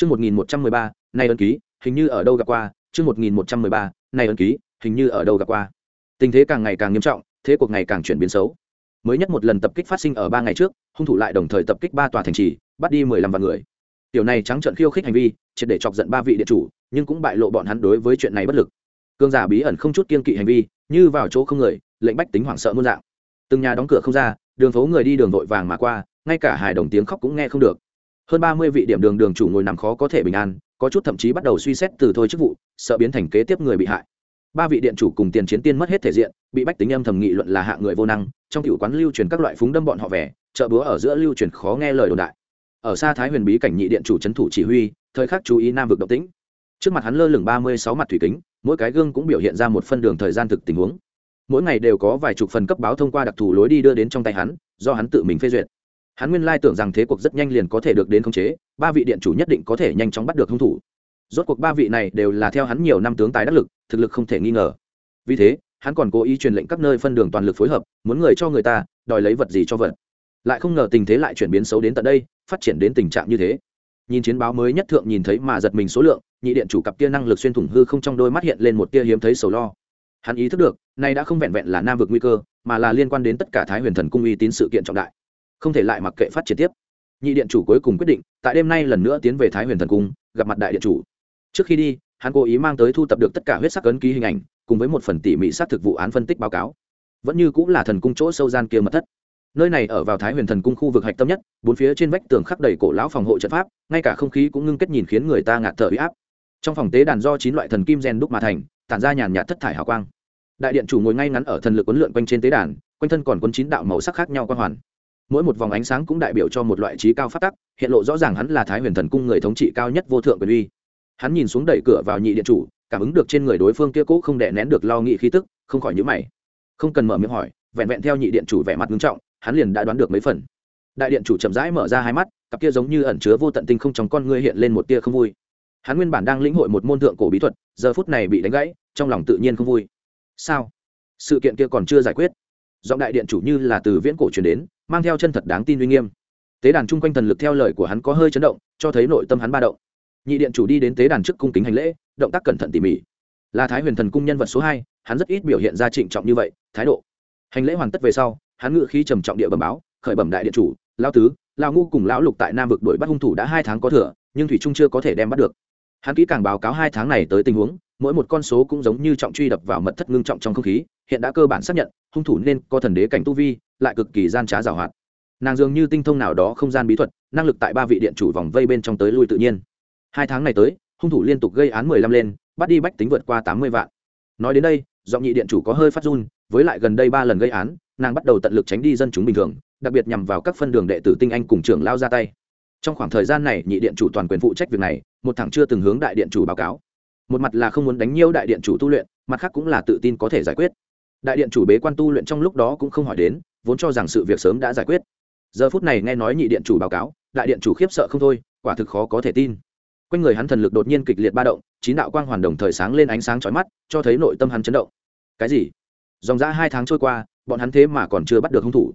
Chương 1113, này ấn ký, hình như ở đâu gặp qua, chương 1113, này ấn ký, hình như ở đâu gặp qua. Tình thế càng ngày càng nghiêm trọng, thế cuộc ngày càng chuyển biến xấu. Mới nhất một lần tập kích phát sinh ở ba ngày trước, hung thủ lại đồng thời tập kích ba tòa thành trì, bắt đi mười lăm vạn người. Tiểu này trắng trợn khiêu khích hành vi, triệt để chọc giận ba vị địa chủ, nhưng cũng bại lộ bọn hắn đối với chuyện này bất lực. Cương giả bí ẩn không chút kiên kỵ hành vi, như vào chỗ không người, lệnh bách tính hoảng sợ muôn dạng. Từng nhà đóng cửa không ra, đường phố người đi đường vội vàng mà qua, ngay cả hài đồng tiếng khóc cũng nghe không được hơn ba mươi vị điểm đường đường chủ ngồi nằm khó có thể bình an, có chút thậm chí bắt đầu suy xét từ thôi chức vụ, sợ biến thành kế tiếp người bị hại. Ba vị điện chủ cùng tiền chiến tiên mất hết thể diện, bị bách tính âm thầm nghị luận là hạ người vô năng, trong cựu quán lưu truyền các loại phúng đâm bọn họ về chợ búa ở giữa lưu truyền khó nghe lời đồn đại. Ở xa thái huyền bí cảnh nhị điện chủ trấn thủ chỉ huy, thời khắc chú ý nam vực động tĩnh. Trước mặt hắn lơ lửng ba mươi sáu mặt thủy kính, mỗi cái gương cũng biểu hiện ra một phân đường thời gian thực tình huống. Mỗi ngày đều có vài chục phần cấp báo thông qua đặc thù lối đi đưa đến trong tay hắn, do hắn tự mình phê duyệt hắn nguyên lai tưởng rằng thế cuộc rất nhanh liền có thể được đến khống chế, ba vị điện chủ nhất định có thể nhanh chóng bắt được hung thủ. Rốt cuộc ba vị này đều là theo hắn nhiều năm tướng tài đắc lực, thực lực không thể nghi ngờ. Vì thế, hắn còn cố ý truyền lệnh các nơi phân đường toàn lực phối hợp, muốn người cho người ta, đòi lấy vật gì cho vật. Lại không ngờ tình thế lại chuyển biến xấu đến tận đây, phát triển đến tình trạng như thế. Nhìn chiến báo mới nhất thượng nhìn thấy mà giật mình số lượng, nhị điện chủ cặp tia năng lực xuyên thủng hư không trong đôi mắt hiện lên một tia hiếm thấy sầu lo. Hắn ý thức được nay đã không vẹn vẹn là nam vực nguy cơ, mà là liên quan đến tất cả thái huyền thần cung uy tín sự kiện trọng đại không thể lại mặc kệ phát triển tiếp. Nhị điện chủ cuối cùng quyết định, tại đêm nay lần nữa tiến về thái huyền thần cung, gặp mặt đại điện chủ. Trước khi đi, hắn cố ý mang tới thu tập được tất cả huyết sắc ấn ký hình ảnh, cùng với một phần tỉ mỉ xác thực vụ án phân tích báo cáo. Vẫn như cũng là thần cung chỗ sâu gian kia mật thất. Nơi này ở vào thái huyền thần cung khu vực hạch tâm nhất, bốn phía trên vách tường khắc đầy cổ lão phòng hộ trận pháp, ngay cả không khí cũng ngưng kết nhìn khiến người ta ngạt thở huy áp. Trong phòng tế đàn do chín loại thần kim gen đúc mà thành, tản ra nhàn nhạt thất thải hào quang. Đại điện chủ ngồi ngay ngắn ở thần lực quấn lượn quanh trên tế đàn, quanh thân còn quân chín đạo màu sắc khác nhau quan hoàn mỗi một vòng ánh sáng cũng đại biểu cho một loại trí cao phát tắc, hiện lộ rõ ràng hắn là thái huyền thần cung người thống trị cao nhất vô thượng quyền uy. Hắn nhìn xuống đẩy cửa vào nhị điện chủ, cảm ứng được trên người đối phương kia cũ không đè nén được lo nghị khí tức, không khỏi nhữ mày. Không cần mở miệng hỏi, vẹn vẹn theo nhị điện chủ vẻ mặt nghiêm trọng, hắn liền đã đoán được mấy phần. Đại điện chủ chậm rãi mở ra hai mắt, cặp kia giống như ẩn chứa vô tận tinh không trong con ngươi hiện lên một tia không vui. Hắn nguyên bản đang lĩnh hội một môn thượng cổ bí thuật, giờ phút này bị đánh gãy, trong lòng tự nhiên không vui. Sao? Sự kiện kia còn chưa giải quyết giọng đại điện chủ như là từ viễn cổ truyền đến, mang theo chân thật đáng tin uy nghiêm. Tế đàn chung quanh thần lực theo lời của hắn có hơi chấn động, cho thấy nội tâm hắn ba động. Nhị điện chủ đi đến tế đàn trước cung kính hành lễ, động tác cẩn thận tỉ mỉ. Là thái huyền thần cung nhân vật số hai, hắn rất ít biểu hiện ra trịnh trọng như vậy, thái độ. Hành lễ hoàn tất về sau, hắn ngự khí trầm trọng địa bẩm báo, khởi bẩm đại điện chủ lao tứ lao ngu cùng lão lục tại nam vực đuổi bắt hung thủ đã hai tháng có thừa, nhưng thủy trung chưa có thể đem bắt được. Hắn kỹ càng báo cáo hai tháng này tới tình huống, mỗi một con số cũng giống như trọng truy đập vào mật thất ngưng trọng trong không khí hiện đã cơ bản xác nhận, hung thủ nên có thần đế cảnh tu vi, lại cực kỳ gian trá giảo hoạt. Nàng dường như tinh thông nào đó không gian bí thuật, năng lực tại ba vị điện chủ vòng vây bên trong tới lui tự nhiên. Hai tháng này tới, hung thủ liên tục gây án mười lăm lên, bắt đi bách tính vượt qua tám mươi vạn. Nói đến đây, giọng nhị điện chủ có hơi phát run, với lại gần đây ba lần gây án, nàng bắt đầu tận lực tránh đi dân chúng bình thường, đặc biệt nhằm vào các phân đường đệ tử tinh anh cùng trưởng lao ra tay. Trong khoảng thời gian này, nhị điện chủ toàn quyền phụ trách việc này, một thằng chưa từng hướng đại điện chủ báo cáo. Một mặt là không muốn đánh nhiêu đại điện chủ tu luyện, mặt khác cũng là tự tin có thể giải quyết đại điện chủ bế quan tu luyện trong lúc đó cũng không hỏi đến, vốn cho rằng sự việc sớm đã giải quyết. Giờ phút này nghe nói nhị điện chủ báo cáo, đại điện chủ khiếp sợ không thôi, quả thực khó có thể tin. Quanh người hắn thần lực đột nhiên kịch liệt ba động, chín đạo quang hoàn đồng thời sáng lên ánh sáng chói mắt, cho thấy nội tâm hắn chấn động. Cái gì? Dòng ra hai tháng trôi qua, bọn hắn thế mà còn chưa bắt được hung thủ.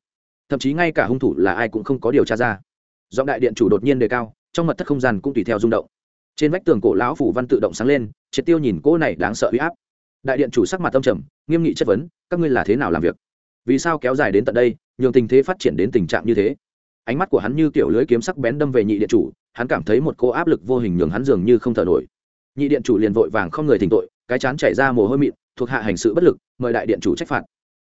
Thậm chí ngay cả hung thủ là ai cũng không có điều tra ra. Giọng đại điện chủ đột nhiên đề cao, trong mật thất không gian cũng tùy theo rung động. Trên vách tường cổ lão phủ văn tự động sáng lên, triệt tiêu nhìn cỗ này đáng sợ huy áp đại điện chủ sắc mặt tâm trầm, nghiêm nghị chất vấn, các ngươi là thế nào làm việc? Vì sao kéo dài đến tận đây, nhường tình thế phát triển đến tình trạng như thế? Ánh mắt của hắn như kiểu lưới kiếm sắc bén đâm về nhị điện chủ, hắn cảm thấy một cô áp lực vô hình nhường hắn dường như không thở nổi. Nhị điện chủ liền vội vàng không người thỉnh tội, cái chán chảy ra mồ hôi mịn, thuộc hạ hành sự bất lực, mời đại điện chủ trách phạt.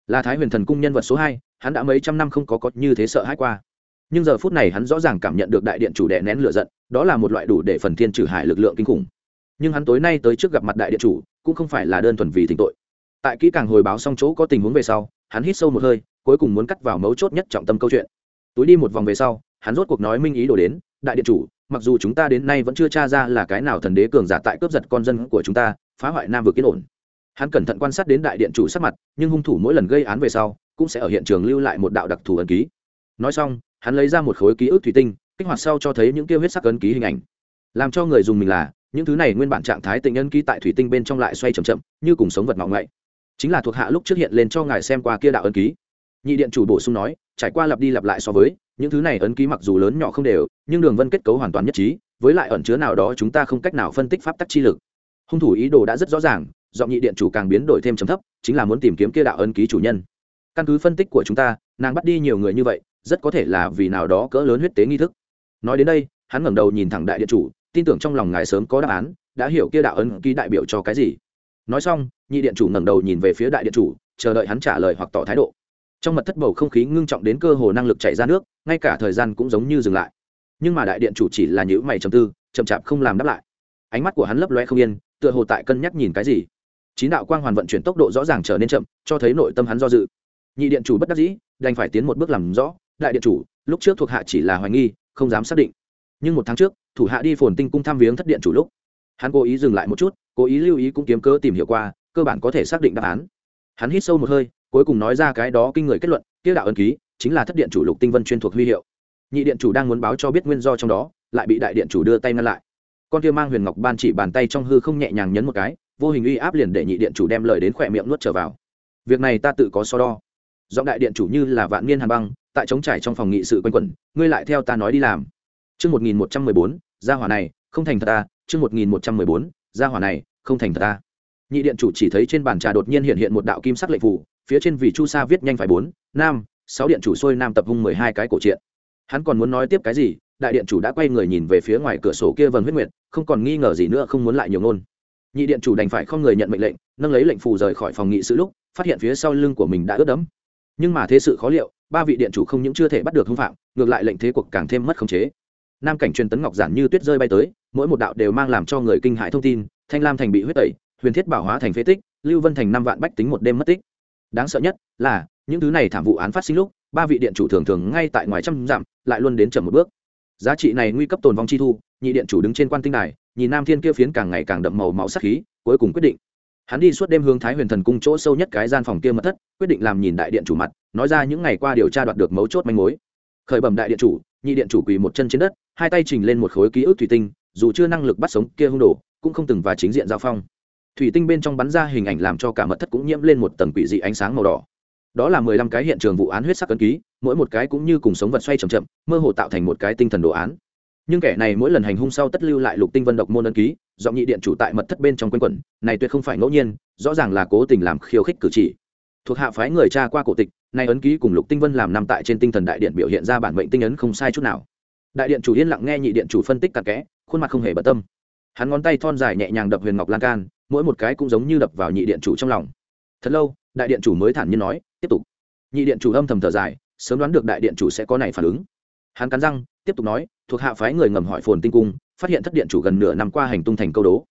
Là thái huyền thần cung nhân vật số hai, hắn đã mấy trăm năm không có có như thế sợ hãi qua. Nhưng giờ phút này hắn rõ ràng cảm nhận được đại điện chủ đè nén lửa giận, đó là một loại đủ để phần thiên trừ hải lực lượng kinh khủng. Nhưng hắn tối nay tới trước gặp mặt đại điện chủ cũng không phải là đơn thuần vì thỉnh tội. Tại kỹ càng hồi báo xong chỗ có tình huống về sau, hắn hít sâu một hơi, cuối cùng muốn cắt vào mấu chốt nhất trọng tâm câu chuyện. Túi đi một vòng về sau, hắn rốt cuộc nói minh ý đồ đến, đại điện chủ, mặc dù chúng ta đến nay vẫn chưa tra ra là cái nào thần đế cường giả tại cướp giật con dân của chúng ta, phá hoại nam vực yên ổn. Hắn cẩn thận quan sát đến đại điện chủ sắc mặt, nhưng hung thủ mỗi lần gây án về sau, cũng sẽ ở hiện trường lưu lại một đạo đặc thù ấn ký. Nói xong, hắn lấy ra một khối ký ức thủy tinh, kích hoạt sau cho thấy những kêu huyết sắc ấn ký hình ảnh. Làm cho người dùng mình là những thứ này nguyên bản trạng thái tình ân ký tại thủy tinh bên trong lại xoay c h ậ m chậm, như cùng sống vật ngọng ngậy. Chính là thuộc hạ lúc trước hiện lên cho ngài xem qua kia đạo ấn ký. Nhị điện chủ bổ sung nói, trải qua lặp đi lặp lại so với, những thứ này ấn ký mặc dù lớn nhỏ không đều, nhưng đường vân kết cấu hoàn toàn nhất trí, với lại ẩn chứa nào đó chúng ta không cách nào phân tích pháp tắc chi lực. Hung thủ ý đồ đã rất rõ ràng, giọng nhị điện chủ càng biến đổi thêm trầm thấp, chính là muốn tìm kiếm kia đạo ấn ký chủ nhân. Căn cứ phân tích của chúng ta, nàng bắt đi nhiều người như vậy, rất có thể là vì nào đó cỡ lớn huyết tế nghi thức. Nói đến đây, hắn ngẩng đầu nhìn thẳng đại điện chủ tin tưởng trong lòng ngài sớm có đáp án, đã hiểu kia đạo ấn ký đại biểu cho cái gì. Nói xong, nhị điện chủ ngẩng đầu nhìn về phía đại điện chủ, chờ đợi hắn trả lời hoặc tỏ thái độ. Trong mật thất bầu không khí ngưng trọng đến cơ hồ năng lực chảy ra nước, ngay cả thời gian cũng giống như dừng lại. Nhưng mà đại điện chủ chỉ là nhữ mày trầm tư, chậm chạp không làm đáp lại. Ánh mắt của hắn lấp loe không yên, tựa hồ tại cân nhắc nhìn cái gì. Chín đạo quang hoàn vận chuyển tốc độ rõ ràng trở nên chậm, cho thấy nội tâm hắn do dự. Nhị điện chủ bất đắc dĩ, đành phải tiến một bước làm rõ, đại điện chủ, lúc trước thuộc hạ chỉ là hoài nghi, không dám xác định. Nhưng một tháng trước thủ hạ đi phồn tinh cung thăm viếng thất điện chủ lúc. Hắn cố ý dừng lại một chút, cố ý lưu ý cũng kiếm cơ tìm hiểu qua, cơ bản có thể xác định đáp án. Hắn hít sâu một hơi, cuối cùng nói ra cái đó kinh người kết luận tiêu đạo ân ký chính là thất điện chủ lục tinh vân chuyên thuộc huy hiệu. Nhị điện chủ đang muốn báo cho biết nguyên do trong đó, lại bị đại điện chủ đưa tay ngăn lại. Con kia mang huyền ngọc ban chỉ bàn tay trong hư không nhẹ nhàng nhấn một cái, vô hình uy áp liền để nhị điện chủ đem lời đến khỏe miệng nuốt trở vào. Việc này ta tự có so đo. Giọng đại điện chủ như là vạn niên hàn băng, tại chống trải trong phòng nghị sự quanh quẩn, ngươi lại theo ta nói đi làm. Chương 1114, gia hỏa này, không thành thật ta, chương 1114, gia hỏa này, không thành thật ta. Nhị điện chủ chỉ thấy trên bàn trà đột nhiên hiện hiện một đạo kim sắc lệnh phù, phía trên vì chu sa viết nhanh phải bốn, nam, sáu điện chủ xuôi nam tập hung mười hai cái cổ truyện. Hắn còn muốn nói tiếp cái gì, đại điện chủ đã quay người nhìn về phía ngoài cửa sổ kia vầng huyết nguyệt, không còn nghi ngờ gì nữa không muốn lại nhiều ngôn. Nhị điện chủ đành phải không người nhận mệnh lệnh, nâng lấy lệnh phù rời khỏi phòng nghị sự lúc, phát hiện phía sau lưng của mình đã ướt đẫm. Nhưng mà thế sự khó liệu, ba vị điện chủ không những chưa thể bắt được hung phạm, ngược lại lệnh thế cuộc càng thêm mất khống chế nam cảnh truyền tấn ngọc giản như tuyết rơi bay tới, mỗi một đạo đều mang làm cho người kinh hãi thông tin, thanh lam thành bị huyết tẩy, huyền thiết bảo hóa thành phế tích, lưu vân thành năm vạn bách tính một đêm mất tích. Đáng sợ nhất là, những thứ này thảm vụ án phát sinh lúc, ba vị điện chủ thường thường ngay tại ngoài trăm dặm, lại luôn đến chậm một bước. Giá trị này nguy cấp tồn vong chi thu, nhị điện chủ đứng trên quan tinh đài, nhìn nam thiên kia phiến càng ngày càng đậm màu máu sắc khí, cuối cùng quyết định. Hắn đi suốt đêm hướng thái huyền thần cung chỗ sâu nhất cái gian phòng kia mật thất, quyết định làm nhìn đại điện chủ mặt, nói ra những ngày qua điều tra đoạt được mấu chốt manh mối khởi bẩm đại điện chủ, nhị điện chủ quỳ một chân trên đất, hai tay trình lên một khối ký ức thủy tinh, dù chưa năng lực bắt sống kia hung đồ, cũng không từng và chính diện giao phong. Thủy tinh bên trong bắn ra hình ảnh làm cho cả mật thất cũng nhiễm lên một tầng quỷ dị ánh sáng màu đỏ. Đó là mười lăm cái hiện trường vụ án huyết sắc cân ký, mỗi một cái cũng như cùng sống vật xoay chậm chậm, mơ hồ tạo thành một cái tinh thần đồ án. Nhưng kẻ này mỗi lần hành hung sau tất lưu lại lục tinh vân độc môn ân ký do nhị điện chủ tại mật thất bên trong quân quẩn, này tuyệt không phải ngẫu nhiên, rõ ràng là cố tình làm khiêu khích cử chỉ thuộc hạ phái người cha qua cổ tịch, nay ấn ký cùng lục tinh vân làm nằm tại trên tinh thần đại điện biểu hiện ra bản mệnh tinh ấn không sai chút nào. Đại điện chủ yên lặng nghe nhị điện chủ phân tích cặn kẽ, khuôn mặt không hề bận tâm. Hắn ngón tay thon dài nhẹ nhàng đập huyền ngọc lan can, mỗi một cái cũng giống như đập vào nhị điện chủ trong lòng. Thật lâu, đại điện chủ mới thản nhiên nói, tiếp tục. Nhị điện chủ âm thầm thở dài, sớm đoán được đại điện chủ sẽ có này phản ứng. Hắn cắn răng, tiếp tục nói, thuộc hạ phái người ngầm hỏi phồn tinh cung, phát hiện thất điện chủ gần nửa năm qua hành tung thành câu đố.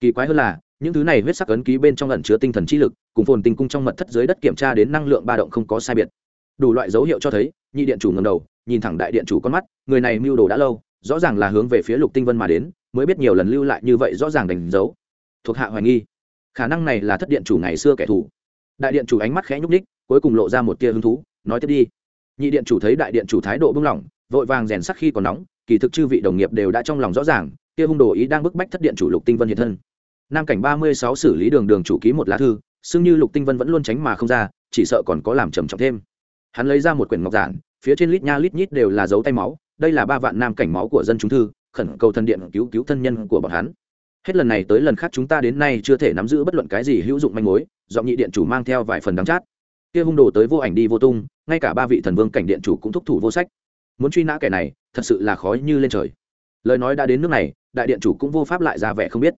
Kỳ quái hơn là những thứ này huyết sắc ấn ký bên trong ẩn chứa tinh thần trí lực, cùng phồn tinh cung trong mật thất dưới đất kiểm tra đến năng lượng ba động không có sai biệt. Đủ loại dấu hiệu cho thấy, nhị điện chủ ngầm đầu, nhìn thẳng đại điện chủ con mắt, người này mưu đồ đã lâu, rõ ràng là hướng về phía lục tinh vân mà đến, mới biết nhiều lần lưu lại như vậy rõ ràng đánh dấu. Thuộc hạ hoài nghi, khả năng này là thất điện chủ ngày xưa kẻ thù. Đại điện chủ ánh mắt khẽ nhúc ních cuối cùng lộ ra một tia hứng thú, nói tiếp đi. Nhị điện chủ thấy đại điện chủ thái độ bưng lỏng vội vàng rèn sắc khi còn nóng, kỳ thực chư vị đồng nghiệp đều đã trong lòng rõ ràng, kia hung đồ ý đang bức bách thất điện chủ lục tinh vân hiện thân nam cảnh ba mươi sáu xử lý đường đường chủ ký một lá thư, xưng như lục tinh vân vẫn luôn tránh mà không ra, chỉ sợ còn có làm trầm trọng thêm. Hắn lấy ra một quyển ngọc giản, phía trên lít nha lít nhít đều là dấu tay máu, đây là ba vạn nam cảnh máu của dân chúng thư, khẩn cầu thần điện cứu cứu thân nhân của bọn hắn. Hết lần này tới lần khác chúng ta đến nay chưa thể nắm giữ bất luận cái gì hữu dụng manh mối, giọng nhị điện chủ mang theo vài phần đắng chát. Kia hung đồ tới vô ảnh đi vô tung, ngay cả ba vị thần vương cảnh điện chủ cũng thúc thủ vô sách. Muốn truy nã kẻ này, thật sự là khó như lên trời. Lời nói đã đến nước này, đại điện chủ cũng vô pháp lại ra vẻ không biết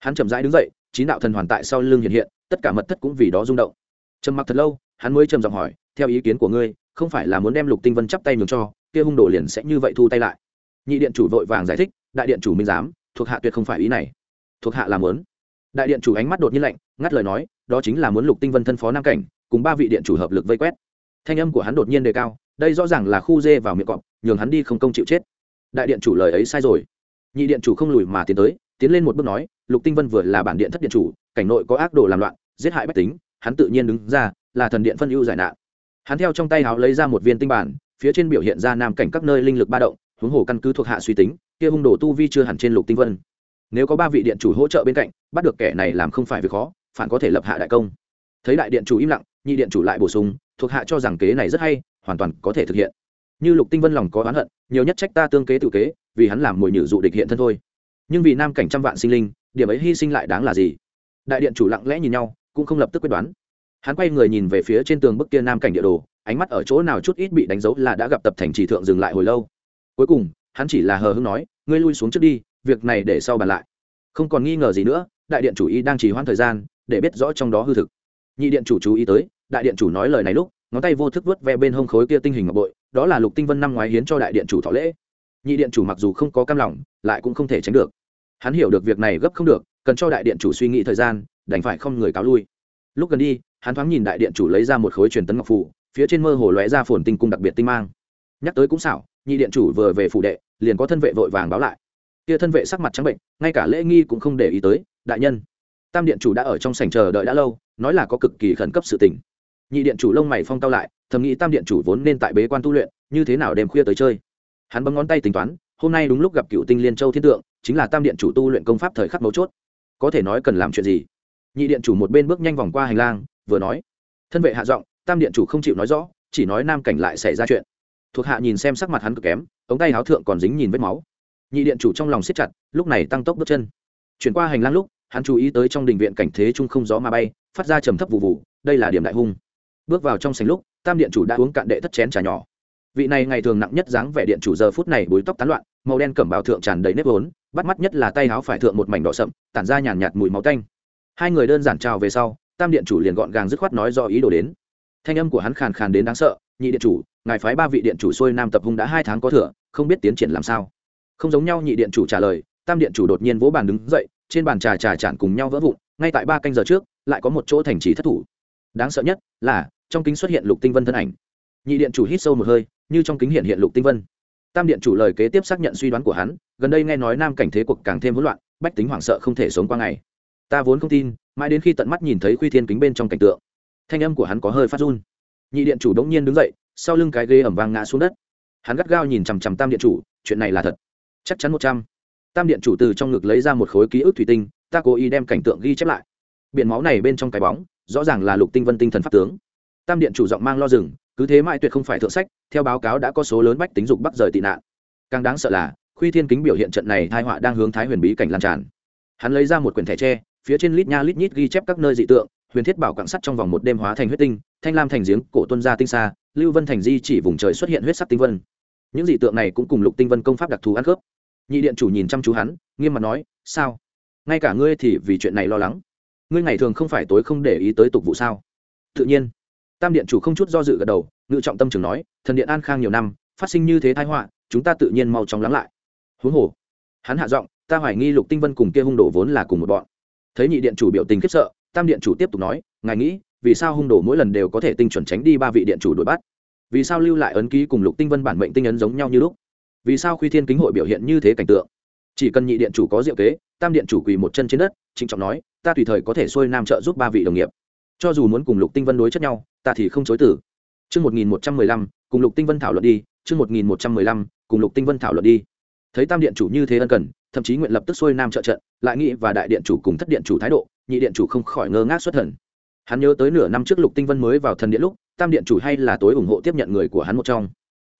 hắn chậm rãi đứng dậy, chín đạo thần hoàn tại sau lưng hiện hiện, tất cả mật thất cũng vì đó rung động. Trầm mặc thật lâu, hắn mới trầm giọng hỏi, theo ý kiến của ngươi, không phải là muốn đem lục tinh vân chắp tay nhường cho, kia hung đồ liền sẽ như vậy thu tay lại? Nhị điện chủ vội vàng giải thích, đại điện chủ minh giám, thuộc hạ tuyệt không phải ý này. Thuộc hạ làm muốn. Đại điện chủ ánh mắt đột nhiên lạnh, ngắt lời nói, đó chính là muốn lục tinh vân thân phó nam cảnh, cùng ba vị điện chủ hợp lực vây quét. Thanh âm của hắn đột nhiên đề cao, đây rõ ràng là khu dê vào miệng cọp, nhường hắn đi không công chịu chết. Đại điện chủ lời ấy sai rồi. Nhị điện chủ không lùi mà tiến tới tiến lên một bước nói, lục tinh vân vừa là bản điện thất điện chủ, cảnh nội có ác đồ làm loạn, giết hại bách tính, hắn tự nhiên đứng ra, là thần điện phân ưu giải nạn. Hắn theo trong tay háo lấy ra một viên tinh bản, phía trên biểu hiện ra nam cảnh các nơi linh lực ba động, huống hồ căn cứ thuộc hạ suy tính, kia hung đồ tu vi chưa hẳn trên lục tinh vân. Nếu có ba vị điện chủ hỗ trợ bên cạnh, bắt được kẻ này làm không phải việc khó, phản có thể lập hạ đại công. Thấy đại điện chủ im lặng, nhị điện chủ lại bổ sung, thuộc hạ cho rằng kế này rất hay, hoàn toàn có thể thực hiện. Như lục tinh vân lòng có oán hận, nhiều nhất trách ta tương kế tự kế, vì hắn làm mồi nhử dụ địch hiện thân thôi nhưng vì nam cảnh trăm vạn sinh linh, điểm ấy hy sinh lại đáng là gì? Đại điện chủ lặng lẽ nhìn nhau, cũng không lập tức quyết đoán. Hắn quay người nhìn về phía trên tường bức kia nam cảnh địa đồ, ánh mắt ở chỗ nào chút ít bị đánh dấu là đã gặp tập thành trì thượng dừng lại hồi lâu. Cuối cùng, hắn chỉ là hờ hưng nói, ngươi lui xuống trước đi, việc này để sau bàn lại. Không còn nghi ngờ gì nữa, đại điện chủ ý đang trì hoãn thời gian, để biết rõ trong đó hư thực. Nhị điện chủ chú ý tới, đại điện chủ nói lời này lúc, ngón tay vô thức vớt ve bên hông khối kia tinh hình ngọc bội, đó là lục tinh vân năm ngoái hiến cho đại điện chủ thọ lễ. Nhị điện chủ mặc dù không có cam lòng, lại cũng không thể tránh được hắn hiểu được việc này gấp không được, cần cho đại điện chủ suy nghĩ thời gian, đành phải không người cáo lui. Lúc gần đi, hắn thoáng nhìn đại điện chủ lấy ra một khối truyền tấn ngọc phủ phía trên mơ hồ lóe ra phồn tinh cung đặc biệt tinh mang. Nhắc tới cũng xảo, nhị điện chủ vừa về phủ đệ, liền có thân vệ vội vàng báo lại. Kia thân vệ sắc mặt trắng bệnh, ngay cả lễ nghi cũng không để ý tới, đại nhân. Tam điện chủ đã ở trong sảnh chờ đợi đã lâu, nói là có cực kỳ khẩn cấp sự tình. Nhị điện chủ lông mày phong cao lại, thầm nghĩ tam điện chủ vốn nên tại bế quan tu luyện, như thế nào đêm khuya tới chơi. Hắn bấm ngón tay tính toán, hôm nay đúng lúc gặp cựu tinh liên châu thiên tượng chính là tam điện chủ tu luyện công pháp thời khắc mấu chốt. Có thể nói cần làm chuyện gì? Nhị điện chủ một bên bước nhanh vòng qua hành lang, vừa nói. Thân vệ hạ giọng, tam điện chủ không chịu nói rõ, chỉ nói nam cảnh lại xảy ra chuyện. Thuộc hạ nhìn xem sắc mặt hắn cực kém, ống tay háo thượng còn dính nhìn vết máu. Nhị điện chủ trong lòng siết chặt, lúc này tăng tốc bước chân. Chuyển qua hành lang lúc, hắn chú ý tới trong đình viện cảnh thế trung không gió mà bay, phát ra trầm thấp vụ vụ đây là điểm đại hung. Bước vào trong sành lúc, tam điện chủ đã uống cạn đệ thất chén trà nhỏ. Vị này ngày thường nặng nhất dáng vẻ điện chủ giờ phút này búi tóc tán loạn, màu đen cẩm bào thượng tràn đầy nếp vốn bắt mắt nhất là tay áo phải thượng một mảnh đỏ sậm, tản ra nhàn nhạt mùi máu tanh. Hai người đơn giản chào về sau, tam điện chủ liền gọn gàng dứt khoát nói do ý đồ đến. Thanh âm của hắn khàn khàn đến đáng sợ, nhị điện chủ, ngài phái ba vị điện chủ xuôi nam tập hung đã hai tháng có thừa, không biết tiến triển làm sao? Không giống nhau, nhị điện chủ trả lời, tam điện chủ đột nhiên vỗ bàn đứng dậy, trên bàn trà trà chản cùng nhau vỡ vụn, ngay tại ba canh giờ trước, lại có một chỗ thành trì thất thủ. Đáng sợ nhất là, trong kính xuất hiện lục tinh vân thân ảnh. Nhị điện chủ hít sâu một hơi, như trong kính hiện hiện lục tinh vân tam điện chủ lời kế tiếp xác nhận suy đoán của hắn, gần đây nghe nói nam cảnh thế cuộc càng thêm hỗn loạn, bách tính hoảng sợ không thể sống qua ngày. Ta vốn không tin, mãi đến khi tận mắt nhìn thấy khuy thiên kính bên trong cảnh tượng, thanh âm của hắn có hơi phát run. Nhị điện chủ đống nhiên đứng dậy, sau lưng cái ghê ẩm vàng ngã xuống đất. Hắn gắt gao nhìn chằm chằm tam điện chủ, chuyện này là thật. Chắc chắn một trăm. Tam điện chủ từ trong ngực lấy ra một khối ký ức thủy tinh, ta cố ý đem cảnh tượng ghi chép lại. Biển máu này bên trong cái bóng, rõ ràng là lục tinh vân tinh thần pháp tướng. Tam điện chủ giọng mang lo rừng cứ thế mãi tuyệt không phải thượng sách, theo báo cáo đã có số lớn bách tính dục bắt rời tị nạn. Càng đáng sợ là, khuy thiên kính biểu hiện trận này thai họa đang hướng thái huyền bí cảnh lan tràn. Hắn lấy ra một quyển thẻ tre, phía trên lít nha lít nhít ghi chép các nơi dị tượng, huyền thiết bảo quảng sắt trong vòng một đêm hóa thành huyết tinh, thanh lam thành giếng, cổ tuân gia tinh xa lưu vân thành di chỉ vùng trời xuất hiện huyết sắc tinh vân. Những dị tượng này cũng cùng lục tinh vân công pháp đặc thù ăn khớp. Nhị điện chủ nhìn chăm chú hắn, nghiêm mặt nói, sao? Ngay cả ngươi thì vì chuyện này lo lắng. Ngươi ngày thường không phải tối không để ý tới tục vụ sao? Tự nhiên tam điện chủ không chút do dự gật đầu, ngự trọng tâm trường nói, thần điện an khang nhiều năm, phát sinh như thế thái họa, chúng ta tự nhiên mau chóng lắng lại. Huống hồ, hắn hạ giọng, ta hoài nghi lục tinh vân cùng kia hung đồ vốn là cùng một bọn. Thấy nhị điện chủ biểu tình khiếp sợ, tam điện chủ tiếp tục nói, ngài nghĩ, vì sao hung đồ mỗi lần đều có thể tinh chuẩn tránh đi ba vị điện chủ đuổi bắt? Vì sao lưu lại ấn ký cùng lục tinh vân bản mệnh tinh ấn giống nhau như lúc? Vì sao Khuy thiên kính hội biểu hiện như thế cảnh tượng? Chỉ cần nhị điện chủ có diệu kế, tam điện chủ quỳ một chân trên đất, trịnh trọng nói, ta tùy thời có thể xuôi nam trợ giúp ba vị đồng nghiệp cho dù muốn cùng lục tinh vân đối chất nhau ta thì không chối tử Chương 1115, cùng Lục Tinh Vân thảo luận đi, chương 1115, cùng Lục Tinh Vân thảo luận đi. Thấy Tam điện chủ như thế ân cần, thậm chí nguyện lập tức xuôi nam trợ trận, lại nghĩ và đại điện chủ cùng thất điện chủ thái độ, nhị điện chủ không khỏi ngơ ngác xuất thần. Hắn nhớ tới nửa năm trước Lục Tinh Vân mới vào thần điện lúc, Tam điện chủ hay là tối ủng hộ tiếp nhận người của hắn một trong.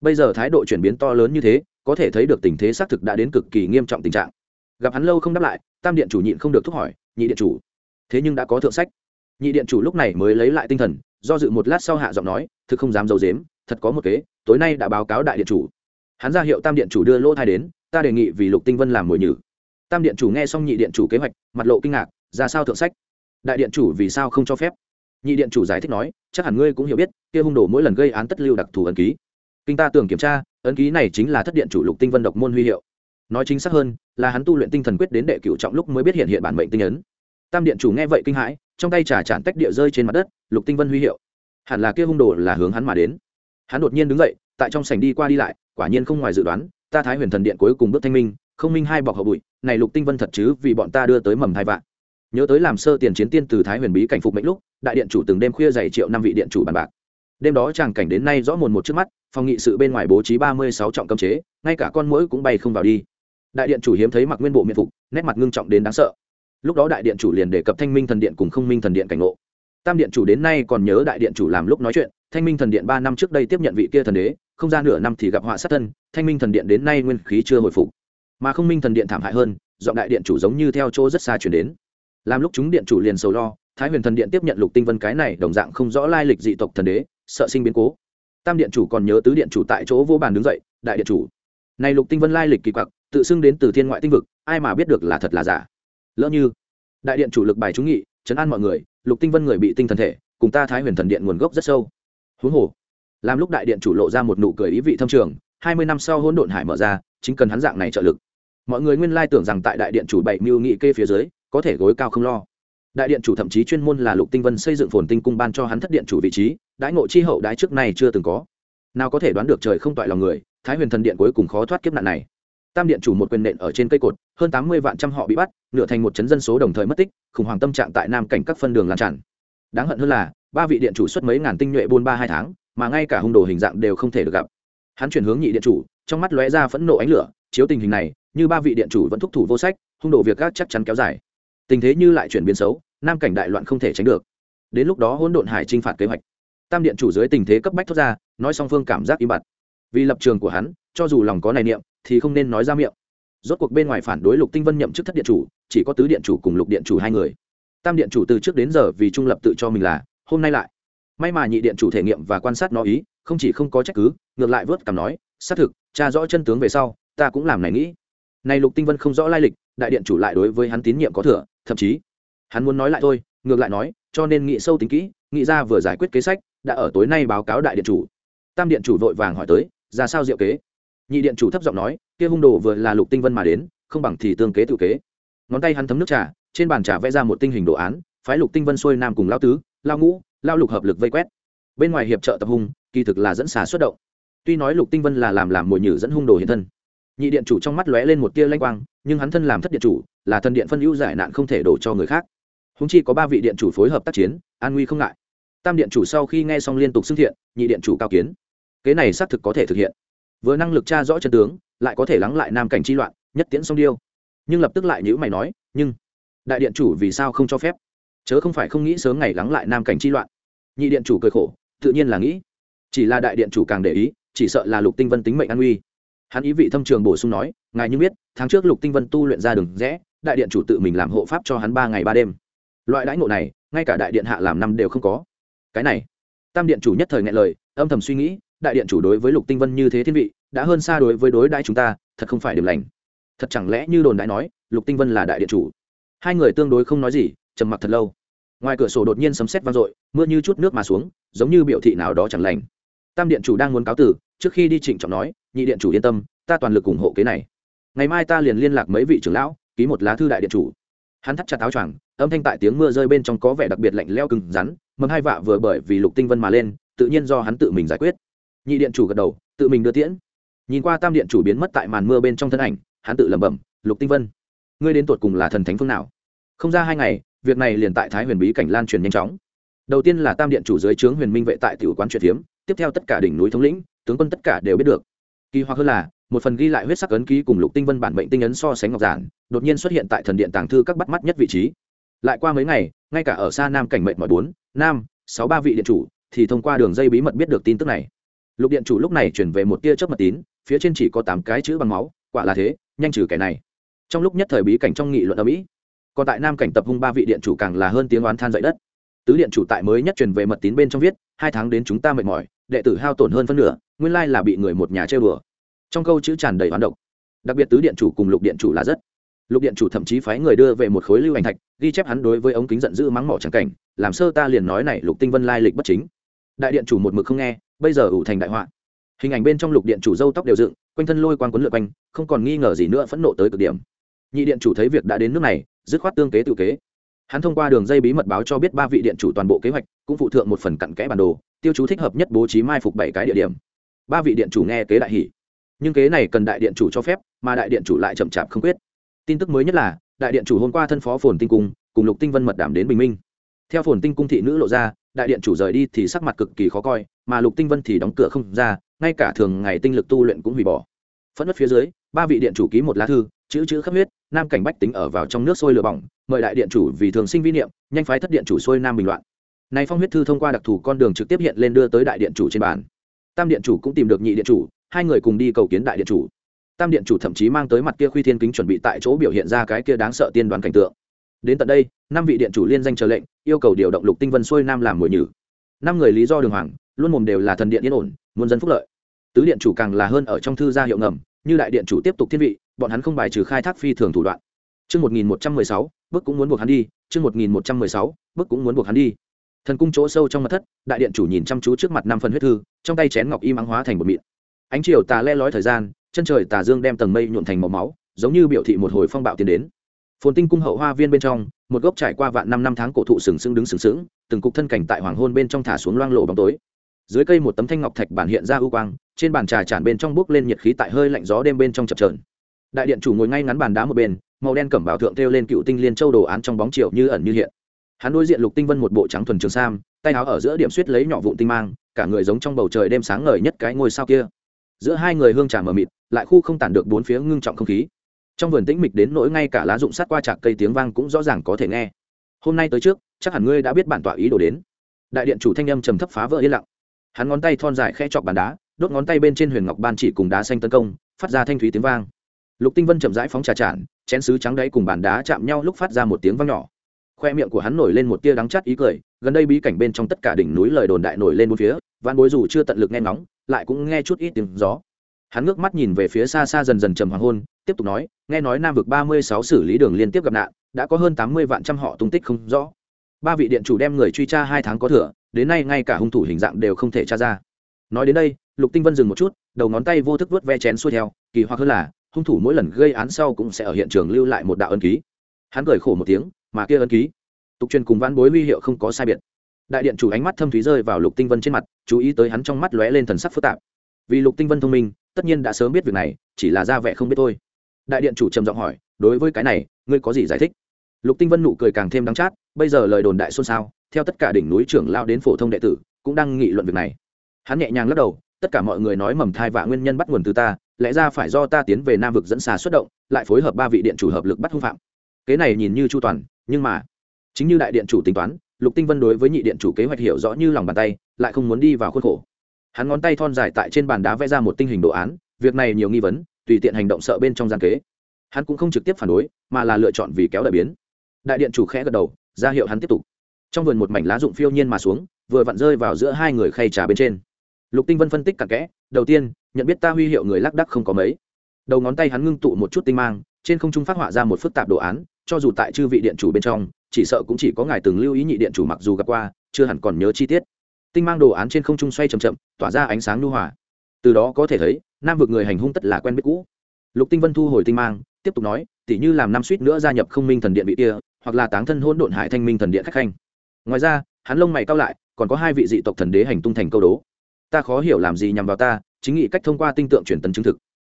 Bây giờ thái độ chuyển biến to lớn như thế, có thể thấy được tình thế xác thực đã đến cực kỳ nghiêm trọng tình trạng. Gặp hắn lâu không đáp lại, Tam điện chủ nhịn không được thúc hỏi, nhị điện chủ, thế nhưng đã có thượng sách. Nhị điện chủ lúc này mới lấy lại tinh thần, do dự một lát sau hạ giọng nói thực không dám d i ấ u dếm thật có một kế tối nay đã báo cáo đại điện chủ. Hắn ra hiệu tam điện chủ đưa lỗ thai đến ta đề nghị vì lục tinh vân làm mồi nhử. Tam điện chủ nghe xong nhị điện chủ kế hoạch mặt lộ kinh ngạc ra sao thượng sách? Đại điện chủ vì sao không cho phép? Nhị điện chủ giải thích nói chắc hẳn ngươi cũng hiểu biết kia hung đồ mỗi lần gây án tất lưu đặc thù ấn ký. Kinh ta tưởng kiểm tra ấn ký này chính là thất điện chủ lục tinh vân độc môn huy hiệu. Nói chính xác hơn là hắn tu luyện tinh thần quyết đến đệ cựu trọng lúc mới biết hiện hiện bản mệnh tinh ấn. Tam điện chủ nghe vậy kinh hãi trong tay trà chản tách địa rơi trên mặt đất, lục tinh vân huy hiệu. Hẳn là kia hung đồ là hướng hắn mà đến. Hắn đột nhiên đứng dậy, tại trong sảnh đi qua đi lại, quả nhiên không ngoài dự đoán, ta thái huyền thần điện cuối cùng bước thanh minh, không minh hai bọc hậu bụi, này lục tinh vân thật chứ, vì bọn ta đưa tới mầm hai vạn. Nhớ tới làm sơ tiền chiến tiên từ thái huyền bí cảnh phục mệnh lúc, đại điện chủ từng đêm khuya dày triệu năm vị điện chủ bàn bạc. Đêm đó chàng cảnh đến nay rõ mồn một trước mắt, phòng nghị sự bên ngoài bố trí ba mươi sáu trọng cấm chế, ngay cả con mũi cũng bay không vào đi. Đại điện chủ hiếm thấy mặc nguyên bộ miện phục, nét mặt ngưng trọng đến đáng sợ lúc đó đại điện chủ liền đề cập thanh minh thần điện cùng không minh thần điện cảnh ngộ. Tam điện chủ đến nay còn nhớ đại điện chủ làm lúc nói chuyện, thanh minh thần điện ba năm trước đây tiếp nhận vị kia thần đế, không ra nửa năm thì gặp họa sát thân, thanh minh thần điện đến nay nguyên khí chưa hồi phục. Mà không minh thần điện thảm hại hơn, giọng đại điện chủ giống như theo chỗ rất xa chuyển đến. Làm lúc chúng điện chủ liền sầu lo, thái huyền thần điện tiếp nhận lục tinh vân cái này đồng dạng không rõ lai lịch dị tộc thần đế, sợ sinh biến cố. Tam điện chủ còn nhớ tứ điện chủ tại chỗ vô bàn đứng dậy, đại điện chủ này lục tinh vân lai lịch kỳ quặc, tự xưng đến từ thiên ngoại tinh vực, ai mà biết được là thật là giả? Lỡ như đại điện chủ lực bài trúng nghị chấn an mọi người, lục tinh vân người bị tinh thần thể, cùng ta thái huyền thần điện nguồn gốc rất sâu. Huống hồ, làm lúc đại điện chủ lộ ra một nụ cười ý vị thâm trường, hai mươi năm sau hỗn độn hải mở ra, chính cần hắn dạng này trợ lực. Mọi người nguyên lai tưởng rằng tại đại điện chủ bảy mưu nghị kê phía dưới, có thể gối cao không lo. Đại điện chủ thậm chí chuyên môn là lục tinh vân xây dựng phồn tinh cung ban cho hắn thất điện chủ vị trí, đãi ngộ chi hậu đãi trước này chưa từng có. Nào có thể đoán được trời không toại lòng người, thái huyền thần điện cuối cùng khó thoát kiếp nạn này tam điện chủ một quyền nện ở trên cây cột, hơn tám mươi vạn trăm họ bị bắt, nửa thành một chấn dân số đồng thời mất tích, khủng hoảng tâm trạng tại nam cảnh các phân đường lan tràn. Đáng hận hơn là, ba vị điện chủ xuất mấy ngàn tinh nhuệ buôn ba hai tháng, mà ngay cả hung đồ hình dạng đều không thể được gặp. Hắn chuyển hướng nhị điện chủ, trong mắt lóe ra phẫn nộ ánh lửa, chiếu tình hình này, như ba vị điện chủ vẫn thúc thủ vô sách, hung đồ việc gác chắc chắn kéo dài. Tình thế như lại chuyển biến xấu, nam cảnh đại loạn không thể tránh được. Đến lúc đó hỗn độn hải chinh phạt kế hoạch. Tam điện chủ dưới tình thế cấp bách thoát ra, nói song phương cảm giác im bặt. Vì lập trường của hắn, cho dù lòng có này niệm thì không nên nói ra miệng. Rốt cuộc bên ngoài phản đối lục tinh vân nhậm chức thất điện chủ, chỉ có tứ điện chủ cùng lục điện chủ hai người. Tam điện chủ từ trước đến giờ vì trung lập tự cho mình là, hôm nay lại. May mà nhị điện chủ thể nghiệm và quan sát nó ý, không chỉ không có trách cứ, ngược lại vớt cảm nói, xác thực tra rõ chân tướng về sau, ta cũng làm này nghĩ. Này lục tinh vân không rõ lai lịch, đại điện chủ lại đối với hắn tín nhiệm có thừa, thậm chí, hắn muốn nói lại thôi, ngược lại nói, cho nên nghĩ sâu tính kỹ, nghĩ ra vừa giải quyết kế sách, đã ở tối nay báo cáo đại điện chủ. Tam điện chủ vội vàng hỏi tới, ra sao diệu kế? Nhị điện chủ thấp giọng nói, kia hung đồ vừa là lục tinh vân mà đến, không bằng thì tương kế tự kế. Ngón tay hắn thấm nước trà, trên bàn trà vẽ ra một tinh hình đồ án, phái lục tinh vân xuôi nam cùng lao tứ lao ngũ lao lục hợp lực vây quét. Bên ngoài hiệp trợ tập hung, kỳ thực là dẫn xà xuất động. Tuy nói lục tinh vân là làm làm mồi nhử dẫn hung đồ hiện thân, nhị điện chủ trong mắt lóe lên một tia lanh quang, nhưng hắn thân làm thất điện chủ, là thần điện phân hữu giải nạn không thể đổ cho người khác. Húng chi có ba vị điện chủ phối hợp tác chiến, an nguy không ngại. Tam điện chủ sau khi nghe xong liên tục xưng thiện, nhị điện chủ cao kiến. Kế này xác thực có thể thực hiện vừa năng lực tra rõ chân tướng, lại có thể lắng lại nam cảnh chi loạn, nhất tiễn song điêu. Nhưng lập tức lại nhữ mày nói, nhưng đại điện chủ vì sao không cho phép? Chớ không phải không nghĩ sớm ngày lắng lại nam cảnh chi loạn. Nhị điện chủ cười khổ, tự nhiên là nghĩ. Chỉ là đại điện chủ càng để ý, chỉ sợ là lục tinh vân tính mệnh an nguy. Hắn ý vị thâm trường bổ sung nói, ngài như biết, tháng trước lục tinh vân tu luyện ra đường rẽ, đại điện chủ tự mình làm hộ pháp cho hắn ba ngày ba đêm. Loại đãi ngộ này, ngay cả đại điện hạ làm năm đều không có. Cái này, tam điện chủ nhất thời ngại lời, âm thầm suy nghĩ, đại điện chủ đối với lục tinh vân như thế thiên vị đã hơn xa đối với đối đãi chúng ta, thật không phải điểm lành. Thật chẳng lẽ như đồn đại nói, lục tinh vân là đại điện chủ? Hai người tương đối không nói gì, trầm mặc thật lâu. Ngoài cửa sổ đột nhiên sấm sét vang dội, mưa như chút nước mà xuống, giống như biểu thị nào đó chẳng lành. Tam điện chủ đang muốn cáo tử trước khi đi trịnh trọng nói, nhị điện chủ yên tâm, ta toàn lực ủng hộ kế này. Ngày mai ta liền liên lạc mấy vị trưởng lão, ký một lá thư đại điện chủ. Hắn thắt chặt áo choàng, âm thanh tại tiếng mưa rơi bên trong có vẻ đặc biệt lạnh leo cứng rắn, mầm hai vạ vừa bởi vì lục tinh vân mà lên, tự nhiên do hắn tự mình giải quyết. Nhị điện chủ gật đầu, tự mình đưa tiễn nhìn qua tam điện chủ biến mất tại màn mưa bên trong thân ảnh, hắn tự lẩm bẩm, lục tinh vân, ngươi đến tuột cùng là thần thánh phương nào? Không ra hai ngày, việc này liền tại thái huyền bí cảnh lan truyền nhanh chóng. Đầu tiên là tam điện chủ dưới trướng huyền minh vệ tại tiểu quán truyền thiếm tiếp theo tất cả đỉnh núi thống lĩnh, tướng quân tất cả đều biết được. Kỳ hoặc hơn là, một phần ghi lại huyết sắc ấn ký cùng lục tinh vân bản mệnh tinh ấn so sánh ngọc giản, đột nhiên xuất hiện tại thần điện tàng thư các bắt mắt nhất vị trí. Lại qua mấy ngày, ngay cả ở xa nam cảnh mệnh mọi bốn, nam, sáu ba vị điện chủ thì thông qua đường dây bí mật biết được tin tức này. Lục điện chủ lúc này chuyển về một tia chớp mật tín phía trên chỉ có tám cái chữ bằng máu, quả là thế, nhanh trừ kẻ này. Trong lúc nhất thời bí cảnh trong nghị luận ở mỹ còn tại nam cảnh tập hung ba vị điện chủ càng là hơn tiếng oán than dậy đất. Tứ điện chủ tại mới nhất truyền về mật tín bên trong viết, hai tháng đến chúng ta mệt mỏi, đệ tử hao tổn hơn phân nửa, nguyên lai là bị người một nhà chơi bừa trong câu chữ tràn đầy hoán độc. Đặc biệt tứ điện chủ cùng lục điện chủ là rất. Lục điện chủ thậm chí phái người đưa về một khối lưu ảnh thạch, ghi chép hắn đối với ống kính giận dữ mắng mỏ trắng cảnh, làm sơ ta liền nói này lục tinh vân lai lịch bất chính. Đại điện chủ một mực không nghe, bây giờ ủ thành đại họa hình ảnh bên trong lục điện chủ dâu tóc đều dựng, quanh thân lôi quang quấn lượt quanh, không còn nghi ngờ gì nữa phẫn nộ tới cực điểm. Nhị điện chủ thấy việc đã đến nước này, dứt khoát tương kế tự kế. Hắn thông qua đường dây bí mật báo cho biết ba vị điện chủ toàn bộ kế hoạch, cũng phụ thượng một phần cặn kẽ bản đồ, tiêu chú thích hợp nhất bố trí mai phục bảy cái địa điểm. Ba vị điện chủ nghe kế đại hỷ nhưng kế này cần đại điện chủ cho phép, mà đại điện chủ lại chậm chạp không quyết. Tin tức mới nhất là, đại điện chủ hôm qua thân phó phồn tinh cung, cùng lục tinh vân mật đảm đến bình minh. Theo phồn tinh cung thị nữ lộ ra, đại điện chủ rời đi thì sắc mặt cực kỳ khó coi, mà lục tinh vân thì đóng cửa không ra ngay cả thường ngày tinh lực tu luyện cũng hủy bỏ. Phẫn nứt phía dưới, ba vị điện chủ ký một lá thư, chữ chữ khắp huyết, nam cảnh bách tính ở vào trong nước sôi lửa bỏng, mời đại điện chủ vì thường sinh vi niệm, nhanh phái thất điện chủ xuôi nam bình loạn. Này phong huyết thư thông qua đặc thù con đường trực tiếp hiện lên đưa tới đại điện chủ trên bàn. Tam điện chủ cũng tìm được nhị điện chủ, hai người cùng đi cầu kiến đại điện chủ. Tam điện chủ thậm chí mang tới mặt kia khuy thiên kính chuẩn bị tại chỗ biểu hiện ra cái kia đáng sợ tiên đoán cảnh tượng. Đến tận đây, năm vị điện chủ liên danh chờ lệnh, yêu cầu điều động lục tinh vân xuôi nam làm mồi nhử. Năm người lý do đường hoàng luôn mồm đều là thần điện yên ổn muôn dân phúc lợi tứ điện chủ càng là hơn ở trong thư gia hiệu ngầm như đại điện chủ tiếp tục thiên vị bọn hắn không bài trừ khai thác phi thường thủ đoạn Trước 1116, bức cũng muốn buộc hắn đi, trước 1116, bức cũng muốn buộc hắn đi. Thần cung chỗ sâu trong mật thất, đại điện chủ nhìn chăm chú trước mặt năm phần huyết thư, trong tay chén ngọc y mắng hóa thành một mịn. Ánh chiều tà le lói thời gian, chân trời tà dương đem tầng mây nhuộn thành màu máu, giống như biểu thị một hồi phong bạo tiến đến. Phồn Tinh cung hậu hoa viên bên trong, một gốc trải qua vạn năm năm tháng cổ thụ sừng sững đứng sừng sững, từng cục thân cảnh tại hoàng hôn bên trong thả xuống loang lộ bóng tối. Dưới cây một tấm thanh ngọc thạch bản hiện ra ưu quang, trên bàn trà tràn bên trong bước lên nhiệt khí tại hơi lạnh gió đêm bên trong chập chờn. Đại điện chủ ngồi ngay ngắn bàn đá một bên, màu đen cẩm bảo thượng thêu lên cựu tinh liên châu đồ án trong bóng chiều như ẩn như hiện. Hắn đối diện Lục Tinh Vân một bộ trắng thuần trường sam, tay áo ở giữa điểm suýt lấy nhỏ vụn tinh mang, cả người giống trong bầu trời đêm sáng ngời nhất cái ngôi sao kia. Giữa hai người hương trà mờ mịt, lại khu không tản được bốn phía ngưng trọng không khí trong vườn tĩnh mịch đến nỗi ngay cả lá rụng sát qua chạc cây tiếng vang cũng rõ ràng có thể nghe hôm nay tới trước chắc hẳn ngươi đã biết bản tọa ý đồ đến đại điện chủ thanh âm trầm thấp phá vỡ yên lặng hắn ngón tay thon dài khe chọc bàn đá, đốt ngón tay bên trên huyền ngọc ban chỉ cùng đá xanh tấn công, phát ra thanh thúy tiếng vang. Lục tinh vân chậm rãi phóng trà tràn, chén sứ trắng đáy cùng bàn đá chạm nhau lúc phát ra một tiếng vang nhỏ. Khoe miệng của hắn nổi lên một tia đắng chát ý cười, gần đây bí cảnh bên trong tất cả đỉnh núi lời đồn đại nổi lên một phía văn bối dù chưa tận lực nghe ngóng, lại cũng nghe chút ít tiếng gió. Hắn ngước mắt nhìn về phía xa xa dần dần trầm hoàng hôn, tiếp tục nói, nghe nói nam vực ba mươi sáu xử lý đường liên tiếp gặp nạn, đã có hơn tám mươi vạn trăm họ tung tích không rõ. Ba vị điện chủ đem người truy tra hai tháng có thừa đến nay ngay cả hung thủ hình dạng đều không thể tra ra. Nói đến đây, lục tinh vân dừng một chút, đầu ngón tay vô thức vớt ve chén xuôi theo, kỳ hoặc hơn là, hung thủ mỗi lần gây án sau cũng sẽ ở hiện trường lưu lại một đạo ân ký. Hắn cười khổ một tiếng, mà kia ân ký, tục truyền cùng vãn bối huy hiệu không có sai biệt. Đại điện chủ ánh mắt thâm thúy rơi vào lục tinh vân trên mặt, chú ý tới hắn trong mắt lóe lên thần sắc phức tạp. Vì lục tinh vân thông minh, tất nhiên đã sớm biết việc này, chỉ là ra vẻ không biết thôi. Đại điện chủ trầm giọng hỏi, đối với cái này, ngươi có gì giải thích? Lục tinh vân nụ cười càng thêm đắng chát, bây giờ lời đồn đại xôn xao theo tất cả đỉnh núi trưởng lao đến phổ thông đệ tử, cũng đang nghị luận việc này. Hắn nhẹ nhàng lắc đầu, tất cả mọi người nói mầm thai và nguyên nhân bắt nguồn từ ta, lẽ ra phải do ta tiến về nam vực dẫn xà xuất động, lại phối hợp ba vị điện chủ hợp lực bắt hung phạm. Kế này nhìn như chu toàn, nhưng mà, chính như đại điện chủ tính toán, lục tinh vân đối với nhị điện chủ kế hoạch hiểu rõ như lòng bàn tay, lại không muốn đi vào khuôn khổ. Hắn ngón tay thon dài tại trên bàn đá vẽ ra một tinh hình đồ án, việc này nhiều nghi vấn, tùy tiện hành động sợ bên trong gian kế. Hắn cũng không trực tiếp phản đối, mà là lựa chọn vì kéo đại biến. Đại điện chủ khẽ gật đầu, ra hiệu hắn tiếp tục trong vườn một mảnh lá rụng phiêu nhiên mà xuống, vừa vặn rơi vào giữa hai người khay trà bên trên. Lục tinh vân phân tích cặn kẽ, đầu tiên, nhận biết ta huy hiệu người lác đắc không có mấy. Đầu ngón tay hắn ngưng tụ một chút tinh mang, trên không trung phát họa ra một phức tạp đồ án, cho dù tại chư vị điện chủ bên trong, chỉ sợ cũng chỉ có ngài từng lưu ý nhị điện chủ mặc dù gặp qua, chưa hẳn còn nhớ chi tiết. Tinh mang đồ án trên không trung xoay c h ậ m chậm, tỏa ra ánh sáng lưu hòa. Từ đó có thể thấy, nam vực người hành hung tất là quen biết cũ. Lục tinh vân thu hồi tinh mang, tiếp tục nói, tỉ như làm năm suýt nữa gia nhập không minh thần điện bị kia, hoặc là táng thân hôn độn hải thanh minh thần điện khách khanh ngoài ra, hắn lông mày cao lại, còn có hai vị dị tộc thần đế hành tung thành câu đố. Ta khó hiểu làm gì nhằm vào ta, chính nghị cách thông qua tinh tượng truyền tấn chứng thực.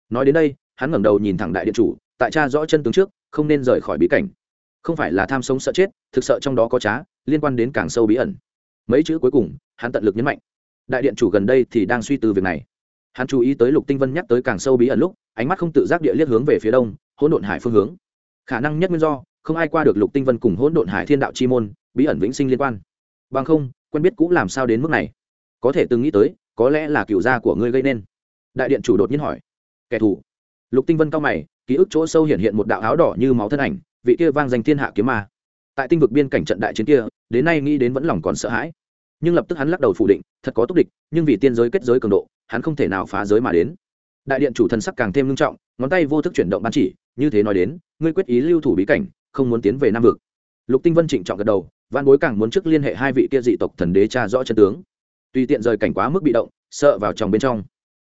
Nói đến đây, hắn ngẩng đầu nhìn thẳng đại điện chủ, tại cha rõ chân tướng trước, không nên rời khỏi bí cảnh. Không phải là tham sống sợ chết, thực sợ trong đó có trá, liên quan đến càng sâu bí ẩn. Mấy chữ cuối cùng, hắn tận lực nhấn mạnh. Đại điện chủ gần đây thì đang suy tư việc này. Hắn chú ý tới lục tinh vân nhắc tới càng sâu bí ẩn lúc, ánh mắt không tự giác địa liếc hướng về phía đông, hỗn độn hải phương hướng. Khả năng nhất nguyên do, không ai qua được lục tinh vân cùng hỗn độn hải thiên đạo chi môn bí ẩn vĩnh sinh liên quan. Bằng không, quen biết cũng làm sao đến mức này? Có thể từng nghĩ tới, có lẽ là cựu gia của ngươi gây nên. Đại điện chủ đột nhiên hỏi. Kẻ thù. Lục tinh vân cao mày, ký ức chỗ sâu hiện hiện một đạo áo đỏ như máu thân ảnh, vị kia vang danh thiên hạ kiếm ma. Tại tinh vực biên cảnh trận đại chiến kia, đến nay nghĩ đến vẫn lòng còn sợ hãi. Nhưng lập tức hắn lắc đầu phủ định, thật có túc địch, nhưng vì tiên giới kết giới cường độ, hắn không thể nào phá giới mà đến. Đại điện chủ thần sắc càng thêm nghiêm trọng, ngón tay vô thức chuyển động ban chỉ, như thế nói đến, ngươi quyết ý lưu thủ bí cảnh, không muốn tiến về nam vực. Lục tinh vân trịnh trọng gật đầu văn bối càng muốn trước liên hệ hai vị kia dị tộc thần đế cha rõ chân tướng. Tùy tiện rời cảnh quá mức bị động, sợ vào trong bên trong.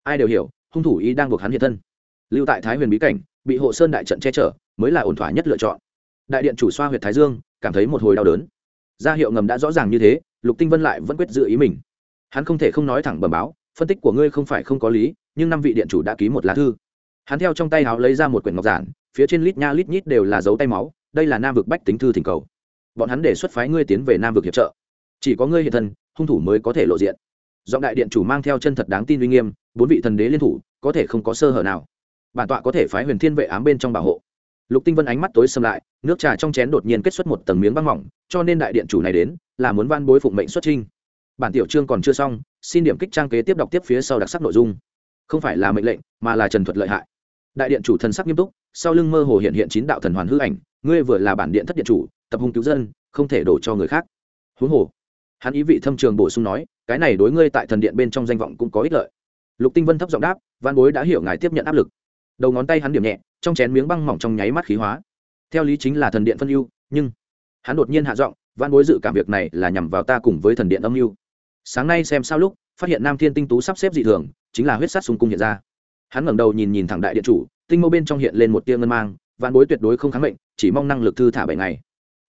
Ai đều hiểu, hung thủ ý đang buộc hắn hiện thân. Lưu tại thái huyền bí cảnh, bị hộ sơn đại trận che chở, mới là ổn thỏa nhất lựa chọn. Đại điện chủ xoa huyệt thái dương, cảm thấy một hồi đau đớn. Gia hiệu ngầm đã rõ ràng như thế, lục tinh vân lại vẫn quyết giữ ý mình. Hắn không thể không nói thẳng bẩm báo, phân tích của ngươi không phải không có lý, nhưng năm vị điện chủ đã ký một lá thư. Hắn theo trong tay háo lấy ra một quyển ngọc giản, phía trên lít nha lít nhít đều là dấu tay máu, đây là nam vực bách tính thư thỉnh cầu bọn hắn đề xuất phái ngươi tiến về nam vực hiệp trợ. Chỉ có ngươi hiện thân, hung thủ mới có thể lộ diện. Giọng đại điện chủ mang theo chân thật đáng tin uy nghiêm, bốn vị thần đế liên thủ, có thể không có sơ hở nào. Bản tọa có thể phái huyền thiên vệ ám bên trong bảo hộ. Lục tinh vân ánh mắt tối xâm lại, nước trà trong chén đột nhiên kết xuất một tầng miếng băng mỏng, cho nên đại điện chủ này đến, là muốn van bối phụng mệnh xuất trinh bản tiểu chương còn chưa xong, xin điểm kích trang kế tiếp đọc tiếp phía sau đặc sắc nội dung. Không phải là mệnh lệnh, mà là trần thuật lợi hại. Đại điện chủ thần sắc nghiêm túc, sau lưng mơ hồ hiện hiện chín đạo thần hoàn hư ảnh, ngươi vừa là bản điện thất điện chủ tập hung cứu dân, không thể đổ cho người khác. Huống hồ, hắn ý vị thâm trường bổ sung nói, cái này đối ngươi tại thần điện bên trong danh vọng cũng có ích lợi. Lục tinh vân thấp giọng đáp văn bối đã hiểu ngài tiếp nhận áp lực. Đầu ngón tay hắn điểm nhẹ, trong chén miếng băng mỏng trong nháy mắt khí hóa. Theo lý chính là thần điện phân ưu, nhưng hắn đột nhiên hạ giọng văn bối dự cảm việc này là nhằm vào ta cùng với thần điện âm mưu. Sáng nay xem sao lúc, phát hiện nam thiên tinh tú sắp xếp dị thường, chính là huyết sát xung cung hiện ra. Hắn ngẩng đầu nhìn nhìn thẳng đại điện chủ, tinh mâu bên trong hiện lên một tia ngân mang văn bối tuyệt đối không kháng mệnh, chỉ mong năng lực thư thả bảy ngày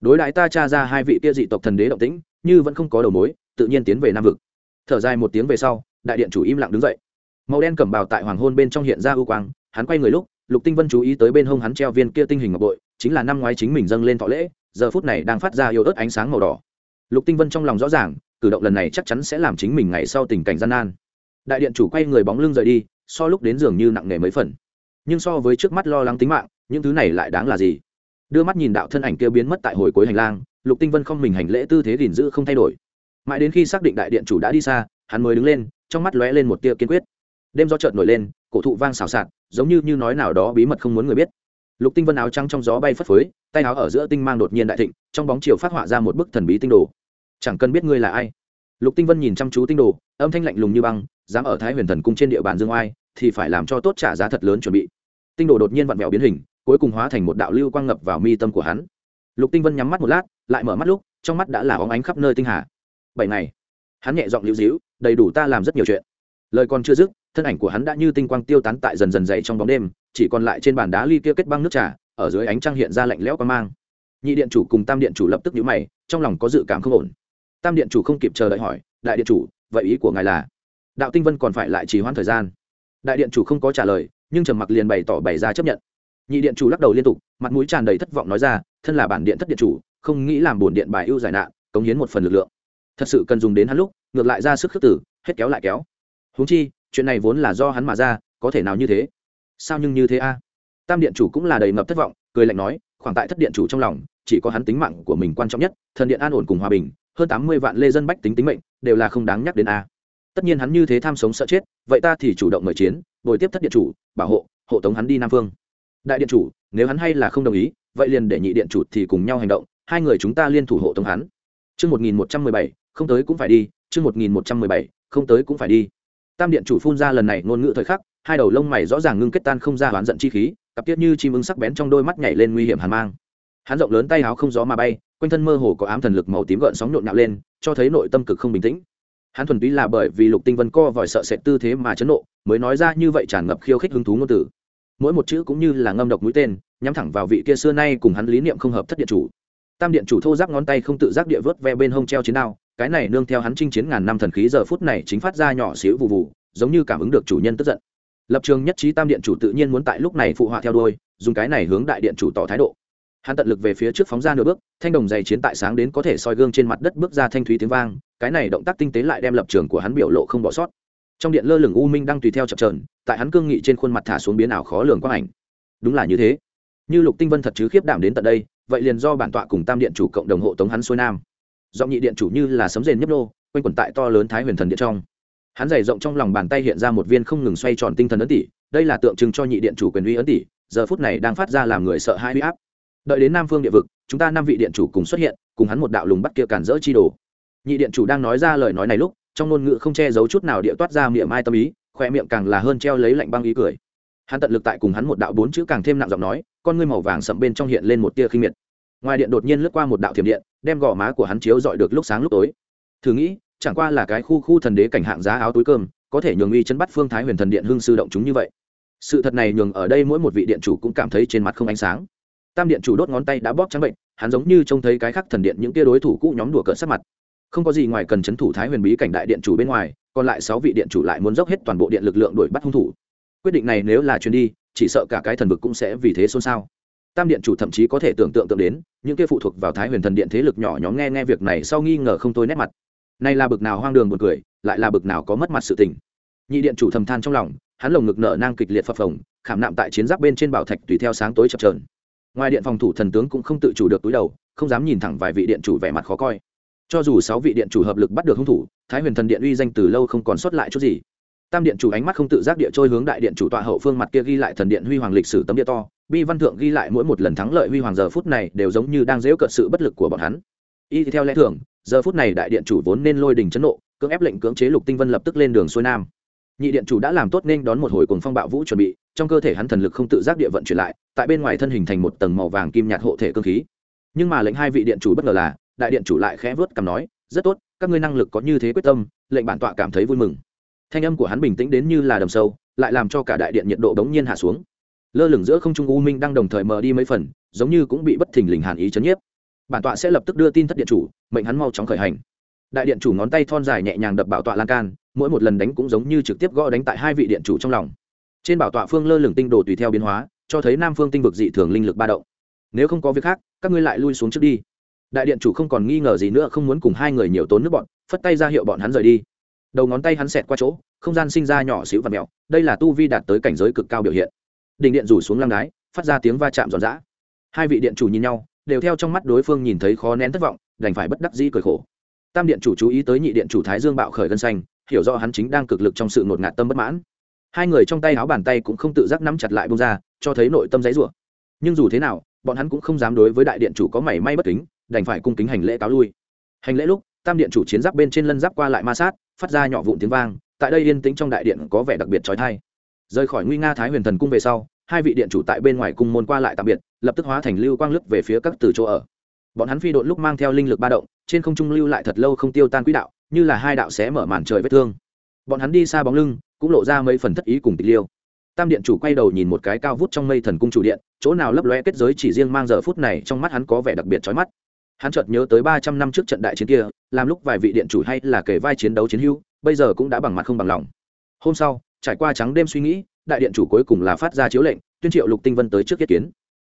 đối đại ta tra ra hai vị kia dị tộc thần đế động tĩnh, như vẫn không có đầu mối, tự nhiên tiến về nam vực. Thở dài một tiếng về sau, đại điện chủ im lặng đứng dậy. Màu đen cẩm bào tại hoàng hôn bên trong hiện ra ưu quang, hắn quay người lúc, lục tinh vân chú ý tới bên hông hắn treo viên kia tinh hình ngọc bội, chính là năm ngoái chính mình dâng lên thọ lễ, giờ phút này đang phát ra yếu ớt ánh sáng màu đỏ. Lục tinh vân trong lòng rõ ràng, cử động lần này chắc chắn sẽ làm chính mình ngày sau tình cảnh gian nan. Đại điện chủ quay người bóng lưng rời đi, so lúc đến giường như nặng nề mấy phần. Nhưng so với trước mắt lo lắng tính mạng, những thứ này lại đáng là gì? Đưa mắt nhìn đạo thân ảnh kia biến mất tại hồi cuối hành lang, lục tinh vân không mình hành lễ tư thế gìn giữ không thay đổi. Mãi đến khi xác định đại điện chủ đã đi xa, hắn mới đứng lên, trong mắt lóe lên một tia kiên quyết. Đêm gió chợt nổi lên, cổ thụ vang xào xạc, giống như như nói nào đó bí mật không muốn người biết. Lục tinh vân áo trắng trong gió bay phất phới, tay áo ở giữa tinh mang đột nhiên đại thịnh, trong bóng chiều phát họa ra một bức thần bí tinh đồ. Chẳng cần biết ngươi là ai. Lục tinh vân nhìn chăm chú tinh đồ, âm thanh lạnh lùng như băng, dám ở thái huyền thần cung trên địa bàn dương oai, thì phải làm cho tốt trả giá thật lớn chuẩn bị. Tinh đồ đột nhiên vặn vẹo biến hình cuối cùng hóa thành một đạo lưu quang ngập vào mi tâm của hắn. Lục tinh vân nhắm mắt một lát, lại mở mắt lúc, trong mắt đã là óng ánh khắp nơi tinh hà. Bảy ngày, hắn nhẹ giọng lưu dĩu đầy đủ ta làm rất nhiều chuyện. Lời còn chưa dứt, thân ảnh của hắn đã như tinh quang tiêu tán tại dần dần dày trong bóng đêm, chỉ còn lại trên bàn đá ly kia kết băng nước trà, ở dưới ánh trăng hiện ra lạnh lẽo qua mang. Nhị điện chủ cùng tam điện chủ lập tức nhíu mày, trong lòng có dự cảm không ổn. Tam điện chủ không kịp chờ đợi hỏi, đại điện chủ, vậy ý của ngài là? Đạo tinh vân còn phải lại trì hoãn thời gian. Đại điện chủ không có trả lời, nhưng trầm mặc liền bày tỏ bày ra chấp nhận nhị điện chủ lắc đầu liên tục, mặt mũi tràn đầy thất vọng nói ra, thân là bản điện thất điện chủ, không nghĩ làm bổn điện bài ưu giải nạn, cống hiến một phần lực lượng. Thật sự cần dùng đến hắn lúc, ngược lại ra sức khước tử, hết kéo lại kéo. Huống chi, chuyện này vốn là do hắn mà ra, có thể nào như thế? Sao nhưng như thế a? Tam điện chủ cũng là đầy ngập thất vọng, cười lạnh nói, khoảng tại thất điện chủ trong lòng, chỉ có hắn tính mạng của mình quan trọng nhất, thần điện an ổn cùng hòa bình, hơn tám mươi vạn lê dân bách tính tính mệnh, đều là không đáng nhắc đến a. Tất nhiên hắn như thế tham sống sợ chết, vậy ta thì chủ động mời chiến, bồi tiếp thất điện chủ, bảo hộ hộ tống hắn đi nam phương đại điện chủ, nếu hắn hay là không đồng ý, vậy liền để nhị điện chủ thì cùng nhau hành động, hai người chúng ta liên thủ hộ tống hắn. Chương một nghìn một trăm mười bảy, không tới cũng phải đi, chương một nghìn một trăm mười bảy, không tới cũng phải đi. Tam điện chủ phun ra lần này ngôn ngữ thời khắc, hai đầu lông mày rõ ràng ngưng kết tan không ra oán giận chi khí, cặp tiết như chim ưng sắc bén trong đôi mắt nhảy lên nguy hiểm hàn mang. Hắn rộng lớn tay áo không gió mà bay, quanh thân mơ hồ có ám thần lực màu tím gợn sóng nhộn nhạo lên, cho thấy nội tâm cực không bình tĩnh. Hắn thuần túy là bởi vì lục tinh vân co vòi sợ sệt tư thế mà chấn nộ, mới nói ra như vậy tràn ngập khiêu khích hứng thú ngôn từ mỗi một chữ cũng như là ngâm độc mũi tên, nhắm thẳng vào vị kia xưa nay cùng hắn lý niệm không hợp thất điện chủ. Tam điện chủ thô giáp ngón tay không tự giác địa vớt ve bên hông treo chiến đao, cái này nương theo hắn chinh chiến ngàn năm thần khí giờ phút này chính phát ra nhỏ xíu vụ vụ giống như cảm ứng được chủ nhân tức giận. Lập trường nhất trí tam điện chủ tự nhiên muốn tại lúc này phụ họa theo đôi dùng cái này hướng đại điện chủ tỏ thái độ. Hắn tận lực về phía trước phóng ra nửa bước, thanh đồng dày chiến tại sáng đến có thể soi gương trên mặt đất bước ra thanh thúy tiếng vang, cái này động tác tinh tế lại đem lập trường của hắn biểu lộ không bỏ sót trong điện lơ lửng u minh đang tùy theo chập trờn tại hắn cương nghị trên khuôn mặt thả xuống biến ảo khó lường quang ảnh. Đúng là như thế. Như lục tinh vân thật chứ khiếp đảm đến tận đây, vậy liền do bản tọa cùng tam điện chủ cộng đồng hộ tống hắn xuôi nam. Giọng nhị điện chủ như là sấm rền nhấp nô, quanh quẩn tại to lớn thái huyền thần điện trong. Hắn dày rộng trong lòng bàn tay hiện ra một viên không ngừng xoay tròn tinh thần ấn tỷ, đây là tượng trưng cho nhị điện chủ quyền uy ấn tỷ, giờ phút này đang phát ra làm người sợ hai huy áp. Đợi đến nam phương địa vực, chúng ta năm vị điện chủ cùng xuất hiện, cùng hắn một đạo lùng bắt kia cản rỡ chi đồ. Nhị điện chủ đang nói ra lời nói này lúc trong ngôn ngữ không che giấu chút nào địa toát ra miệng mai tâm ý khoe miệng càng là hơn treo lấy lạnh băng ý cười. Hắn tận lực tại cùng hắn một đạo bốn chữ càng thêm nặng giọng nói, con ngươi màu vàng sậm bên trong hiện lên một tia khinh miệt. Ngoài điện đột nhiên lướt qua một đạo thiểm điện, đem gò má của hắn chiếu dọi được lúc sáng lúc tối. Thử nghĩ, chẳng qua là cái khu khu thần đế cảnh hạng giá áo túi cơm, có thể nhường uy chân bắt phương thái huyền thần điện hương sư động chúng như vậy. Sự thật này nhường ở đây mỗi một vị điện chủ cũng cảm thấy trên mặt không ánh sáng. Tam điện chủ đốt ngón tay đã bóp trắng bệnh, hắn giống như trông thấy cái khắc thần điện những tia đối thủ cũ nhóm đùa cợt sát mặt không có gì ngoài cần c h ấ n thủ thái huyền bí cảnh đại điện chủ bên ngoài, còn lại sáu vị điện chủ lại muốn dốc hết toàn bộ điện lực lượng đuổi bắt hung thủ. Quyết định này nếu là chuyến đi, chỉ sợ cả cái thần vực cũng sẽ vì thế xôn xao. Tam điện chủ thậm chí có thể tưởng tượng tượng đến, những kia phụ thuộc vào thái huyền thần điện thế lực nhỏ nhóm nghe nghe việc này sau nghi ngờ không tôi nét mặt. Này là bực nào hoang đường một cười, lại là bực nào có mất mặt sự tình. Nhị điện chủ thầm than trong lòng, hắn lồng ngực nở nang kịch liệt phập phồng, khảm nạm tại chiến giáp bên trên bảo thạch tùy theo sáng tối chập trờn ngoài điện phòng thủ thần tướng cũng không tự chủ được túi đầu, không dám nhìn thẳng vài vị điện chủ vẻ mặt khó coi cho dù sáu vị điện chủ hợp lực bắt được hung thủ, thái huyền thần điện uy danh từ lâu không còn sót lại chút gì. Tam điện chủ ánh mắt không tự giác địa trôi hướng đại điện chủ tọa hậu phương mặt kia ghi lại thần điện huy hoàng lịch sử tấm địa to. Bi văn thượng ghi lại mỗi một lần thắng lợi huy hoàng giờ phút này đều giống như đang dễu cận sự bất lực của bọn hắn. Y theo lẽ thường, giờ phút này đại điện chủ vốn nên lôi đình chấn nộ, cưỡng ép lệnh cưỡng chế lục tinh vân lập tức lên đường xuôi nam. Nhị điện chủ đã làm tốt nên đón một hồi cùng phong bạo vũ chuẩn bị, trong cơ thể hắn thần lực không tự giác địa vận chuyển lại, tại bên ngoài thân hình thành một tầng màu vàng kim nhạt hộ thể cơ khí. Nhưng mà lệnh hai vị điện chủ bất ngờ là đại điện chủ lại khẽ vớt cằm nói, rất tốt, các ngươi năng lực có như thế quyết tâm, lệnh bản tọa cảm thấy vui mừng. Thanh âm của hắn bình tĩnh đến như là đầm sâu, lại làm cho cả đại điện nhiệt độ đống nhiên hạ xuống. Lơ lửng giữa không trung u minh đang đồng thời mờ đi mấy phần, giống như cũng bị bất thình lình hàn ý chấn nhiếp. Bản tọa sẽ lập tức đưa tin thất điện chủ, mệnh hắn mau chóng khởi hành. Đại điện chủ ngón tay thon dài nhẹ nhàng đập bảo tọa lan can, mỗi một lần đánh cũng giống như trực tiếp gõ đánh tại hai vị điện chủ trong lòng. Trên bảo tọa phương lơ lửng tinh đồ tùy theo biến hóa, cho thấy nam phương tinh vực dị thường linh lực ba động. Nếu không có việc khác, các ngươi lại lui xuống trước đi đại điện chủ không còn nghi ngờ gì nữa, không muốn cùng hai người nhiều tốn nước bọn, phất tay ra hiệu bọn hắn rời đi. Đầu ngón tay hắn xẹt qua chỗ, không gian sinh ra nhỏ xíu và mèo đây là tu vi đạt tới cảnh giới cực cao biểu hiện. Đỉnh điện rủ xuống lăng đái, phát ra tiếng va chạm giòn giã. Hai vị điện chủ nhìn nhau, đều theo trong mắt đối phương nhìn thấy khó nén thất vọng, đành phải bất đắc dĩ cười khổ. Tam điện chủ chú ý tới nhị điện chủ thái dương bạo khởi gân xanh, hiểu rõ hắn chính đang cực lực trong sự ngột ngạt tâm bất mãn. Hai người trong tay áo bàn tay cũng không tự giác nắm chặt lại bông ra, cho thấy nội tâm giấy rủa. Nhưng dù thế nào, bọn hắn cũng không dám đối với đại điện chủ có mảy may bất kính đành phải cung kính hành lễ cáo lui. Hành lễ lúc, tam điện chủ chiến giáp bên trên lân giáp qua lại ma sát, phát ra nhỏ vụn tiếng vang, tại đây yên tĩnh trong đại điện có vẻ đặc biệt trói thai rời khỏi nguy nga thái huyền thần cung về sau, hai vị điện chủ tại bên ngoài cung môn qua lại tạm biệt, lập tức hóa thành lưu quang lức về phía các từ chỗ ở. Bọn hắn phi đội lúc mang theo linh lực ba động, trên không trung lưu lại thật lâu không tiêu tan quỹ đạo, như là hai đạo xé mở màn trời vết thương. Bọn hắn đi xa bóng lưng, cũng lộ ra mấy phần thất ý cùng tịch liêu. Tam điện chủ quay đầu nhìn một cái cao vút trong mây thần cung chủ điện, chỗ nào lấp lóe kết giới chỉ riêng mang giờ phút này trong mắt hắn có vẻ đặc biệt trói mắt hắn chợt nhớ tới ba trăm năm trước trận đại chiến kia, làm lúc vài vị điện chủ hay là kể vai chiến đấu chiến hữu, bây giờ cũng đã bằng mặt không bằng lòng. Hôm sau, trải qua trắng đêm suy nghĩ, đại điện chủ cuối cùng là phát ra chiếu lệnh, tuyên triệu lục tinh vân tới trước kết kiến.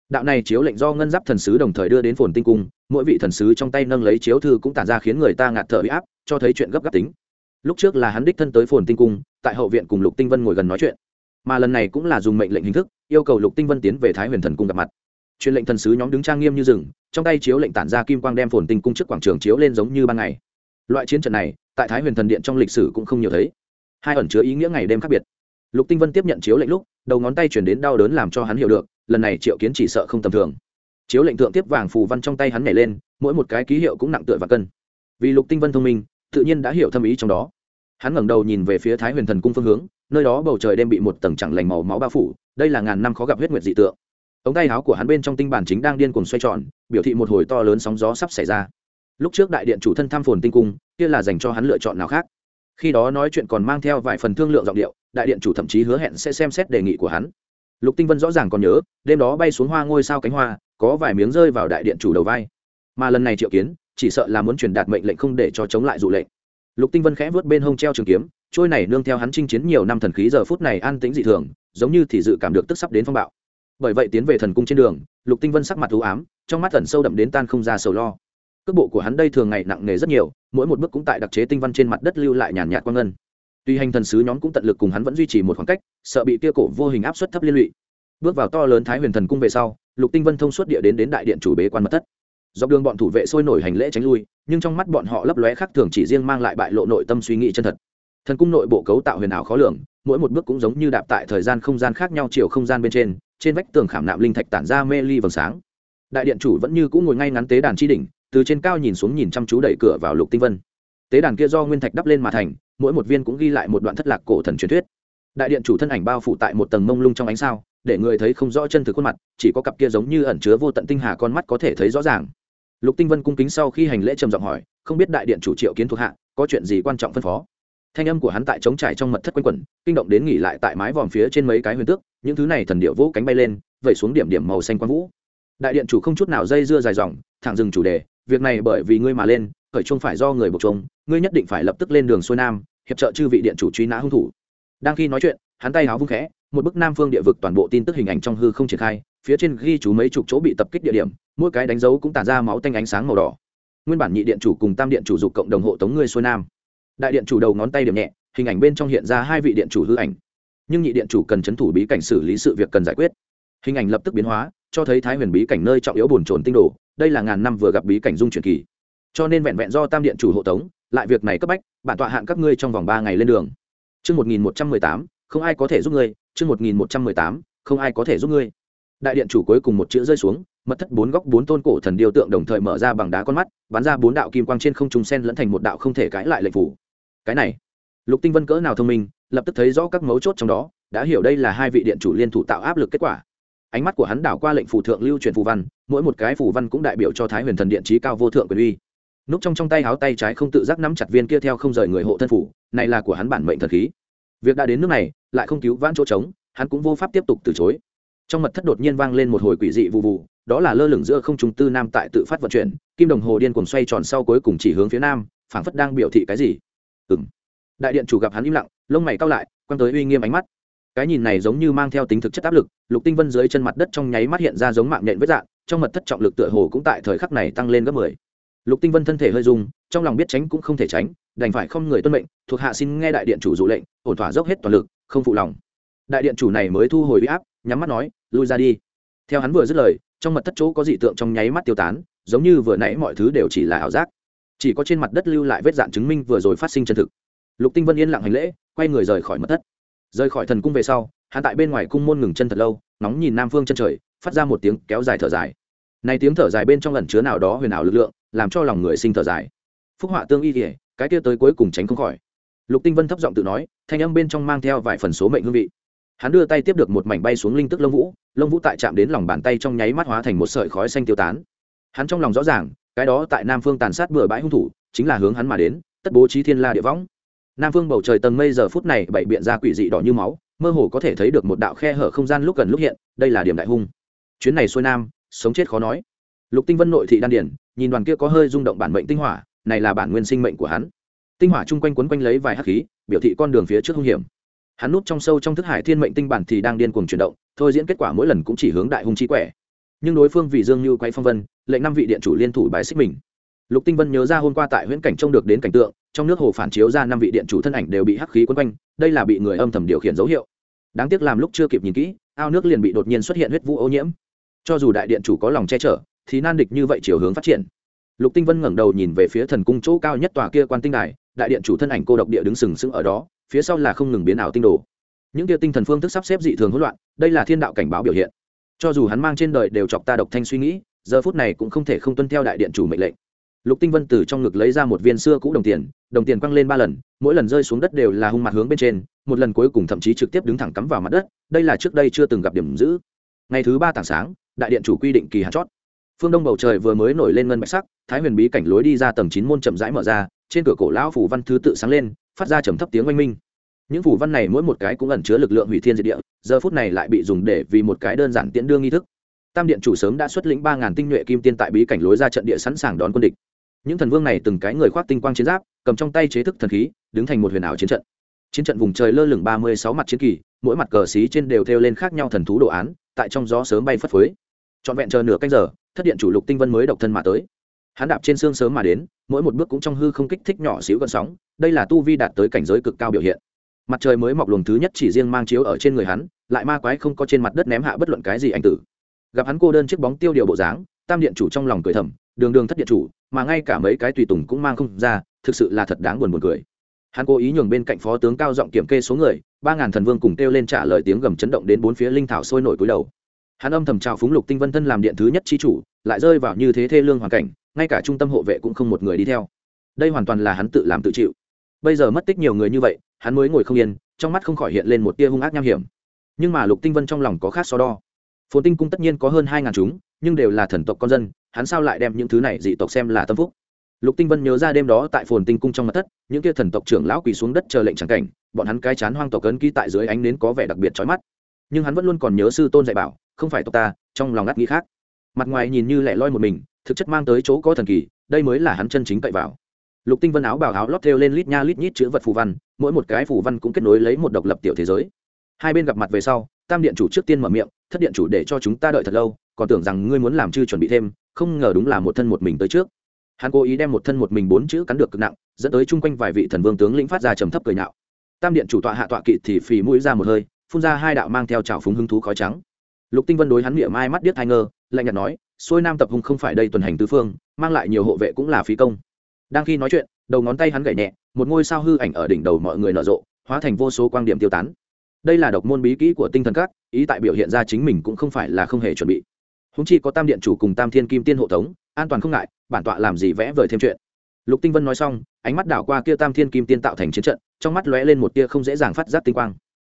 Đạo này chiếu lệnh do ngân giáp thần sứ đồng thời đưa đến phồn tinh cung, mỗi vị thần sứ trong tay nâng lấy chiếu thư cũng tản ra khiến người ta ngạt thở bị áp, cho thấy chuyện gấp gáp tính. Lúc trước là hắn đích thân tới phồn tinh cung, tại hậu viện cùng lục tinh vân ngồi gần nói chuyện. Mà lần này cũng là dùng mệnh lệnh hình thức, yêu cầu lục tinh vân tiến về thái huyền thần cung gặp mặt. Truyền lệnh thần sứ nhóm đứng trang nghiêm như rừng trong tay chiếu lệnh tản ra kim quang đem phồn tinh cung trước quảng trường chiếu lên giống như ban ngày. Loại chiến trận này, tại thái huyền thần điện trong lịch sử cũng không nhiều thấy. Hai ẩn chứa ý nghĩa ngày đêm khác biệt. Lục tinh vân tiếp nhận chiếu lệnh lúc, đầu ngón tay chuyển đến đau đớn làm cho hắn hiểu được, lần này triệu kiến chỉ sợ không tầm thường. Chiếu lệnh thượng tiếp vàng phù văn trong tay hắn nhảy lên, mỗi một cái ký hiệu cũng nặng tựa và cân. Vì lục tinh vân thông minh, tự nhiên đã hiểu thâm ý trong đó. Hắn ngẩng đầu nhìn về phía thái huyền thần cung phương hướng, nơi đó bầu trời đêm bị một tầng chẳng lành màu máu bao phủ, đây là ngàn năm khó gặp huyết nguyệt dị tượng ống tay áo của hắn bên trong tinh bản chính đang điên cuồng xoay tròn, biểu thị một hồi to lớn sóng gió sắp xảy ra. Lúc trước đại điện chủ thân tham phồn tinh cung, kia là dành cho hắn lựa chọn nào khác. Khi đó nói chuyện còn mang theo vài phần thương lượng giọng điệu, đại điện chủ thậm chí hứa hẹn sẽ xem xét đề nghị của hắn. Lục tinh vân rõ ràng còn nhớ, đêm đó bay xuống hoa ngôi sao cánh hoa, có vài miếng rơi vào đại điện chủ đầu vai. Mà lần này triệu kiến, chỉ sợ là muốn truyền đạt mệnh lệnh không để cho chống lại dụ lệnh. Lục tinh vân khẽ vớt bên hông treo trường kiếm, trôi này nương theo hắn chinh chiến nhiều năm thần khí giờ phút này an tĩnh dị thường, giống như thì dự cảm được tức sắp đến phong bạo bởi vậy tiến về thần cung trên đường, lục tinh vân sắc mặt thú ám, trong mắt thần sâu đậm đến tan không ra sầu lo. Cước bộ của hắn đây thường ngày nặng nề rất nhiều, mỗi một bước cũng tại đặc chế tinh văn trên mặt đất lưu lại nhàn nhạt quang ngân. Tuy hành thần sứ nhóm cũng tận lực cùng hắn vẫn duy trì một khoảng cách, sợ bị kia cổ vô hình áp suất thấp liên lụy. Bước vào to lớn thái huyền thần cung về sau, lục tinh vân thông suốt địa đến đến đại điện chủ bế quan mật thất. Dọc đường bọn thủ vệ sôi nổi hành lễ tránh lui, nhưng trong mắt bọn họ lấp lóe khác thường chỉ riêng mang lại bại lộ nội tâm suy nghĩ chân thật. Thần cung nội bộ cấu tạo huyền ảo khó lường, mỗi một bước cũng giống như đạp tại thời gian không gian khác nhau chiều không gian bên trên trên vách tường khảm nạm linh thạch tản ra mê ly vầng sáng. Đại điện chủ vẫn như cũng ngồi ngay ngắn tế đàn chi đỉnh, từ trên cao nhìn xuống nhìn chăm chú đẩy cửa vào lục tinh vân. Tế đàn kia do nguyên thạch đắp lên mà thành, mỗi một viên cũng ghi lại một đoạn thất lạc cổ thần truyền thuyết. Đại điện chủ thân ảnh bao phủ tại một tầng mông lung trong ánh sao, để người thấy không rõ chân thực khuôn mặt, chỉ có cặp kia giống như ẩn chứa vô tận tinh hà con mắt có thể thấy rõ ràng. Lục tinh vân cung kính sau khi hành lễ trầm giọng hỏi, không biết đại điện chủ triệu kiến thuộc hạ, có chuyện gì quan trọng phân phó? Thanh âm của hắn tại trống trải trong mật thất quanh quẩn, kinh động đến nghỉ lại tại mái vòm phía trên mấy cái huyền tước, những thứ này thần điệu vỗ cánh bay lên, vẩy xuống điểm điểm màu xanh quang vũ. Đại điện chủ không chút nào dây dưa dài dòng, thẳng dừng chủ đề, việc này bởi vì ngươi mà lên, khởi chung phải do người buộc chung, ngươi nhất định phải lập tức lên đường xuôi nam, hiệp trợ chư vị điện chủ truy nã hung thủ. Đang khi nói chuyện, hắn tay háo vung khẽ, một bức nam phương địa vực toàn bộ tin tức hình ảnh trong hư không triển khai, phía trên ghi chú mấy chục chỗ bị tập kích địa điểm, mỗi cái đánh dấu cũng tản ra máu tanh ánh sáng màu đỏ. Nguyên bản nhị điện chủ cùng tam điện chủ dục cộng đồng hộ tống ngươi xuôi nam đại điện chủ đầu ngón tay điểm nhẹ, hình ảnh bên trong hiện ra hai vị điện chủ hư ảnh. Nhưng nhị điện chủ cần chấn thủ bí cảnh xử lý sự việc cần giải quyết. Hình ảnh lập tức biến hóa, cho thấy thái huyền bí cảnh nơi trọng yếu bồn trồn tinh đồ, đây là ngàn năm vừa gặp bí cảnh dung truyền kỳ. Cho nên vẹn vẹn do tam điện chủ hộ tống, lại việc này cấp bách, bản tọa hạn các ngươi trong vòng ba ngày lên đường. Chương một nghìn một trăm mười tám, không ai có thể giúp ngươi. Chương một nghìn một trăm mười tám, không ai có thể giúp ngươi. Đại điện chủ cuối cùng một chữ rơi xuống, mật thất bốn góc bốn tôn cổ thần điêu tượng đồng thời mở ra bằng đá con mắt, bắn ra bốn đạo kim quang trên không trung sen lẫn thành một đạo không thể cãi lại lệnh phủ cái này. Lục tinh vân cỡ nào thông minh, lập tức thấy rõ các mấu chốt trong đó, đã hiểu đây là hai vị điện chủ liên thủ tạo áp lực kết quả. Ánh mắt của hắn đảo qua lệnh phủ thượng lưu truyền phù văn, mỗi một cái phù văn cũng đại biểu cho thái huyền thần điện trí cao vô thượng quyền uy. Núp trong trong tay háo tay trái không tự giác nắm chặt viên kia theo không rời người hộ thân phủ, này là của hắn bản mệnh thần khí. Việc đã đến nước này, lại không cứu vãn chỗ trống, hắn cũng vô pháp tiếp tục từ chối. Trong mật thất đột nhiên vang lên một hồi quỷ dị vụ vụ, đó là lơ lửng giữa không trung tư nam tại tự phát vận chuyển, kim đồng hồ điên cuồng xoay tròn sau cuối cùng chỉ hướng phía nam, phảng phất đang biểu thị cái gì ừng đại điện chủ gặp hắn im lặng, lông mày cao lại, quăng tới uy nghiêm ánh mắt. Cái nhìn này giống như mang theo tính thực chất áp lực, lục tinh vân dưới chân mặt đất trong nháy mắt hiện ra giống mạng nhện vết dạng, trong mật thất trọng lực tựa hồ cũng tại thời khắc này tăng lên gấp mười. Lục tinh vân thân thể hơi rung, trong lòng biết tránh cũng không thể tránh, đành phải không người tuân mệnh, thuộc hạ xin nghe đại điện chủ dụ lệnh, ổn thỏa dốc hết toàn lực, không phụ lòng. Đại điện chủ này mới thu hồi huy áp, nhắm mắt nói, lui ra đi. Theo hắn vừa dứt lời, trong mật thất chỗ có dị tượng trong nháy mắt tiêu tán, giống như vừa nãy mọi thứ đều chỉ là ảo giác chỉ có trên mặt đất lưu lại vết dạn chứng minh vừa rồi phát sinh chân thực. Lục tinh vân yên lặng hành lễ, quay người rời khỏi mật thất. Rời khỏi thần cung về sau, hắn tại bên ngoài cung môn ngừng chân thật lâu, nóng nhìn nam phương chân trời, phát ra một tiếng kéo dài thở dài. Này tiếng thở dài bên trong lần chứa nào đó huyền ảo lực lượng, làm cho lòng người sinh thở dài. Phúc họa tương y kể cái kia tới cuối cùng tránh không khỏi. Lục tinh vân thấp giọng tự nói, thanh âm bên trong mang theo vài phần số mệnh hương vị. Hắn đưa tay tiếp được một mảnh bay xuống linh tức lông vũ lông vũ tại chạm đến lòng bàn tay trong nháy mắt hóa thành một sợi khói xanh tiêu tán. Hắn trong lòng rõ ràng cái đó tại nam phương tàn sát bừa bãi hung thủ, chính là hướng hắn mà đến, tất bố trí thiên la địa võng. Nam phương bầu trời tầng mây giờ phút này bảy biện ra quỷ dị đỏ như máu, mơ hồ có thể thấy được một đạo khe hở không gian lúc gần lúc hiện, đây là điểm đại hung. Chuyến này xuôi nam, sống chết khó nói. Lục tinh vân nội thị đan điển, nhìn đoàn kia có hơi rung động bản mệnh tinh hỏa, này là bản nguyên sinh mệnh của hắn. Tinh hỏa chung quanh quấn quanh lấy vài hắc khí, biểu thị con đường phía trước hung hiểm. Hắn núp trong sâu trong thức hải thiên mệnh tinh bản thì đang điên cuồng chuyển động, thôi diễn kết quả mỗi lần cũng chỉ hướng đại hung chi quẻ nhưng đối phương vì dương như quay phong vân lệnh năm vị điện chủ liên thủ bài xích mình lục tinh vân nhớ ra hôm qua tại huyễn cảnh trông được đến cảnh tượng trong nước hồ phản chiếu ra năm vị điện chủ thân ảnh đều bị hắc khí quấn quanh đây là bị người âm thầm điều khiển dấu hiệu đáng tiếc làm lúc chưa kịp nhìn kỹ ao nước liền bị đột nhiên xuất hiện huyết vũ ô nhiễm cho dù đại điện chủ có lòng che chở thì nan địch như vậy chiều hướng phát triển lục tinh vân ngẩng đầu nhìn về phía thần cung chỗ cao nhất tòa kia quan tinh đài đại điện chủ thân ảnh cô độc địa đứng sừng sững ở đó phía sau là không ngừng biến ảo tinh đồ những kia tinh thần phương thức sắp xếp dị thường hỗn loạn đây là thiên đạo cảnh báo biểu hiện cho dù hắn mang trên đời đều chọc ta độc thanh suy nghĩ, giờ phút này cũng không thể không tuân theo đại điện chủ mệnh lệnh. Lục tinh vân từ trong ngực lấy ra một viên xưa cũ đồng tiền đồng tiền quăng lên ba lần, mỗi lần rơi xuống đất đều là hung mặt hướng bên trên, một lần cuối cùng thậm chí trực tiếp đứng thẳng cắm vào mặt đất, đây là trước đây chưa từng gặp điểm giữ. Ngày thứ ba tảng sáng, đại điện chủ quy định kỳ hạn chót. Phương đông bầu trời vừa mới nổi lên ngân bạch sắc, thái huyền bí cảnh lối đi ra tầng chín môn chậm rãi mở ra, trên cửa cổ lão phủ văn thứ tự sáng lên, phát ra trầm thấp tiếng oanh minh những phủ văn này mỗi một cái cũng ẩn chứa lực lượng hủy thiên diệt địa, giờ phút này lại bị dùng để vì một cái đơn giản tiễn đương nghi thức. Tam điện chủ sớm đã xuất lĩnh ba ngàn tinh nhuệ kim tiên tại bí cảnh lối ra trận địa sẵn sàng đón quân địch. Những thần vương này từng cái người khoác tinh quang chiến giáp, cầm trong tay chế thức thần khí, đứng thành một huyền ảo chiến trận. Chiến trận vùng trời lơ lửng ba mươi sáu mặt chiến kỳ, mỗi mặt cờ xí trên đều thêu lên khác nhau thần thú đồ án, tại trong gió sớm bay phất phới. Trọn vẹn chờ nửa canh giờ, thất điện chủ lục tinh vân mới độc thân mà tới. Hắn đạp trên xương sớm mà đến, mỗi một bước cũng trong hư không kích thích nhỏ xíu gần sóng, đây là tu vi đạt tới cảnh giới cực cao biểu hiện mặt trời mới mọc luồng thứ nhất chỉ riêng mang chiếu ở trên người hắn, lại ma quái không có trên mặt đất ném hạ bất luận cái gì anh tử. Gặp hắn cô đơn chiếc bóng tiêu điều bộ dáng, tam điện chủ trong lòng cười thầm, đường đường thất điện chủ, mà ngay cả mấy cái tùy tùng cũng mang không ra, thực sự là thật đáng buồn buồn cười. Hắn cố ý nhường bên cạnh phó tướng cao giọng kiểm kê số người, ba ngàn thần vương cùng kêu lên trả lời tiếng gầm chấn động đến bốn phía linh thảo sôi nổi cúi đầu. Hắn âm thầm trào phúng lục tinh vân thân làm điện thứ nhất chi chủ, lại rơi vào như thế thê lương hoàn cảnh, ngay cả trung tâm hộ vệ cũng không một người đi theo. Đây hoàn toàn là hắn tự làm tự chịu. Bây giờ mất tích nhiều người như vậy hắn mới ngồi không yên, trong mắt không khỏi hiện lên một tia hung ác nham hiểm. Nhưng mà lục tinh vân trong lòng có khác so đo. Phồn tinh cung tất nhiên có hơn hai ngàn chúng, nhưng đều là thần tộc con dân, hắn sao lại đem những thứ này dị tộc xem là tâm phúc? Lục tinh vân nhớ ra đêm đó tại phồn tinh cung trong mặt thất, những kia thần tộc trưởng lão quỳ xuống đất chờ lệnh trắng cảnh, bọn hắn cái chán hoang tộc cấn ký tại dưới ánh nến có vẻ đặc biệt trói mắt. Nhưng hắn vẫn luôn còn nhớ sư tôn dạy bảo, không phải tộc ta, trong lòng ngắt nghĩ khác. Mặt ngoài nhìn như lẻ loi một mình, thực chất mang tới chỗ có thần kỳ, đây mới là hắn chân chính cậy vào lục tinh vân áo bảo áo lót thêu lên lít nha lít nhít chữ vật phù văn, mỗi một cái phù văn cũng kết nối lấy một độc lập tiểu thế giới. Hai bên gặp mặt về sau, tam điện chủ trước tiên mở miệng, thất điện chủ để cho chúng ta đợi thật lâu, còn tưởng rằng ngươi muốn làm chư chuẩn bị thêm, không ngờ đúng là một thân một mình tới trước. Hắn cố ý đem một thân một mình bốn chữ cắn được cực nặng, dẫn tới chung quanh vài vị thần vương tướng lĩnh phát ra trầm thấp cười nhạo. Tam điện chủ tọa hạ tọa kỵ thì phì mũi ra một hơi, phun ra hai đạo mang theo trào phúng hứng thú khói trắng. Lục tinh vân đối hắn miệng mai mắt điếc hai ngơ, lạnh nhạt nói, xuôi nam tập hùng không phải đây tuần hành tứ phương, mang lại nhiều hộ vệ cũng là phí công đang khi nói chuyện, đầu ngón tay hắn gậy nhẹ, một ngôi sao hư ảnh ở đỉnh đầu mọi người nở rộ, hóa thành vô số quan điểm tiêu tán. Đây là độc môn bí kỹ của tinh thần các, ý tại biểu hiện ra chính mình cũng không phải là không hề chuẩn bị. Húng chi có tam điện chủ cùng tam thiên kim tiên hộ tống, an toàn không ngại, bản tọa làm gì vẽ vời thêm chuyện. Lục tinh vân nói xong, ánh mắt đảo qua kia tam thiên kim tiên tạo thành chiến trận, trong mắt lóe lên một tia không dễ dàng phát giác tinh quang.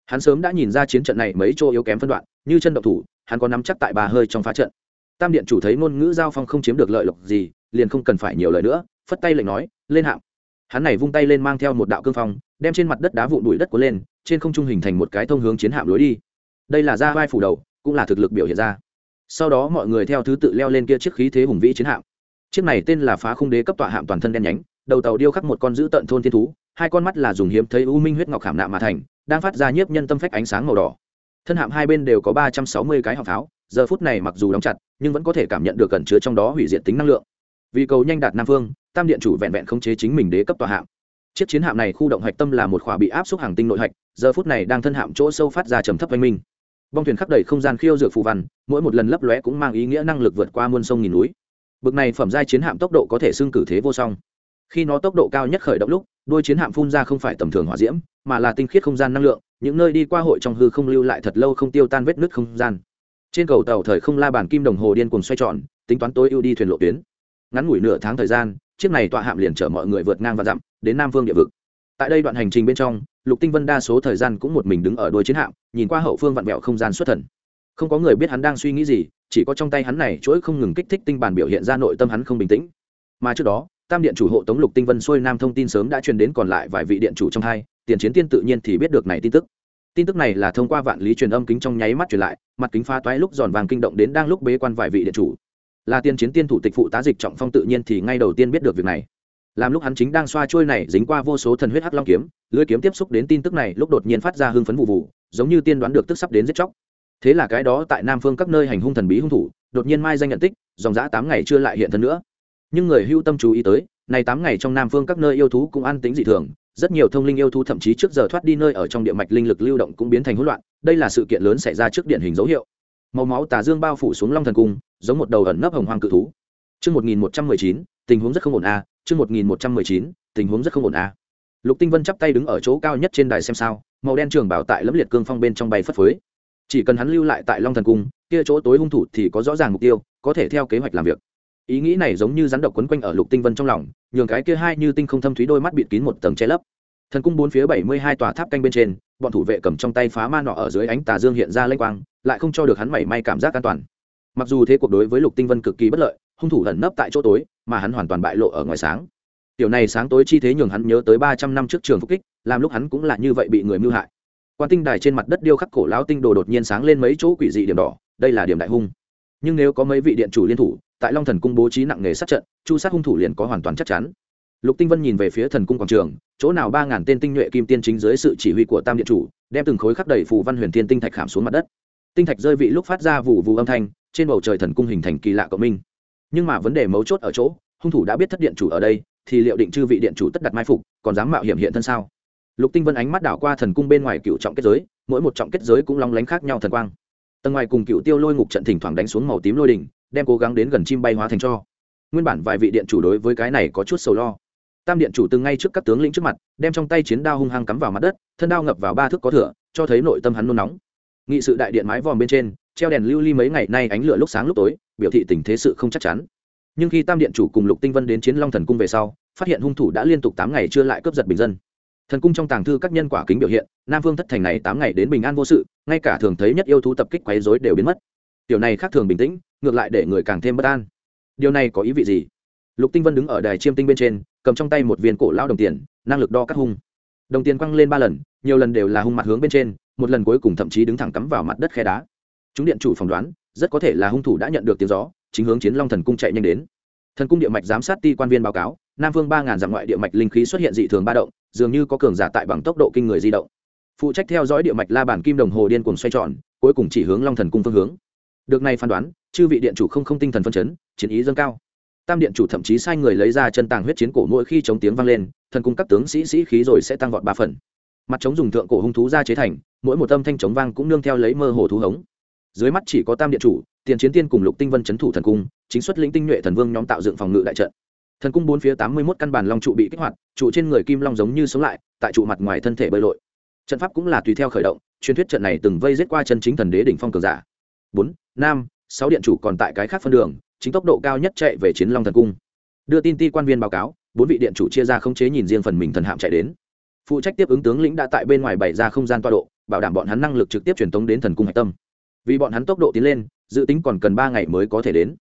Hắn sớm đã nhìn ra chiến trận này mấy chỗ yếu kém phân đoạn, như chân độc thủ, hắn có nắm chắc tại bà hơi trong phá trận. Tam điện chủ thấy ngôn ngữ giao phong không chiếm được lợi lộc gì liền không cần phải nhiều lời nữa, phất tay lệnh nói, lên hạm. Hắn này vung tay lên mang theo một đạo cương phong, đem trên mặt đất đá vụn đuổi đất cuốn lên, trên không trung hình thành một cái thông hướng chiến hạm lối đi. Đây là ra vai phủ đầu, cũng là thực lực biểu hiện ra. Sau đó mọi người theo thứ tự leo lên kia chiếc khí thế hùng vĩ chiến hạm. Chiếc này tên là phá khung đế cấp tọa hạm toàn thân đen nhánh, đầu tàu điêu khắc một con dữ tận thôn thiên thú, hai con mắt là dùng hiếm thấy u minh huyết ngọc khảm nạm mà thành, đang phát ra nhiếp nhân tâm phách ánh sáng màu đỏ. Thân hạm hai bên đều có ba trăm sáu mươi cái họng pháo, giờ phút này mặc dù đóng chặt, nhưng vẫn có thể cảm nhận được cẩn chứa trong đó hủy diệt tính năng lượng vì cầu nhanh đạt nam phương, tam điện chủ vẹn vẹn khống chế chính mình đế cấp tòa hạm. Chiếc chiến hạm này khu động hạch tâm là một khóa bị áp suất hàng tinh nội hạch, giờ phút này đang thân hạm chỗ sâu phát ra trầm thấp oanh minh. Bong thuyền khắp đầy không gian khiêu dược phù văn, mỗi một lần lấp lóe cũng mang ý nghĩa năng lực vượt qua muôn sông nghìn núi. Bực này phẩm giai chiến hạm tốc độ có thể xưng cử thế vô song. Khi nó tốc độ cao nhất khởi động lúc, đôi chiến hạm phun ra không phải tầm thường hỏa diễm, mà là tinh khiết không gian năng lượng, những nơi đi qua hội trong hư không lưu lại thật lâu không tiêu tan vết nứt không gian. Trên cầu tàu thời không la bàn kim đồng hồ điên cuồng xoay tròn, tính toán tối ưu đi thuyền lộ tuyến ngắn ngủi nửa tháng thời gian, chiếc này tọa hạm liền chở mọi người vượt ngang và dặm đến nam vương địa vực. Tại đây đoạn hành trình bên trong, lục tinh vân đa số thời gian cũng một mình đứng ở đuôi chiến hạm, nhìn qua hậu phương vặn vẹo không gian xuất thần. Không có người biết hắn đang suy nghĩ gì, chỉ có trong tay hắn này chuỗi không ngừng kích thích tinh bản biểu hiện ra nội tâm hắn không bình tĩnh. Mà trước đó, tam điện chủ hộ tống lục tinh vân xuôi nam thông tin sớm đã truyền đến còn lại vài vị điện chủ trong hai, tiền chiến tiên tự nhiên thì biết được này tin tức. Tin tức này là thông qua vạn lý truyền âm kính trong nháy mắt truyền lại, mặt kính phá toái lúc giòn vàng kinh động đến đang lúc bế quan vài vị điện chủ là tiên chiến tiên thủ tịch phụ tá dịch trọng phong tự nhiên thì ngay đầu tiên biết được việc này. Làm lúc hắn chính đang xoa trôi này dính qua vô số thần huyết hắc long kiếm, lưới kiếm tiếp xúc đến tin tức này lúc đột nhiên phát ra hưng phấn vụ vụ, giống như tiên đoán được tức sắp đến giết chóc. Thế là cái đó tại nam phương các nơi hành hung thần bí hung thủ, đột nhiên mai danh nhận tích, dòng dã tám ngày chưa lại hiện thân nữa. Nhưng người hưu tâm chú ý tới, này tám ngày trong nam phương các nơi yêu thú cũng an tính dị thường, rất nhiều thông linh yêu thú thậm chí trước giờ thoát đi nơi ở trong địa mạch linh lực lưu động cũng biến thành hỗn loạn, đây là sự kiện lớn xảy ra trước điện hình dấu hiệu màu máu tà dương bao phủ xuống long thần cung giống một đầu ẩn nấp hồng hoàng cự thú Trước 1119, tình huống rất không ổn a, à. trước 1119, tình huống rất không ổn a. À. Lục Tinh Vân chắp tay đứng ở chỗ cao nhất trên đài xem sao, màu đen trường bảo tại lẫm liệt cương phong bên trong bay phất phới. Chỉ cần hắn lưu lại tại Long Thần Cung, kia chỗ tối hung thủ thì có rõ ràng mục tiêu, có thể theo kế hoạch làm việc. Ý nghĩ này giống như rắn độc quấn quanh ở Lục Tinh Vân trong lòng, nhường cái kia hai như tinh không thâm thúy đôi mắt bịt kín một tầng che lấp. Thần cung bốn phía bảy mươi hai tòa tháp canh bên trên, bọn thủ vệ cầm trong tay phá ma nọ ở dưới ánh tà dương hiện ra lênh quang, lại không cho được hắn mảy may cảm giác an toàn. Mặc dù thế cuộc đối với lục tinh vân cực kỳ bất lợi hung thủ lẩn nấp tại chỗ tối mà hắn hoàn toàn bại lộ ở ngoài sáng. Tiểu này sáng tối chi thế nhường hắn nhớ tới ba trăm năm trước trường phục kích làm lúc hắn cũng là như vậy bị người mưu hại. Quan tinh đài trên mặt đất điêu khắc cổ lão tinh đồ đột nhiên sáng lên mấy chỗ quỷ dị điểm đỏ đây là điểm đại hung. Nhưng nếu có mấy vị điện chủ liên thủ tại long thần cung bố trí nặng nghề sát trận chu sát hung thủ liền có hoàn toàn chắc chắn lục tinh vân nhìn về phía thần cung quảng trường, chỗ nào ba ngàn tên tinh nhuệ kim tiên chính dưới sự chỉ huy của tam điện chủ, đem từng khối khắc đầy phù văn huyền thiên tinh thạch khảm xuống mặt đất. Tinh thạch rơi vị lúc phát ra vụ vụ âm thanh, trên bầu trời thần cung hình thành kỳ lạ cộng minh. Nhưng mà vấn đề mấu chốt ở chỗ, hung thủ đã biết thất điện chủ ở đây, thì liệu định chư vị điện chủ tất đặt mai phục, còn dám mạo hiểm hiện thân sao? Lục tinh vân ánh mắt đảo qua thần cung bên ngoài cựu trọng kết giới, mỗi một trọng kết giới cũng long lánh khác nhau thần quang. Tầng ngoài cùng cựu tiêu lôi ngục trận thỉnh thoảng đánh xuống màu tím lôi đỉnh, đem cố gắng đến gần chim bay hóa thành cho. Nguyên bản vài vị điện chủ đối với cái này có chút sầu lo tam điện chủ từng ngay trước các tướng lĩnh trước mặt, đem trong tay chiến đao hung hăng cắm vào mặt đất, thân đao ngập vào ba thước có thửa cho thấy nội tâm hắn nôn nóng. Nghị sự đại điện mái vòm bên trên, treo đèn lưu ly mấy ngày nay ánh lửa lúc sáng lúc tối, biểu thị tình thế sự không chắc chắn. Nhưng khi tam điện chủ cùng lục tinh vân đến chiến long thần cung về sau, phát hiện hung thủ đã liên tục tám ngày chưa lại cướp giật bình dân. Thần cung trong tàng thư các nhân quả kính biểu hiện, nam vương thất thành này tám ngày đến bình an vô sự, ngay cả thường thấy nhất yêu thú tập kích quấy dối đều biến mất. Điều này khác thường bình tĩnh, ngược lại để người càng thêm bất an. Điều này có ý vị gì? Lục tinh vân đứng ở đài chiêm tinh bên trên, cầm trong tay một viên cổ lao đồng tiền, năng lực đo cắt hung. Đồng tiền quăng lên ba lần, nhiều lần đều là hung mặt hướng bên trên, một lần cuối cùng thậm chí đứng thẳng cắm vào mặt đất khe đá. Chúng điện chủ phỏng đoán, rất có thể là hung thủ đã nhận được tiếng gió, chính hướng chiến long thần cung chạy nhanh đến. Thần cung địa mạch giám sát ti quan viên báo cáo, nam vương ba ngàn dặm ngoại địa mạch linh khí xuất hiện dị thường ba động, dường như có cường giả tại bằng tốc độ kinh người di động. Phụ trách theo dõi địa mạch la bản kim đồng hồ điên cuồng xoay tròn, cuối cùng chỉ hướng long thần cung phương hướng. Được này phán đoán, chư vị điện chủ không không tinh thần phân chấn, chiến ý dâng cao tam điện chủ thậm chí sai người lấy ra chân tàng huyết chiến cổ mỗi khi chống tiếng vang lên, thần cung các tướng sĩ sĩ khí rồi sẽ tăng vọt ba phần. Mặt chống dùng thượng cổ hung thú ra chế thành, mỗi một âm thanh chống vang cũng nương theo lấy mơ hồ thú hống. Dưới mắt chỉ có tam điện chủ, tiền chiến tiên cùng lục tinh vân c thủ thần cung, chính xuất lĩnh tinh nhuệ thần vương nhóm tạo dựng phòng ngự đại trận. Thần cung bốn phía tám mươi mốt căn bản long trụ bị kích hoạt, trụ trên người kim long giống như sống lại, tại trụ mặt ngoài thân thể bơi lội. Trận pháp cũng là tùy theo khởi động, truyền thuyết trận này từng vây giết qua chân chính thần đế đỉnh phong cường giả. Bốn năm sáu điện chủ còn tại cái khác phân đường chính tốc độ cao nhất chạy về chiến long thần cung. Đưa tin ti quan viên báo cáo, bốn vị điện chủ chia ra không chế nhìn riêng phần mình thần hạm chạy đến. Phụ trách tiếp ứng tướng lĩnh đã tại bên ngoài bày ra không gian toa độ, bảo đảm bọn hắn năng lực trực tiếp truyền tống đến thần cung hạch tâm. Vì bọn hắn tốc độ tiến lên, dự tính còn cần ba ngày mới có thể đến.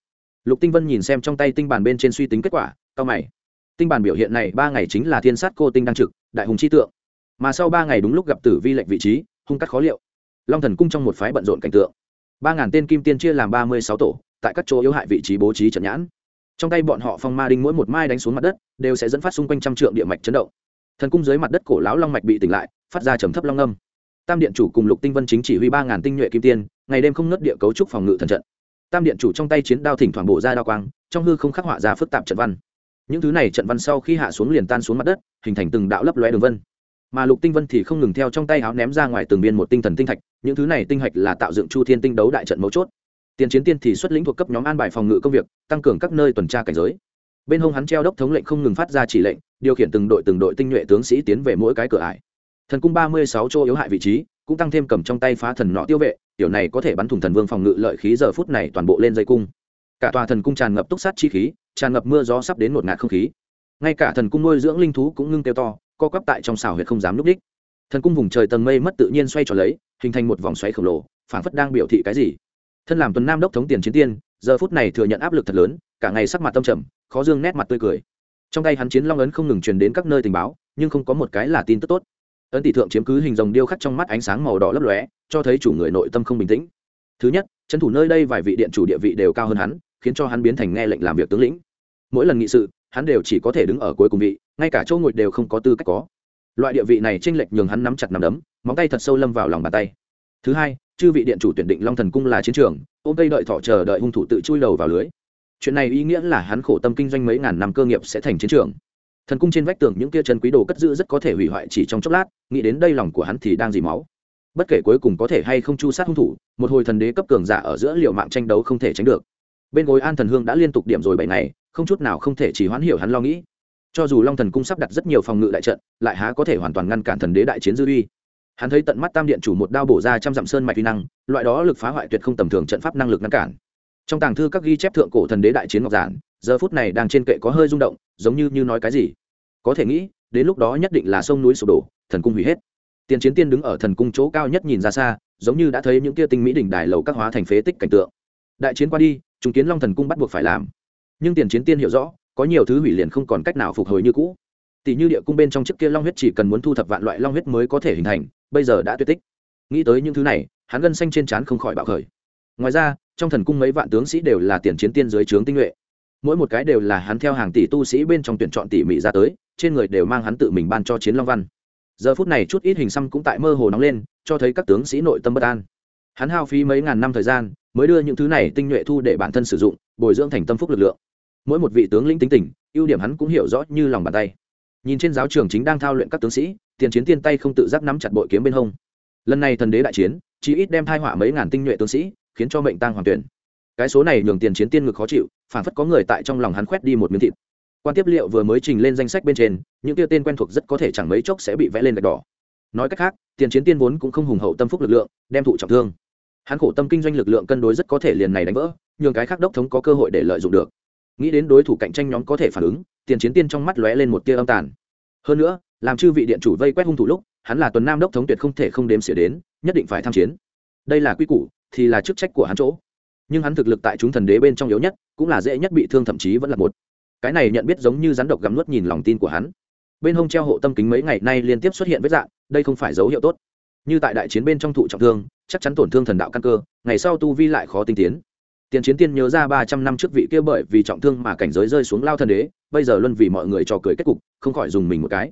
Lục tinh vân nhìn xem trong tay tinh bản bên trên suy tính kết quả, cao mày. Tinh bản biểu hiện này ba ngày chính là thiên sát cô tinh đang trực, đại hùng chi tượng. Mà sau ba ngày đúng lúc gặp tử vi lệnh vị trí, hung cắt khó liệu. Long thần cung trong một phái bận rộn cảnh tượng. Ba ngàn tên kim tiên chia làm ba mươi sáu tổ tại các chỗ yếu hại vị trí bố trí trận nhãn. Trong tay bọn họ phong ma đinh mỗi một mai đánh xuống mặt đất, đều sẽ dẫn phát xung quanh trăm trượng địa mạch chấn động. Thần cung dưới mặt đất cổ lão long mạch bị tỉnh lại, phát ra trầm thấp long âm. Tam điện chủ cùng lục tinh vân chính chỉ huy ba ngàn tinh nhuệ kim tiên, ngày đêm không ngất địa cấu trúc phòng ngự thần trận. Tam điện chủ trong tay chiến đao thỉnh thoảng bổ ra đao quang, trong hư không khắc họa ra phức tạp trận văn. Những thứ này trận văn sau khi hạ xuống liền tan xuống mặt đất, hình thành từng đạo lấp lóe đường vân. Mà lục tinh vân thì không ngừng theo trong tay áo ném ra ngoài từng biên một tinh thần tinh thạch, những thứ này tinh hạch là tạo dựng chu thiên tinh đấu đại trận mấu chốt tiền chiến tiên thì xuất lĩnh thuộc cấp nhóm an bài phòng ngự công việc, tăng cường các nơi tuần tra cảnh giới. Bên hông hắn treo đốc thống lệnh không ngừng phát ra chỉ lệnh, điều khiển từng đội từng đội tinh nhuệ tướng sĩ tiến về mỗi cái cửa ải. Thần cung ba mươi sáu chỗ yếu hại vị trí, cũng tăng thêm cầm trong tay phá thần nọ tiêu vệ, tiểu này có thể bắn thủng thần vương phòng ngự lợi khí giờ phút này toàn bộ lên dây cung. Cả tòa thần cung tràn ngập túc sát chi khí, tràn ngập mưa gió sắp đến một ngạt không khí. Ngay cả thần cung nuôi dưỡng linh thú cũng ngưng kêu to, co quắp tại trong xào huyệt không dám núp đích. Thần cung vùng trời tầng mây mất tự nhiên xoay tròn lấy, hình thành một vòng xoáy khổng lồ, phảng phất đang biểu thị cái gì thân làm tuần nam đốc thống tiền chiến tiên, giờ phút này thừa nhận áp lực thật lớn, cả ngày sắc mặt tâm trầm, khó dương nét mặt tươi cười. Trong tay hắn chiến long ấn không ngừng truyền đến các nơi tình báo, nhưng không có một cái là tin tức tốt. Ấn tỷ thượng chiếm cứ hình rồng điêu khắc trong mắt ánh sáng màu đỏ lấp lóe, cho thấy chủ người nội tâm không bình tĩnh. Thứ nhất, trấn thủ nơi đây vài vị điện chủ địa vị đều cao hơn hắn, khiến cho hắn biến thành nghe lệnh làm việc tướng lĩnh. Mỗi lần nghị sự, hắn đều chỉ có thể đứng ở cuối cùng vị, ngay cả chỗ ngồi đều không có tư cách có. Loại địa vị này tranh lệch nhường hắn nắm chặt nắm đấm, móng tay thật sâu lâm vào lòng bàn tay. Thứ hai chư vị điện chủ tuyển định long thần cung là chiến trường, ôm cây đợi thọ chờ đợi hung thủ tự chui đầu vào lưới. Chuyện này ý nghĩa là hắn khổ tâm kinh doanh mấy ngàn năm cơ nghiệp sẽ thành chiến trường. Thần cung trên vách tường những kia chân quý đồ cất giữ rất có thể hủy hoại chỉ trong chốc lát, nghĩ đến đây lòng của hắn thì đang dì máu. Bất kể cuối cùng có thể hay không chu sát hung thủ, một hồi thần đế cấp cường giả ở giữa liệu mạng tranh đấu không thể tránh được. Bên gối an thần hương đã liên tục điểm rồi bảy ngày, không chút nào không thể chỉ hoãn hiểu hắn lo nghĩ. Cho dù long thần cung sắp đặt rất nhiều phòng ngự đại trận, lại há có thể hoàn toàn ngăn cản thần đế đại chiến dư uy hắn thấy tận mắt tam điện chủ một đao bổ ra trăm dặm sơn mạch uy năng, loại đó lực phá hoại tuyệt không tầm thường trận pháp năng lực ngăn cản. Trong tàng thư các ghi chép thượng cổ thần đế đại chiến ngọc giản, giờ phút này đang trên kệ có hơi rung động, giống như như nói cái gì. Có thể nghĩ, đến lúc đó nhất định là sông núi sụp đổ, thần cung hủy hết. Tiền chiến tiên đứng ở thần cung chỗ cao nhất nhìn ra xa, giống như đã thấy những kia tinh mỹ đỉnh đài lầu các hóa thành phế tích cảnh tượng. Đại chiến qua đi, chúng kiến long thần cung bắt buộc phải làm. Nhưng tiền chiến tiên hiểu rõ, có nhiều thứ hủy liền không còn cách nào phục hồi như cũ tỷ như địa cung bên trong chiếc kia long huyết chỉ cần muốn thu thập vạn loại long huyết mới có thể hình thành, bây giờ đã tuyệt tích. Nghĩ tới những thứ này, hắn gân xanh trên trán không khỏi bạo khởi. Ngoài ra, trong thần cung mấy vạn tướng sĩ đều là tiền chiến tiên dưới trướng tinh nhuệ. Mỗi một cái đều là hắn theo hàng tỷ tu sĩ bên trong tuyển chọn tỉ mỉ ra tới, trên người đều mang hắn tự mình ban cho chiến long văn. Giờ phút này chút ít hình xăm cũng tại mơ hồ nóng lên, cho thấy các tướng sĩ nội tâm bất an. Hắn hao phí mấy ngàn năm thời gian, mới đưa những thứ này tinh nhuệ thu để bản thân sử dụng, bồi dưỡng thành tâm phúc lực lượng. Mỗi một vị tướng lĩnh tính tình, ưu điểm hắn cũng hiểu rõ như lòng bàn tay nhìn trên giáo trường chính đang thao luyện các tướng sĩ, tiền chiến tiên tay không tự giác nắm chặt bội kiếm bên hông. Lần này thần đế đại chiến chỉ ít đem thai họa mấy ngàn tinh nhuệ tướng sĩ, khiến cho mệnh tăng hoàng tuyển. Cái số này nhường tiền chiến tiên ngực khó chịu, phản phất có người tại trong lòng hắn khoét đi một miếng thịt. Quan tiếp liệu vừa mới trình lên danh sách bên trên, những tiêu tên quen thuộc rất có thể chẳng mấy chốc sẽ bị vẽ lên gạch đỏ. Nói cách khác, tiền chiến tiên vốn cũng không hùng hậu tâm phúc lực lượng, đem thụ trọng thương. Hắn khổ tâm kinh doanh lực lượng cân đối rất có thể liền này đánh vỡ, nhường cái khác đốc thống có cơ hội để lợi dụng được. Nghĩ đến đối thủ cạnh tranh nhóm có thể phản ứng tiền chiến tiên trong mắt lóe lên một tia âm tàn. Hơn nữa, làm chư vị điện chủ vây quét hung thủ lúc, hắn là tuần nam đốc thống tuyệt không thể không đếm xỉa đến, nhất định phải tham chiến. Đây là quy củ, thì là chức trách của hắn chỗ. Nhưng hắn thực lực tại chúng thần đế bên trong yếu nhất, cũng là dễ nhất bị thương thậm chí vẫn là một. Cái này nhận biết giống như rắn độc gắm nuốt nhìn lòng tin của hắn. Bên hông treo hộ tâm kính mấy ngày nay liên tiếp xuất hiện vết dạng, đây không phải dấu hiệu tốt. Như tại đại chiến bên trong thụ trọng thương, chắc chắn tổn thương thần đạo căn cơ, ngày sau tu vi lại khó tinh tiến tiền chiến tiên nhớ ra ba trăm năm trước vị kia bởi vì trọng thương mà cảnh giới rơi xuống lao thần đế bây giờ luân vì mọi người trò cười kết cục không khỏi dùng mình một cái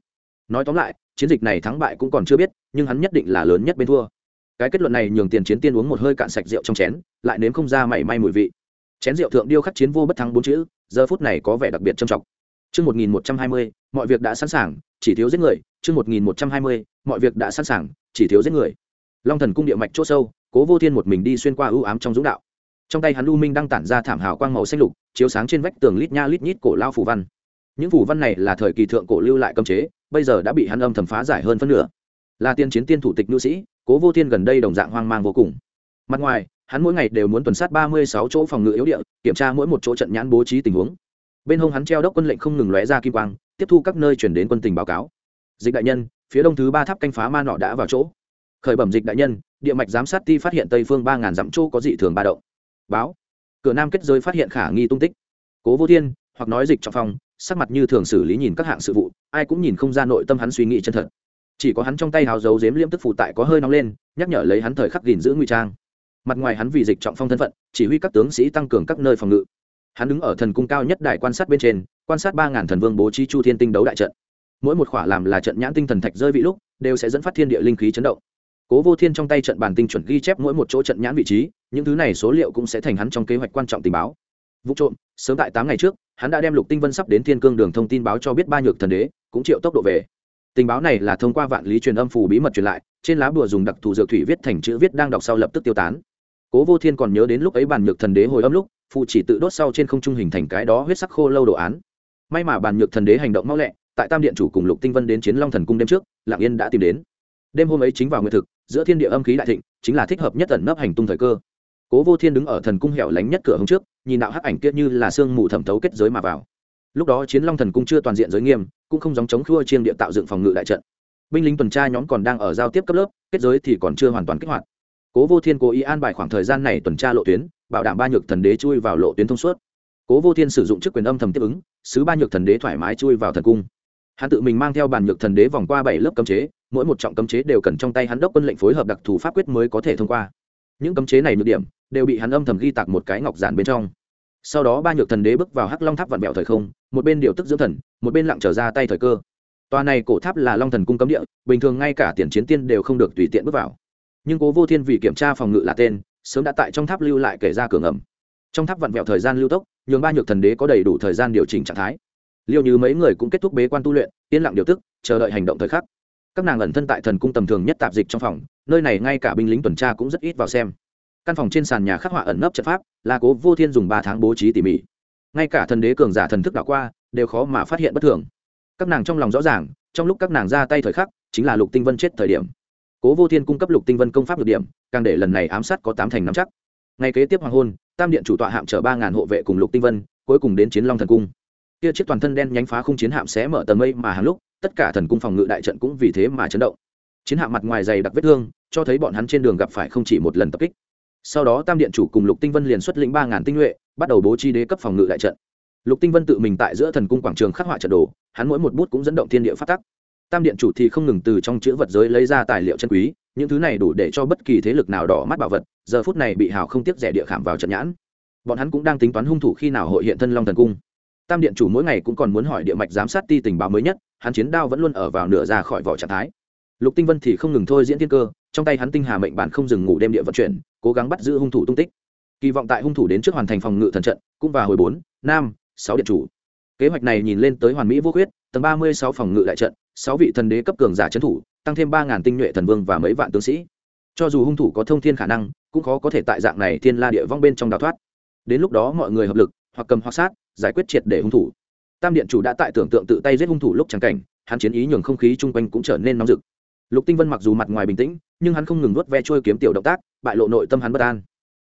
nói tóm lại chiến dịch này thắng bại cũng còn chưa biết nhưng hắn nhất định là lớn nhất bên thua cái kết luận này nhường tiền chiến tiên uống một hơi cạn sạch rượu trong chén lại nếm không ra mảy may mùi vị chén rượu thượng điêu khắc chiến vô bất thắng bốn chữ giờ phút này có vẻ đặc biệt trầm trọng Chương 1120, mọi việc đã sẵn sàng, chỉ thiếu giết người. Chương 1120, mọi việc đã sẵn sàng, chỉ thiếu giết người. Long Thần cung địa mạch chỗ sâu, Cố Vô Thiên một mình đi xuyên qua ưu ám trong dũng đạo. Trong tay hắn u minh đang tản ra thảm hào quang màu xanh lục, chiếu sáng trên vách tường lít nha lít nhít cổ lao phù văn. những phủ văn này là thời kỳ thượng cổ lưu lại cấm chế bây giờ đã bị hắn âm thầm phá giải hơn phân nửa. Là tiên chiến tiên thủ tịch nữ sĩ cố vô thiên gần đây đồng dạng hoang mang vô cùng. Mặt ngoài hắn mỗi ngày đều muốn tuần sát ba mươi sáu chỗ phòng ngự yếu địa kiểm tra mỗi một chỗ trận nhãn bố trí tình huống. Bên hông hắn treo đốc quân lệnh không ngừng lóe ra kim quang tiếp thu các nơi chuyển đến quân tình báo cáo. Dịch đại nhân phía đông thứ ba tháp canh phá ma nọ đã vào chỗ. Khởi bẩm dịch đại nhân địa mạch giám sát ti phát hiện tây phương ba ngàn dặm chỗ có dị thường ba động báo. Cửa nam kết giới phát hiện khả nghi tung tích. Cố vô thiên, hoặc nói dịch trọng phong, sắc mặt như thường xử lý nhìn các hạng sự vụ, ai cũng nhìn không ra nội tâm hắn suy nghĩ chân thật. Chỉ có hắn trong tay hào dấu dếm liễm tức phụ tại có hơi nóng lên, nhắc nhở lấy hắn thời khắc gìn giữ nguy trang. Mặt ngoài hắn vì dịch trọng phong thân phận, chỉ huy các tướng sĩ tăng cường các nơi phòng ngự. Hắn đứng ở thần cung cao nhất đài quan sát bên trên, quan sát ba ngàn thần vương bố trí chu thiên tinh đấu đại trận. Mỗi một khỏa làm là trận nhãn tinh thần thạch rơi vị lúc, đều sẽ dẫn phát thiên địa linh khí chấn động cố vô thiên trong tay trận bàn tinh chuẩn ghi chép mỗi một chỗ trận nhãn vị trí, những thứ này số liệu cũng sẽ thành hắn trong kế hoạch quan trọng tình báo. Vụ trộm, sớm tại tám ngày trước, hắn đã đem lục tinh vân sắp đến thiên cương đường thông tin báo cho biết ba nhược thần đế, cũng triệu tốc độ về. Tình báo này là thông qua vạn lý truyền âm phù bí mật truyền lại, trên lá bùa dùng đặc thù dược thủy viết thành chữ viết đang đọc sau lập tức tiêu tán. Cố vô thiên còn nhớ đến lúc ấy bàn nhược thần đế hồi âm lúc phụ chỉ tự đốt sau trên không trung hình thành cái đó huyết sắc khô lâu đồ án. May mà bàn nhược thần đế hành động mau lẹ, tại tam điện chủ cùng lục tinh vân đến chiến long thần cung đêm trước lạng yên đã tìm đến. Đêm hôm ấy chính vào nguyệt thực giữa thiên địa âm khí đại thịnh, chính là thích hợp nhất tẩn nấp hành tung thời cơ. Cố vô thiên đứng ở thần cung hẻo lánh nhất cửa hôm trước, nhìn đạo hắc ảnh kia như là sương mù thẩm thấu kết giới mà vào. Lúc đó chiến long thần cung chưa toàn diện giới nghiêm, cũng không giống chống khua chiêm địa tạo dựng phòng ngự đại trận. Binh lính tuần tra nhóm còn đang ở giao tiếp cấp lớp, kết giới thì còn chưa hoàn toàn kích hoạt. Cố vô thiên cố ý an bài khoảng thời gian này tuần tra lộ tuyến, bảo đảm ba nhược thần đế chui vào lộ tuyến thông suốt. Cố vô thiên sử dụng chức quyền âm thầm tiếp ứng, sứ ba nhược thần đế thoải mái chui vào thần cung hắn tự mình mang theo bản nhược thần đế vòng qua bảy lớp cấm chế, mỗi một trọng cấm chế đều cần trong tay hắn đốc quân lệnh phối hợp đặc thù pháp quyết mới có thể thông qua. Những cấm chế này nhược điểm đều bị hắn âm thầm ghi tạc một cái ngọc giản bên trong. Sau đó ba nhược thần đế bước vào hắc long tháp vạn vẹo thời không, một bên điều tức dưỡng thần, một bên lặng trở ra tay thời cơ. Tòa này cổ tháp là long thần cung cấm địa, bình thường ngay cả tiền chiến tiên đều không được tùy tiện bước vào. Nhưng cố vô thiên vì kiểm tra phòng ngự là tên, sớm đã tại trong tháp lưu lại kể ra cửa ngầm. Trong tháp vặn vẹo thời gian lưu tốc, nhường ba nhược thần đế có đầy đủ thời gian điều chỉnh trạng thái liệu như mấy người cũng kết thúc bế quan tu luyện, yên lặng điều tức, chờ đợi hành động thời khắc. Các nàng ẩn thân tại thần cung tầm thường nhất tạp dịch trong phòng, nơi này ngay cả binh lính tuần tra cũng rất ít vào xem. Căn phòng trên sàn nhà khắc họa ẩn nấp trận pháp, là cố vô thiên dùng ba tháng bố trí tỉ mỉ. Ngay cả thần đế cường giả thần thức đảo qua, đều khó mà phát hiện bất thường. Các nàng trong lòng rõ ràng, trong lúc các nàng ra tay thời khắc, chính là lục tinh vân chết thời điểm. Cố vô thiên cung cấp lục tinh vân công pháp được điểm, càng để lần này ám sát có tám thành nắm chắc. Ngày kế tiếp hoàng hôn, tam điện chủ tọa hạm chở ba ngàn hộ vệ cùng lục tinh vân, cuối cùng đến chiến long thần cung kia chiếc toàn thân đen nhánh phá khung chiến hạm xé mở tầng mây mà hàng lúc, tất cả thần cung phòng ngự đại trận cũng vì thế mà chấn động. Chiến hạm mặt ngoài dày đặc vết thương, cho thấy bọn hắn trên đường gặp phải không chỉ một lần tập kích. Sau đó tam điện chủ cùng lục tinh vân liền xuất lĩnh ba ngàn tinh nhuệ, bắt đầu bố trí đế cấp phòng ngự đại trận. Lục tinh vân tự mình tại giữa thần cung quảng trường khắc họa trận đồ, hắn mỗi một bút cũng dẫn động thiên địa phát tắc. Tam điện chủ thì không ngừng từ trong chữ vật giới lấy ra tài liệu chân quý, những thứ này đủ để cho bất kỳ thế lực nào đỏ mắt bảo vật, giờ phút này bị hào không tiếc rẻ địa khảm vào trận nhãn. Bọn hắn cũng đang tính toán hung thủ khi nào hội hiện thân long thần cung tam điện chủ mỗi ngày cũng còn muốn hỏi địa mạch giám sát ti tình báo mới nhất hắn chiến đao vẫn luôn ở vào nửa ra khỏi vỏ trạng thái. Lục tinh vân thì không ngừng thôi diễn thiên cơ trong tay hắn tinh hà mệnh bản không dừng ngủ đêm địa vận chuyển cố gắng bắt giữ hung thủ tung tích. Kỳ vọng tại hung thủ đến trước hoàn thành phòng ngự thần trận cũng vào hồi bốn nam, sáu điện chủ. Kế hoạch này nhìn lên tới hoàn mỹ vô khuyết tầng ba mươi sáu phòng ngự đại trận sáu vị thần đế cấp cường giả trấn thủ tăng thêm ba ngàn tinh nhuệ thần vương và mấy vạn tướng sĩ. Cho dù hung thủ có thông thiên khả năng cũng khó có thể tại dạng này thiên la địa vong bên trong đào thoát. Đến lúc đó mọi người hợp lực hoặc cầm hoặc sát, giải quyết triệt để hung thủ. Tam điện chủ đã tại tưởng tượng tự tay giết hung thủ lúc trắng cảnh, hắn chiến ý nhường không khí chung quanh cũng trở nên nóng rực. Lục tinh vân mặc dù mặt ngoài bình tĩnh, nhưng hắn không ngừng nuốt ve trôi kiếm tiểu động tác, bại lộ nội tâm hắn bất an.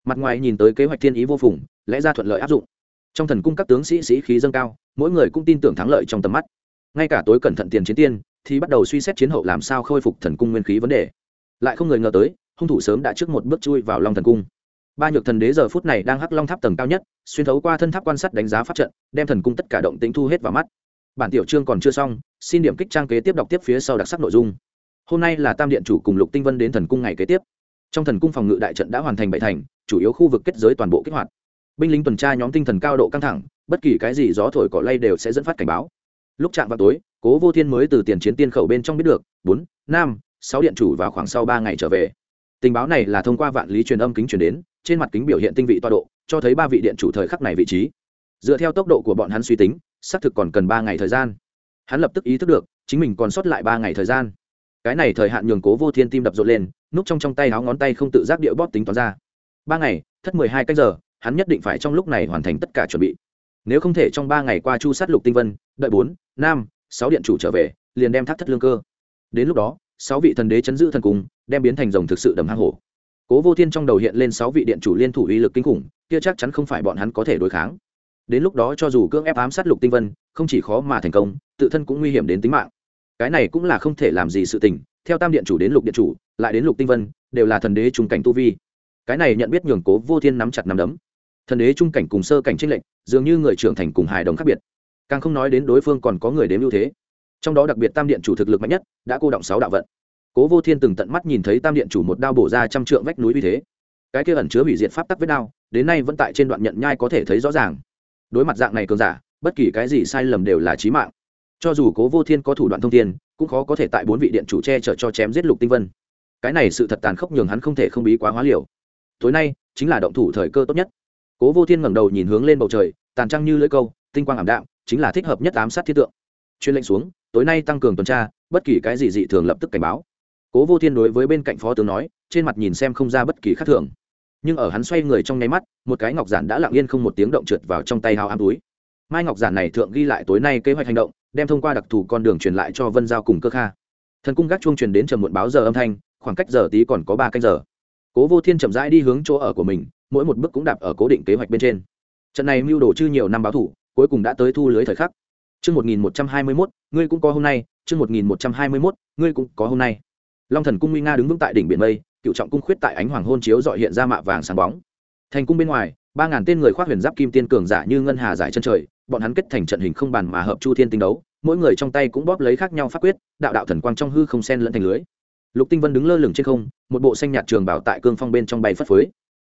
Mặt ngoài nhìn tới kế hoạch thiên ý vô phùng, lẽ ra thuận lợi áp dụng. Trong thần cung các tướng sĩ sĩ khí dâng cao, mỗi người cũng tin tưởng thắng lợi trong tầm mắt. Ngay cả tối cẩn thận tiền chiến tiên, thì bắt đầu suy xét chiến hậu làm sao khôi phục thần cung nguyên khí vấn đề. Lại không người ngờ tới, hung thủ sớm đã trước một bước chui vào long thần cung ba nhược thần đế giờ phút này đang hắc long tháp tầng cao nhất, xuyên thấu qua thân tháp quan sát đánh giá pháp trận, đem thần cung tất cả động tính thu hết vào mắt. Bản tiểu chương còn chưa xong, xin điểm kích trang kế tiếp đọc tiếp phía sau đặc sắc nội dung. Hôm nay là tam điện chủ cùng lục tinh vân đến thần cung ngày kế tiếp. Trong thần cung phòng ngự đại trận đã hoàn thành bảy thành, chủ yếu khu vực kết giới toàn bộ kích hoạt. Binh lính tuần tra nhóm tinh thần cao độ căng thẳng, bất kỳ cái gì gió thổi cỏ lay đều sẽ dẫn phát cảnh báo. Lúc chạm vào tối, cố vô thiên mới từ tiền chiến tiên khẩu bên trong biết được, bốn, năm, sáu điện chủ vào khoảng sau ba ngày trở về. Tình báo này là thông qua vạn lý truyền âm kính truyền đến trên mặt kính biểu hiện tinh vị tọa độ, cho thấy ba vị điện chủ thời khắc này vị trí. Dựa theo tốc độ của bọn hắn suy tính, xác thực còn cần ba ngày thời gian. Hắn lập tức ý thức được, chính mình còn sót lại ba ngày thời gian. Cái này thời hạn nhường cố vô thiên tim đập rộn lên, núp trong trong tay áo ngón tay không tự giác điệu bóp tính toán ra. Ba ngày, thất mười hai cách giờ, hắn nhất định phải trong lúc này hoàn thành tất cả chuẩn bị. Nếu không thể trong ba ngày qua chu sát lục tinh vân, đợi bốn, năm, sáu điện chủ trở về, liền đem thác thất lương cơ. Đến lúc đó, sáu vị thần đế chấn giữ thần cung, đem biến thành rồng thực sự đầm hang hổ cố vô thiên trong đầu hiện lên sáu vị điện chủ liên thủ uy lực kinh khủng, kia chắc chắn không phải bọn hắn có thể đối kháng. Đến lúc đó cho dù cưỡng ép ám sát lục tinh vân, không chỉ khó mà thành công, tự thân cũng nguy hiểm đến tính mạng. Cái này cũng là không thể làm gì sự tình, theo tam điện chủ đến lục điện chủ, lại đến lục tinh vân, đều là thần đế trung cảnh tu vi. Cái này nhận biết nhường cố vô thiên nắm chặt nắm đấm. Thần đế trung cảnh cùng sơ cảnh tranh lệnh dường như người trưởng thành cùng hài đồng khác biệt. Càng không nói đến đối phương còn có người đếm ưu thế. Trong đó đặc biệt tam điện chủ thực lực mạnh nhất, đã cô động sáu đạo vận cố vô thiên từng tận mắt nhìn thấy tam điện chủ một đao bổ ra trăm trượng vách núi vì thế. Cái kia ẩn chứa hủy diệt pháp tắc vết đao, đến nay vẫn tại trên đoạn nhận nhai có thể thấy rõ ràng. Đối mặt dạng này cường giả, bất kỳ cái gì sai lầm đều là chí mạng. Cho dù cố vô thiên có thủ đoạn thông thiên, cũng khó có thể tại bốn vị điện chủ che chở cho chém giết lục tinh vân. Cái này sự thật tàn khốc nhường hắn không thể không bí quá hóa liều. Tối nay, chính là động thủ thời cơ tốt nhất. Cố vô thiên ngẩng đầu nhìn hướng lên bầu trời, tàn trăng như lưỡi câu, tinh quang ảm đạm, chính là thích hợp nhất ám sát thiết tượng. Chuyên lệnh xuống, tối nay tăng cường tuần tra, bất kỳ cái gì dị thường lập tức cảnh báo cố vô thiên đối với bên cạnh phó tướng nói, trên mặt nhìn xem không ra bất kỳ khác thường. Nhưng ở hắn xoay người trong nháy mắt, một cái ngọc giản đã lặng yên không một tiếng động trượt vào trong tay hào ám túi. Mai ngọc giản này thượng ghi lại tối nay kế hoạch hành động, đem thông qua đặc thù con đường truyền lại cho vân giao cùng cơ kha. Thần cung gác chuông truyền đến chờ muộn báo giờ âm thanh, khoảng cách giờ tí còn có ba canh giờ. Cố vô thiên chậm rãi đi hướng chỗ ở của mình, mỗi một bước cũng đạp ở cố định kế hoạch bên trên. Trận này mưu đồ chư nhiều năm báo thủ, cuối cùng đã tới thu lưới thời khắc. Chương một nghìn một trăm hai mươi mốt, ngươi cũng có hôm nay, chương một nghìn một trăm hai mươi mốt, ngươi cũng có hôm nay long thần cung nguy nga đứng vững tại đỉnh biển mây, cựu trọng cung khuyết tại ánh hoàng hôn chiếu dọi hiện ra mạ vàng sáng bóng. Thành cung bên ngoài, ba ngàn tên người khoác huyền giáp kim tiên cường giả như ngân hà giải chân trời, bọn hắn kết thành trận hình không bàn mà hợp chu thiên tinh đấu, mỗi người trong tay cũng bóp lấy khác nhau pháp quyết, đạo đạo thần quang trong hư không sen lẫn thành lưới. Lục tinh vân đứng lơ lửng trên không, một bộ xanh nhạt trường bảo tại cương phong bên trong bay phất phới.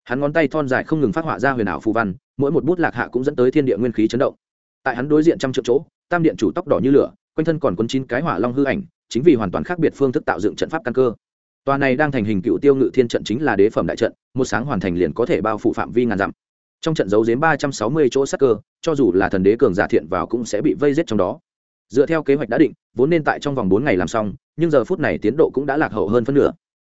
Hắn ngón tay thon dài không ngừng phát họa ra huyền ảo phù văn, mỗi một bút lạc hạ cũng dẫn tới thiên địa nguyên khí chấn động. Tại hắn đối diện trăm triệu chỗ, tam điện chủ tóc đỏ như lửa, quanh thân còn quân chín cái hỏa long hư ảnh chính vì hoàn toàn khác biệt phương thức tạo dựng trận pháp căn cơ. Tòa này đang thành hình cựu tiêu ngự thiên trận chính là đế phẩm đại trận, một sáng hoàn thành liền có thể bao phủ phạm vi ngàn dặm. Trong trận giấu giếm ba trăm sáu mươi chỗ sắc cơ, cho dù là thần đế cường giả thiện vào cũng sẽ bị vây giết trong đó. Dựa theo kế hoạch đã định, vốn nên tại trong vòng bốn ngày làm xong, nhưng giờ phút này tiến độ cũng đã lạc hậu hơn phân nửa.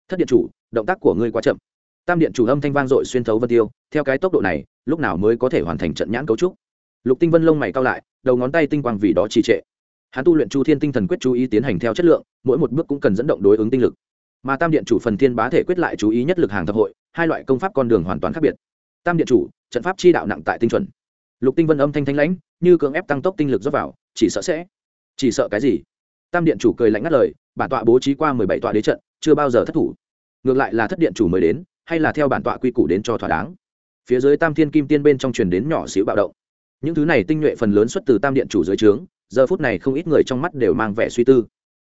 Thất điện chủ, động tác của ngươi quá chậm. Tam điện chủ âm thanh vang dội xuyên thấu vân tiêu, theo cái tốc độ này, lúc nào mới có thể hoàn thành trận nhãn cấu trúc? Lục tinh vân lông mày cao lại, đầu ngón tay tinh quang vì đó trì trệ hắn tu luyện chu thiên tinh thần quyết chú ý tiến hành theo chất lượng, mỗi một bước cũng cần dẫn động đối ứng tinh lực. Mà tam điện chủ phần thiên bá thể quyết lại chú ý nhất lực hàng thập hội, hai loại công pháp con đường hoàn toàn khác biệt. Tam điện chủ, trận pháp chi đạo nặng tại tinh chuẩn. Lục tinh vân âm thanh thanh lãnh, như cưỡng ép tăng tốc tinh lực dốc vào, chỉ sợ sẽ. Chỉ sợ cái gì? Tam điện chủ cười lạnh ngắt lời, bản tọa bố trí qua mười bảy tọa đế trận, chưa bao giờ thất thủ. Ngược lại là thất điện chủ mới đến, hay là theo bản tọa quy củ đến cho thỏa đáng. Phía dưới tam thiên kim tiên bên trong truyền đến nhỏ xíu bạo động. Những thứ này tinh nhuệ phần lớn xuất từ tam điện chủ dưới trướng giờ phút này không ít người trong mắt đều mang vẻ suy tư.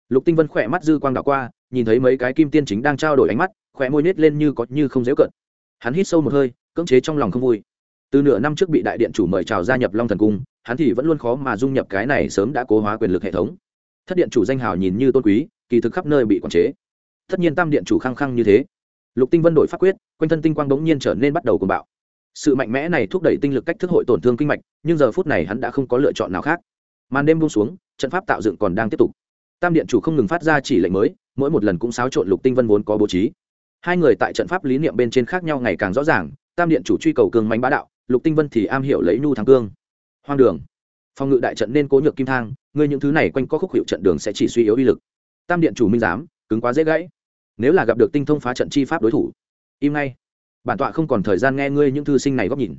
Lục tinh vân khỏe mắt dư quang đảo qua, nhìn thấy mấy cái kim tiên chính đang trao đổi ánh mắt, khỏe môi nết lên như có như không dễ cận. Hắn hít sâu một hơi, cưỡng chế trong lòng không vui. Từ nửa năm trước bị đại điện chủ mời chào gia nhập long thần cung, hắn thì vẫn luôn khó mà dung nhập cái này sớm đã cố hóa quyền lực hệ thống. Thất điện chủ danh hào nhìn như tôn quý, kỳ thực khắp nơi bị quản chế. Tất nhiên tam điện chủ khăng khăng như thế. Lục tinh vân đổi pháp quyết, quanh thân tinh quang bỗng nhiên trở nên bắt đầu cùng bạo. Sự mạnh mẽ này thúc đẩy tinh lực cách thức hội tổn thương kinh mạch, nhưng giờ phút này hắn đã không có lựa chọn nào khác màn đêm buông xuống, trận pháp tạo dựng còn đang tiếp tục. Tam điện chủ không ngừng phát ra chỉ lệnh mới, mỗi một lần cũng xáo trộn lục tinh vân vốn có bố trí. Hai người tại trận pháp lý niệm bên trên khác nhau ngày càng rõ ràng, tam điện chủ truy cầu cương mánh bá đạo, lục tinh vân thì am hiểu lấy nhu thắng cương. Hoang đường. Phòng ngự đại trận nên cố nhược kim thang, ngươi những thứ này quanh có khúc hiệu trận đường sẽ chỉ suy yếu uy lực. Tam điện chủ minh giám, cứng quá dễ gãy. Nếu là gặp được tinh thông phá trận chi pháp đối thủ, im ngay. Bản tọa không còn thời gian nghe ngươi những thư sinh này góc nhìn.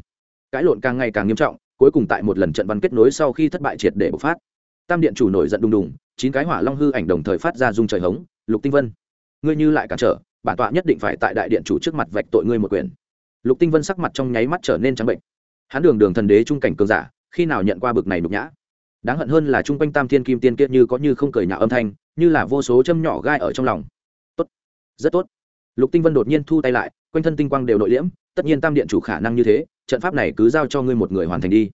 Cãi lộn càng ngày càng nghiêm trọng cuối cùng tại một lần trận văn kết nối sau khi thất bại triệt để bộc phát. Tam điện chủ nổi giận đùng đùng, chín cái hỏa long hư ảnh đồng thời phát ra dung trời hống, lục tinh vân, ngươi như lại cản trở, bản tọa nhất định phải tại đại điện chủ trước mặt vạch tội ngươi một quyền. Lục tinh vân sắc mặt trong nháy mắt trở nên trắng bệnh. Hắn đường đường thần đế trung cảnh cường giả, khi nào nhận qua bực này nhục nhã? Đáng hận hơn là chung quanh tam thiên kim tiên kiệt như có như không cười nhạo âm thanh, như là vô số châm nhỏ gai ở trong lòng. Tốt, rất tốt. Lục tinh vân đột nhiên thu tay lại, quanh thân tinh quang đều nội liễm tất nhiên tam điện chủ khả năng như thế, trận pháp này cứ giao cho ngươi một người hoàn thành đi.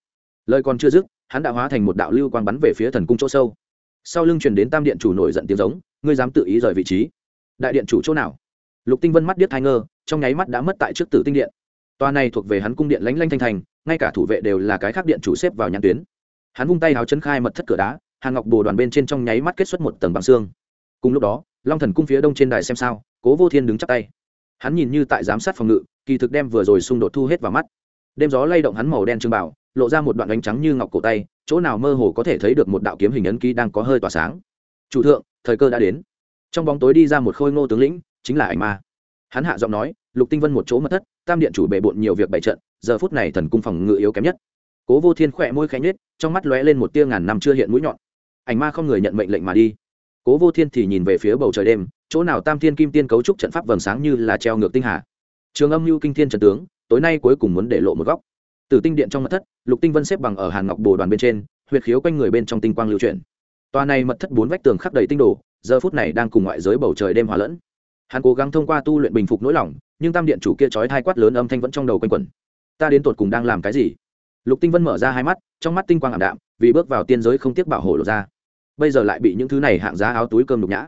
Lời còn chưa dứt, hắn đã hóa thành một đạo lưu quang bắn về phía thần cung chỗ sâu. Sau lưng truyền đến tam điện chủ nổi giận tiếng giống, ngươi dám tự ý rời vị trí. Đại điện chủ chỗ nào? Lục tinh vân mắt điếc thai ngơ, trong nháy mắt đã mất tại trước tử tinh điện. Toa này thuộc về hắn cung điện lánh lanh thanh thành, ngay cả thủ vệ đều là cái khác điện chủ xếp vào nhãn tuyến. Hắn vung tay háo chân khai mật thất cửa đá, hàng ngọc bồ đoàn bên trên trong nháy mắt kết xuất một tầng bằng xương. Cùng lúc đó, long thần cung phía đông trên đài xem sao, cố vô thiên đứng chắp tay. Hắn nhìn như tại giám sát phòng ngự kỳ thực đem vừa rồi xung đột thu hết vào mắt. Đêm gió lay động hắn màu đen trương bảo, lộ ra một đoạn ánh trắng như ngọc cổ tay, chỗ nào mơ hồ có thể thấy được một đạo kiếm hình ấn ký đang có hơi tỏa sáng. Chủ thượng, thời cơ đã đến. Trong bóng tối đi ra một khôi ngô tướng lĩnh, chính là ảnh ma. Hắn hạ giọng nói, lục tinh vân một chỗ mất thất, tam điện chủ bề bộn nhiều việc bày trận, giờ phút này thần cung phòng ngự yếu kém nhất. Cố vô thiên khỏe môi khẽ nhết trong mắt lóe lên một tia ngàn năm chưa hiện mũi nhọn. Ảnh ma không người nhận mệnh lệnh mà đi. Cố vô thiên thì nhìn về phía bầu trời đêm, chỗ nào tam thiên kim tiên cấu trúc trận pháp vầng sáng như là treo ngược tinh hà trường âm mưu kinh thiên trận tướng, tối nay cuối cùng muốn để lộ một góc. Từ tinh điện trong mật thất, lục tinh vân xếp bằng ở hàn ngọc bồ đoàn bên trên, huyệt khiếu quanh người bên trong tinh quang lưu chuyển. Tòa này mật thất bốn vách tường khắc đầy tinh đồ, giờ phút này đang cùng ngoại giới bầu trời đêm hòa lẫn. Hắn cố gắng thông qua tu luyện bình phục nỗi lòng, nhưng tam điện chủ kia trói thai quát lớn âm thanh vẫn trong đầu quanh quẩn. Ta đến tột cùng đang làm cái gì? Lục tinh vân mở ra hai mắt, trong mắt tinh quang ảm đạm, vì bước vào tiên giới không tiếc bảo hộ lộ ra. Bây giờ lại bị những thứ này hạng giá áo túi cơm đục nhã.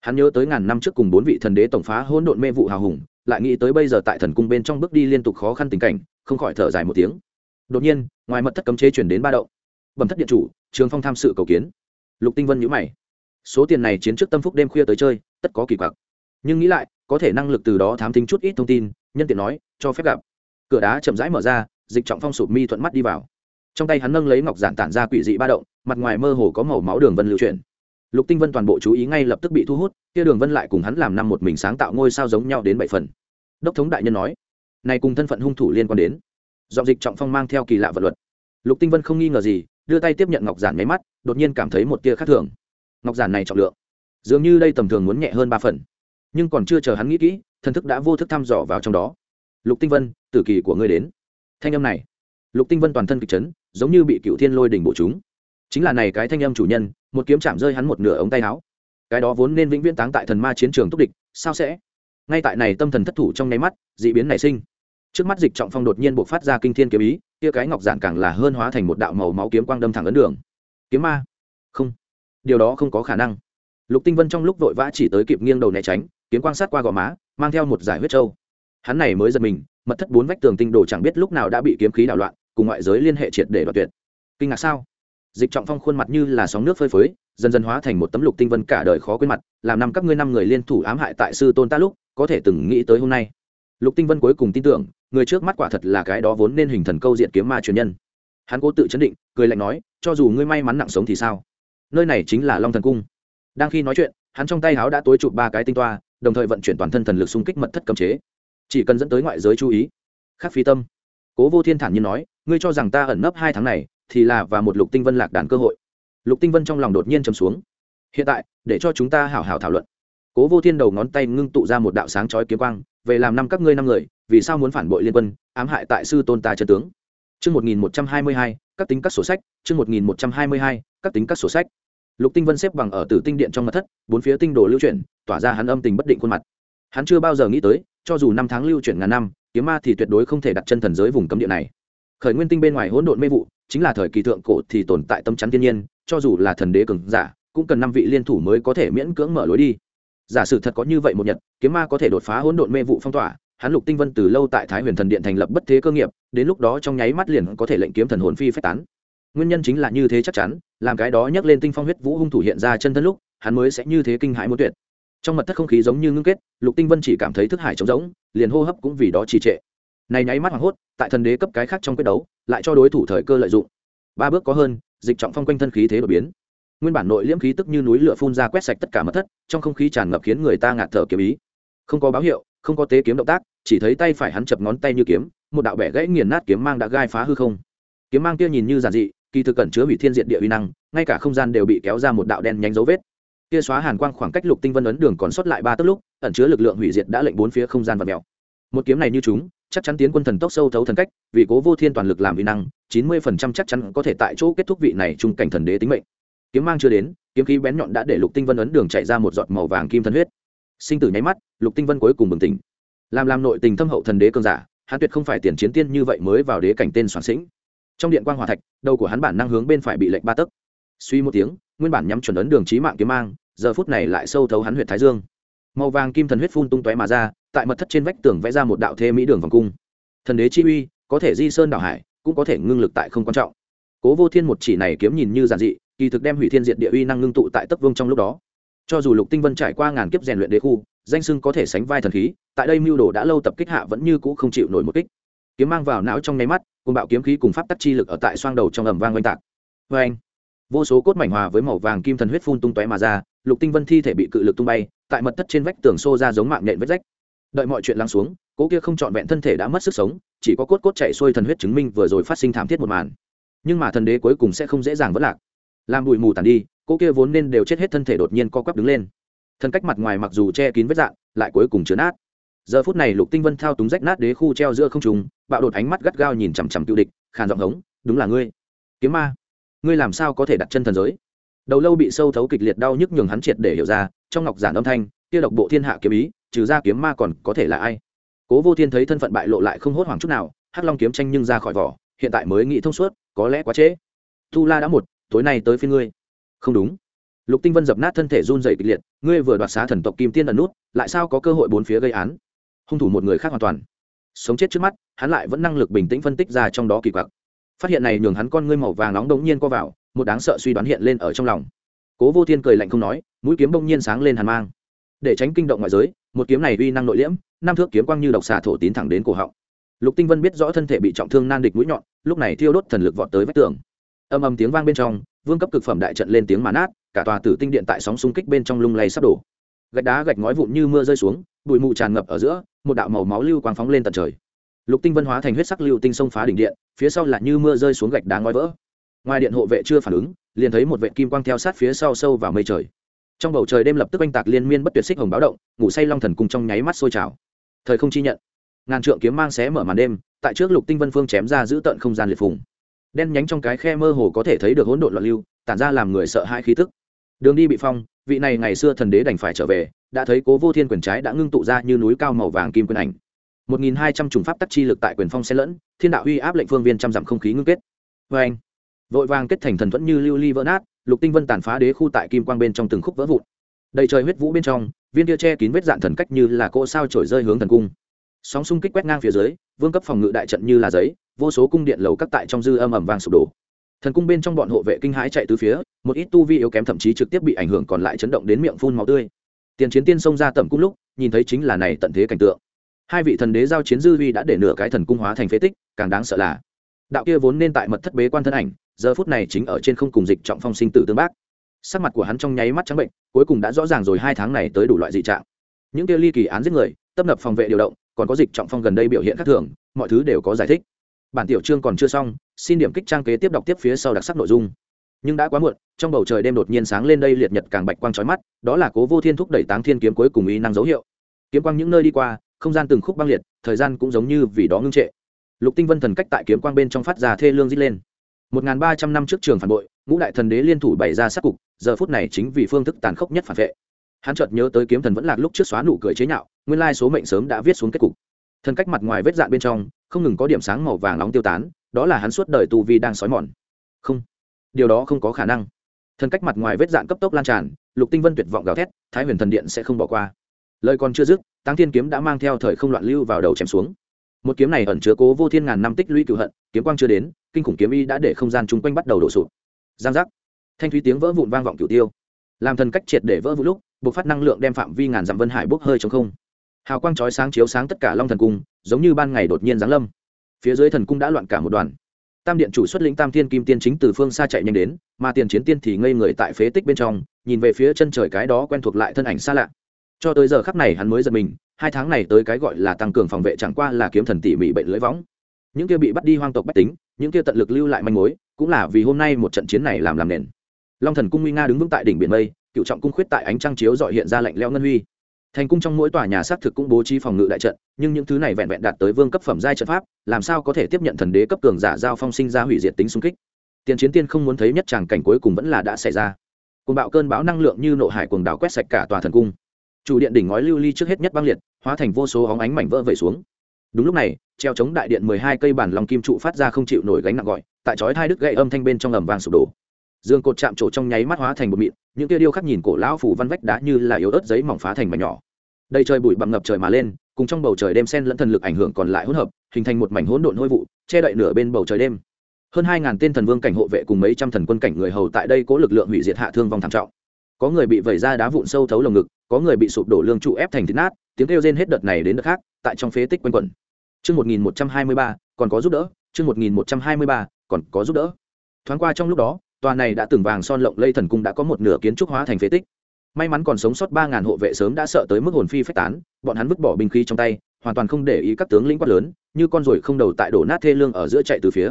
Hắn nhớ tới ngàn năm trước cùng bốn vị thần đế tổng phá hỗn độn mê vụ hào hùng lại nghĩ tới bây giờ tại thần cung bên trong bước đi liên tục khó khăn tình cảnh, không khỏi thở dài một tiếng. Đột nhiên, ngoài mật thất cấm chế chuyển đến ba đậu bẩm thất điện chủ, trường phong tham sự cầu kiến. Lục tinh vân nhữ mày. Số tiền này chiến trước tâm phúc đêm khuya tới chơi, tất có kỳ quặc. Nhưng nghĩ lại, có thể năng lực từ đó thám tính chút ít thông tin, nhân tiện nói, cho phép gặp. Cửa đá chậm rãi mở ra, dịch trọng phong sụp mi thuận mắt đi vào. Trong tay hắn nâng lấy ngọc giản tản ra quỷ dị ba động, mặt ngoài mơ hồ có màu máu đường vân lưu chuyển lục tinh vân toàn bộ chú ý ngay lập tức bị thu hút, kia đường vân lại cùng hắn làm năm một mình sáng tạo ngôi sao giống nhau đến bảy phần. Đốc thống đại nhân nói, này cùng thân phận hung thủ liên quan đến dọn dịch trọng phong mang theo kỳ lạ vật luật. Lục tinh vân không nghi ngờ gì, đưa tay tiếp nhận ngọc giản máy mắt, đột nhiên cảm thấy một tia khác thường. Ngọc giản này trọng lượng, dường như đây tầm thường muốn nhẹ hơn ba phần, nhưng còn chưa chờ hắn nghĩ kỹ, thần thức đã vô thức thăm dò vào trong đó. Lục tinh vân, tử kỳ của ngươi đến. Thanh âm này, lục tinh vân toàn thân kịch chấn, giống như bị cựu thiên lôi đỉnh bộ chúng chính là này cái thanh âm chủ nhân, một kiếm chạm rơi hắn một nửa ống tay áo. Cái đó vốn nên vĩnh viễn táng tại thần ma chiến trường túc địch, sao sẽ? Ngay tại này tâm thần thất thủ trong nháy mắt, dị biến nảy sinh. Trước mắt dịch trọng phong đột nhiên buộc phát ra kinh thiên kiếm ý, kia cái ngọc giản càng là hơn hóa thành một đạo màu máu kiếm quang đâm thẳng ấn đường. Kiếm ma? Không. Điều đó không có khả năng. Lục tinh vân trong lúc vội vã chỉ tới kịp nghiêng đầu né tránh, kiếm quang sát qua gò má, mang theo một giải huyết trâu hắn này mới giật mình, mật thất bốn vách tường tinh đồ chẳng biết lúc nào đã bị kiếm khí đảo loạn, cùng ngoại giới liên hệ triệt để đoạt tuyệt. Kinh ngạc sao? Dịch trọng phong khuôn mặt như là sóng nước phơi phới, dần dần hóa thành một tấm lục tinh vân cả đời khó quên mặt, làm năm các ngươi năm người liên thủ ám hại tại sư tôn ta lúc, có thể từng nghĩ tới hôm nay. Lục tinh vân cuối cùng tin tưởng, người trước mắt quả thật là cái đó vốn nên hình thần câu diện kiếm ma truyền nhân. Hắn cố tự chấn định, cười lạnh nói, cho dù ngươi may mắn nặng sống thì sao? Nơi này chính là long thần cung. Đang khi nói chuyện, hắn trong tay háo đã tối chụp ba cái tinh toa, đồng thời vận chuyển toàn thân thần lực xung kích mật thất cầm chế. Chỉ cần dẫn tới ngoại giới chú ý, khắc phi tâm. Cố vô thiên thản nhiên nói, ngươi cho rằng ta ẩn nấp hai tháng này thì là và một lục tinh vân lạc đàn cơ hội. Lục tinh vân trong lòng đột nhiên trầm xuống. Hiện tại, để cho chúng ta hảo hảo thảo luận. Cố vô thiên đầu ngón tay ngưng tụ ra một đạo sáng chói kiếm quang, về làm năm các ngươi năm người, vì sao muốn phản bội liên quân, ám hại tại sư tôn ta chân tướng? Chương một nghìn một trăm hai mươi hai, các tính các sổ sách, chương một nghìn một trăm hai mươi hai, các tính các sổ sách. Lục tinh vân xếp bằng ở tử tinh điện trong mặt thất, bốn phía tinh đồ lưu chuyển, tỏa ra hắn âm tình bất định khuôn mặt. Hắn chưa bao giờ nghĩ tới, cho dù năm tháng lưu chuyển ngàn năm, kiếm ma thì tuyệt đối không thể đặt chân thần giới vùng cấm địa này. Khởi nguyên tinh bên ngoài hỗn độn mê vụ chính là thời kỳ thượng cổ thì tồn tại tâm chắn thiên nhiên, cho dù là thần đế cường giả, cũng cần năm vị liên thủ mới có thể miễn cưỡng mở lối đi. Giả sử thật có như vậy một nhật, kiếm ma có thể đột phá hỗn độn mê vụ phong tỏa, hắn lục tinh vân từ lâu tại thái huyền thần điện thành lập bất thế cơ nghiệp, đến lúc đó trong nháy mắt liền có thể lệnh kiếm thần hồn phi phách tán. Nguyên nhân chính là như thế chắc chắn, làm cái đó nhắc lên tinh phong huyết vũ hung thủ hiện ra chân thân lúc, hắn mới sẽ như thế kinh hãi muốn tuyệt. Trong mật thất không khí giống như ngưng kết, lục tinh vân chỉ cảm thấy thức hải trống rỗng, liền hô hấp cũng vì đó trì trệ này nháy mắt hoảng hốt, tại thần đế cấp cái khác trong quyết đấu, lại cho đối thủ thời cơ lợi dụng. Ba bước có hơn, dịch trọng phong quanh thân khí thế đột biến. Nguyên bản nội liễm khí tức như núi lửa phun ra quét sạch tất cả mật thất, trong không khí tràn ngập khiến người ta ngạt thở kiếm ý. Không có báo hiệu, không có tế kiếm động tác, chỉ thấy tay phải hắn chập ngón tay như kiếm, một đạo bẻ gãy nghiền nát kiếm mang đã gai phá hư không. Kiếm mang kia nhìn như giản dị, kỳ thực cẩn chứa hủy thiên diện địa uy năng, ngay cả không gian đều bị kéo ra một đạo đen nhánh dấu vết. Kia xóa hàn quang khoảng cách lục tinh vân ấn đường còn sót lại ba tấc lúc, ẩn chứa lực lượng hủy diệt đã lệnh bốn phía không gian và mèo. Một kiếm này như chúng chắc chắn tiến quân thần tốc sâu thấu thần cách, vì cố vô thiên toàn lực làm vi năng, chín mươi phần trăm chắc chắn có thể tại chỗ kết thúc vị này trung cảnh thần đế tính mệnh. Kiếm mang chưa đến, kiếm khí bén nhọn đã để lục tinh vân ấn đường chạy ra một giọt màu vàng kim thân huyết. Sinh tử nháy mắt, lục tinh vân cuối cùng bừng tỉnh. Làm làm nội tình thâm hậu thần đế cơn giả, hắn tuyệt không phải tiền chiến tiên như vậy mới vào đế cảnh tên soạn sĩnh. Trong điện quang hòa thạch, đầu của hắn bản năng hướng bên phải bị lệnh ba tấc. Suy một tiếng, nguyên bản nhắm chuẩn ấn đường trí mạng kiếm mang, giờ phút này lại sâu thấu hắn huyện thái dương màu vàng kim thần huyết phun tung tóe mà ra, tại mật thất trên vách tường vẽ ra một đạo thê mỹ đường vòng cung. Thần đế chi uy, có thể di sơn đảo hải, cũng có thể ngưng lực tại không quan trọng. Cố vô thiên một chỉ này kiếm nhìn như giản dị, kỳ thực đem hủy thiên diện địa uy năng ngưng tụ tại tấp vương trong lúc đó. Cho dù lục tinh vân trải qua ngàn kiếp rèn luyện đế khu, danh sưng có thể sánh vai thần khí, tại đây mưu đồ đã lâu tập kích hạ vẫn như cũ không chịu nổi một kích. Kiếm mang vào não trong nháy mắt cùng bạo kiếm khí cùng pháp tắc chi lực ở tại xoang đầu trong ầm vang oanh tạc. Vê anh vô số cốt mảnh hòa với màu vàng kim thần huyết phun tung tóe mà ra, lục tinh vân thi thể bị cự lực tung bay tại mật thất trên vách tường xô ra giống mạng nhện vết rách. Đợi mọi chuyện lắng xuống, cố kia không trọn vẹn thân thể đã mất sức sống, chỉ có cốt cốt chạy xuôi thần huyết chứng minh vừa rồi phát sinh thảm thiết một màn. Nhưng mà thần đế cuối cùng sẽ không dễ dàng vỡ lạc. Làm bụi mù tàn đi cô kia vốn nên đều chết hết thân thể đột nhiên co quắp đứng lên. Thân cách mặt ngoài mặc dù che kín vết dạng lại cuối cùng chứa nát. Giờ phút này lục tinh vân thao túng rách nát đế khu treo giữa không trùng bạo đột ánh mắt gắt gao nhìn chằm chằm cựu địch, khàn giọng hống, đúng là ngươi. Kiếm ma. Ngươi làm sao có thể đặt chân thần giới? Đầu lâu bị sâu thấu kịch liệt đau nhức nhường hắn triệt để hiểu ra trong ngọc giản âm thanh, kia độc bộ thiên hạ kiếm ý, trừ ra kiếm ma còn có thể là ai? Cố vô thiên thấy thân phận bại lộ lại không hốt hoảng chút nào, hắc long kiếm tranh nhưng ra khỏi vỏ, hiện tại mới nghĩ thông suốt, có lẽ quá trễ. Tu la đã một tối nay tới phía ngươi. Không đúng. Lục tinh vân dập nát thân thể run dày kịch liệt, ngươi vừa đoạt xá thần tộc kim tiên ẩn nút, lại sao có cơ hội bốn phía gây án? Hung thủ một người khác hoàn toàn. Sống chết trước mắt, hắn lại vẫn năng lực bình tĩnh phân tích ra trong đó kỳ quặc. Phát hiện này nhường hắn con ngươi màu vàng nóng đống nhiên co vào, một đáng sợ suy đoán hiện lên ở trong lòng. Cố vô thiên cười lạnh không nói mũi kiếm bỗng nhiên sáng lên hàn mang. Để tránh kinh động ngoại giới, một kiếm này uy năng nội liễm, năm thước kiếm quang như độc xà thổ tín thẳng đến cổ họng. Lục tinh vân biết rõ thân thể bị trọng thương nan địch mũi nhọn, lúc này thiêu đốt thần lực vọt tới vách tường. Âm âm tiếng vang bên trong, vương cấp cực phẩm đại trận lên tiếng màn át cả tòa tử tinh điện tại sóng xung kích bên trong lung lay sắp đổ. Gạch đá gạch ngói vụn như mưa rơi xuống, bụi mù tràn ngập ở giữa, một đạo màu máu lưu quang phóng lên tận trời. Lục tinh vân hóa thành huyết sắc lưu tinh sông phá đỉnh điện, phía sau là như mưa rơi xuống gạch đá ngói vỡ. Ngoài điện hộ vệ chưa phản ứng, liền thấy một vệ kim quang theo sát phía sau sâu vào mây trời trong bầu trời đêm lập tức oanh tạc liên miên bất tuyệt xích hồng báo động, ngủ say long thần cùng trong nháy mắt sôi trào. Thời không chi nhận. Ngàn trượng kiếm mang xé mở màn đêm, tại trước lục tinh vân phương chém ra giữ tận không gian liệt phùng. Đen nhánh trong cái khe mơ hồ có thể thấy được hỗn độn loạn lưu, tản ra làm người sợ hãi khí tức. Đường đi bị phong, vị này ngày xưa thần đế đành phải trở về, đã thấy cố vô thiên quyền trái đã ngưng tụ ra như núi cao màu vàng kim quyền ảnh. Một nghìn hai trăm trùng pháp tắc chi lực tại quyền phong xen lẫn, thiên đạo uy áp lệnh phương viên trăm dặm không khí ngưng kết. Vê anh vội vàng kết thành thần thuẫn như lưu ly vỡ nát lục tinh vân tàn phá đế khu tại kim quang bên trong từng khúc vỡ vụn. Đầy trời huyết vũ bên trong, viên kia che kín vết dạn thần cách như là cỗ sao trổi rơi hướng thần cung. Sóng xung kích quét ngang phía dưới, vương cấp phòng ngự đại trận như là giấy, vô số cung điện lầu các tại trong dư âm ẩm vàng sụp đổ. Thần cung bên trong bọn hộ vệ kinh hãi chạy từ phía, một ít tu vi yếu kém thậm chí trực tiếp bị ảnh hưởng còn lại chấn động đến miệng phun máu tươi. Tiền chiến tiên xông ra tầm cung lúc, nhìn thấy chính là này tận thế cảnh tượng. Hai vị thần đế giao chiến dư vi đã để nửa cái thần cung hóa thành phế tích, càng đáng sợ là, đạo kia vốn nên tại mật thất bế quan thân ảnh giờ phút này chính ở trên không cùng dịch trọng phong sinh tử tương bác. Sắc mặt của hắn trong nháy mắt trắng bệnh, cuối cùng đã rõ ràng rồi hai tháng này tới đủ loại dị trạng. Những kia ly kỳ án giết người, tấp nập phòng vệ điều động, còn có dịch trọng phong gần đây biểu hiện khác thường, mọi thứ đều có giải thích. Bản tiểu chương còn chưa xong, xin điểm kích trang kế tiếp đọc tiếp phía sau đặc sắc nội dung. Nhưng đã quá muộn, trong bầu trời đêm đột nhiên sáng lên đây liệt nhật càng bạch quang trói mắt, đó là cố vô thiên thúc đẩy táng thiên kiếm cuối cùng ý năng dấu hiệu. Kiếm quang những nơi đi qua, không gian từng khúc băng liệt, thời gian cũng giống như vì đó ngưng trệ. Lục tinh vân thần cách tại kiếm quang bên trong phát ra thê lương dít lên một nghìn ba trăm năm trước trường phản bội, ngũ đại thần đế liên thủ bày ra sát cục, giờ phút này chính vì phương thức tàn khốc nhất phản vệ. Hắn chợt nhớ tới kiếm thần vẫn lạc lúc trước xóa nụ cười chế nhạo, nguyên lai số mệnh sớm đã viết xuống kết cục. Thần cách mặt ngoài vết dạn bên trong, không ngừng có điểm sáng màu vàng nóng tiêu tán, đó là hắn suốt đời tu vi đang sói mòn. Không, điều đó không có khả năng. Thần cách mặt ngoài vết dạn cấp tốc lan tràn, lục tinh vân tuyệt vọng gào thét, thái huyền thần điện sẽ không bỏ qua. Lời còn chưa dứt tăng thiên kiếm đã mang theo thời không loạn lưu vào đầu chém xuống. Một kiếm này ẩn chứa cố vô thiên ngàn năm tích lũy cựu hận, kiếm quang chưa đến kinh khủng kiếm y đã để không gian chung quanh bắt đầu đổ sụp. Giang giác. Thanh thúy tiếng vỡ vụn vang vọng cửu tiêu. Làm thần cách triệt để vỡ vụn lúc buộc phát năng lượng đem phạm vi ngàn dặm vân hải bốc hơi trong không. Hào quang chói sáng chiếu sáng tất cả long thần cung, giống như ban ngày đột nhiên giáng lâm. Phía dưới thần cung đã loạn cả một đoàn. Tam điện chủ xuất lĩnh tam thiên kim tiên chính từ phương xa chạy nhanh đến, mà tiền chiến tiên thì ngây người tại phế tích bên trong, nhìn về phía chân trời cái đó quen thuộc lại thân ảnh xa lạ. Cho tới giờ khắc này hắn mới giật mình, hai tháng này tới cái gọi là tăng cường phòng vệ chẳng qua là kiếm thần tỉ mỉ bệnh lưỡi võng những kia bị bắt đi hoang tộc bách tính, những kia tận lực lưu lại manh mối, cũng là vì hôm nay một trận chiến này làm làm nền. Long thần cung nguy nga đứng vững tại đỉnh biển mây, cựu trọng cung khuyết tại ánh trăng chiếu dọi hiện ra lạnh leo ngân huy. Thành cung trong mỗi tòa nhà xác thực cũng bố trí phòng ngự đại trận, nhưng những thứ này vẹn vẹn đạt tới vương cấp phẩm giai trận pháp, làm sao có thể tiếp nhận thần đế cấp cường giả giao phong sinh ra hủy diệt tính xung kích? Tiền chiến tiên không muốn thấy nhất tràng cảnh cuối cùng vẫn là đã xảy ra. Cùng bạo cơn bão năng lượng như nộ hải cuồng đảo quét sạch cả tòa thần cung. Chủ điện đỉnh ngói lưu ly trước hết nhất băng liệt, hóa thành vô số hóng ánh mảnh vỡ vẩy xuống đúng lúc này, treo chống đại điện mười hai cây bản lòng kim trụ phát ra không chịu nổi gánh nặng gọi, tại chói hai đứt gậy âm thanh bên trong ầm vàng sụp đổ. Dương cột chạm trổ trong nháy mắt hóa thành một mịn, những tia điêu khắc nhìn cổ lão phủ văn vách đá như là yếu ớt giấy mỏng phá thành mảnh nhỏ. Đầy trời bụi bặm ngập trời mà lên, cùng trong bầu trời đêm sen lẫn thần lực ảnh hưởng còn lại hỗn hợp, hình thành một mảnh hỗn độn hôi vụ, che đậy nửa bên bầu trời đêm. Hơn hai ngàn tên thần vương cảnh hộ vệ cùng mấy trăm thần quân cảnh người hầu tại đây có lực lượng hủy diệt hạ thương vong thảm trọng. Có người bị vẩy ra đá vụn sâu thấu lồng ngực, có người bị sụp đổ lương trụ ép thành thịt nát, tiếng kêu rên hết đợt này đến đợt khác, tại trong phế tích quanh quẩn. Chương 1123, còn có giúp đỡ, chương 1123, còn có giúp đỡ. Thoáng qua trong lúc đó, tòa này đã từng vàng son lộng lây thần cung đã có một nửa kiến trúc hóa thành phế tích. May mắn còn sống sót 3000 hộ vệ sớm đã sợ tới mức hồn phi phách tán, bọn hắn vứt bỏ binh khí trong tay, hoàn toàn không để ý các tướng lĩnh quát lớn, như con ruồi không đầu tại đổ nát thê lương ở giữa chạy từ phía.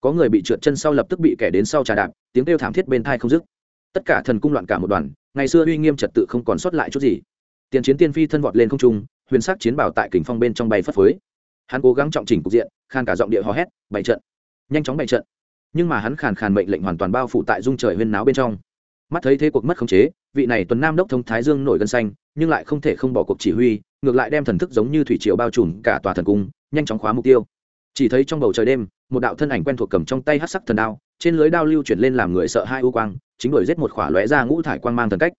Có người bị trượt chân sau lập tức bị kẻ đến sau trà đạp, tiếng kêu thảm thiết bên tai không dứt. Tất cả thần cung loạn cả một đoàn, ngày xưa uy nghiêm trật tự không còn sót lại chút gì. Tiền chiến tiên phi thân vọt lên không trung, huyền sắc chiến bảo tại kình phong bên trong bay phất phới hắn cố gắng trọng chỉnh cục diện, khan cả giọng địa hò hét, bày trận. Nhanh chóng bày trận. Nhưng mà hắn khàn khàn mệnh lệnh hoàn toàn bao phủ tại dung trời huyên náo bên trong. Mắt thấy thế cuộc mất khống chế, vị này tuần nam đốc thông thái dương nổi gân xanh, nhưng lại không thể không bỏ cuộc chỉ huy, ngược lại đem thần thức giống như thủy triều bao trùm cả tòa thần cung, nhanh chóng khóa mục tiêu. Chỉ thấy trong bầu trời đêm, một đạo thân ảnh quen thuộc cầm trong tay hát sắc thần đao, trên lưới đao lưu chuyển lên làm người sợ hai u quang, chính đuổi giết một khỏa lóe ra ngũ thải quang mang thần cách.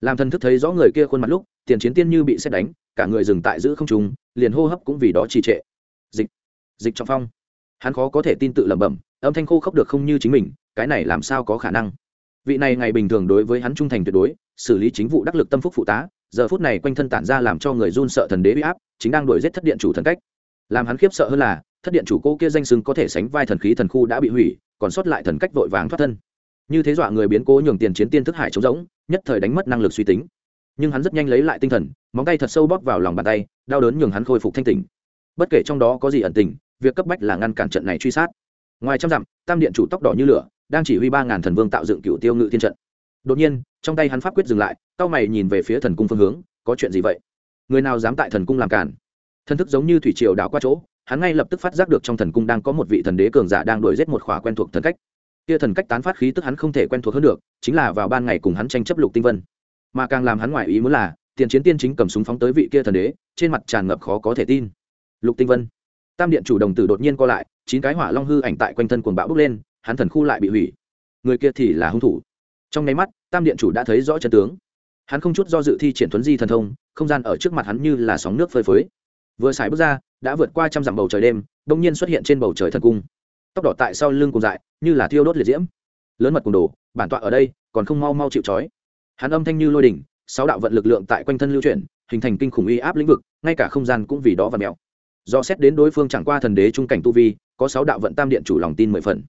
Làm thần thức thấy rõ người kia khuôn mặt lúc, tiền chiến tiên như bị xét đánh, cả người dừng tại giữ không trùng liền hô hấp cũng vì đó trì trệ dịch trọng phong. Hắn khó có thể tin tự lẩm bẩm, âm thanh khô khốc được không như chính mình, cái này làm sao có khả năng? Vị này ngày bình thường đối với hắn trung thành tuyệt đối, xử lý chính vụ đắc lực tâm phúc phụ tá, giờ phút này quanh thân tản ra làm cho người run sợ thần đế uy áp, chính đang đuổi giết thất điện chủ thần cách. Làm hắn khiếp sợ hơn là, thất điện chủ cô kia danh sưng có thể sánh vai thần khí thần khu đã bị hủy, còn sót lại thần cách vội vàng thoát thân. Như thế dọa người biến cố nhường tiền chiến tiên thức hải trống rỗng, nhất thời đánh mất năng lực suy tính. Nhưng hắn rất nhanh lấy lại tinh thần, móng tay thật sâu bóp vào lòng bàn tay, đau đớn nhường hắn khôi phục thanh tỉnh. Bất kể trong đó có gì ẩn tình việc cấp bách là ngăn cản trận này truy sát. Ngoài trăm dặm, tam điện chủ tóc đỏ như lửa, đang chỉ huy ba ngàn thần vương tạo dựng cựu tiêu ngự thiên trận. Đột nhiên, trong tay hắn pháp quyết dừng lại cao mày nhìn về phía thần cung phương hướng, có chuyện gì vậy? Người nào dám tại thần cung làm cản? Thân thức giống như thủy triều đảo qua chỗ, hắn ngay lập tức phát giác được trong thần cung đang có một vị thần đế cường giả đang đuổi giết một khỏa quen thuộc thần cách. Kia thần cách tán phát khí tức hắn không thể quen thuộc hơn được, chính là vào ban ngày cùng hắn tranh chấp lục tinh vân. Mà càng làm hắn ngoại ý muốn là, tiền chiến tiên chính cầm súng phóng tới vị kia thần đế, trên mặt tràn ngập khó có thể tin. Lục tinh vân tam điện chủ đồng tử đột nhiên co lại, chín cái hỏa long hư ảnh tại quanh thân cuồng bão bước lên, hắn thần khu lại bị hủy. Người kia thì là hung thủ. Trong nháy mắt, tam điện chủ đã thấy rõ chân tướng. Hắn không chút do dự thi triển thuấn di thần thông, không gian ở trước mặt hắn như là sóng nước phơi phới. Vừa xài bước ra, đã vượt qua trăm dặm bầu trời đêm đông nhiên xuất hiện trên bầu trời thần cung. Tóc đỏ tại sau lưng cùng dại, như là thiêu đốt liệt diễm. Lớn mật cùng đồ, bản tọa ở đây, còn không mau mau chịu trói. Hắn âm thanh như lôi đỉnh, sáu đạo vận lực lượng tại quanh thân lưu chuyển, hình thành kinh khủng uy áp lĩnh vực, ngay cả không gian cũng vì đó và mèo do xét đến đối phương chẳng qua thần đế trung cảnh tu vi, có sáu đạo vận tam điện chủ lòng tin mười phần.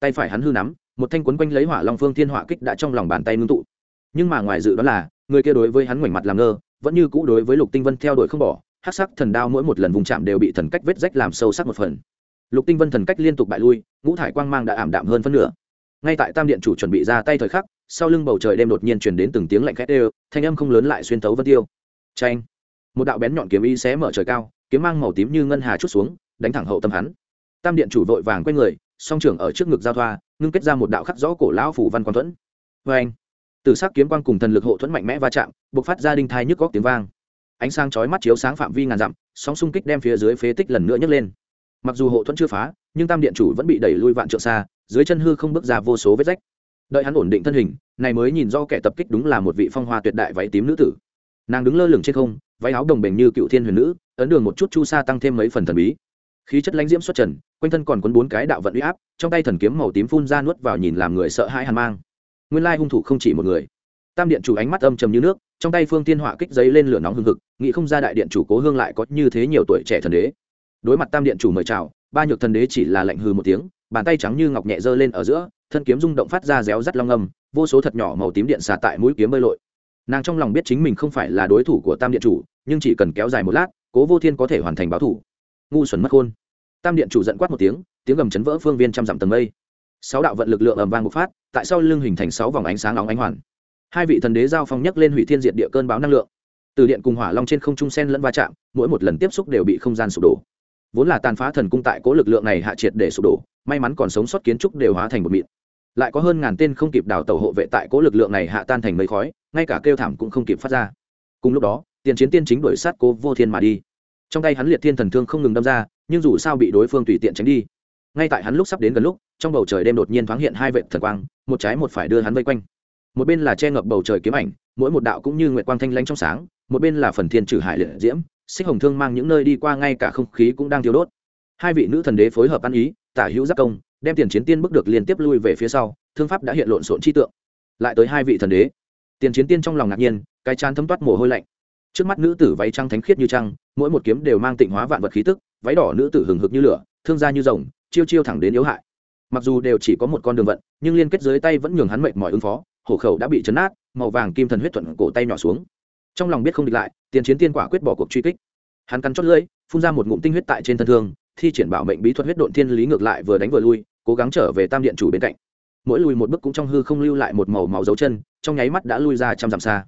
Tay phải hắn hư nắm, một thanh quấn quanh lấy hỏa long phương thiên hỏa kích đã trong lòng bàn tay ngưng tụ. Nhưng mà ngoài dự đoán là, người kia đối với hắn ngoảnh mặt làm ngơ, vẫn như cũ đối với lục tinh vân theo đuổi không bỏ hát sắc thần đao mỗi một lần vùng chạm đều bị thần cách vết rách làm sâu sắc một phần. Lục tinh vân thần cách liên tục bại lui, ngũ thải quang mang đã ảm đạm hơn phân nửa. Ngay tại tam điện chủ chuẩn bị ra tay thời khắc, sau lưng bầu trời đêm đột nhiên truyền đến từng tiếng lạnh khét ê thanh âm không lớn lại xuyên thấu vân tiêu. Tranh một đạo bén nhọn kiếm y xé mở trời cao kiếm mang màu tím như ngân hà chút xuống, đánh thẳng hậu tâm hắn. Tam điện chủ vội vàng quay người, song trưởng ở trước ngực giao thoa, ngưng kết ra một đạo khắc rõ cổ lão phủ văn quang thuẫn. Vê anh từ sắc kiếm quang cùng thần lực hộ thuẫn mạnh mẽ va chạm, bộc phát ra đinh thai nhức góc tiếng vang. Ánh sáng chói mắt chiếu sáng phạm vi ngàn dặm, sóng xung kích đem phía dưới phế tích lần nữa nhấc lên. Mặc dù hộ thuẫn chưa phá, nhưng tam điện chủ vẫn bị đẩy lui vạn trượng xa, dưới chân hư không bước ra vô số vết rách. Đợi hắn ổn định thân hình, này mới nhìn do kẻ tập kích đúng là một vị phong hoa tuyệt đại váy tím nữ tử. Nàng đứng lơ lửng trên không, váy áo đồng bền như cựu thiên huyền nữ ấn đường một chút chu sa tăng thêm mấy phần thần bí. Khí chất lãnh diễm xuất trần, quanh thân còn quấn bốn cái đạo vận uy áp, trong tay thần kiếm màu tím phun ra nuốt vào nhìn làm người sợ hãi hàn mang. Nguyên lai hung thủ không chỉ một người. Tam điện chủ ánh mắt âm trầm như nước, trong tay phương tiên họa kích giấy lên lửa nóng hừng hực, nghĩ không ra đại điện chủ cố hương lại có như thế nhiều tuổi trẻ thần đế. Đối mặt tam điện chủ mời chào, ba nhược thần đế chỉ là lạnh hừ một tiếng, bàn tay trắng như ngọc nhẹ giơ lên ở giữa, thân kiếm rung động phát ra réo rắt long âm, vô số thật nhỏ màu tím điện xả tại mũi kiếm bơi lội. Nàng trong lòng biết chính mình không phải là đối thủ của tam điện chủ, nhưng chỉ cần kéo dài một lát cố vô thiên có thể hoàn thành báo thủ. Ngu xuẩn mất khôn. Tam điện chủ giận quát một tiếng tiếng gầm chấn vỡ phương viên trăm dặm tầng mây. Sáu đạo vận lực lượng ầm vang một phát, tại sau lưng hình thành sáu vòng ánh sáng nóng ánh hoàn. Hai vị thần đế giao phong nhấc lên hủy thiên diệt địa cơn báo năng lượng. Từ điện cùng hỏa long trên không trung sen lẫn va chạm, mỗi một lần tiếp xúc đều bị không gian sụp đổ. Vốn là tàn phá thần cung tại cố lực lượng này hạ triệt để sụp đổ, may mắn còn sống sót kiến trúc đều hóa thành một mịn. Lại có hơn ngàn tên không kịp đào tàu hộ vệ tại cố lực lượng này hạ tan thành mây khói, ngay cả kêu thảm cũng không kịp phát ra. Cùng lúc đó tiền chiến tiên chính đuổi sát cố vô thiên mà đi. Trong tay hắn liệt thiên thần thương không ngừng đâm ra, nhưng dù sao bị đối phương tùy tiện tránh đi. Ngay tại hắn lúc sắp đến gần lúc, trong bầu trời đêm đột nhiên thoáng hiện hai vệ thần quang, một trái một phải đưa hắn vây quanh. Một bên là che ngập bầu trời kiếm ảnh, mỗi một đạo cũng như nguyệt quang thanh lãnh trong sáng, một bên là phần thiên trừ hải liệt diễm, xích hồng thương mang những nơi đi qua ngay cả không khí cũng đang thiếu đốt. Hai vị nữ thần đế phối hợp ăn ý, tả hữu giác công, đem tiền chiến tiên bước được liên tiếp lui về phía sau, thương pháp đã hiện lộn xộn chi tượng. Lại tới hai vị thần đế. Tiền chiến tiên trong lòng ngạc nhiên, cái chán thấm toát mồ hôi lạnh trước mắt nữ tử váy trăng thánh khiết như trăng, mỗi một kiếm đều mang tịnh hóa vạn vật khí tức, váy đỏ nữ tử hừng hực như lửa, thương gia như rồng, chiêu chiêu thẳng đến yếu hại. Mặc dù đều chỉ có một con đường vận, nhưng liên kết dưới tay vẫn nhường hắn mệt mỏi ứng phó, hổ khẩu đã bị chấn át màu vàng kim thần huyết thuận cổ tay nhỏ xuống. Trong lòng biết không địch lại, tiền chiến tiên quả quyết bỏ cuộc truy kích. Hắn cắn chót lưỡi, phun ra một ngụm tinh huyết tại trên thân thương, thi triển bảo mệnh bí thuật huyết độn thiên lý ngược lại vừa đánh vừa lui, cố gắng trở về tam điện chủ bên cạnh. Mỗi lùi một bước cũng trong hư không lưu lại một màu màu dấu chân, trong nháy mắt đã lui ra trăm dặm xa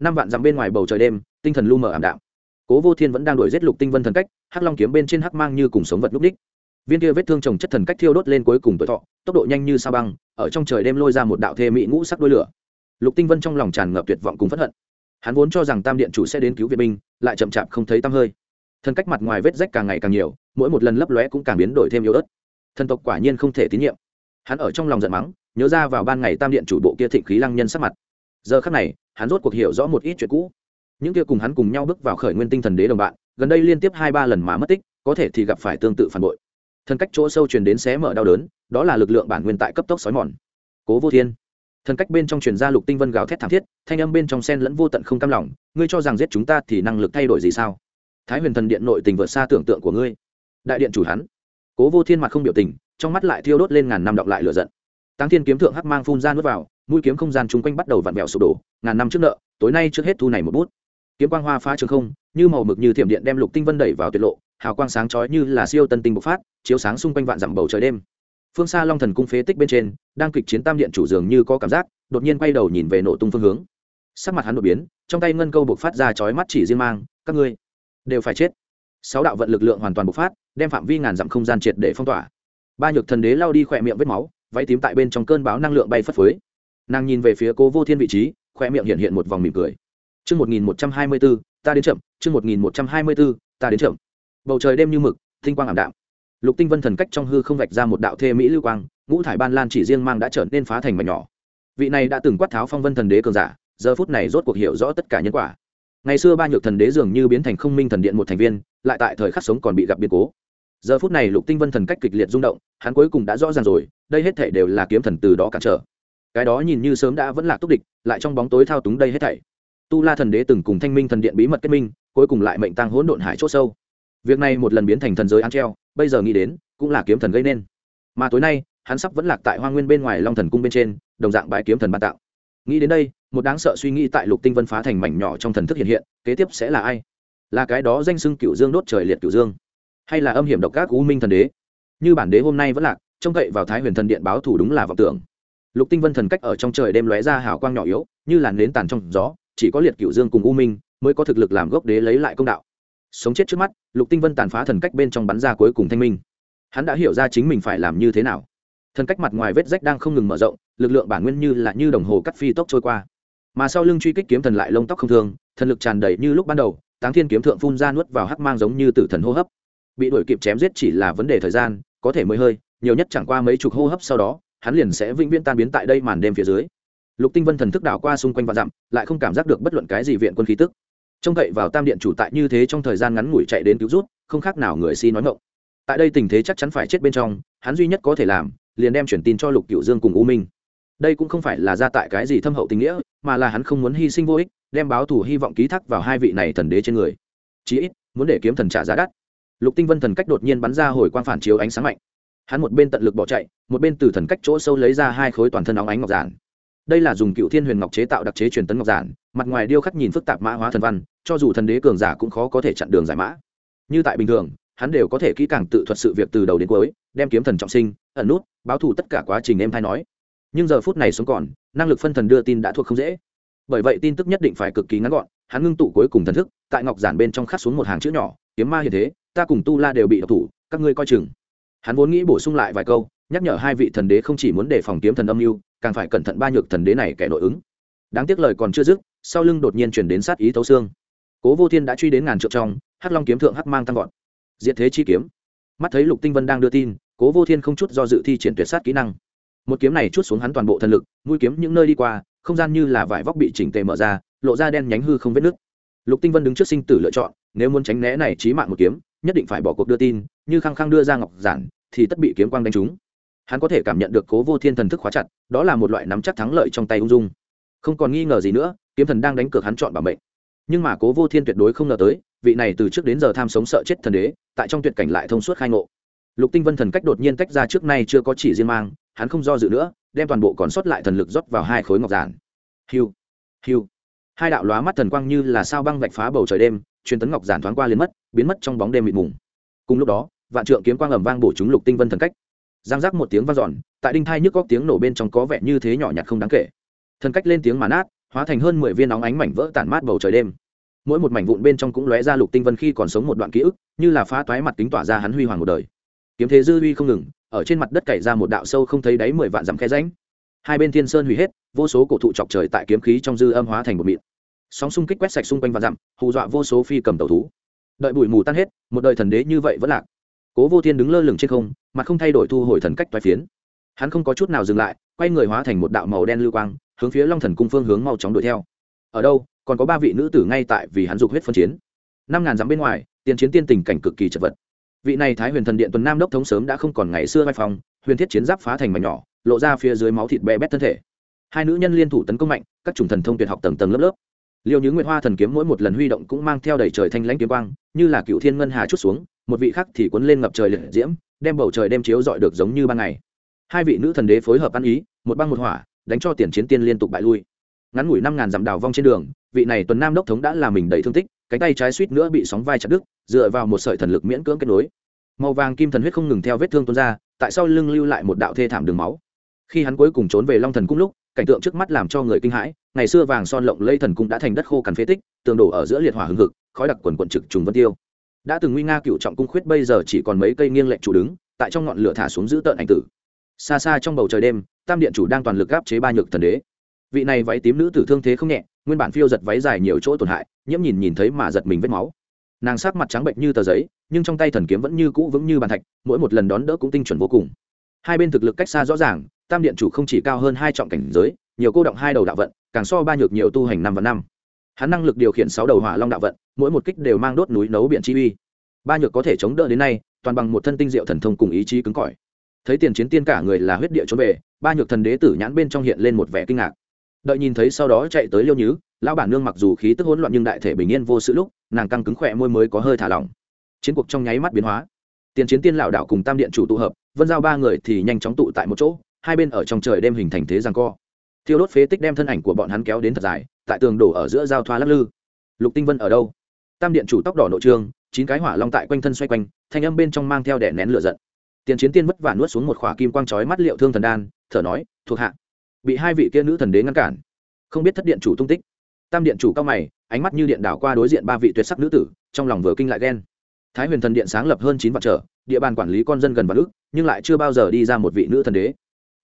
năm vạn dặm bên ngoài bầu trời đêm, tinh thần lu mờ ảm đạm. Cố vô thiên vẫn đang đuổi giết lục tinh vân thần cách, hắc long kiếm bên trên hắc mang như cùng sống vật lúc đích. Viên kia vết thương trồng chất thần cách thiêu đốt lên cuối cùng tuổi thọ, tốc độ nhanh như sa băng, ở trong trời đêm lôi ra một đạo thê mỹ ngũ sắc đôi lửa. Lục tinh vân trong lòng tràn ngập tuyệt vọng cùng phẫn hận. Hắn vốn cho rằng tam điện chủ sẽ đến cứu viện binh, lại chậm chạp không thấy tăm hơi. Thần cách mặt ngoài vết rách càng ngày càng nhiều, mỗi một lần lấp lóe cũng càng biến đổi thêm yếu ớt. Thần tộc quả nhiên không thể tín nhiệm. Hắn ở trong lòng giận mắng, nhớ ra vào ban ngày tam điện chủ bộ kia thịnh khí lăng nhân sắc mặt. Giờ khắc này hắn rốt cuộc hiểu rõ một ít chuyện cũ. Những kia cùng hắn cùng nhau bước vào khởi nguyên tinh thần đế đồng bạn, gần đây liên tiếp hai ba lần mà mất tích, có thể thì gặp phải tương tự phản bội. Thần cách chỗ sâu truyền đến xé mở đau đớn, đó là lực lượng bản nguyên tại cấp tốc xói mòn. Cố vô thiên. Thần cách bên trong truyền ra lục tinh vân gào thét thảm thiết, thanh âm bên trong sen lẫn vô tận không cam lòng, ngươi cho rằng giết chúng ta thì năng lực thay đổi gì sao? Thái huyền thần điện nội tình vượt xa tưởng tượng của ngươi. Đại điện chủ hắn. Cố vô thiên mặt không biểu tình, trong mắt lại thiêu đốt lên ngàn năm đọng lại lửa giận. Tăng thiên kiếm thượng hắc mang phun ra nuốt vào mũi kiếm không gian chung quanh bắt đầu vặn vẹo sụp đổ, ngàn năm trước nợ, tối nay trước hết thu này một bút. Kiếm quang hoa phá trường không, như màu mực như thiểm điện đem lục tinh vân đẩy vào tuyệt lộ, hào quang sáng chói như là siêu tân tinh bộc phát, chiếu sáng xung quanh vạn dặm bầu trời đêm. Phương xa long thần cung phế tích bên trên, đang kịch chiến tam điện chủ dường như có cảm giác, đột nhiên quay đầu nhìn về nổ tung phương hướng. Sắc mặt hắn đột biến, trong tay ngân câu bộc phát ra chói mắt chỉ riêng mang, các ngươi đều phải chết. Sáu đạo vận lực lượng hoàn toàn bộc phát, đem phạm vi ngàn dặm không gian triệt để phong tỏa. Ba nhược thần đế lao đi khỏe miệng vết máu, váy tím tại bên trong cơn báo năng lượng bay phất phới nàng nhìn về phía cố vô thiên vị trí khoe miệng hiện hiện một vòng mỉm cười Chương 1124, ta đến chậm, chương 1124, ta đến chậm. Bầu trời đêm như mực, tinh quang ảm đạm. Lục Tinh Vân thần cách trong hư không vạch ra một đạo thê mỹ lưu quang, ngũ thải ban lan chỉ riêng mang đã trở nên phá thành mảnh nhỏ. Vị này đã từng quát tháo phong vân thần đế cường giả, giờ phút này rốt cuộc hiểu rõ tất cả nhân quả. Ngày xưa ba nhược thần đế dường như biến thành không minh thần điện một thành viên, lại tại thời khắc sống còn bị gặp biến cố. Giờ phút này Lục Tinh Vân thần cách kịch liệt rung động, hắn cuối cùng đã rõ ràng rồi, đây hết thảy đều là kiếm thần từ đó cản trở. Cái đó nhìn như sớm đã vẫn là túc địch, lại trong bóng tối thao túng đây hết thảy. Tu la thần đế từng cùng thanh minh thần điện bí mật kết minh cuối cùng lại mệnh tăng hỗn độn hải c h ỗ sâu. Việc này một lần biến thành thần giới ăn treo bây giờ nghĩ đến cũng là kiếm thần gây nên. Mà tối nay hắn sắp vẫn lạc tại hoa nguyên bên ngoài long thần cung bên trên đồng dạng bãi kiếm thần ban tạo. Nghĩ đến đây một đáng sợ suy nghĩ tại lục tinh vân phá thành mảnh nhỏ trong thần thức hiện hiện kế tiếp sẽ là ai? Là cái đó danh xưng cựu dương đốt trời liệt cựu dương hay là âm hiểm độc các u minh thần đế? Như bản đế hôm nay vẫn lạc trông cậy vào thái huyền thần điện báo thủ đúng là vọng tưởng lục tinh vân thần cách ở trong trời đêm lóe ra hào quang nhỏ yếu như là nến tàn trong gió chỉ có liệt cựu dương cùng u minh mới có thực lực làm gốc đế lấy lại công đạo. Sống chết trước mắt lục tinh vân tàn phá thần cách bên trong bắn ra cuối cùng thanh minh. Hắn đã hiểu ra chính mình phải làm như thế nào. Thần cách mặt ngoài vết rách đang không ngừng mở rộng lực lượng bản nguyên như là như đồng hồ cắt phi tốc trôi qua. Mà sau lưng truy kích kiếm thần lại lông tóc không thường, thần lực tràn đầy như lúc ban đầu táng thiên kiếm thượng phun ra nuốt vào hắc mang giống như tử thần hô hấp. Bị đuổi kịp chém giết chỉ là vấn đề thời gian có thể mới hơi nhiều nhất chẳng qua mấy chục hô hấp sau đó hắn liền sẽ vĩnh viễn tan biến tại đây màn đêm phía dưới. Lục tinh vân thần thức đảo qua xung quanh và dặm, lại không cảm giác được bất luận cái gì viện quân khí tức. Trông cậy vào tam điện chủ tại như thế trong thời gian ngắn ngủi chạy đến cứu rút, không khác nào người si nói ngộng tại đây tình thế chắc chắn phải chết bên trong, hắn duy nhất có thể làm, liền đem chuyển tin cho lục cựu dương cùng u minh. Đây cũng không phải là ra tại cái gì thâm hậu tình nghĩa, mà là hắn không muốn hy sinh vô ích, đem báo thù hy vọng ký thác vào hai vị này thần đế trên người. Chí ít, muốn để kiếm thần trả giá đắt. Lục tinh vân thần cách đột nhiên bắn ra hồi quang phản chiếu ánh sáng mạnh hắn một bên tận lực bỏ chạy, một bên từ thần cách chỗ sâu lấy ra hai khối toàn thân óng ánh ngọc giản. Đây là dùng cựu thiên huyền ngọc chế tạo đặc chế truyền tấn ngọc giản, mặt ngoài điêu khắc nhìn phức tạp mã hóa thần văn, cho dù thần đế cường giả cũng khó có thể chặn đường giải mã. Như tại bình thường, hắn đều có thể kỹ càng tự thuật sự việc từ đầu đến cuối, đem kiếm thần trọng sinh, ẩn nút, báo thù tất cả quá trình em thay nói. Nhưng giờ phút này sống còn, năng lực phân thần đưa tin đã thuộc không dễ. Bởi vậy tin tức nhất định phải cực kỳ ngắn gọn, hắn ngưng tụ cuối cùng thần thức, tại ngọc giản bên trong khắc xuống một hàng chữ nhỏ, kiếm ma hiện thế, ta cùng tu la đều bị độc thủ, các ngươi coi chừng hắn vốn nghĩ bổ sung lại vài câu, nhắc nhở hai vị thần đế không chỉ muốn đề phòng kiếm thần âm mưu, càng phải cẩn thận ba nhược thần đế này kẻ nội ứng. Đáng tiếc lời còn chưa dứt, sau lưng đột nhiên chuyển đến sát ý thấu xương. Cố vô thiên đã truy đến ngàn trượng trong, hắc long kiếm thượng hắc mang tăng vọt. Diện thế chi kiếm. Mắt thấy lục tinh vân đang đưa tin, cố vô thiên không chút do dự thi triển tuyệt sát kỹ năng. Một kiếm này chút xuống hắn toàn bộ thần lực, mũi kiếm những nơi đi qua, không gian như là vải vóc bị chỉnh tề mở ra, lộ ra đen nhánh hư không vết nứt. Lục tinh vân đứng trước sinh tử lựa chọn, nếu muốn tránh né này trí mạng một kiếm nhất định phải bỏ cuộc đưa tin, như khăng khăng đưa ra ngọc giản, thì tất bị kiếm quang đánh trúng. Hắn có thể cảm nhận được cố vô thiên thần thức khóa chặt, đó là một loại nắm chắc thắng lợi trong tay ung dung. Không còn nghi ngờ gì nữa, kiếm thần đang đánh cược hắn chọn bảo mệnh. Nhưng mà cố vô thiên tuyệt đối không ngờ tới, vị này từ trước đến giờ tham sống sợ chết thần đế, tại trong tuyệt cảnh lại thông suốt khai ngộ. Lục tinh vân thần cách đột nhiên tách ra trước nay chưa có chỉ riêng mang, hắn không do dự nữa, đem toàn bộ còn sót lại thần lực rót vào hai khối ngọc giản. Hiu hiu. Hai đạo lóa mắt thần quang như là sao băng vạch phá bầu trời đêm truyền tấn ngọc giản thoáng qua liền mất, biến mất trong bóng đêm mịt mùng. Cùng lúc đó, vạn trượng kiếm quang ầm vang bổ chúng lục tinh vân thần cách. Giang giác một tiếng vang dọn, tại đinh thai nhức góc tiếng nổ bên trong có vẻ như thế nhỏ nhặt không đáng kể. Thần cách lên tiếng mà nát, hóa thành hơn mười viên óng ánh mảnh vỡ tản mát bầu trời đêm. Mỗi một mảnh vụn bên trong cũng lóe ra lục tinh vân khi còn sống một đoạn ký ức, như là phá toái mặt kính tỏa ra hắn huy hoàng một đời. Kiếm thế dư huy không ngừng, ở trên mặt đất cày ra một đạo sâu không thấy đáy mười vạn dặm khe ránh hai bên thiên sơn hủy hết, vô số cổ thụ chọc trời tại kiếm khí trong dư âm hóa thành một mịn sóng xung kích quét sạch xung quanh và dặm, hù dọa vô số phi cầm tàu thú. Đợi bụi mù tan hết, một đời thần đế như vậy vẫn lạc. Cố vô thiên đứng lơ lửng trên không, mà không thay đổi thu hồi thần cách toái phiến. Hắn không có chút nào dừng lại, quay người hóa thành một đạo màu đen lưu quang, hướng phía long thần cung phương hướng mau chóng đuổi theo. Ở đâu, còn có ba vị nữ tử ngay tại vì hắn dục huyết phân chiến. Năm ngàn dặm bên ngoài, tiền chiến tiên tình cảnh cực kỳ chật vật. Vị này thái huyền thần điện tuần nam đốc thống sớm đã không còn ngày xưa vai phòng huyền thiết chiến giáp phá thành mảnh nhỏ, lộ ra phía dưới máu thịt bè bét thân thể. Hai nữ nhân liên thủ tấn công mạnh, các chủng thần thông tuyệt học tầng tầng lớp lớp liêu những nguyệt hoa thần kiếm mỗi một lần huy động cũng mang theo đầy trời thanh lãnh kiếm quang, như là cựu thiên ngân hà chút xuống, một vị khác thì cuốn lên ngập trời liệt diễm, đem bầu trời đem chiếu dọi được giống như ban ngày. Hai vị nữ thần đế phối hợp ăn ý, một băng một hỏa, đánh cho tiền chiến tiên liên tục bại lui. Ngắn ngủi năm ngàn dặm đào vong trên đường, vị này tuần nam đốc thống đã làm mình đầy thương tích, cánh tay trái suýt nữa bị sóng vai chặt đứt, dựa vào một sợi thần lực miễn cưỡng kết nối. Màu vàng kim thần huyết không ngừng theo vết thương tuôn ra, tại sao lưng lưu lại một đạo thê thảm đường máu. Khi hắn cuối cùng trốn về long thần cung lúc cảnh tượng trước mắt làm cho người kinh hãi, ngày xưa vàng son lộng lây thần cung đã thành đất khô cằn phế tích, tường đổ ở giữa liệt hỏa hưng hực, khói đặc quần quận trực trùng vân tiêu. Đã từng nguy nga cựu trọng cung khuyết bây giờ chỉ còn mấy cây nghiêng lệnh trụ đứng, tại trong ngọn lửa thả xuống giữ tợn ảnh tử. Xa xa trong bầu trời đêm, tam điện chủ đang toàn lực gáp chế ba nhược thần đế. Vị này váy tím nữ tử thương thế không nhẹ, nguyên bản phiêu giật váy dài nhiều chỗ tổn hại, nhiễm nhìn nhìn thấy mà giật mình vết máu. Nàng sắc mặt trắng bệnh như tờ giấy, nhưng trong tay thần kiếm vẫn như cũ vững như bàn thạch, mỗi một lần đón đỡ cũng tinh chuẩn vô cùng. Hai bên thực lực cách xa rõ ràng tam điện chủ không chỉ cao hơn hai trọng cảnh giới, nhiều cô động hai đầu đạo vận, càng so ba nhược nhiều tu hành năm và năm. Hắn năng lực điều khiển sáu đầu hỏa long đạo vận, mỗi một kích đều mang đốt núi nấu biển chi uy. Ba nhược có thể chống đỡ đến nay, toàn bằng một thân tinh diệu thần thông cùng ý chí cứng cỏi. Thấy tiền chiến tiên cả người là huyết địa trốn về, ba nhược thần đế tử nhãn bên trong hiện lên một vẻ kinh ngạc. Đợi nhìn thấy sau đó chạy tới liêu nhứ, lão bản nương mặc dù khí tức hỗn loạn nhưng đại thể bình yên vô sự lúc, nàng căng cứng khỏe môi mới có hơi thả lỏng. Chiến cuộc trong nháy mắt biến hóa. Tiền chiến tiên lão đạo cùng tam điện chủ tụ hợp, vân giao ba người thì nhanh chóng tụ tại một chỗ hai bên ở trong trời đem hình thành thế giằng co. Thiêu đốt phế tích đem thân ảnh của bọn hắn kéo đến thật dài, tại tường đổ ở giữa giao thoa lắc lư. Lục tinh vân ở đâu? Tam điện chủ tóc đỏ nội trương, chín cái hỏa long tại quanh thân xoay quanh, thanh âm bên trong mang theo đẻ nén lửa giận. Tiền chiến tiên vất vả nuốt xuống một khỏa kim quang chói mắt liệu thương thần đan, thở nói, thuộc hạ. Bị hai vị kia nữ thần đế ngăn cản. Không biết thất điện chủ tung tích. Tam điện chủ cao mày, ánh mắt như điện đảo qua đối diện ba vị tuyệt sắc nữ tử, trong lòng vừa kinh lại ghen. Thái huyền thần điện sáng lập hơn chín vạn trở, địa bàn quản lý con dân gần vạn ước nhưng lại chưa bao giờ đi ra một vị nữ thần đế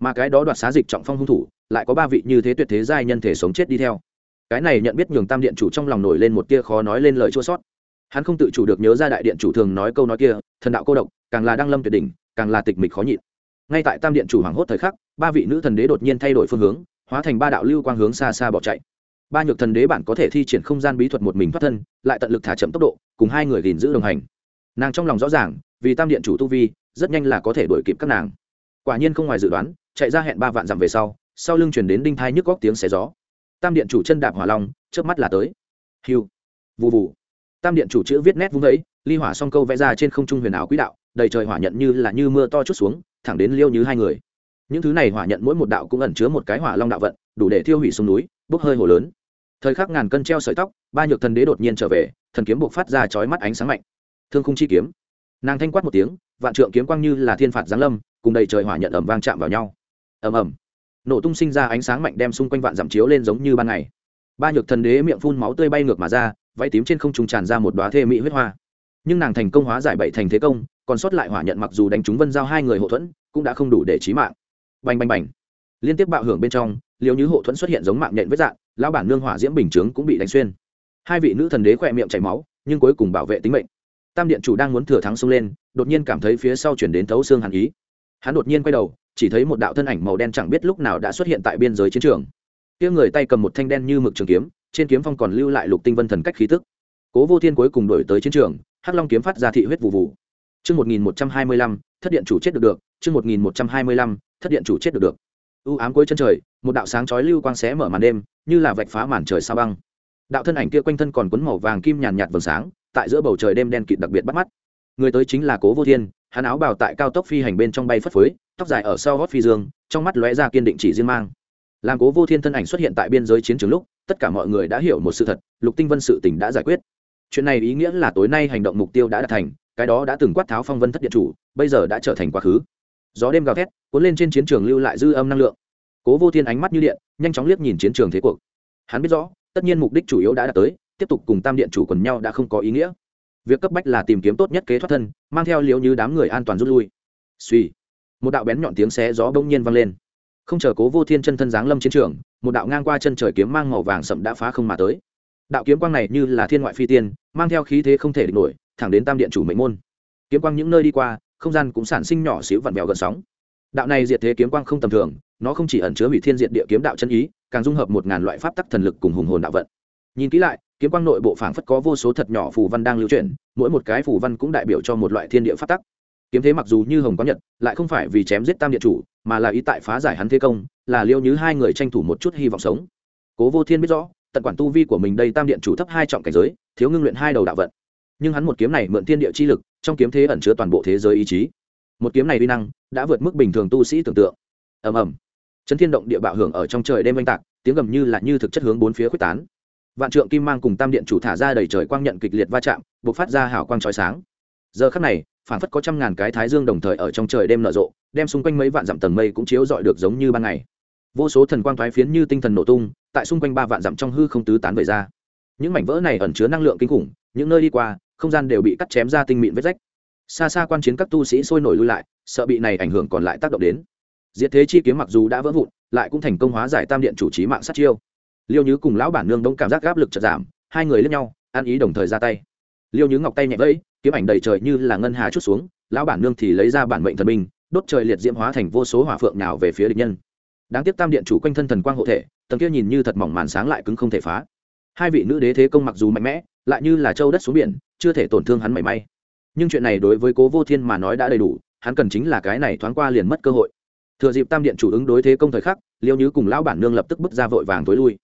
mà cái đó đoạt xá dịch trọng phong hung thủ, lại có ba vị như thế tuyệt thế giai nhân thể sống chết đi theo. Cái này nhận biết nhường tam điện chủ trong lòng nổi lên một tia khó nói lên lời chua sót. Hắn không tự chủ được nhớ ra đại điện chủ thường nói câu nói kia, thần đạo cô độc, càng là đăng lâm tuyệt đỉnh, càng là tịch mịch khó nhịn. Ngay tại tam điện chủ hoảng hốt thời khắc, ba vị nữ thần đế đột nhiên thay đổi phương hướng, hóa thành ba đạo lưu quang hướng xa xa bỏ chạy. Ba nhược thần đế bản có thể thi triển không gian bí thuật một mình thoát thân, lại tận lực thả chậm tốc độ, cùng hai người gìn giữ đồng hành. Nàng trong lòng rõ ràng, vì tam điện chủ tu vi, rất nhanh là có thể đuổi kịp các nàng. Quả nhiên không ngoài dự đoán chạy ra hẹn ba vạn dặm về sau sau lưng chuyển đến đinh thai nhức góc tiếng xé gió. Tam điện chủ chân đạp hỏa long trước mắt là tới. Hiu vụ vụ tam điện chủ chữ viết nét vung ấy, ly hỏa song câu vẽ ra trên không trung huyền ảo quỹ đạo, đầy trời hỏa nhận như là như mưa to chút xuống, thẳng đến liêu như hai người. Những thứ này hỏa nhận mỗi một đạo cũng ẩn chứa một cái hỏa long đạo vận, đủ để thiêu hủy sông núi, bốc hơi hồ lớn. Thời khắc ngàn cân treo sợi tóc, ba nhược thần đế đột nhiên trở về, thần kiếm buộc phát ra chói mắt ánh sáng mạnh. Thương khung chi kiếm. Nàng thanh quát một tiếng, vạn trượng kiếm quang như là thiên phạt giáng lâm, cùng đầy trời hỏa nhận ẩm vang chạm vào nhau ầm ầm. Nổ tung sinh ra ánh sáng mạnh đem xung quanh vạn dặm chiếu lên giống như ban ngày. Ba nhược thần đế miệng phun máu tươi bay ngược mà ra, váy tím trên không trung tràn ra một đoá thê mỹ huyết hoa. Nhưng nàng thành công hóa giải bảy thành thế công, còn sót lại hỏa nhận mặc dù đánh trúng vân giao hai người hậu thuẫn, cũng đã không đủ để trí mạng. Bành bành bành. Liên tiếp bạo hưởng bên trong liều như hộ thuẫn xuất hiện giống mạng nhện vết dạng lão bản nương hỏa diễm bình chướng cũng bị đánh xuyên. Hai vị nữ thần đế khỏe miệng chảy máu, nhưng cuối cùng bảo vệ tính mệnh. Tam điện chủ đang muốn thừa thắng xông lên, đột nhiên cảm thấy phía sau chuyển đến thấu xương hàn ý hắn đột nhiên quay đầu chỉ thấy một đạo thân ảnh màu đen chẳng biết lúc nào đã xuất hiện tại biên giới chiến trường kia người tay cầm một thanh đen như mực trường kiếm trên kiếm phong còn lưu lại lục tinh vân thần cách khí tức cố vô thiên cuối cùng đổi tới chiến trường hắc long kiếm phát ra thị huyết vụ vụ Chương 1125, thất điện chủ chết được được, chương 1125, thất điện chủ chết được được. U ám cuối chân trời, một đạo sáng chói lưu quang xé mở màn đêm, như là vạch phá màn trời sao băng. Đạo thân ảnh kia quanh thân còn cuốn màu vàng kim nhàn nhạt vầng sáng, tại giữa bầu trời đêm đen kịt đặc biệt bắt mắt người tới chính là cố vô thiên hắn áo bào tại cao tốc phi hành bên trong bay phất phới, tóc dài ở sau gót phi dương, trong mắt lóe ra kiên định chỉ riêng mang. Làm cố vô thiên thân ảnh xuất hiện tại biên giới chiến trường lúc, tất cả mọi người đã hiểu một sự thật, lục tinh vân sự tỉnh đã giải quyết. Chuyện này ý nghĩa là tối nay hành động mục tiêu đã đạt thành, cái đó đã từng quát tháo phong vân thất điện chủ, bây giờ đã trở thành quá khứ. Gió đêm gào thét, cuốn lên trên chiến trường lưu lại dư âm năng lượng. Cố vô thiên ánh mắt như điện, nhanh chóng liếc nhìn chiến trường thế cuộc. Hắn biết rõ, tất nhiên mục đích chủ yếu đã đạt tới, tiếp tục cùng tam điện chủ quần nhau đã không có ý nghĩa việc cấp bách là tìm kiếm tốt nhất kế thoát thân, mang theo liễu như đám người an toàn rút lui. Suy một đạo bén nhọn tiếng xé gió bỗng nhiên vang lên. Không chờ cố vô thiên chân thân giáng lâm chiến trường, một đạo ngang qua chân trời kiếm mang màu vàng sậm đã phá không mà tới. Đạo kiếm quang này như là thiên ngoại phi tiên, mang theo khí thế không thể địch nổi, thẳng đến tam điện chủ mệnh môn. Kiếm quang những nơi đi qua, không gian cũng sản sinh nhỏ xíu vặn vẹo gần sóng. Đạo này diệt thế kiếm quang không tầm thường, nó không chỉ ẩn chứa hủy thiên diệt địa kiếm đạo chân ý, càng dung hợp một ngàn loại pháp tắc thần lực cùng hùng hồn đạo vận. Nhìn kỹ lại kiếm quang nội bộ phảng phất có vô số thật nhỏ phù văn đang lưu chuyển, mỗi một cái phù văn cũng đại biểu cho một loại thiên địa pháp tắc. Kiếm thế mặc dù như hồng có nhật, lại không phải vì chém giết tam điện chủ, mà là ý tại phá giải hắn thế công, là liêu như hai người tranh thủ một chút hy vọng sống. Cố vô thiên biết rõ, tận quản tu vi của mình đây tam điện chủ thấp hai trọng cảnh giới, thiếu ngưng luyện hai đầu đạo vận. Nhưng hắn một kiếm này mượn thiên địa chi lực, trong kiếm thế ẩn chứa toàn bộ thế giới ý chí. Một kiếm này uy năng đã vượt mức bình thường tu sĩ tưởng tượng. Ầm ầm. Chấn thiên động địa bạo hưởng ở trong trời đêm oanh tạc, tiếng gầm như là như thực chất hướng bốn phía quyết tán vạn trượng kim mang cùng tam điện chủ thả ra đầy trời quang nhận kịch liệt va chạm buộc phát ra hảo quang trói sáng. Giờ khắc này phản phất có trăm ngàn cái thái dương đồng thời ở trong trời đêm nở rộ, đem xung quanh mấy vạn dặm tầng mây cũng chiếu rọi được giống như ban ngày. Vô số thần quang thoái phiến như tinh thần nổ tung, tại xung quanh ba vạn dặm trong hư không tứ tán về ra. Những mảnh vỡ này ẩn chứa năng lượng kinh khủng, những nơi đi qua, không gian đều bị cắt chém ra tinh mịn vết rách. Xa xa quan chiến các tu sĩ sôi nổi lui lại, sợ bị này ảnh hưởng còn lại tác động đến. Diệt thế chi kiếm mặc dù đã vỡ vụn, lại cũng thành công hóa giải tam điện chủ trí mạng sát chiêu liêu nhứ cùng lão bản nương đông cảm giác gáp lực chật giảm, hai người lên nhau ăn ý đồng thời ra tay. Liêu nhứ ngọc tay nhẹ vẫy, kiếm ảnh đầy trời như là ngân hà chút xuống, lão bản nương thì lấy ra bản mệnh thần binh, đốt trời liệt diễm hóa thành vô số hỏa phượng nào về phía địch nhân. Đáng tiếc tam điện chủ quanh thân thần quang hộ thể, tầng kia nhìn như thật mỏng màn sáng lại cứng không thể phá. Hai vị nữ đế thế công mặc dù mạnh mẽ, lại như là châu đất xuống biển, chưa thể tổn thương hắn mảy may. Nhưng chuyện này đối với cố vô thiên mà nói đã đầy đủ, hắn cần chính là cái này thoáng qua liền mất cơ hội. Thừa dịp tam điện chủ ứng đối thế công thời khắc, liêu nhứ cùng lão bản nương lập tức bước ra vội vàng tối lui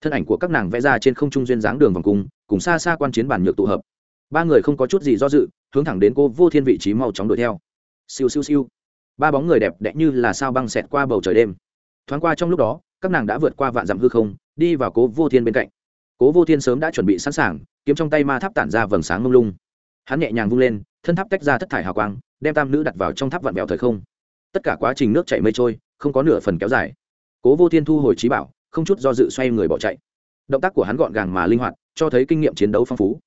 thân ảnh của các nàng vẽ ra trên không trung duyên dáng đường vòng cung, cùng xa xa quan chiến bản nhược tụ hợp. Ba người không có chút gì do dự, hướng thẳng đến cô vô thiên vị trí mau chóng đuổi theo. Siêu siêu siêu. Ba bóng người đẹp đẽ như là sao băng xẹt qua bầu trời đêm. Thoáng qua trong lúc đó, các nàng đã vượt qua vạn dặm hư không, đi vào cố vô thiên bên cạnh. Cố vô thiên sớm đã chuẩn bị sẵn sàng, kiếm trong tay ma tháp tản ra vầng sáng mông lung. Hắn nhẹ nhàng vung lên, thân tháp tách ra thất thải hào quang, đem tam nữ đặt vào trong tháp vạn vẹo thời không. Tất cả quá trình nước chảy mây trôi, không có nửa phần kéo dài. Cố vô thiên thu hồi trí bảo không chút do dự xoay người bỏ chạy. Động tác của hắn gọn gàng mà linh hoạt, cho thấy kinh nghiệm chiến đấu phong phú.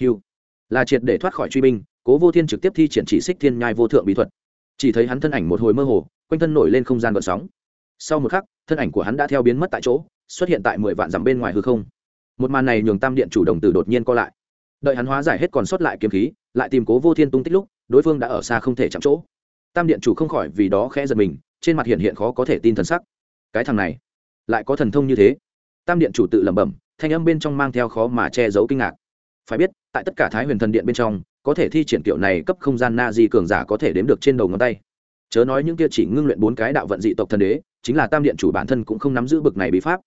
Hiu là triệt để thoát khỏi truy binh, cố vô thiên trực tiếp thi triển chỉ xích thiên nhai vô thượng bí thuật. Chỉ thấy hắn thân ảnh một hồi mơ hồ, quanh thân nổi lên không gian gợn sóng. Sau một khắc, thân ảnh của hắn đã theo biến mất tại chỗ, xuất hiện tại mười vạn dặm bên ngoài hư không. Một màn này nhường tam điện chủ đồng tử đột nhiên co lại. Đợi hắn hóa giải hết còn sót lại kiếm khí, lại tìm cố vô thiên tung tích lúc, đối phương đã ở xa không thể chạm chỗ. Tam điện chủ không khỏi vì đó khẽ giật mình, trên mặt hiện hiện khó có thể tin thần sắc. Cái thằng này lại có thần thông như thế. Tam điện chủ tự lẩm bẩm, thanh âm bên trong mang theo khó mà che giấu kinh ngạc. Phải biết, tại tất cả thái huyền thần điện bên trong, có thể thi triển kiểu này cấp không gian na di cường giả có thể đếm được trên đầu ngón tay. Chớ nói những kia chỉ ngưng luyện bốn cái đạo vận dị tộc thần đế, chính là tam điện chủ bản thân cũng không nắm giữ bực này bí pháp.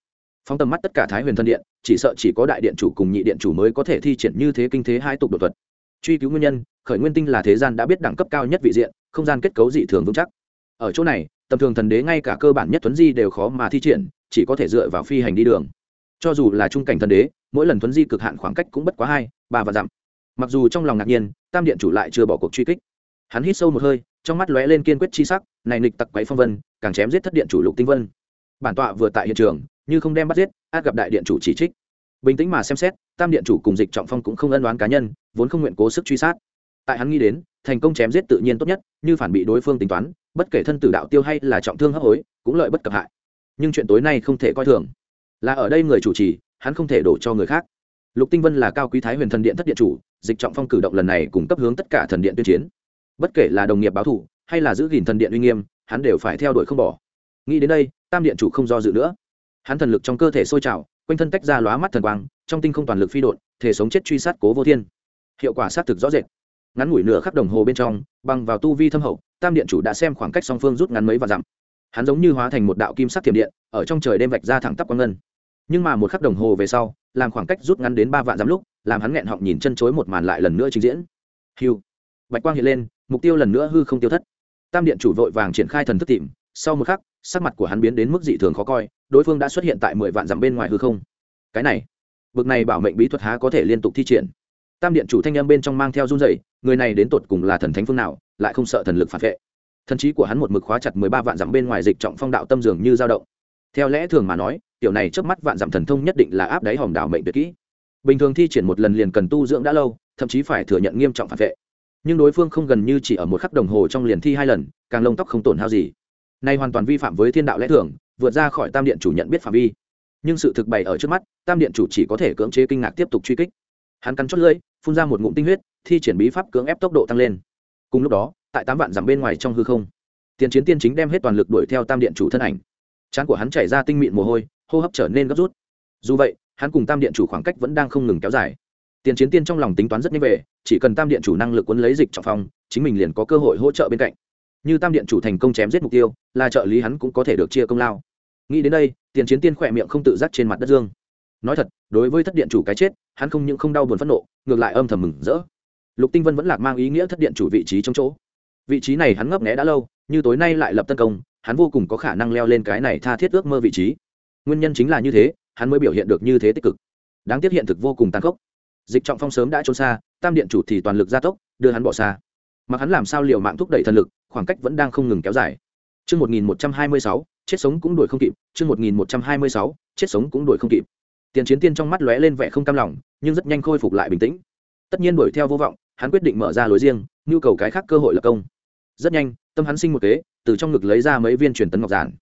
Phóng tầm mắt tất cả thái huyền thần điện, chỉ sợ chỉ có đại điện chủ cùng nhị điện chủ mới có thể thi triển như thế kinh thế hai tục đột thuật. Truy cứu nguyên nhân, khởi nguyên tinh là thế gian đã biết đẳng cấp cao nhất vị diện, không gian kết cấu dị thường vững chắc. Ở chỗ này tầm thường thần đế ngay cả cơ bản nhất tuấn di đều khó mà thi triển, chỉ có thể dựa vào phi hành đi đường. Cho dù là trung cảnh thần đế, mỗi lần tuấn di cực hạn khoảng cách cũng bất quá hai, ba và dặm. Mặc dù trong lòng ngạc nhiên, tam điện chủ lại chưa bỏ cuộc truy kích. Hắn hít sâu một hơi, trong mắt lóe lên kiên quyết chi sắc, này nịch tặc quấy phong vân, càng chém giết thất điện chủ lục tinh vân. Bản tọa vừa tại hiện trường, như không đem bắt giết, át gặp đại điện chủ chỉ trích. Bình tĩnh mà xem xét, tam điện chủ cùng dịch trọng phong cũng không ân đoán cá nhân, vốn không nguyện cố sức truy sát. Tại hắn nghĩ đến thành công chém giết tự nhiên tốt nhất, như phản bị đối phương tính toán, bất kể thân tử đạo tiêu hay là trọng thương hấp hối, cũng lợi bất cập hại. Nhưng chuyện tối nay không thể coi thường. Là ở đây người chủ trì, hắn không thể đổ cho người khác. Lục tinh vân là cao quý thái huyền thần điện thất điện chủ, dịch trọng phong cử động lần này cùng cấp hướng tất cả thần điện tuyên chiến. Bất kể là đồng nghiệp báo thủ hay là giữ gìn thần điện uy nghiêm, hắn đều phải theo đuổi không bỏ. Nghĩ đến đây, tam điện chủ không do dự nữa. Hắn thần lực trong cơ thể sôi trào, quanh thân tách ra lóa mắt thần quang, trong tinh không toàn lực phi đột thể sống chết truy sát cố vô thiên. Hiệu quả xác thực rõ rệt ngắn ngủi nửa khắc đồng hồ bên trong bằng vào tu vi thâm hậu, tam điện chủ đã xem khoảng cách song phương rút ngắn mấy và dặm. Hắn giống như hóa thành một đạo kim sắc thiểm điện, ở trong trời đêm vạch ra thẳng tắp quang ngân. Nhưng mà một khắc đồng hồ về sau, làm khoảng cách rút ngắn đến ba vạn dặm lúc, làm hắn nghẹn họng nhìn chân chối một màn lại lần nữa trình diễn. Hiu bạch quang hiện lên, mục tiêu lần nữa hư không tiêu thất. Tam điện chủ vội vàng triển khai thần thức tìm, sau một khắc, sắc mặt của hắn biến đến mức dị thường khó coi, đối phương đã xuất hiện tại mười vạn dặm bên ngoài hư không. Cái này, bực này bảo mệnh bí thuật há có thể liên tục thi triển. Tam điện chủ thanh â m bên trong mang theo run dày người này đến tột cùng là thần thánh phương nào, lại không sợ thần lực phản vệ. Thần trí của hắn một mực khóa chặt mười ba vạn dặm bên ngoài dịch trọng phong đạo tâm dường như dao động. Theo lẽ thường mà nói kiểu này trước mắt vạn dặm thần thông nhất định là áp đáy hòm đảo mệnh tuyệt kỹ. Bình thường thi triển một lần liền cần tu dưỡng đã lâu, thậm chí phải thừa nhận nghiêm trọng phản vệ. Nhưng đối phương không gần như chỉ ở một khắc đồng hồ trong liền thi hai lần, càng lông tóc không tổn hao gì. Nay hoàn toàn vi phạm với thiên đạo lẽ thường, vượt ra khỏi tam điện chủ nhận biết phạm vi. Nhưng sự thực bày ở trước mắt, tam điện chủ chỉ có thể cưỡng chế kinh ngạc tiếp tục truy kích hắn cắn chót lưỡi, phun ra một ngụm tinh huyết, thi triển bí pháp cưỡng ép tốc độ tăng lên. Cùng lúc đó, tại tám vạn dặm bên ngoài trong hư không, tiền chiến tiên chính đem hết toàn lực đuổi theo tam điện chủ thân ảnh. Trán của hắn chảy ra tinh mịn mồ hôi, hô hấp trở nên gấp rút. Dù vậy, hắn cùng tam điện chủ khoảng cách vẫn đang không ngừng kéo dài. Tiền chiến tiên trong lòng tính toán rất nhanh về, chỉ cần tam điện chủ năng lực quấn lấy dịch trọng phong, chính mình liền có cơ hội hỗ trợ bên cạnh. Như tam điện chủ thành công chém giết mục tiêu, là trợ lý hắn cũng có thể được chia công lao. Nghĩ đến đây, tiền chiến tiên khỏe miệng không tự giác trên mặt đất dương nói thật đối với thất điện chủ cái chết hắn không những không đau buồn phẫn nộ ngược lại âm thầm mừng rỡ. Lục tinh vân vẫn lạc mang ý nghĩa thất điện chủ vị trí trong chỗ. Vị trí này hắn ngấp nghẽ đã lâu như tối nay lại lập tân công hắn vô cùng có khả năng leo lên cái này tha thiết ước mơ vị trí. Nguyên nhân chính là như thế hắn mới biểu hiện được như thế tích cực. Đáng tiếc hiện thực vô cùng tàn khốc. Dịch trọng phong sớm đã trốn xa tam điện chủ thì toàn lực gia tốc đưa hắn bỏ xa. Mà hắn làm sao liệu mạng thúc đẩy thần lực khoảng cách vẫn đang không ngừng kéo dài. Trước 1126, chết sống cũng đuổi không kịp, trước 1126, chết sống cũng đuổi không kịp. Tiền chiến tiên trong mắt lóe lên vẻ không cam lòng, nhưng rất nhanh khôi phục lại bình tĩnh. Tất nhiên đuổi theo vô vọng, hắn quyết định mở ra lối riêng, nhu cầu cái khác cơ hội lập công. Rất nhanh, tâm hắn sinh một kế, từ trong ngực lấy ra mấy viên truyền tấn ngọc giản.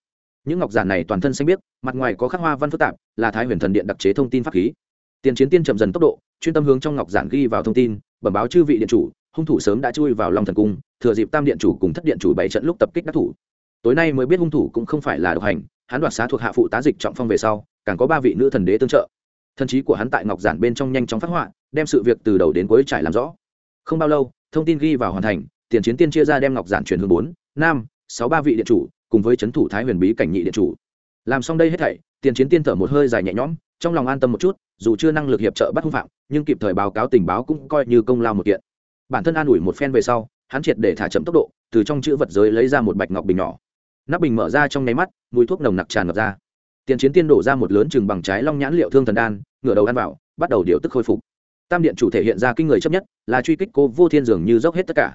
Những ngọc giản này toàn thân xanh biếc, mặt ngoài có khắc hoa văn phức tạp, là Thái Huyền Thần Điện đặc chế thông tin pháp khí. Tiền chiến tiên chậm dần tốc độ, chuyên tâm hướng trong ngọc giản ghi vào thông tin, bẩm báo chư vị điện chủ, hung thủ sớm đã chui vào Long Thần Cung, thừa dịp Tam điện chủ cùng Thất điện chủ bảy trận lúc tập kích đắc thủ. Tối nay mới biết hung thủ cũng không phải là độc hành, hắn đoạt xá thuộc hạ phụ tá dịch trọng phong về sau, càng có ba vị nữ thần đế tương trợ. Thần trí của hắn tại ngọc giản bên trong nhanh chóng phát họa, đem sự việc từ đầu đến cuối trải làm rõ. Không bao lâu, thông tin ghi vào hoàn thành, tiền chiến tiên chia ra đem ngọc giản chuyển hướng bốn, năm, sáu ba vị điện chủ, cùng với chấn thủ Thái Huyền Bí cảnh nhị điện chủ. Làm xong đây hết thảy, tiền chiến tiên thở một hơi dài nhẹ nhõm, trong lòng an tâm một chút, dù chưa năng lực hiệp trợ bắt hung phạm, nhưng kịp thời báo cáo tình báo cũng coi như công lao một kiện. Bản thân an ủi một phen về sau, hắn triệt để thả chậm tốc độ, từ trong chữ vật giới lấy ra một bạch ngọc bình nhỏ. Nắp bình mở ra trong nháy mắt, mùi thuốc nồng nặc tràn ngập ra. Tiền chiến tiên đổ ra một lớn chừng bằng trái long nhãn liệu thương thần đan, ngửa đầu ăn vào, bắt đầu điều tức khôi phục. Tam điện chủ thể hiện ra kinh người chấp nhất, là truy kích cô vô thiên dường như dốc hết tất cả.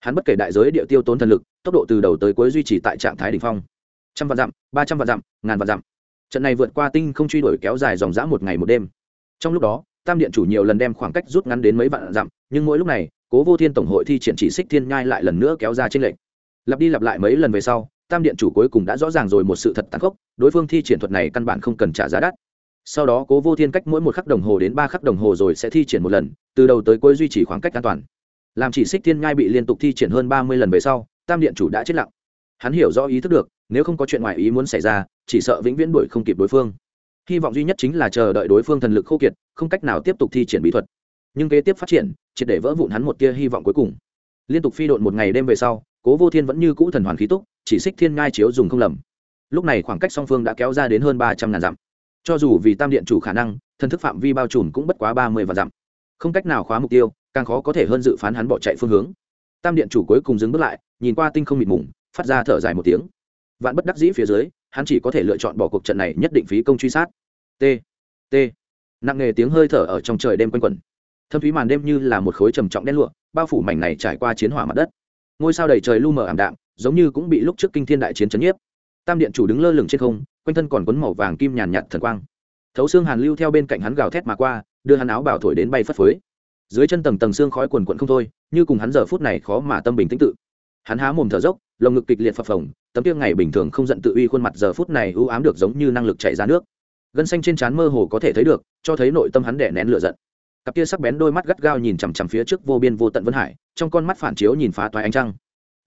Hắn bất kể đại giới địa tiêu tốn thần lực, tốc độ từ đầu tới cuối duy trì tại trạng thái đỉnh phong. Trăm vạn dặm, ba trăm vạn dặm, ngàn vạn dặm trận này vượt qua tinh không truy đuổi kéo dài dòng dã một ngày một đêm trong lúc đó tam điện chủ nhiều lần đem khoảng cách rút ngắn đến mấy vạn dặm nhưng mỗi lúc này cố vô thiên tổng hội thi triển chỉ xích thiên nhai lại lần nữa kéo ra trên lệnh lặp đi lặp lại mấy lần về sau tam điện chủ cuối cùng đã rõ ràng rồi một sự thật tàn khốc, đối phương thi triển thuật này căn bản không cần trả giá đắt. Sau đó cố vô thiên cách mỗi một khắc đồng hồ đến ba khắc đồng hồ rồi sẽ thi triển một lần, từ đầu tới cuối duy trì khoảng cách an toàn. Làm chỉ xích thiên ngai bị liên tục thi triển hơn ba mươi lần về sau, tam điện chủ đã chết lặng. Hắn hiểu rõ ý thức được, nếu không có chuyện ngoài ý muốn xảy ra, chỉ sợ vĩnh viễn đuổi không kịp đối phương. Hy vọng duy nhất chính là chờ đợi đối phương thần lực khô kiệt, không cách nào tiếp tục thi triển bí thuật. Nhưng kế tiếp phát triển, triệt để vỡ vụn hắn một tia hy vọng cuối cùng. Liên tục phi độn một ngày đêm về sau cố vô thiên vẫn như cũ thần hoàn khí túc, chỉ xích thiên ngai chiếu dùng không lầm. Lúc này khoảng cách song phương đã kéo ra đến hơn ba trăm ngàn dặm. Cho dù vì tam điện chủ khả năng, thần thức phạm vi bao trùm cũng bất quá ba mươi vạn dặm. Không cách nào khóa mục tiêu, càng khó có thể hơn dự phán hắn bỏ chạy phương hướng. Tam điện chủ cuối cùng dừng bước lại, nhìn qua tinh không mịt mùng, phát ra thở dài một tiếng. Vạn bất đắc dĩ phía dưới, hắn chỉ có thể lựa chọn bỏ cuộc trận này nhất định phí công truy sát. T t. Nặng nghề tiếng hơi thở ở trong trời đêm quanh quẩn. Thâm thúy màn đêm như là một khối trầm trọng đen lụa, bao phủ mảnh này trải qua chiến hỏa mặt đất ngôi sao đầy trời lu mờ ảm đạm, giống như cũng bị lúc trước kinh thiên đại chiến chấn nhiếp. Tam điện chủ đứng lơ lửng trên không, quanh thân còn quấn màu vàng kim nhàn nhạt thần quang. Thấu xương hàn lưu theo bên cạnh hắn gào thét mà qua, đưa hắn áo bảo thổi đến bay phất phới. Dưới chân tầng tầng xương khói quần quận không thôi, như cùng hắn giờ phút này khó mà tâm bình tĩnh tự. Hắn há mồm thở dốc, lồng ngực kịch liệt phập phồng, tấm tiêu ngày bình thường không giận tự uy khuôn mặt giờ phút này ưu ám được giống như năng lực chạy ra nước. Gân xanh trên trán mơ hồ có thể thấy được, cho thấy nội tâm hắn đẻ nén lửa giận cặp kia sắc bén đôi mắt gắt gao nhìn chằm chằm phía trước vô biên vô tận vân hải, trong con mắt phản chiếu nhìn phá toái ánh trăng.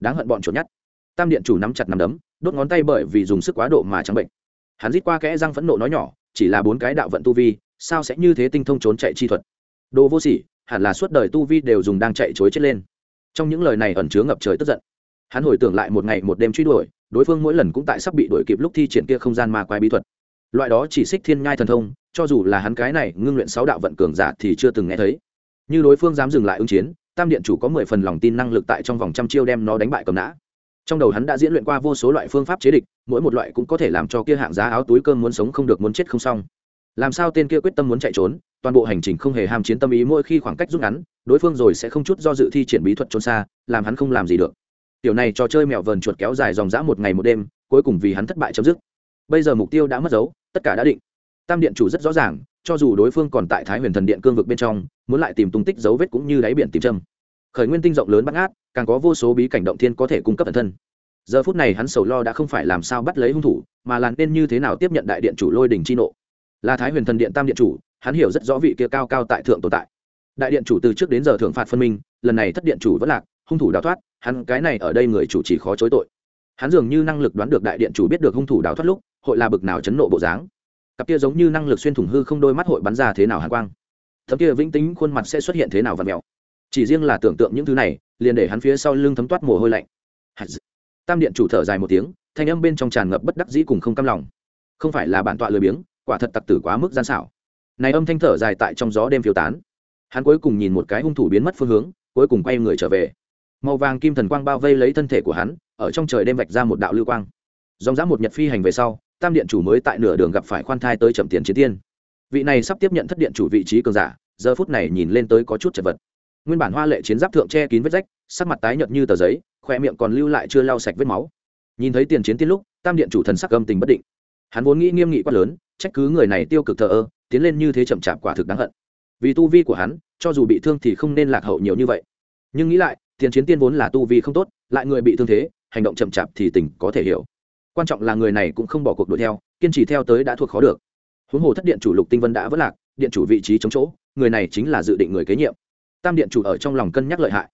Đáng hận bọn chuột nhắt. Tam điện chủ nắm chặt nắm đấm, đốt ngón tay bởi vì dùng sức quá độ mà trắng bệnh. Hắn rít qua kẽ răng phẫn nộ nói nhỏ, chỉ là bốn cái đạo vận tu vi, sao sẽ như thế tinh thông trốn chạy chi thuật? Đồ vô sỉ, hẳn là suốt đời tu vi đều dùng đang chạy chối chết lên. Trong những lời này ẩn chứa ngập trời tức giận. Hắn hồi tưởng lại một ngày một đêm truy đuổi, đối phương mỗi lần cũng tại sắp bị đuổi kịp lúc thi triển kia không gian ma quái bí thuật. Loại đó chỉ xích thiên nhai thần thông cho dù là hắn cái này ngưng luyện sáu đạo vận cường giả thì chưa từng nghe thấy. Như đối phương dám dừng lại ứng chiến, tam điện chủ có mười phần lòng tin năng lực tại trong vòng trăm chiêu đem nó đánh bại cầm nã. Trong đầu hắn đã diễn luyện qua vô số loại phương pháp chế địch, mỗi một loại cũng có thể làm cho kia hạng giá áo túi cơm muốn sống không được muốn chết không xong. Làm sao tên kia quyết tâm muốn chạy trốn, toàn bộ hành trình không hề ham chiến tâm ý mỗi khi khoảng cách rút ngắn, đối phương rồi sẽ không chút do dự thi triển bí thuật trốn xa, làm hắn không làm gì được. Tiểu này trò chơi mèo vờn chuột kéo dài dòng dã một ngày một đêm, cuối cùng vì hắn thất bại chấm dứt. Bây giờ mục tiêu đã mất dấu, tất cả đã định tam điện chủ rất rõ ràng, cho dù đối phương còn tại thái huyền thần điện cương vực bên trong, muốn lại tìm tung tích dấu vết cũng như đáy biển tìm châm. Khởi nguyên tinh rộng lớn bắt ngát, càng có vô số bí cảnh động thiên có thể cung cấp bản thân. Giờ phút này hắn sầu lo đã không phải làm sao bắt lấy hung thủ, mà là nên như thế nào tiếp nhận đại điện chủ lôi đình chi nộ. Là thái huyền thần điện tam điện chủ, hắn hiểu rất rõ vị kia cao cao tại thượng tồn tại. Đại điện chủ từ trước đến giờ thượng phạt phân minh, lần này thất điện chủ vẫn lạc, hung thủ đào thoát, hắn cái này ở đây người chủ chỉ khó chối tội. Hắn dường như năng lực đoán được đại điện chủ biết được hung thủ đào thoát lúc, hội là bực nào chấn nộ bộ dáng cặp kia giống như năng lực xuyên thủng hư không đôi mắt hội bắn ra thế nào hàn quang. Thấm kia vĩnh tính khuôn mặt sẽ xuất hiện thế nào và mèo? Chỉ riêng là tưởng tượng những thứ này, liền để hắn phía sau lưng thấm toát mồ hôi lạnh. Tam điện chủ thở dài một tiếng, thanh âm bên trong tràn ngập bất đắc dĩ cùng không cam lòng. Không phải là bản tọa lười biếng, quả thật tặc tử quá mức gian xảo. Này âm thanh thở dài tại trong gió đêm phiêu tán. Hắn cuối cùng nhìn một cái hung thủ biến mất phương hướng, cuối cùng quay người trở về. Màu vàng kim thần quang bao vây lấy thân thể của hắn, ở trong trời đêm vạch ra một đạo lưu quang. Dòng dã một nhật phi hành về sau tam điện chủ mới tại nửa đường gặp phải khoan thai tới chậm tiền chiến tiên. Vị này sắp tiếp nhận thất điện chủ vị trí cường giả, giờ phút này nhìn lên tới có chút chật vật. Nguyên bản hoa lệ chiến giáp thượng che kín vết rách, sắc mặt tái nhợt như tờ giấy, khoe miệng còn lưu lại chưa lau sạch vết máu. Nhìn thấy tiền chiến tiên lúc, tam điện chủ thần sắc âm tình bất định. Hắn vốn nghĩ nghiêm nghị quát lớn, trách cứ người này tiêu cực thờ ơ, tiến lên như thế chậm chạp quả thực đáng hận. Vì tu vi của hắn, cho dù bị thương thì không nên lạc hậu nhiều như vậy. Nhưng nghĩ lại, tiền chiến tiên vốn là tu vi không tốt, lại người bị thương thế, hành động chậm chạp thì tình có thể hiểu quan trọng là người này cũng không bỏ cuộc đuổi theo, kiên trì theo tới đã thuộc khó được. Huống hồ thất điện chủ lục tinh vân đã vất lạc, điện chủ vị trí chống chỗ, người này chính là dự định người kế nhiệm. Tam điện chủ ở trong lòng cân nhắc lợi hại.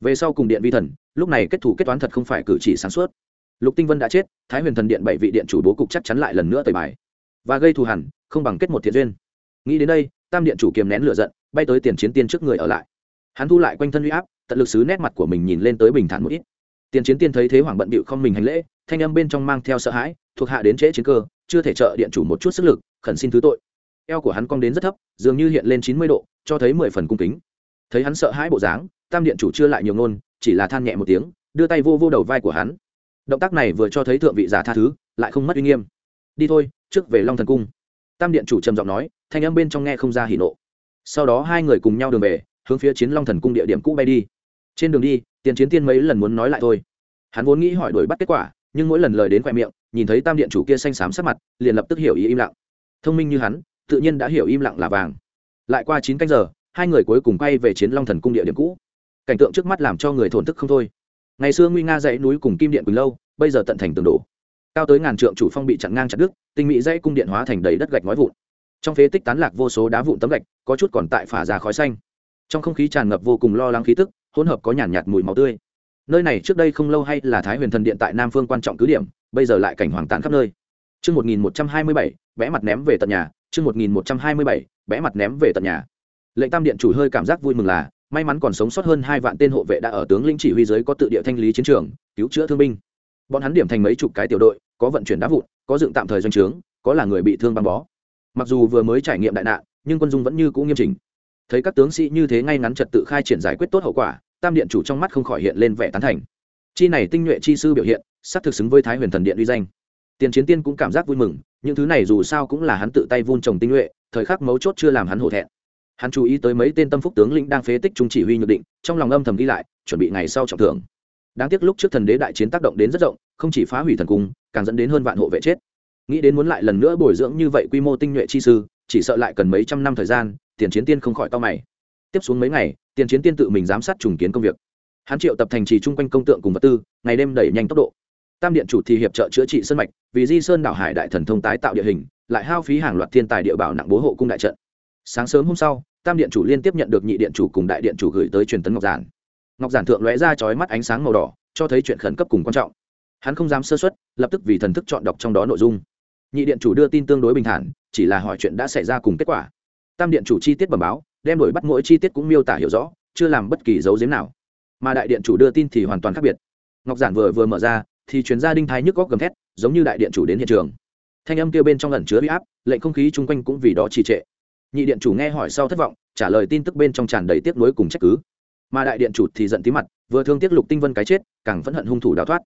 Về sau cùng điện vi thần, lúc này kết thủ kết toán thật không phải cử chỉ sáng suốt. Lục tinh vân đã chết, thái huyền thần điện bảy vị điện chủ bố cục chắc chắn lại lần nữa tời bài. Và gây thù hẳn, không bằng kết một thiện duyên. Nghĩ đến đây, tam điện chủ kiềm nén lửa giận, bay tới tiền chiến tiên trước người ở lại. Hắn thu lại quanh thân huy áp, tận lực xứ nét mặt của mình nhìn lên tới bình thản một ít tiền chiến tiên thấy thế hoàng bận bịu không mình hành lễ, thanh âm bên trong mang theo sợ hãi, thuộc hạ đến trễ chiến cơ, chưa thể trợ điện chủ một chút sức lực, khẩn xin thứ tội. Eo của hắn cong đến rất thấp, dường như hiện lên chín mươi độ, cho thấy mười phần cung kính. Thấy hắn sợ hãi bộ dáng, tam điện chủ chưa lại nhiều ngôn, chỉ là than nhẹ một tiếng, đưa tay vô vô đầu vai của hắn. Động tác này vừa cho thấy thượng vị giả tha thứ, lại không mất uy nghiêm. Đi thôi, trước về long thần cung. Tam điện chủ trầm giọng nói, thanh âm bên trong nghe không ra hỉ nộ. Sau đó hai người cùng nhau đường về, hướng phía chiến long thần cung địa điểm cũ bay đi trên đường đi, tiền chiến tiên mấy lần muốn nói lại thôi. Hắn vốn nghĩ hỏi đuổi bắt kết quả, nhưng mỗi lần lời đến khoe miệng, nhìn thấy tam điện chủ kia xanh xám sắc mặt, liền lập tức hiểu ý im lặng. Thông minh như hắn, tự nhiên đã hiểu im lặng là vàng. Lại qua chín canh giờ, hai người cuối cùng quay về chiến long thần cung địa điểm cũ. Cảnh tượng trước mắt làm cho người thổn thức không thôi. Ngày xưa nguy nga dãy núi cùng kim điện quỳnh lâu, bây giờ tận thành tường đổ. Cao tới ngàn trượng chủ phong bị chặn ngang chặt đứt, tinh mỹ dãy cung điện hóa thành đầy đất gạch nói vụn. Trong phế tích tán lạc vô số đá vụn tấm gạch, có chút còn tại phả ra khói xanh. Trong không khí tràn ngập vô cùng lo lắng khí tức hỗn hợp có nhàn nhạt, nhạt mùi máu tươi nơi này trước đây không lâu hay là thái huyền thần điện tại nam phương quan trọng cứ điểm bây giờ lại cảnh hoàng tàn khắp nơi Chương 1127, bẽ mặt ném về tận nhà, chương 1127, bẽ mặt ném về tận nhà. Lệnh Tam điện chủ hơi cảm giác vui mừng là, may mắn còn sống sót hơn hai vạn tên hộ vệ đã ở tướng lĩnh chỉ huy dưới có tự địa thanh lý chiến trường, cứu chữa thương binh. Bọn hắn điểm thành mấy chục cái tiểu đội, có vận chuyển đá vụn, có dựng tạm thời doanh trướng, có là người bị thương băng bó. Mặc dù vừa mới trải nghiệm đại nạn, nhưng quân dung vẫn như cũ nghiêm chỉnh. Thấy các tướng sĩ như thế ngay ngắn trật tự khai triển giải quyết tốt hậu quả, Tam điện chủ trong mắt không khỏi hiện lên vẻ tán thành. Chi này tinh nhuệ chi sư biểu hiện, sắp thực xứng với Thái Huyền Thần Điện uy danh. Tiền chiến tiên cũng cảm giác vui mừng những thứ này dù sao cũng là hắn tự tay vun trồng tinh nhuệ thời khắc mấu chốt chưa làm hắn hổ thẹn. Hắn chú ý tới mấy tên tâm phúc tướng lĩnh đang phế tích trung chỉ huy nhược định trong lòng âm thầm ghi lại chuẩn bị ngày sau trọng thưởng. Đáng tiếc lúc trước thần đế đại chiến tác động đến rất rộng không chỉ phá hủy thần cung càng dẫn đến hơn vạn hộ vệ chết. Nghĩ đến muốn lại lần nữa bồi dưỡng như vậy quy mô tinh nhuệ chi sư chỉ sợ lại cần mấy trăm năm thời gian tiền chiến tiên không khỏi to mày. Tiếp xuống mấy ngày tiền chiến tiên tự mình giám sát trùng kiến công việc. Hắn triệu tập thành trì chung quanh công tượng cùng vật tư, ngày đêm đẩy nhanh tốc độ. Tam điện chủ thì hiệp trợ chữa trị sân mạch, vì di sơn đảo hải đại thần thông tái tạo địa hình, lại hao phí hàng loạt thiên tài địa bảo nặng bố hộ cung đại trận. Sáng sớm hôm sau, tam điện chủ liên tiếp nhận được nhị điện chủ cùng đại điện chủ gửi tới truyền tấn ngọc giản. Ngọc giản thượng lóe ra chói mắt ánh sáng màu đỏ, cho thấy chuyện khẩn cấp cùng quan trọng. Hắn không dám sơ xuất lập tức vì thần thức chọn đọc trong đó nội dung. Nhị điện chủ đưa tin tương đối bình thản, chỉ là hỏi chuyện đã xảy ra cùng kết quả. Tam điện chủ chi tiết bẩm báo đem đổi bắt mỗi chi tiết cũng miêu tả hiểu rõ, chưa làm bất kỳ dấu giếm nào. Mà đại điện chủ đưa tin thì hoàn toàn khác biệt. Ngọc giản vừa vừa mở ra, thì chuyến gia đinh thái nhức góc gầm thét, giống như đại điện chủ đến hiện trường. Thanh âm kêu bên trong ẩn chứa huy áp, lệnh không khí chung quanh cũng vì đó trì trệ. Nhị điện chủ nghe hỏi sau thất vọng, trả lời tin tức bên trong tràn đầy tiếc nuối cùng trách cứ. Mà đại điện chủ thì giận tí mặt, vừa thương tiếc lục tinh vân cái chết, càng phẫn hận hung thủ đào thoát.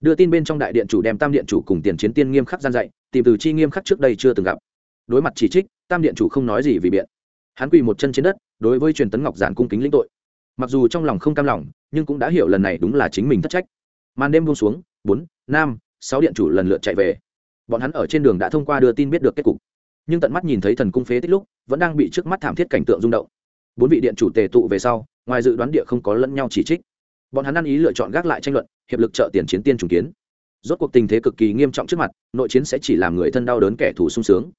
Đưa tin bên trong đại điện chủ đem tam điện chủ cùng tiền chiến tiên nghiêm khắc gian dạy, tìm từ chi nghiêm khắc trước đây chưa từng gặp. Đối mặt chỉ trích, tam điện chủ không nói gì vì biện hắn quỳ một chân trên đất, đối với truyền tấn ngọc giản cung kính lĩnh tội. Mặc dù trong lòng không cam lòng, nhưng cũng đã hiểu lần này đúng là chính mình thất trách. Màn đêm buông xuống, bốn, năm, sáu điện chủ lần lượt chạy về. Bọn hắn ở trên đường đã thông qua đưa tin biết được kết cục. Nhưng tận mắt nhìn thấy thần cung phế tích lúc, vẫn đang bị trước mắt thảm thiết cảnh tượng rung động. Bốn vị điện chủ tề tụ về sau, ngoài dự đoán địa không có lẫn nhau chỉ trích. Bọn hắn ăn ý lựa chọn gác lại tranh luận, hiệp lực trợ tiền chiến tiên trùng kiến. Rốt cuộc tình thế cực kỳ nghiêm trọng trước mặt, nội chiến sẽ chỉ làm người thân đau đớn kẻ thù sung sướng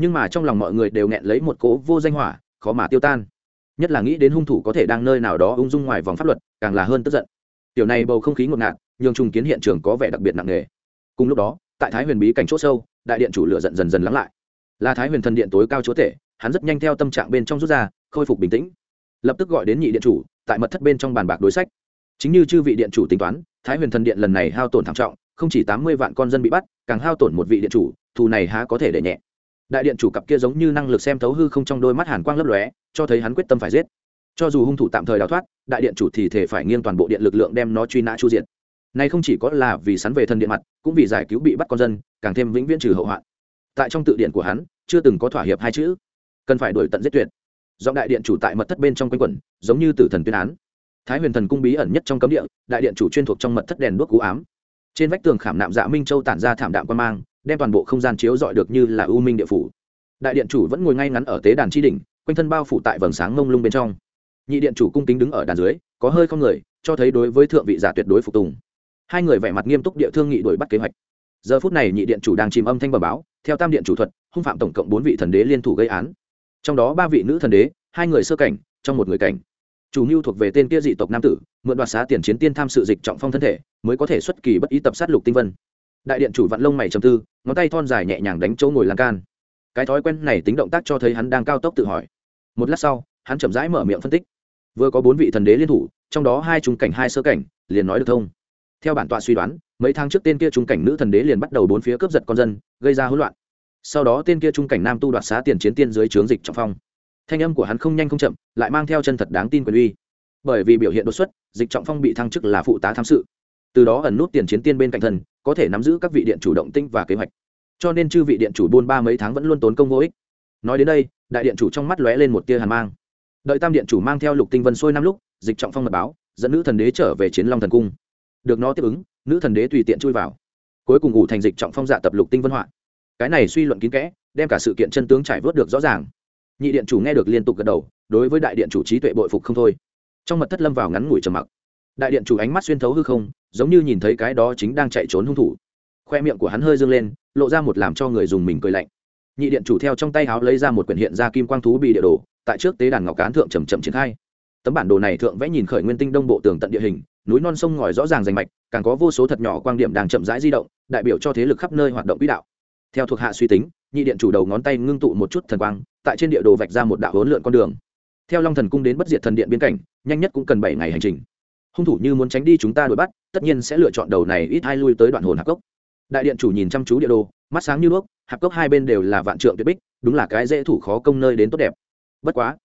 nhưng mà trong lòng mọi người đều nghẹn lấy một cố vô danh hỏa, khó mà tiêu tan. Nhất là nghĩ đến hung thủ có thể đang nơi nào đó ung dung ngoài vòng pháp luật, càng là hơn tức giận. Tiểu này bầu không khí ngột ngạt, nhường trùng kiến hiện trường có vẻ đặc biệt nặng nề. Cùng lúc đó, tại thái huyền bí cảnh c h ỗ sâu, đại điện chủ lửa giận dần dần lắng lại. Là thái huyền thần điện tối cao chúa tể, hắn rất nhanh theo tâm trạng bên trong rút ra, khôi phục bình tĩnh. Lập tức gọi đến nhị điện chủ, tại mật thất bên trong bàn bạc đối sách. Chính như chư vị điện chủ tính toán, thái huyền thần điện lần này hao tổn thảm trọng, không chỉ tám mươi vạn con dân bị bắt, càng hao tổn một vị điện chủ, thù này há có thể để nhẹ đại điện chủ cặp kia giống như năng lực xem thấu hư không trong đôi mắt hàn quang lấp lóe, cho thấy hắn quyết tâm phải giết. Cho dù hung thủ tạm thời đào thoát, đại điện chủ thì thể phải nghiêng toàn bộ điện lực lượng đem nó truy nã chu diện này không chỉ có là vì sắn về thần điện mặt, cũng vì giải cứu bị bắt con dân, càng thêm vĩnh viễn trừ hậu hoạn. Tại trong tự điện của hắn, chưa từng có thỏa hiệp hai chữ. Cần phải đổi tận giết tuyệt. Giọng đại điện chủ tại mật thất bên trong quanh quẩn, giống như tử thần tuyên án. Thái huyền thần cung bí ẩn nhất trong cấm địa, đại điện chủ chuyên thuộc trong mật thất đèn đuốc cú ám. Trên vách tường khảm nạm dạ minh châu tản ra thảm đạm quan mang đem toàn bộ không gian chiếu dọi được như là u minh địa phủ. Đại điện chủ vẫn ngồi ngay ngắn ở tế đàn tri đỉnh, quanh thân bao phủ tại vầng sáng mông lung bên trong. Nhị điện chủ cung kính đứng ở đàn dưới, có hơi không người, cho thấy đối với thượng vị giả tuyệt đối phục tùng. Hai người vẻ mặt nghiêm túc địa thương nghị đuổi bắt kế hoạch. Giờ phút này nhị điện chủ đang chìm âm thanh bờ báo, theo tam điện chủ thuật, hung phạm tổng cộng bốn vị thần đế liên thủ gây án. Trong đó ba vị nữ thần đế, hai người sơ cảnh, trong một người cảnh. Chủ mưu thuộc về tên kia dị tộc nam tử, mượn đoạt xá tiền chiến tiên tham sự dịch trọng phong thân thể, mới có thể xuất kỳ bất ý tập sát lục tinh vân đại điện chủ vạn lông mày trầm tư, ngón tay thon dài nhẹ nhàng đánh chỗ ngồi lan can. Cái thói quen này tính động tác cho thấy hắn đang cao tốc tự hỏi. Một lát sau, hắn chậm rãi mở miệng phân tích. Vừa có bốn vị thần đế liên thủ, trong đó hai trung cảnh, hai sơ cảnh, liền nói được thông. Theo bản tọa suy đoán, mấy tháng trước tên kia trung cảnh nữ thần đế liền bắt đầu bốn phía cướp giật con dân, gây ra hỗn loạn. Sau đó tên kia trung cảnh nam tu đoạt xá tiền chiến tiên dưới trướng dịch trọng phong. Thanh âm của hắn không nhanh không chậm, lại mang theo chân thật đáng tin quyền uy. Bởi vì biểu hiện đột xuất, dịch trọng phong bị thăng chức là phụ tá tham sự. Từ đó ẩn nút tiền chiến tiên bên cạnh thần có thể nắm giữ các vị điện chủ động tinh và kế hoạch. Cho nên chư vị điện chủ buôn ba mấy tháng vẫn luôn tốn công vô ích. Nói đến đây, đại điện chủ trong mắt lóe lên một tia hàn mang. Đợi tam điện chủ mang theo lục tinh vân sôi năm lúc, dịch trọng phong mật báo, dẫn nữ thần đế trở về chiến long thần cung. Được nó tiếp ứng, nữ thần đế tùy tiện chui vào. Cuối cùng ủ thành dịch trọng phong dạ tập lục tinh vân họa. Cái này suy luận kín kẽ, đem cả sự kiện chân tướng trải vớt được rõ ràng. Nhị điện chủ nghe được liên tục gật đầu, đối với đại điện chủ trí tuệ bội phục không thôi. Trong mật thất lâm vào ngắn ngủi trầm mặc đại điện chủ ánh mắt xuyên thấu hư không, giống như nhìn thấy cái đó chính đang chạy trốn hung thủ. Khoe miệng của hắn hơi dương lên, lộ ra một làm cho người dùng mình cười lạnh. Nhị điện chủ theo trong tay háo lấy ra một quyển hiện ra kim quang thú bị địa đồ, tại trước tế đàn ngọc cán thượng trầm trầm triển khai. Tấm bản đồ này thượng vẽ nhìn khởi nguyên tinh đông bộ tường tận địa hình, núi non sông ngòi rõ ràng rành mạch, càng có vô số thật nhỏ quan điểm đang chậm rãi di động, đại biểu cho thế lực khắp nơi hoạt động quỹ đạo. Theo thuộc hạ suy tính, nhị điện chủ đầu ngón tay ngưng tụ một chút thần quang, tại trên địa đồ vạch ra một đạo hỗn lượn con đường. Theo long thần cung đến bất diệt thần điện biên cảnh, nhanh nhất cũng cần bảy ngày hành trình hung thủ như muốn tránh đi chúng ta đuổi bắt, tất nhiên sẽ lựa chọn đầu này ít hai lui tới đoạn hồn hạp cốc. Đại điện chủ nhìn chăm chú địa đồ, mắt sáng như đuốc, hạp cốc hai bên đều là vạn trượng tuyệt bích, đúng là cái dễ thủ khó công nơi đến tốt đẹp. Bất quá,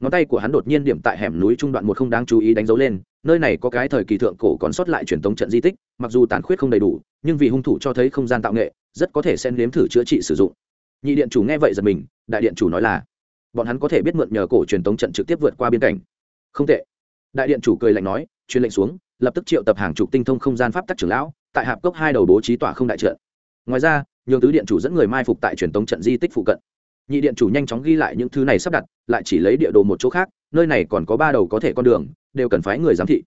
ngón tay của hắn đột nhiên điểm tại hẻm núi trung đoạn một không đáng chú ý đánh dấu lên, nơi này có cái thời kỳ thượng cổ còn sót lại truyền thống trận di tích, mặc dù tàn khuyết không đầy đủ, nhưng vì hung thủ cho thấy không gian tạo nghệ, rất có thể xen nếm thử chữa trị sử dụng. Nhị điện chủ nghe vậy giật mình, đại điện chủ nói là, bọn hắn có thể biết mượn nhờ cổ truyền thống trận trực tiếp vượt qua biên cảnh. Không tệ. Đại điện chủ cười lạnh nói truyền lệnh xuống, lập tức triệu tập hàng chục tinh thông không gian pháp tắc trưởng lão, tại hạp cốc hai đầu bố trí tỏa không đại trận. Ngoài ra, nhường tứ điện chủ dẫn người mai phục tại truyền tống trận di tích phụ cận. Nhị điện chủ nhanh chóng ghi lại những thứ này sắp đặt, lại chỉ lấy địa đồ một chỗ khác, nơi này còn có ba đầu có thể con đường, đều cần phái người giám thị.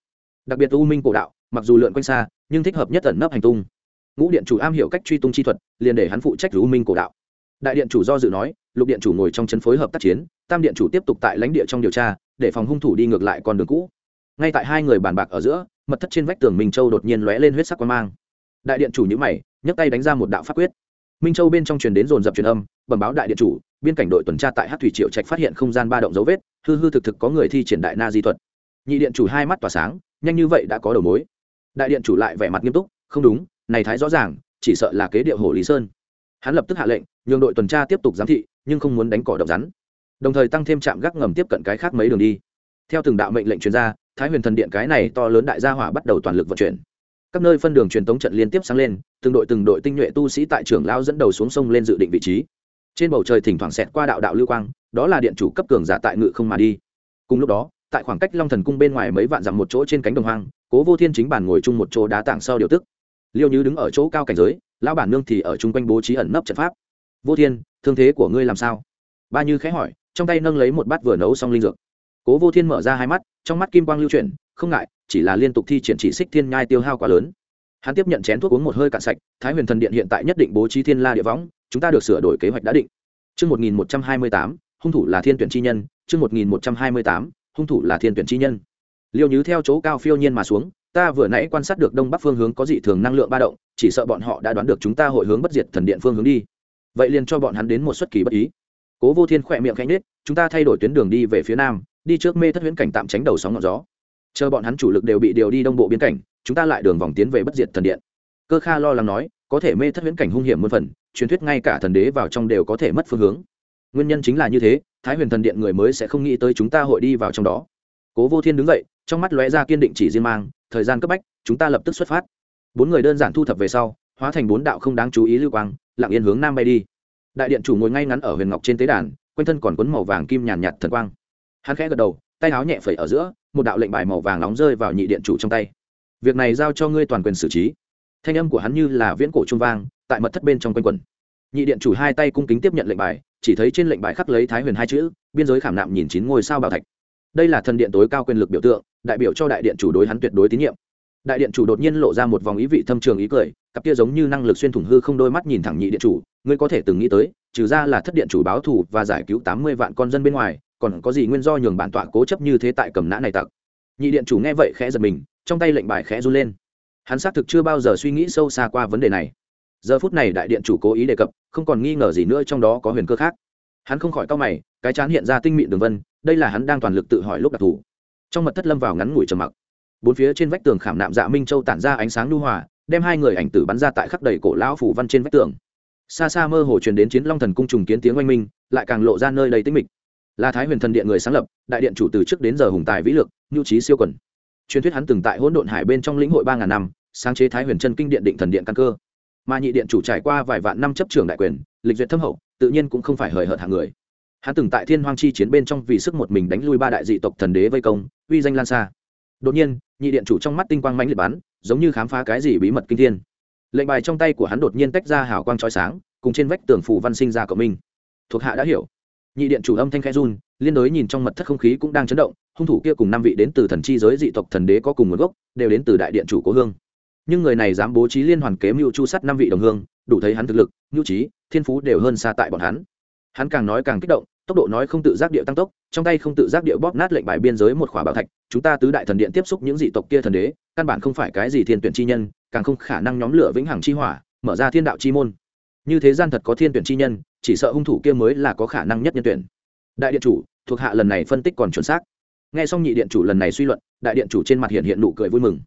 Đặc biệt u minh cổ đạo, mặc dù lượn quanh xa, nhưng thích hợp nhất ẩn nấp hành tung. Ngũ điện chủ am hiểu cách truy tung chi thuật, liền để hắn phụ trách u minh cổ đạo. Đại điện chủ do dự nói, lục điện chủ ngồi trong chân phối hợp tác chiến, tam điện chủ tiếp tục tại lãnh địa trong điều tra, để phòng hung thủ đi ngược lại con đường cũ ngay tại hai người bàn bạc ở giữa, mật thất trên vách tường minh châu đột nhiên lóe lên huyết sắc quan mang. Đại điện chủ nhữ mày, nhấc tay đánh ra một đạo pháp quyết. Minh châu bên trong truyền đến dồn dập truyền âm, bẩm báo đại điện chủ, biên cảnh đội tuần tra tại hát thủy triệu trạch phát hiện không gian ba động dấu vết, hư hư thực thực có người thi triển đại na di thuật. Nhị điện chủ hai mắt tỏa sáng, nhanh như vậy đã có đầu mối. Đại điện chủ lại vẻ mặt nghiêm túc, không đúng, này thái rõ ràng, chỉ sợ là kế điệu hồ lý sơn. Hắn lập tức hạ lệnh, nhường đội tuần tra tiếp tục giám thị, nhưng không muốn đánh cỏ độc rắn. Đồng thời tăng thêm trạm gác ngầm tiếp cận cái khác mấy đường đi. Theo từng đạo mệnh lệnh chuyên gia thái huyền thần điện cái này to lớn đại gia hỏa bắt đầu toàn lực vận chuyển. Các nơi phân đường truyền tống trận liên tiếp sáng lên, từng đội từng đội tinh nhuệ tu sĩ tại trưởng lao dẫn đầu xuống sông lên dự định vị trí. Trên bầu trời thỉnh thoảng xẹt qua đạo đạo lưu quang, đó là điện chủ cấp cường giả tại ngự không mà đi. Cùng lúc đó, tại khoảng cách long thần cung bên ngoài mấy vạn dặm một chỗ trên cánh đồng hoang, cố vô thiên chính bản ngồi chung một chỗ đá tảng sau điều tức. Liêu như đứng ở chỗ cao cảnh giới, lão bản nương thì ở chung quanh bố trí ẩn nấp trận pháp. Vô thiên, thương thế của ngươi làm sao? Ba như khẽ hỏi, trong tay nâng lấy một bát vừa nấu xong linh dược cố vô thiên mở ra hai mắt trong mắt kim quang lưu chuyển không ngại chỉ là liên tục thi triển chỉ xích thiên nhai tiêu hao quá lớn hắn tiếp nhận chén thuốc uống một hơi cạn sạch thái huyền thần điện hiện tại nhất định bố trí thiên la địa võng chúng ta được sửa đổi kế hoạch đã định Trước 1128, hung thủ là thiên tuyển chi nhân, trước 1128, hung thủ là thiên tuyển chi nhân. Liêu Như theo chỗ cao phiêu nhiên mà xuống, ta vừa nãy quan sát được đông bắc phương hướng có dị thường năng lượng ba động, chỉ sợ bọn họ đã đoán được chúng ta hội hướng bất diệt thần điện phương hướng đi. Vậy liền cho bọn hắn đến một xuất kỳ bất ý. Cố Vô Thiên khỏe miệng khẽ nhếch, chúng ta thay đổi tuyến đường đi về phía nam, đi trước mê thất huyễn cảnh tạm tránh đầu sóng ngọn gió. Chờ bọn hắn chủ lực đều bị điều đi đông bộ biên cảnh, chúng ta lại đường vòng tiến về bất diệt thần điện. Cơ Kha lo lắng nói, có thể mê thất huyễn cảnh hung hiểm muôn phần, truyền thuyết ngay cả thần đế vào trong đều có thể mất phương hướng. Nguyên nhân chính là như thế, Thái Huyền thần điện người mới sẽ không nghĩ tới chúng ta hội đi vào trong đó. Cố Vô Thiên đứng dậy, trong mắt lóe ra kiên định chỉ riêng mang, thời gian cấp bách, chúng ta lập tức xuất phát. Bốn người đơn giản thu thập về sau, hóa thành bốn đạo không đáng chú ý lưu quang, lặng yên hướng nam bay đi. Đại điện chủ ngồi ngay ngắn ở huyền ngọc trên tế đàn, quanh thân còn quấn màu vàng kim nhàn nhạt thần quang. Hắn khẽ gật đầu, tay áo nhẹ phẩy ở giữa, một đạo lệnh bài màu vàng nóng rơi vào nhị điện chủ trong tay. Việc này giao cho ngươi toàn quyền xử trí. Thanh âm của hắn như là viễn cổ trung vang, tại mật thất bên trong quanh quần. Nhị điện chủ hai tay cung kính tiếp nhận lệnh bài, chỉ thấy trên lệnh bài khắc lấy Thái Huyền hai chữ, biên giới khảm nạm nhìn chín ngôi sao bảo thạch. Đây là thần điện tối cao quyền lực biểu tượng, đại biểu cho đại điện chủ đối hắn tuyệt đối tín nhiệm đại điện chủ đột nhiên lộ ra một vòng ý vị thâm trường ý cười cặp kia giống như năng lực xuyên thủng hư không đôi mắt nhìn thẳng nhị điện chủ ngươi có thể từng nghĩ tới trừ ra là thất điện chủ báo thù và giải cứu tám mươi vạn con dân bên ngoài còn có gì nguyên do nhường bản tọa cố chấp như thế tại cầm nã này tặc? Nhị điện chủ nghe vậy khẽ giật mình, trong tay lệnh bài khẽ run lên. Hắn xác thực chưa bao giờ suy nghĩ sâu xa qua vấn đề này. Giờ phút này đại điện chủ cố ý đề cập, không còn nghi ngờ gì nữa trong đó có huyền cơ khác. Hắn không khỏi cau mày, cái chán hiện ra tinh mịn đường vân, đây là hắn đang toàn lực tự hỏi lúc đặc thù. Trong mật thất lâm vào ngắn ngủi trầm mặc. Bốn phía trên vách tường khảm nạm dạ minh châu tản ra ánh sáng lưu hòa, đem hai người ảnh tử bắn ra tại khắp đầy cổ lão phủ văn trên vách tường. Xa xa mơ hồ truyền đến chiến long thần cung trùng kiến tiếng oanh minh, lại càng lộ ra nơi đầy tinh mịch là thái huyền thần điện người sáng lập, đại điện chủ từ trước đến giờ hùng tài vĩ lực, nhu trí siêu quần. Truyền thuyết hắn từng tại hỗn độn hải bên trong lĩnh hội ba ngàn năm, sáng chế thái huyền chân kinh điện định thần điện căn cơ. Mà nhị điện chủ trải qua vài vạn năm chấp trường đại quyền, lịch duyệt thâm hậu, tự nhiên cũng không phải hời hợt hạng người. Hắn từng tại thiên hoang chi chiến bên trong vì sức một mình đánh lui ba đại dị tộc thần đế vây công, uy danh lan xa. Đột nhiên, nhị điện chủ trong mắt tinh quang mãnh liệt bắn, giống như khám phá cái gì bí mật kinh thiên. Lệnh bài trong tay của hắn đột nhiên tách ra hào quang trói sáng, cùng trên vách tường phủ văn sinh ra cộng minh. Thuộc hạ đã hiểu nhị điện chủ âm thanh khẽ run, liên đối nhìn trong mật thất không khí cũng đang chấn động, hung thủ kia cùng năm vị đến từ thần chi giới dị tộc thần đế có cùng nguồn gốc, đều đến từ đại điện chủ cố hương. Nhưng người này dám bố trí liên hoàn kế mưu chu sắt năm vị đồng hương, đủ thấy hắn thực lực mưu trí, thiên phú đều hơn xa tại bọn hắn. Hắn càng nói càng kích động, tốc độ nói không tự giác điệu tăng tốc, trong tay không tự giác điệu bóp nát lệnh bài biên giới một khỏa bảo thạch, chúng ta tứ đại thần điện tiếp xúc những dị tộc kia thần đế, căn bản không phải cái gì thiên tuyển chi nhân, càng không khả năng nhóm lửa vĩnh hằng chi hỏa, mở ra thiên đạo chi môn như thế gian thật có thiên tuyển chi nhân, chỉ sợ hung thủ kia mới là có khả năng nhất nhân tuyển. Đại điện chủ, thuộc hạ lần này phân tích còn chuẩn xác. Nghe xong nhị điện chủ lần này suy luận, đại điện chủ trên mặt hiện hiện nụ cười vui mừng.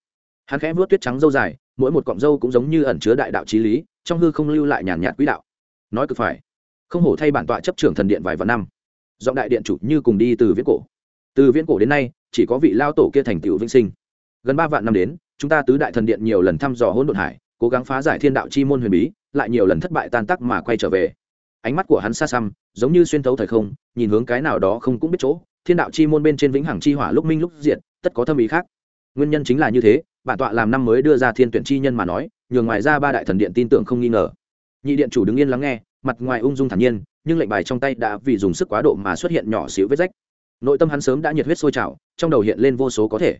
Hắn khẽ vuốt tuyết trắng dâu dài, mỗi một cọng dâu cũng giống như ẩn chứa đại đạo trí lý, trong hư không lưu lại nhàn nhạt quỹ đạo. Nói cực phải, không hổ thay bản tọa chấp trưởng thần điện vài vạn năm. Giọng đại điện chủ như cùng đi từ viễn cổ. Từ viễn cổ đến nay, chỉ có vị lao tổ kia thành tựu vĩnh sinh. Gần ba vạn năm đến, chúng ta tứ đại thần điện nhiều lần thăm dò hỗn độn hải, cố gắng phá giải thiên đạo chi môn huyền bí lại nhiều lần thất bại tan tác mà quay trở về. Ánh mắt của hắn xa xăm, giống như xuyên thấu thời không, nhìn hướng cái nào đó không cũng biết chỗ, thiên đạo chi môn bên trên vĩnh hằng chi hỏa lúc minh lúc diện tất có thâm ý khác. Nguyên nhân chính là như thế, bản tọa làm năm mới đưa ra thiên tuyển chi nhân mà nói, nhường ngoài ra ba đại thần điện tin tưởng không nghi ngờ. Nhị điện chủ đứng yên lắng nghe, mặt ngoài ung dung thản nhiên, nhưng lệnh bài trong tay đã vì dùng sức quá độ mà xuất hiện nhỏ xíu vết rách. Nội tâm hắn sớm đã nhiệt huyết sôi trào, trong đầu hiện lên vô số có thể.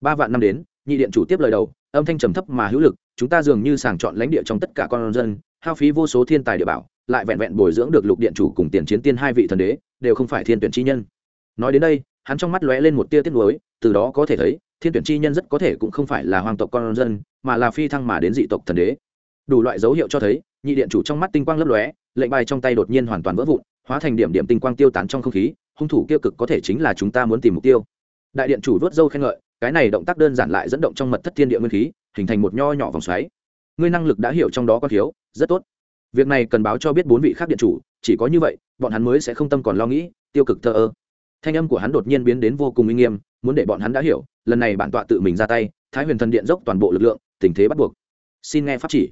Ba vạn năm đến nhị điện chủ tiếp lời đầu, âm thanh trầm thấp mà hữu lực, chúng ta dường như sàng chọn lãnh địa trong tất cả con dân, hao phí vô số thiên tài địa bảo, lại vẹn vẹn bồi dưỡng được lục điện chủ cùng tiền chiến tiên hai vị thần đế, đều không phải thiên tuyển chi nhân. Nói đến đây, hắn trong mắt lóe lên một tia tiết lối từ đó có thể thấy, thiên tuyển chi nhân rất có thể cũng không phải là hoàng tộc con dân, mà là phi thăng mà đến dị tộc thần đế. Đủ loại dấu hiệu cho thấy, nhị điện chủ trong mắt tinh quang lấp lóe, lệnh bài trong tay đột nhiên hoàn toàn vỡ vụn, hóa thành điểm điểm tinh quang tiêu tán trong không khí, hung thủ kia cực có thể chính là chúng ta muốn tìm mục tiêu. Đại điện chủ vớt dâu khen ngợi cái này động tác đơn giản lại dẫn động trong mật thất thiên địa nguyên khí, hình thành một nho nhỏ vòng xoáy. Ngươi năng lực đã hiểu trong đó có thiếu, rất tốt. Việc này cần báo cho biết bốn vị khác điện chủ, chỉ có như vậy, bọn hắn mới sẽ không tâm còn lo nghĩ, tiêu cực thờ ơ. Thanh âm của hắn đột nhiên biến đến vô cùng uy nghiêm, muốn để bọn hắn đã hiểu, lần này bản tọa tự mình ra tay, thái huyền thần điện dốc toàn bộ lực lượng, tình thế bắt buộc. Xin nghe pháp chỉ.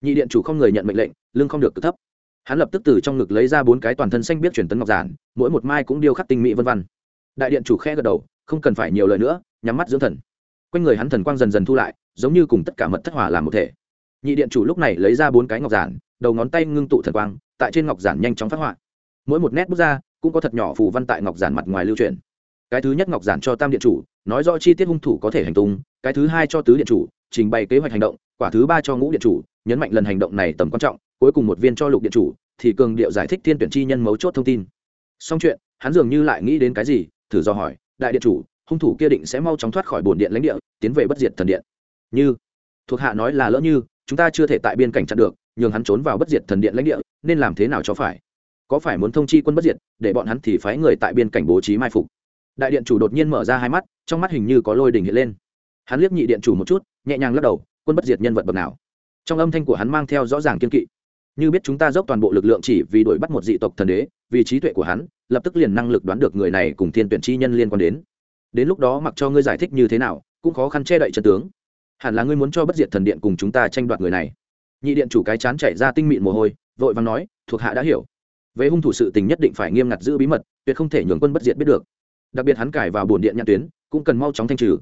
Nhị điện chủ không người nhận mệnh lệnh lương không được cực thấp. Hắn lập tức từ trong ngực lấy ra bốn cái toàn thân xanh biết chuyển tấn ngọc giản, mỗi một mai cũng điêu khắc tinh mỹ vân văn đại điện chủ khe gật đầu, không cần phải nhiều lời nữa nhắm mắt dưỡng thần. Quanh người hắn thần quang dần dần thu lại, giống như cùng tất cả mật thất hỏa làm một thể. Nhị điện chủ lúc này lấy ra bốn cái ngọc giản, đầu ngón tay ngưng tụ thần quang, tại trên ngọc giản nhanh chóng phát họa. Mỗi một nét bút ra, cũng có thật nhỏ phù văn tại ngọc giản mặt ngoài lưu truyền. Cái thứ nhất ngọc giản cho tam điện chủ, nói rõ chi tiết hung thủ có thể hành tung, cái thứ hai cho tứ điện chủ, trình bày kế hoạch hành động, quả thứ ba cho ngũ điện chủ, nhấn mạnh lần hành động này tầm quan trọng, cuối cùng một viên cho lục điện chủ, thì cường điệu giải thích thiên tuyển chi nhân mấu chốt thông tin. Xong chuyện, hắn dường như lại nghĩ đến cái gì, thử do hỏi, đại điện chủ hung thủ kia định sẽ mau chóng thoát khỏi bổn điện lãnh địa, tiến về bất diệt thần điện. Như, thuộc hạ nói là lỡ như, chúng ta chưa thể tại biên cảnh chặn được, nhường hắn trốn vào bất diệt thần điện lãnh địa, nên làm thế nào cho phải? Có phải muốn thông chi quân bất diệt, để bọn hắn thì phái người tại biên cảnh bố trí mai phục? Đại điện chủ đột nhiên mở ra hai mắt, trong mắt hình như có lôi đình hiện lên. Hắn liếc nhị điện chủ một chút, nhẹ nhàng lắc đầu, quân bất diệt nhân vật bậc nào? Trong âm thanh của hắn mang theo rõ ràng kiên kỵ. Như biết chúng ta dốc toàn bộ lực lượng chỉ vì đuổi bắt một dị tộc thần đế, vì trí tuệ của hắn, lập tức liền năng lực đoán được người này cùng thiên tuyển chi nhân liên quan đến đến lúc đó mặc cho ngươi giải thích như thế nào, cũng khó khăn che đậy chân tướng. Hẳn là ngươi muốn cho bất diệt thần điện cùng chúng ta tranh đoạt người này. Nhị điện chủ cái chán chảy ra tinh mịn mồ hôi, vội vàng nói, thuộc hạ đã hiểu. Về hung thủ sự tình nhất định phải nghiêm ngặt giữ bí mật, tuyệt không thể nhường quân bất diệt biết được. Đặc biệt hắn cải vào bồn điện nhãn tuyến, cũng cần mau chóng thanh trừ.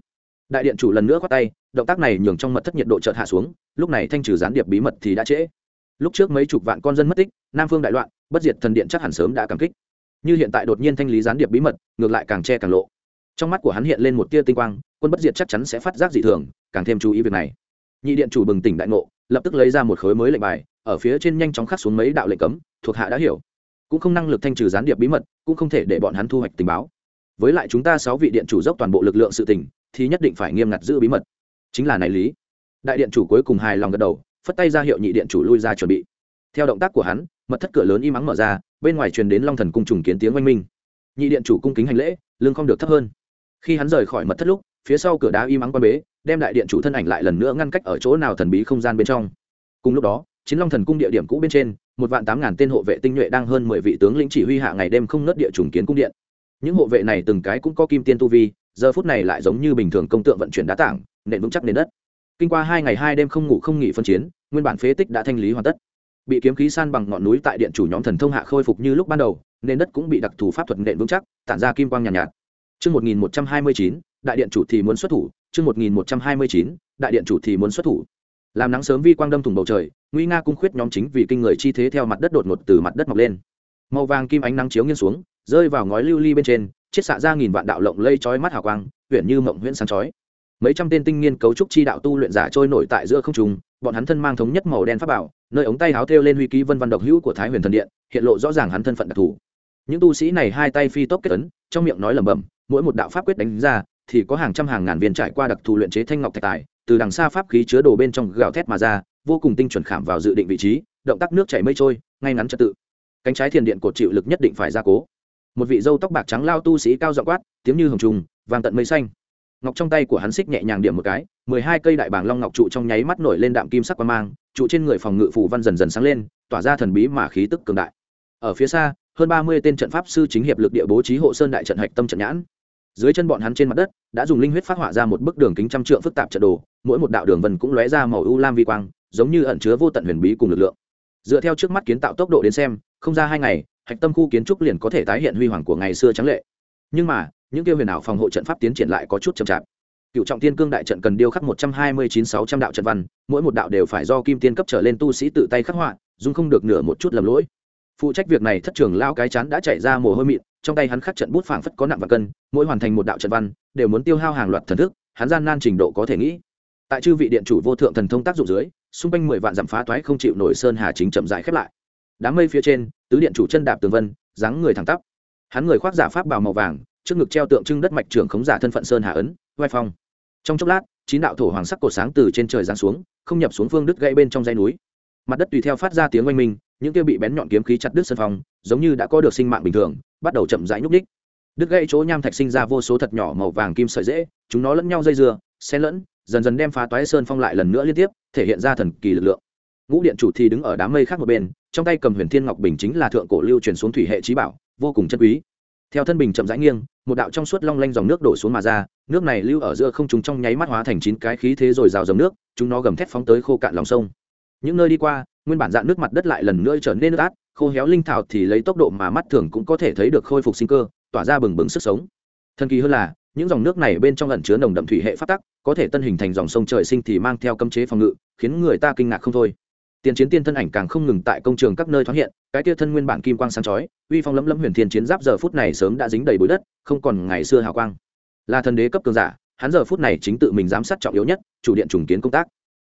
Đại điện chủ lần nữa khoát tay, động tác này nhường trong mật thất nhiệt độ chợt hạ xuống, lúc này thanh trừ gián điệp bí mật thì đã trễ. Lúc trước mấy chục vạn con dân mất tích, nam phương đại loạn, bất diệt thần điện chắc hẳn sớm đã cảm kích. Như hiện tại đột nhiên thanh lý gián điệp bí mật, ngược lại càng che càng lộ trong mắt của hắn hiện lên một tia tinh quang, quân bất diệt chắc chắn sẽ phát giác dị thường, càng thêm chú ý việc này. Nhị điện chủ bừng tỉnh đại ngộ, lập tức lấy ra một khối mới lệnh bài, ở phía trên nhanh chóng khắc xuống mấy đạo lệnh cấm, thuộc hạ đã hiểu. Cũng không năng lực thanh trừ gián điệp bí mật, cũng không thể để bọn hắn thu hoạch tình báo. Với lại chúng ta sáu vị điện chủ dốc toàn bộ lực lượng sự tình, thì nhất định phải nghiêm ngặt giữ bí mật. Chính là này lý. Đại điện chủ cuối cùng hài lòng gật đầu, phất tay ra hiệu nhị điện chủ lui ra chuẩn bị. Theo động tác của hắn, mật thất cửa lớn im ắng mở ra, bên ngoài truyền đến long thần cung trùng kiến tiếng oanh minh. Nhị điện chủ cung kính hành lễ lương không được thấp hơn khi hắn rời khỏi mật thất lúc phía sau cửa đá im mắng quan bế đem đại điện chủ thân ảnh lại lần nữa ngăn cách ở chỗ nào thần bí không gian bên trong. Cùng lúc đó chiến long thần cung địa điểm cũ bên trên một vạn tám ngàn tên hộ vệ tinh nhuệ đang hơn mười vị tướng lĩnh chỉ huy hạ ngày đêm không nớt địa trùng kiến cung điện. Những hộ vệ này từng cái cũng có kim tiên tu vi giờ phút này lại giống như bình thường công tượng vận chuyển đá tảng nện vững chắc nền đất. Kinh qua hai ngày hai đêm không ngủ không nghỉ phân chiến nguyên bản phế tích đã thanh lý hoàn tất. Bị kiếm khí san bằng ngọn núi tại điện chủ nhóm thần thông hạ khôi phục như lúc ban đầu nền đất cũng bị đặc thù pháp thuật nện vững chắc tản ra kim quang nhàn nhạt, nhạt. Chương 1129, đại điện chủ thì muốn xuất thủ, chương 1129, đại điện chủ thì muốn xuất thủ. Làm nắng sớm vi quang đâm thủng bầu trời, nguy nga cung khuyết nhóm chính vì kinh người chi thế theo mặt đất đột ngột từ mặt đất mọc lên. Màu vàng kim ánh nắng chiếu nghiêng xuống, rơi vào ngói lưu ly bên trên, chiết xạ ra nghìn vạn đạo lộng lây chói mắt hào quang, huyền như mộng huyễn sáng chói. Mấy trăm tên tinh nghiên cấu trúc chi đạo tu luyện giả trôi nổi tại giữa không trung, bọn hắn thân mang thống nhất màu đen pháp bảo, nơi ống tay áo thêu lên huy ký vân văn độc hữu của Thái Huyền Thần Điện, hiện lộ rõ ràng hắn thân phận đặc thù. Những tu sĩ này hai tay phi tốc kết ấn, trong miệng nói lẩm bẩm, mỗi một đạo pháp quyết đánh ra thì có hàng trăm hàng ngàn viên trải qua đặc thù luyện chế thanh ngọc thạch tài từ đằng xa pháp khí chứa đồ bên trong gào thét mà ra vô cùng tinh chuẩn khảm vào dự định vị trí động tác nước chảy mây trôi ngay ngắn trật tự. Cánh trái thiền điện cột chịu lực nhất định phải gia cố. Một vị dâu tóc bạc trắng lao tu sĩ cao dọ quát tiếng như hồng trùng vàng tận mây xanh. Ngọc trong tay của hắn xích nhẹ nhàng điểm một cái mười hai cây đại bàng long ngọc trụ trong nháy mắt nổi lên đạm kim sắc qua mang trụ trên người phòng ngự phủ văn dần dần sáng lên tỏa ra thần bí mà khí tức cường đại. Ở phía xa hơn ba mươi tên trận pháp sư chính hiệp lực địa bố trí hộ sơn đại trận hạch tâm trận nhãn. Dưới chân bọn hắn trên mặt đất, đã dùng linh huyết phát họa ra một bức đường kính trăm trượng phức tạp trận đồ, mỗi một đạo đường vân cũng lóe ra màu u lam vi quang, giống như ẩn chứa vô tận huyền bí cùng lực lượng. Dựa theo trước mắt kiến tạo tốc độ đến xem, không ra hai ngày, hạch tâm khu kiến trúc liền có thể tái hiện huy hoàng của ngày xưa trắng lệ. Nhưng mà, những kêu huyền ảo phòng hộ trận pháp tiến triển lại có chút chậm chạp. Cựu trọng tiên cương đại trận cần điêu khắc một trăm hai mươi chín sáu trăm đạo trận văn, mỗi một đạo đều phải do kim tiên cấp trở lên tu sĩ tự tay khắc họa, dùng không được nửa một chút lầm lỗi phụ trách việc này thất trường lao cái chán đã chạy ra mồ hôi mịn, trong tay hắn khắc trận bút phảng phất có nặng và cân, mỗi hoàn thành một đạo trận văn, đều muốn tiêu hao hàng loạt thần thức, hắn gian nan trình độ có thể nghĩ. Tại chư vị điện chủ vô thượng thần thông tác dụng dưới, xung quanh mười vạn dặm phá toái không chịu nổi sơn hà chính chậm rãi khép lại. Đám mây phía trên, tứ điện chủ chân đạp tường vân, dáng người thẳng tắp. Hắn người khoác giả pháp bào màu vàng, trước ngực treo tượng trưng đất mạch trưởng khống giả thân phận sơn hà ấn, vai phong. Trong chốc lát, chín đạo thổ hoàng sắc cổ sáng từ trên trời giáng xuống, không nhập xuống phương đứt gãy bên trong dãy núi. Mặt đất tùy theo phát ra tiếng oanh minh những kia bị bén nhọn kiếm khí chặt đứt sân phong giống như đã có được sinh mạng bình thường, bắt đầu chậm rãi nhúc đích đứt gãy chỗ nham thạch sinh ra vô số thật nhỏ màu vàng kim sợi dễ, chúng nó lẫn nhau dây dưa, xen lẫn, dần dần đem phá toái sơn phong lại lần nữa liên tiếp, thể hiện ra thần kỳ lực lượng. Ngũ điện chủ thì đứng ở đám mây khác một bên, trong tay cầm huyền thiên ngọc bình chính là thượng cổ lưu truyền xuống thủy hệ trí bảo, vô cùng chân quý. Theo thân bình chậm rãi nghiêng, một đạo trong suốt long lanh dòng nước đổ xuống mà ra, nước này lưu ở giữa không chúng trong nháy mắt hóa thành chín cái khí thế rồi rào dòng nước, chúng nó gầm thét phóng tới khô cạn lòng sông. Những nơi đi qua nguyên bản dạng nước mặt đất lại lần nữa trở nên nước át, khô héo linh thảo thì lấy tốc độ mà mắt thường cũng có thể thấy được khôi phục sinh cơ, tỏa ra bừng bừng sức sống. Thần kỳ hơn là, những dòng nước này bên trong lẩn chứa nồng đậm thủy hệ phát tắc, có thể tân hình thành dòng sông trời sinh thì mang theo cấm chế phòng ngự, khiến người ta kinh ngạc không thôi. Tiền chiến tiên thân ảnh càng không ngừng tại công trường các nơi thoáng hiện, cái tia thân nguyên bản kim quang sáng chói, uy phong lấm lấm huyền thiên chiến giáp giờ phút này sớm đã dính đầy bụi đất, không còn ngày xưa hào quang. Là thần đế cấp cường giả, hắn giờ phút này chính tự mình giám sát trọng yếu nhất, chủ điện trùng kiến công tác.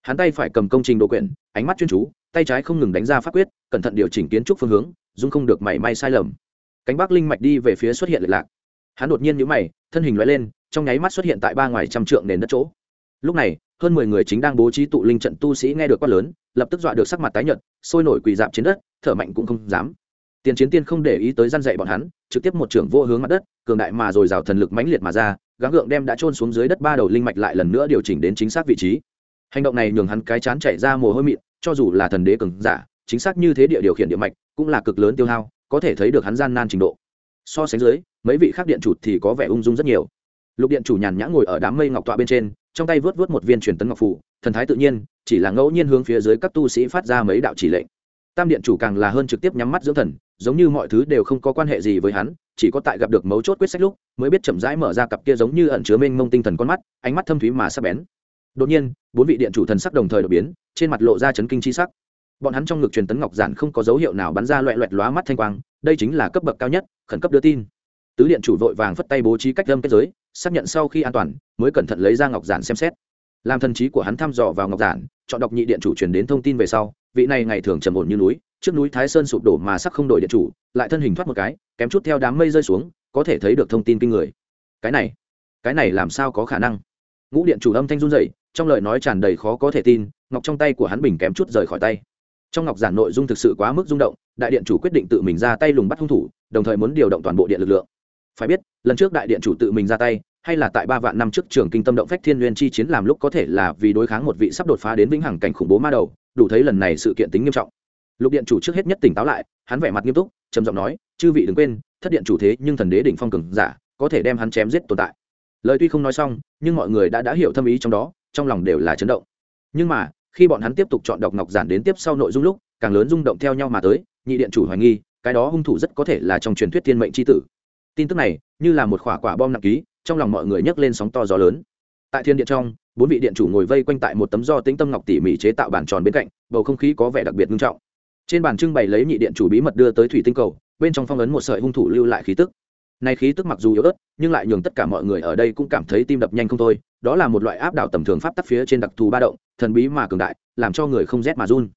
Hắn tay phải cầm công trình đồ quyển, ánh mắt chuyên chú tay trái không ngừng đánh ra pháp quyết, cẩn thận điều chỉnh kiến trúc phương hướng, dung không được mảy may sai lầm. Cánh bắc linh mạch đi về phía xuất hiện lệch lạc. Hắn đột nhiên nhíu mày, thân hình loại lên, trong nháy mắt xuất hiện tại ba ngoài trăm trượng nền đất chỗ. Lúc này, hơn mười người chính đang bố trí tụ linh trận tu sĩ nghe được quát lớn, lập tức dọa được sắc mặt tái nhợt, sôi nổi quỳ dạp trên đất, thở mạnh cũng không dám. Tiền chiến tiên không để ý tới gian dạy bọn hắn, trực tiếp một trưởng vô hướng mặt đất, cường đại mà rồi rào thần lực mãnh liệt mà ra, gắng gượng đem đã trôn xuống dưới đất ba đầu linh mạch lại lần nữa điều chỉnh đến chính xác vị trí. Hành động này nhường hắn cái chán chảy ra mồ hôi mịn cho dù là thần đế cường giả, chính xác như thế địa điều khiển địa mạch cũng là cực lớn tiêu hao, có thể thấy được hắn gian nan trình độ. So sánh dưới, mấy vị khác điện chủ thì có vẻ ung dung rất nhiều. Lục điện chủ nhàn nhã ngồi ở đám mây ngọc tọa bên trên, trong tay vớt vớt một viên truyền tấn ngọc phủ, thần thái tự nhiên, chỉ là ngẫu nhiên hướng phía dưới các tu sĩ phát ra mấy đạo chỉ lệnh. Tam điện chủ càng là hơn trực tiếp nhắm mắt dưỡng thần, giống như mọi thứ đều không có quan hệ gì với hắn, chỉ có tại gặp được mấu chốt quyết sách lúc, mới biết chậm rãi mở ra cặp kia giống như ẩn chứa mênh mông tinh thần con mắt, ánh mắt thâm thúy mà sắc bén đột nhiên, bốn vị điện chủ thần sắc đồng thời đột biến, trên mặt lộ ra chấn kinh chi sắc. Bọn hắn trong ngực truyền tấn ngọc giản không có dấu hiệu nào bắn ra loẹ loẹt lóa mắt thanh quang, đây chính là cấp bậc cao nhất, khẩn cấp đưa tin. Tứ điện chủ vội vàng phất tay bố trí cách lâm kết giới, xác nhận sau khi an toàn, mới cẩn thận lấy ra ngọc giản xem xét. Làm thần trí của hắn thăm dò vào ngọc giản, chọn đọc nhị điện chủ truyền đến thông tin về sau, vị này ngày thường trầm ổn như núi, trước núi thái sơn sụp đổ mà sắc không đổi điện chủ, lại thân hình thoát một cái, kém chút theo đám mây rơi xuống, có thể thấy được thông tin kinh người. Cái này cái này làm sao có khả năng? Ngũ điện chủ âm thanh run dậy trong lời nói tràn đầy khó có thể tin, ngọc trong tay của hắn bình kém chút rời khỏi tay. Trong ngọc giản nội dung thực sự quá mức rung động, đại điện chủ quyết định tự mình ra tay lùng bắt hung thủ, đồng thời muốn điều động toàn bộ điện lực lượng. Phải biết, lần trước đại điện chủ tự mình ra tay, hay là tại ba vạn năm trước trường kinh tâm động phách thiên liên chi chiến làm lúc có thể là vì đối kháng một vị sắp đột phá đến vĩnh hằng cảnh khủng bố ma đầu, đủ thấy lần này sự kiện tính nghiêm trọng. Lục điện chủ trước hết nhất tỉnh táo lại, hắn vẻ mặt nghiêm túc, trầm giọng nói, chư vị đừng quên, thất điện chủ thế nhưng thần đế đỉnh phong cường giả, có thể đem hắn chém giết tồn tại. Lời tuy không nói xong, nhưng mọi người đã đã hiểu thâm ý trong đó trong lòng đều là chấn động. Nhưng mà, khi bọn hắn tiếp tục chọn đọc ngọc giản đến tiếp sau nội dung lúc, càng lớn rung động theo nhau mà tới, nhị điện chủ hoài nghi, cái đó hung thủ rất có thể là trong truyền thuyết thiên mệnh c h i tử. Tin tức này, như là một quả quả bom nặng ký, trong lòng mọi người nhấc lên sóng to gió lớn. Tại thiên điện trong, bốn vị điện chủ ngồi vây quanh tại một tấm do tĩnh tâm ngọc tỉ mỉ chế tạo bản tròn bên cạnh, bầu không khí có vẻ đặc biệt nghiêm trọng. Trên bàn trưng bày lấy nhị điện chủ bí mật đưa tới thủy tinh cầu, bên trong phong ấn một sợi hung thủ lưu lại khí tức này khí tức mặc dù yếu ớt, nhưng lại nhường tất cả mọi người ở đây cũng cảm thấy tim đập nhanh không thôi. Đó là một loại áp đảo tầm thường pháp tắc phía trên đặc thù ba động, thần bí mà cường đại, làm cho người không rét mà run.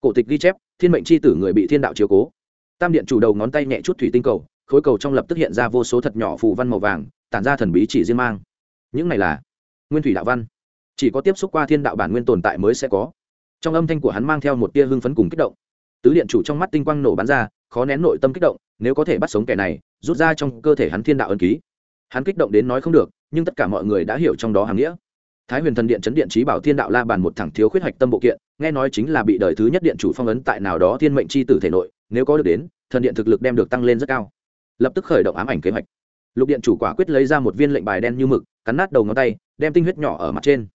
Cổ tịch ghi chép, thiên mệnh c h i tử người bị thiên đạo chiếu cố. Tam điện chủ đầu ngón tay nhẹ chút thủy tinh cầu, khối cầu trong lập tức hiện ra vô số thật nhỏ phù văn màu vàng, tản ra thần bí chỉ riêng mang. Những này là nguyên thủy đạo văn. Chỉ có tiếp xúc qua thiên đạo bản nguyên tồn tại mới sẽ có. Trong âm thanh của hắn mang theo một tia hưng phấn cùng kích động. Tứ điện chủ trong mắt tinh quang nổ bắn ra, khó nén nội tâm kích động, nếu có thể bắt sống kẻ này rút ra trong cơ thể hắn thiên đạo ân ký. Hắn kích động đến nói không được, nhưng tất cả mọi người đã hiểu trong đó hàm nghĩa. Thái huyền thần điện chấn điện trí bảo thiên đạo la bàn một thẳng thiếu khuyết hạch tâm bộ kiện, nghe nói chính là bị đời thứ nhất điện chủ phong ấn tại nào đó thiên mệnh c h i tử thể nội, nếu có được đến, thần điện thực lực đem được tăng lên rất cao. Lập tức khởi động ám ảnh kế hoạch. Lục điện chủ quả quyết lấy ra một viên lệnh bài đen như mực, cắn nát đầu ngón tay, đem tinh huyết nhỏ ở mặt trên.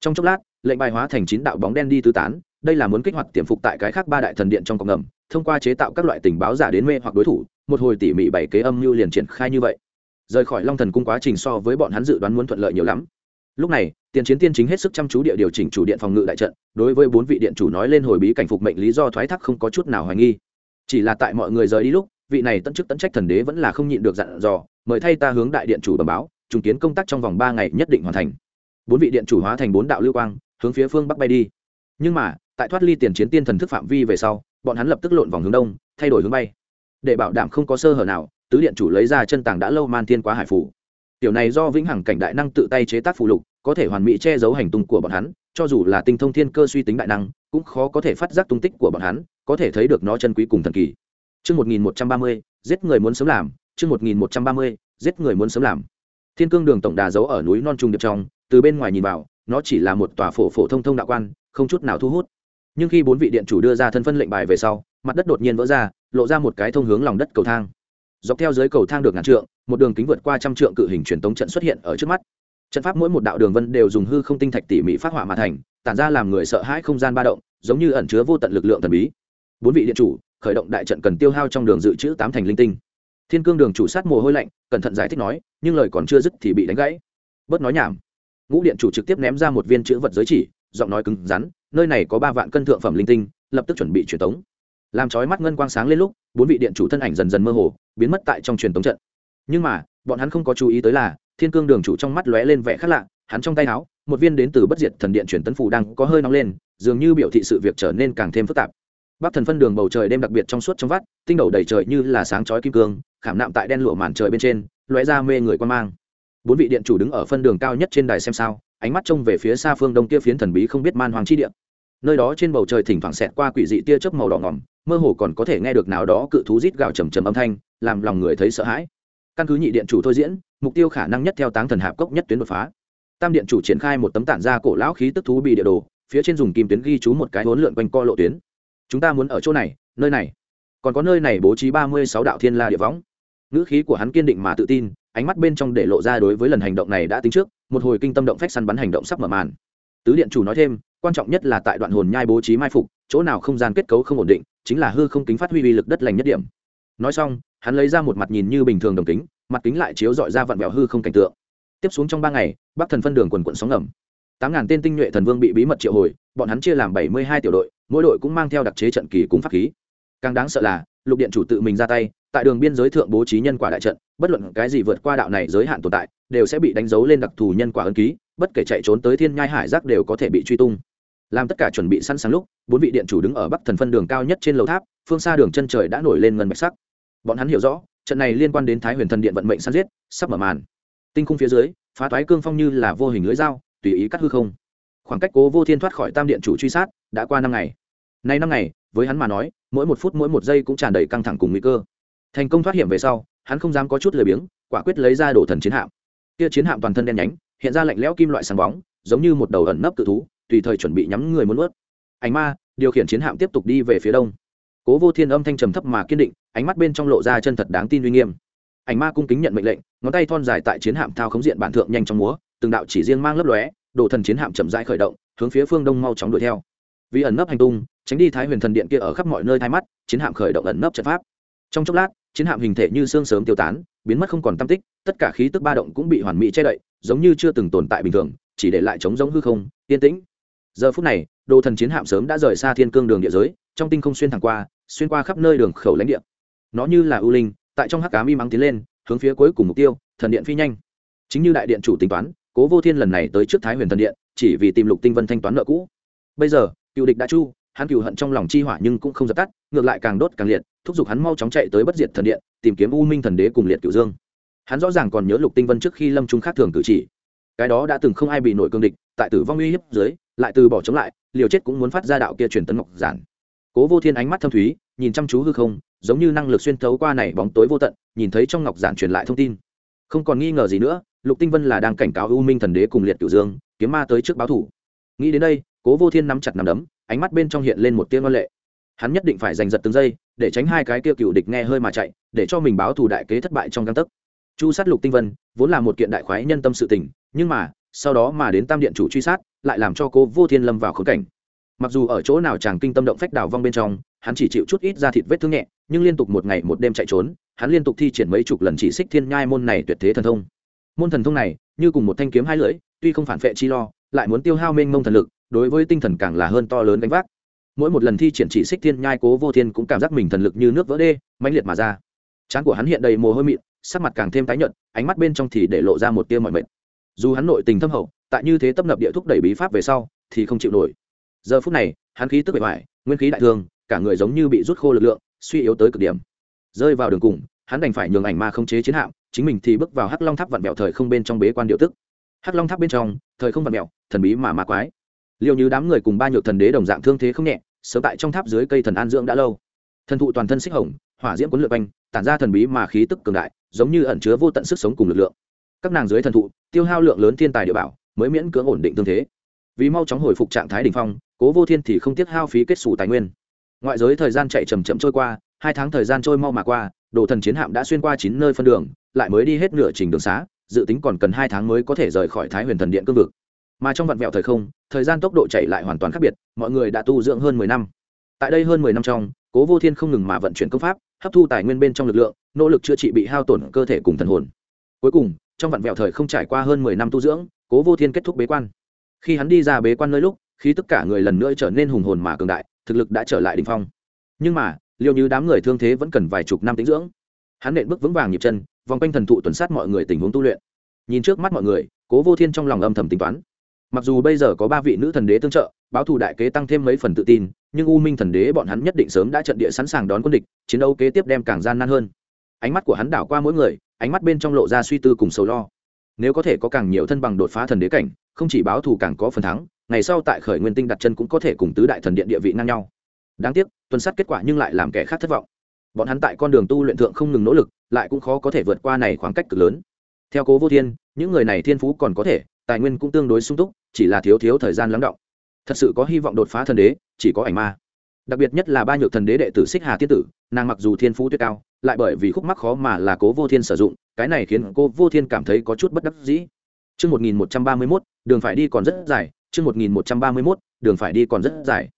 Trong chốc lát, lệnh bài hóa thành chín đạo bóng đen đi tứ tán, đây là muốn kích hoạt tiềm phục tại cái khác ba đại thần điện trong cộng ngầm, thông qua chế tạo các loại tình báo giả đến mê hoặc đối thủ một hồi tỉ mỉ bảy kế âm mưu liền triển khai như vậy. Rời khỏi long thần cung quá trình so với bọn hắn dự đoán muốn thuận lợi nhiều lắm. Lúc này, tiền chiến tiên chính hết sức chăm chú địa điều chỉnh chủ điện phòng ngự đại trận, đối với bốn vị điện chủ nói lên hồi bí cảnh phục mệnh lý do thoái thác không có chút nào hoài nghi. Chỉ là tại mọi người rời đi lúc, vị này tận chức tận trách thần đế vẫn là không nhịn được dặn dò, mời thay ta hướng đại điện chủ bẩm báo, trùng kiến công tác trong vòng ba ngày nhất định hoàn thành. Bốn vị điện chủ hóa thành bốn đạo lưu quang, hướng phía phương bắc bay đi. Nhưng mà, tại thoát ly tiền chiến tiên thần thức phạm vi về sau, bọn hắn lập tức lộn vòng hướng đông, thay đổi hướng bay để bảo đảm không có sơ hở nào tứ điện chủ lấy ra chân tàng đã lâu man thiên quá hải phủ tiểu này do vĩnh hằng cảnh đại năng tự tay chế tác phụ lục có thể hoàn mỹ che giấu hành tung của bọn hắn cho dù là tinh thông thiên cơ suy tính đại năng cũng khó có thể phát giác tung tích của bọn hắn có thể thấy được nó chân quý cùng thần kỳ Chương 1130, giết người muốn sớm làm, chương 1130, giết người muốn sớm làm. Thiên Cương Đường tổng đà giấu ở núi non trung điệp trong, từ bên ngoài nhìn vào, nó chỉ là một tòa phổ phổ thông thông đạo quan, không chút nào thu hút. Nhưng khi bốn vị điện chủ đưa ra thân phân lệnh bài về sau, mặt đất đột nhiên vỡ ra lộ ra một cái thông hướng lòng đất cầu thang. Dọc theo dưới cầu thang được ngàn trượng, một đường kính vượt qua trăm trượng cự hình truyền tống trận xuất hiện ở trước mắt. Trận pháp mỗi một đạo đường vân đều dùng hư không tinh thạch tỉ mỉ phát họa mà thành, tản ra làm người sợ hãi không gian ba động, giống như ẩn chứa vô tận lực lượng thần bí. Bốn vị điện chủ, khởi động đại trận cần tiêu hao trong đường dự trữ tám thành linh tinh. Thiên cương đường chủ sát mồ hôi lạnh, cẩn thận giải thích nói, nhưng lời còn chưa dứt thì bị đánh gãy. Bớt nói nhảm. Ngũ điện chủ trực tiếp ném ra một viên chữ vật giới chỉ, giọng nói cứng rắn, nơi này có ba vạn cân thượng phẩm linh tinh, lập tức chuẩn bị truyền tống làm chói mắt ngân quang sáng lên lúc, bốn vị điện chủ thân ảnh dần dần mơ hồ, biến mất tại trong truyền tống trận. Nhưng mà, bọn hắn không có chú ý tới là, thiên cương đường chủ trong mắt lóe lên vẻ khác lạ, hắn trong tay áo, một viên đến từ bất diệt thần điện truyền tấn phủ đang có hơi nóng lên, dường như biểu thị sự việc trở nên càng thêm phức tạp. Bắc thần phân đường bầu trời đêm đặc biệt trong suốt trong vắt, tinh đầu đầy trời như là sáng chói kim cương, khảm nạm tại đen lụa màn trời bên trên, lóe ra mê người quan mang. Bốn vị điện chủ đứng ở phân đường cao nhất trên đài xem sao, ánh mắt trông về phía xa phương đông kia phiến thần bí không biết man hoàng chi địa. Nơi đó trên bầu trời thỉnh thoảng xẹt qua quỷ dị tia chớp màu đỏ ngỏm mơ hồ còn có thể nghe được nào đó cự thú rít gào trầm trầm âm thanh, làm lòng người thấy sợ hãi. Căn cứ nhị điện chủ thôi diễn, mục tiêu khả năng nhất theo táng thần hạp cốc nhất tuyến đột phá. Tam điện chủ triển khai một tấm tản ra cổ lão khí tức thú bị địa đồ, phía trên dùng kim tuyến ghi chú một cái hỗn lượn quanh co lộ tuyến. Chúng ta muốn ở chỗ này, nơi này. Còn có nơi này bố trí ba mươi sáu đạo thiên la địa võng. Ngữ khí của hắn kiên định mà tự tin, ánh mắt bên trong để lộ ra đối với lần hành động này đã tính trước, một hồi kinh tâm động phách săn bắn hành động sắp mở màn. Tứ điện chủ nói thêm quan trọng nhất là tại đoạn hồn nhai bố trí mai phục, chỗ nào không gian kết cấu không ổn định, chính là hư không kính phát huy uy lực đất lành nhất điểm. Nói xong, hắn lấy ra một mặt nhìn như bình thường đồng kính, mặt kính lại chiếu dọi ra vặn vẹo hư không cảnh tượng. Tiếp xuống trong ba ngày, bắc thần phân đường quần quận sóng ngầm. Tám ngàn tên tinh nhuệ thần vương bị bí mật triệu hồi, bọn hắn chia làm bảy mươi hai tiểu đội, mỗi đội cũng mang theo đặc chế trận kỳ cúng pháp khí. Càng đáng sợ là, lục điện chủ tự mình ra tay, tại đường biên giới thượng bố trí nhân quả đại trận, bất luận cái gì vượt qua đạo này giới hạn tồn tại, đều sẽ bị đánh dấu lên đặc thù nhân quả ân ký, bất kể chạy trốn tới thiên nhai hải giác đều có thể bị truy tung làm tất cả chuẩn bị sẵn sàng lúc, bốn vị điện chủ đứng ở bắc thần phân đường cao nhất trên lầu tháp, phương xa đường chân trời đã nổi lên ngân bạch sắc. Bọn hắn hiểu rõ, trận này liên quan đến thái huyền thần điện vận mệnh săn giết, sắp mở màn. Tinh khung phía dưới, phá toái cương phong như là vô hình lưới dao, tùy ý cắt hư không. Khoảng cách cố vô thiên thoát khỏi tam điện chủ truy sát, đã qua năm ngày. Nay năm ngày, với hắn mà nói, mỗi một phút mỗi một giây cũng tràn đầy căng thẳng cùng nguy cơ. Thành công thoát hiểm về sau, hắn không dám có chút lười biếng, quả quyết lấy ra đổ thần chiến hạm. Kia chiến hạm toàn thân đen nhánh, hiện ra lạnh lẽo kim loại sáng bóng, giống như một đầu ẩn nấp tự thú tùy thời chuẩn bị nhắm người muốn ướt ảnh ma, điều khiển chiến hạm tiếp tục đi về phía đông. Cố vô thiên âm thanh trầm thấp mà kiên định, ánh mắt bên trong lộ ra chân thật đáng tin uy nghiêm. Ảnh ma cung kính nhận mệnh lệnh, ngón tay thon dài tại chiến hạm thao khống diện bản thượng nhanh trong múa, từng đạo chỉ riêng mang lấp lóe đổ thần chiến hạm chậm rãi khởi động, hướng phía phương đông mau chóng đuổi theo. Vì ẩn nấp hành tung, tránh đi thái huyền thần điện kia ở khắp mọi nơi thay mắt, chiến hạm khởi động ẩn nấp trận pháp. Trong chốc lát, chiến hạm hình thể như xương sớm tiêu tán, biến mất không còn tam tích, tất cả khí tức ba động cũng bị hoàn mỹ che đậy, giống như chưa từng tồn tại bình thường, chỉ để lại trống giống hư không, yên tĩnh giờ phút này, đồ thần chiến hạm sớm đã rời xa thiên cương đường địa giới, trong tinh không xuyên thẳng qua, xuyên qua khắp nơi đường khẩu lãnh địa. Nó như là ưu linh, tại trong hắc cám im ắng tiến lên, hướng phía cuối cùng mục tiêu, thần điện phi nhanh. Chính như đại điện chủ tính toán, cố vô thiên lần này tới trước thái huyền thần điện, chỉ vì tìm lục tinh vân thanh toán nợ cũ. Bây giờ, cựu địch đã chu, hắn cựu hận trong lòng chi hỏa nhưng cũng không dập tắt, ngược lại càng đốt càng liệt, thúc giục hắn mau chóng chạy tới bất diệt thần điện, tìm kiếm u minh thần đế cùng liệt cựu dương. Hắn rõ ràng còn nhớ lục tinh vân trước khi lâm trung khác thường cử chỉ. Cái đó đã từng không ai bị nổi cương địch tại tử vong uy hiếp dưới, lại từ bỏ chống lại, liều chết cũng muốn phát ra đạo kia truyền tấn ngọc giản. Cố vô thiên ánh mắt thâm thúy, nhìn chăm chú hư không, giống như năng lực xuyên thấu qua này bóng tối vô tận, nhìn thấy trong ngọc giản truyền lại thông tin. Không còn nghi ngờ gì nữa, lục tinh vân là đang cảnh cáo u minh thần đế cùng liệt cửu dương, kiếm ma tới trước báo thủ. Nghĩ đến đây, cố vô thiên nắm chặt nắm đấm, ánh mắt bên trong hiện lên một tiếng văn lệ. Hắn nhất định phải giành giật từng giây, để tránh hai cái kia cựu địch nghe hơi mà chạy, để cho mình báo thù đại kế thất bại trong găng tấc. Chu sát lục tinh vân, vốn là một kiện đại khoái nhân tâm sự tình, nhưng mà sau đó mà đến tam điện chủ truy sát, lại làm cho cô vô thiên lâm vào khốn cảnh. Mặc dù ở chỗ nào chàng kinh tâm động phách đào vong bên trong, hắn chỉ chịu chút ít ra thịt vết thương nhẹ, nhưng liên tục một ngày một đêm chạy trốn, hắn liên tục thi triển mấy chục lần chỉ xích thiên nhai môn này tuyệt thế thần thông. Môn thần thông này, như cùng một thanh kiếm hai lưỡi, tuy không phản vệ chi lo, lại muốn tiêu hao mênh mông thần lực, đối với tinh thần càng là hơn to lớn gánh vác. Mỗi một lần thi triển chỉ xích thiên nhai cố vô thiên cũng cảm giác mình thần lực như nước vỡ đê, mãnh liệt mà ra. Trán của hắn hiện đầy mồ hôi mịn, sắc mặt càng thêm tái nhợt, ánh mắt bên trong thì để lộ ra một tia mọi mệt dù hắn nội tình thâm hậu, tại như thế tấp nập địa thúc đẩy bí pháp về sau, thì không chịu nổi. Giờ phút này, hắn khí tức bề ngoài, nguyên khí đại thương, cả người giống như bị rút khô lực lượng, suy yếu tới cực điểm. Rơi vào đường cùng, hắn đành phải nhường ảnh ma không chế chiến hạm, chính mình thì bước vào hắc long tháp vặn vẹo thời không bên trong bế quan điệu tức. Hắc long tháp bên trong, thời không vặn vẹo, thần bí mà ma quái. Liệu như đám người cùng ba nhược thần đế đồng dạng thương thế không nhẹ, sớm tại trong tháp dưới cây thần an dưỡng đã lâu. Thần thụ toàn thân xích hồng, hỏa diễm cuốn lượt quanh, tản ra thần bí mà khí tức cường đại, giống như ẩn chứa vô tận sức sống cùng lực lượng các nàng dưới thần thụ, tiêu hao lượng lớn thiên tài địa bảo, mới miễn cưỡng ổn định tương thế. Vì mau chóng hồi phục trạng thái đ ỉ n h phong, cố vô thiên thì không tiếc hao phí kết xù tài nguyên. Ngoại giới thời gian chạy chầm chậm trôi qua, hai tháng thời gian trôi mau mà qua, đồ thần chiến hạm đã xuyên qua chín nơi phân đường, lại mới đi hết nửa trình đường xá, dự tính còn cần hai tháng mới có thể rời khỏi thái huyền thần điện cương vực. Mà trong vạn vẹo thời không, thời gian tốc độ chạy lại hoàn toàn khác biệt, mọi người đã tu dưỡng hơn mười năm. Tại đây hơn mười năm trong, cố vô thiên không ngừng mà vận chuyển công pháp, hấp thu tài nguyên bên trong lực lượng, nỗ lực chữa trị bị hao tổn cơ thể cùng thần hồn. Cuối cùng trong vạn vẹo thời không trải qua hơn mười năm tu dưỡng, cố vô thiên kết thúc bế quan. Khi hắn đi ra bế quan nơi lúc khi tất cả người lần nữa trở nên hùng hồn mà cường đại, thực lực đã trở lại đ ỉ n h phong. Nhưng mà, liệu như đám người thương thế vẫn cần vài chục năm tính dưỡng? Hắn nện bước vững vàng nhịp chân, vòng quanh thần thụ tuần sát mọi người tình huống tu luyện. Nhìn trước mắt mọi người, cố vô thiên trong lòng âm thầm tính toán. Mặc dù bây giờ có ba vị nữ thần đế tương trợ, báo thù đại kế tăng thêm mấy phần tự tin, nhưng u minh thần đế bọn hắn nhất định sớm đã trận địa sẵn sàng đón quân địch, chiến đấu kế tiếp đem càng gian nan hơn. Ánh mắt của hắn đảo qua mỗi người ánh mắt bên trong lộ ra suy tư cùng sầu lo. Nếu có thể có càng nhiều thân bằng đột phá thần đế cảnh, không chỉ báo thù càng có phần thắng, ngày sau tại khởi nguyên tinh đặt chân cũng có thể cùng tứ đại thần điện địa vị ngang nhau. Đáng tiếc, tuần sát kết quả nhưng lại làm kẻ khác thất vọng. Bọn hắn tại con đường tu luyện thượng không ngừng nỗ lực, lại cũng khó có thể vượt qua này khoảng cách cực lớn. Theo cố vô thiên, những người này thiên phú còn có thể, tài nguyên cũng tương đối sung túc, chỉ là thiếu thiếu thời gian lắng động. Thật sự có hy vọng đột phá thần đế, chỉ có ảnh ma. Đặc biệt nhất là ba nhược thần đế đệ tử xích hà tiên tử, nàng mặc dù thiên phú tuyệt cao lại bởi vì khúc mắc khó mà là cố vô thiên sử dụng cái này khiến cô vô thiên cảm thấy có chút bất đắc dĩ Chương 1131, đường phải đi còn rất dài, chương 1131, đường phải đi còn rất dài.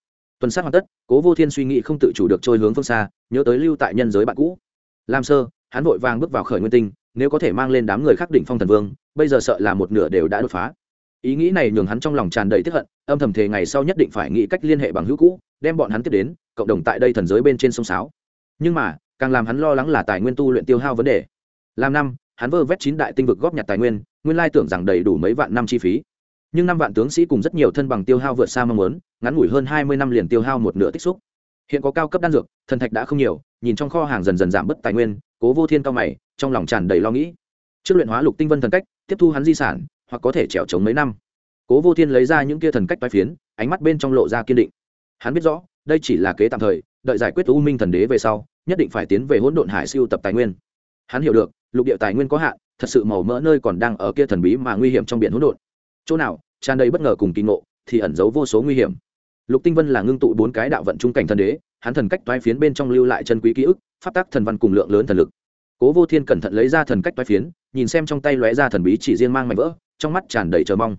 Tuần sát hoàn tất, Cố Vô Thiên suy nghĩ không tự chủ được trôi hướng phương xa, nhớ tới lưu tại nhân giới bạn cũ. Lam Sơ, hắn vội vàng bước vào khởi nguyên tinh, nếu có thể mang lên đám người khác đỉnh phong thần vương, bây giờ sợ là một nửa đều đã đột phá. Ý nghĩ này nhường hắn trong lòng tràn đầy tức hận, âm thầm thề ngày sau nhất định phải nghĩ cách liên hệ bằng hữu cũ, đem bọn hắn tiếp đến, cộng đồng tại đây thần giới bên trên sông sáo. Nhưng mà, càng làm hắn lo lắng là tài nguyên tu luyện tiêu hao vấn đề. Làm năm, hắn vơ vét chín đại tinh vực góp nhặt tài nguyên, nguyên lai tưởng rằng đầy đủ mấy vạn năm chi phí. Nhưng năm vạn tướng sĩ cùng rất nhiều thân bằng tiêu hao vượt xa mong muốn ngắn ngủi hơn hai mươi năm liền tiêu hao một nửa tích xúc. Hiện có cao cấp đan dược thần thạch đã không nhiều nhìn trong kho hàng dần dần giảm bớt tài nguyên cố vô thiên cao mày trong lòng tràn đầy lo nghĩ. Trước luyện hóa lục tinh vân thần cách tiếp thu hắn di sản hoặc có thể trèo trống mấy năm. Cố vô thiên lấy ra những kia thần cách toái phiến ánh mắt bên trong lộ ra kiên định. Hắn biết rõ đây chỉ là kế tạm thời đợi giải quyết u minh thần đế về sau nhất định phải tiến về hỗn độn hải siêu tập tài nguyên. Hắn hiểu được, lục địa tài nguyên có hạn, thật sự màu mỡ nơi còn đang ở kia thần bí mà nguy hiểm trong biển hỗn độn. Chỗ nào, tràn đầy bất ngờ cùng kỳ ngộ, thì ẩn giấu vô số nguy hiểm. Lục tinh vân là ngưng tụ bốn cái đạo vận trung cảnh thần đế, hắn thần cách toái phiến bên trong lưu lại chân quý ký ức, pháp tác thần văn cùng lượng lớn thần lực. Cố vô thiên cẩn thận lấy ra thần cách toái phiến, nhìn xem trong tay lóe ra thần bí chỉ riêng mang mảnh vỡ, trong mắt tràn đầy chờ mong.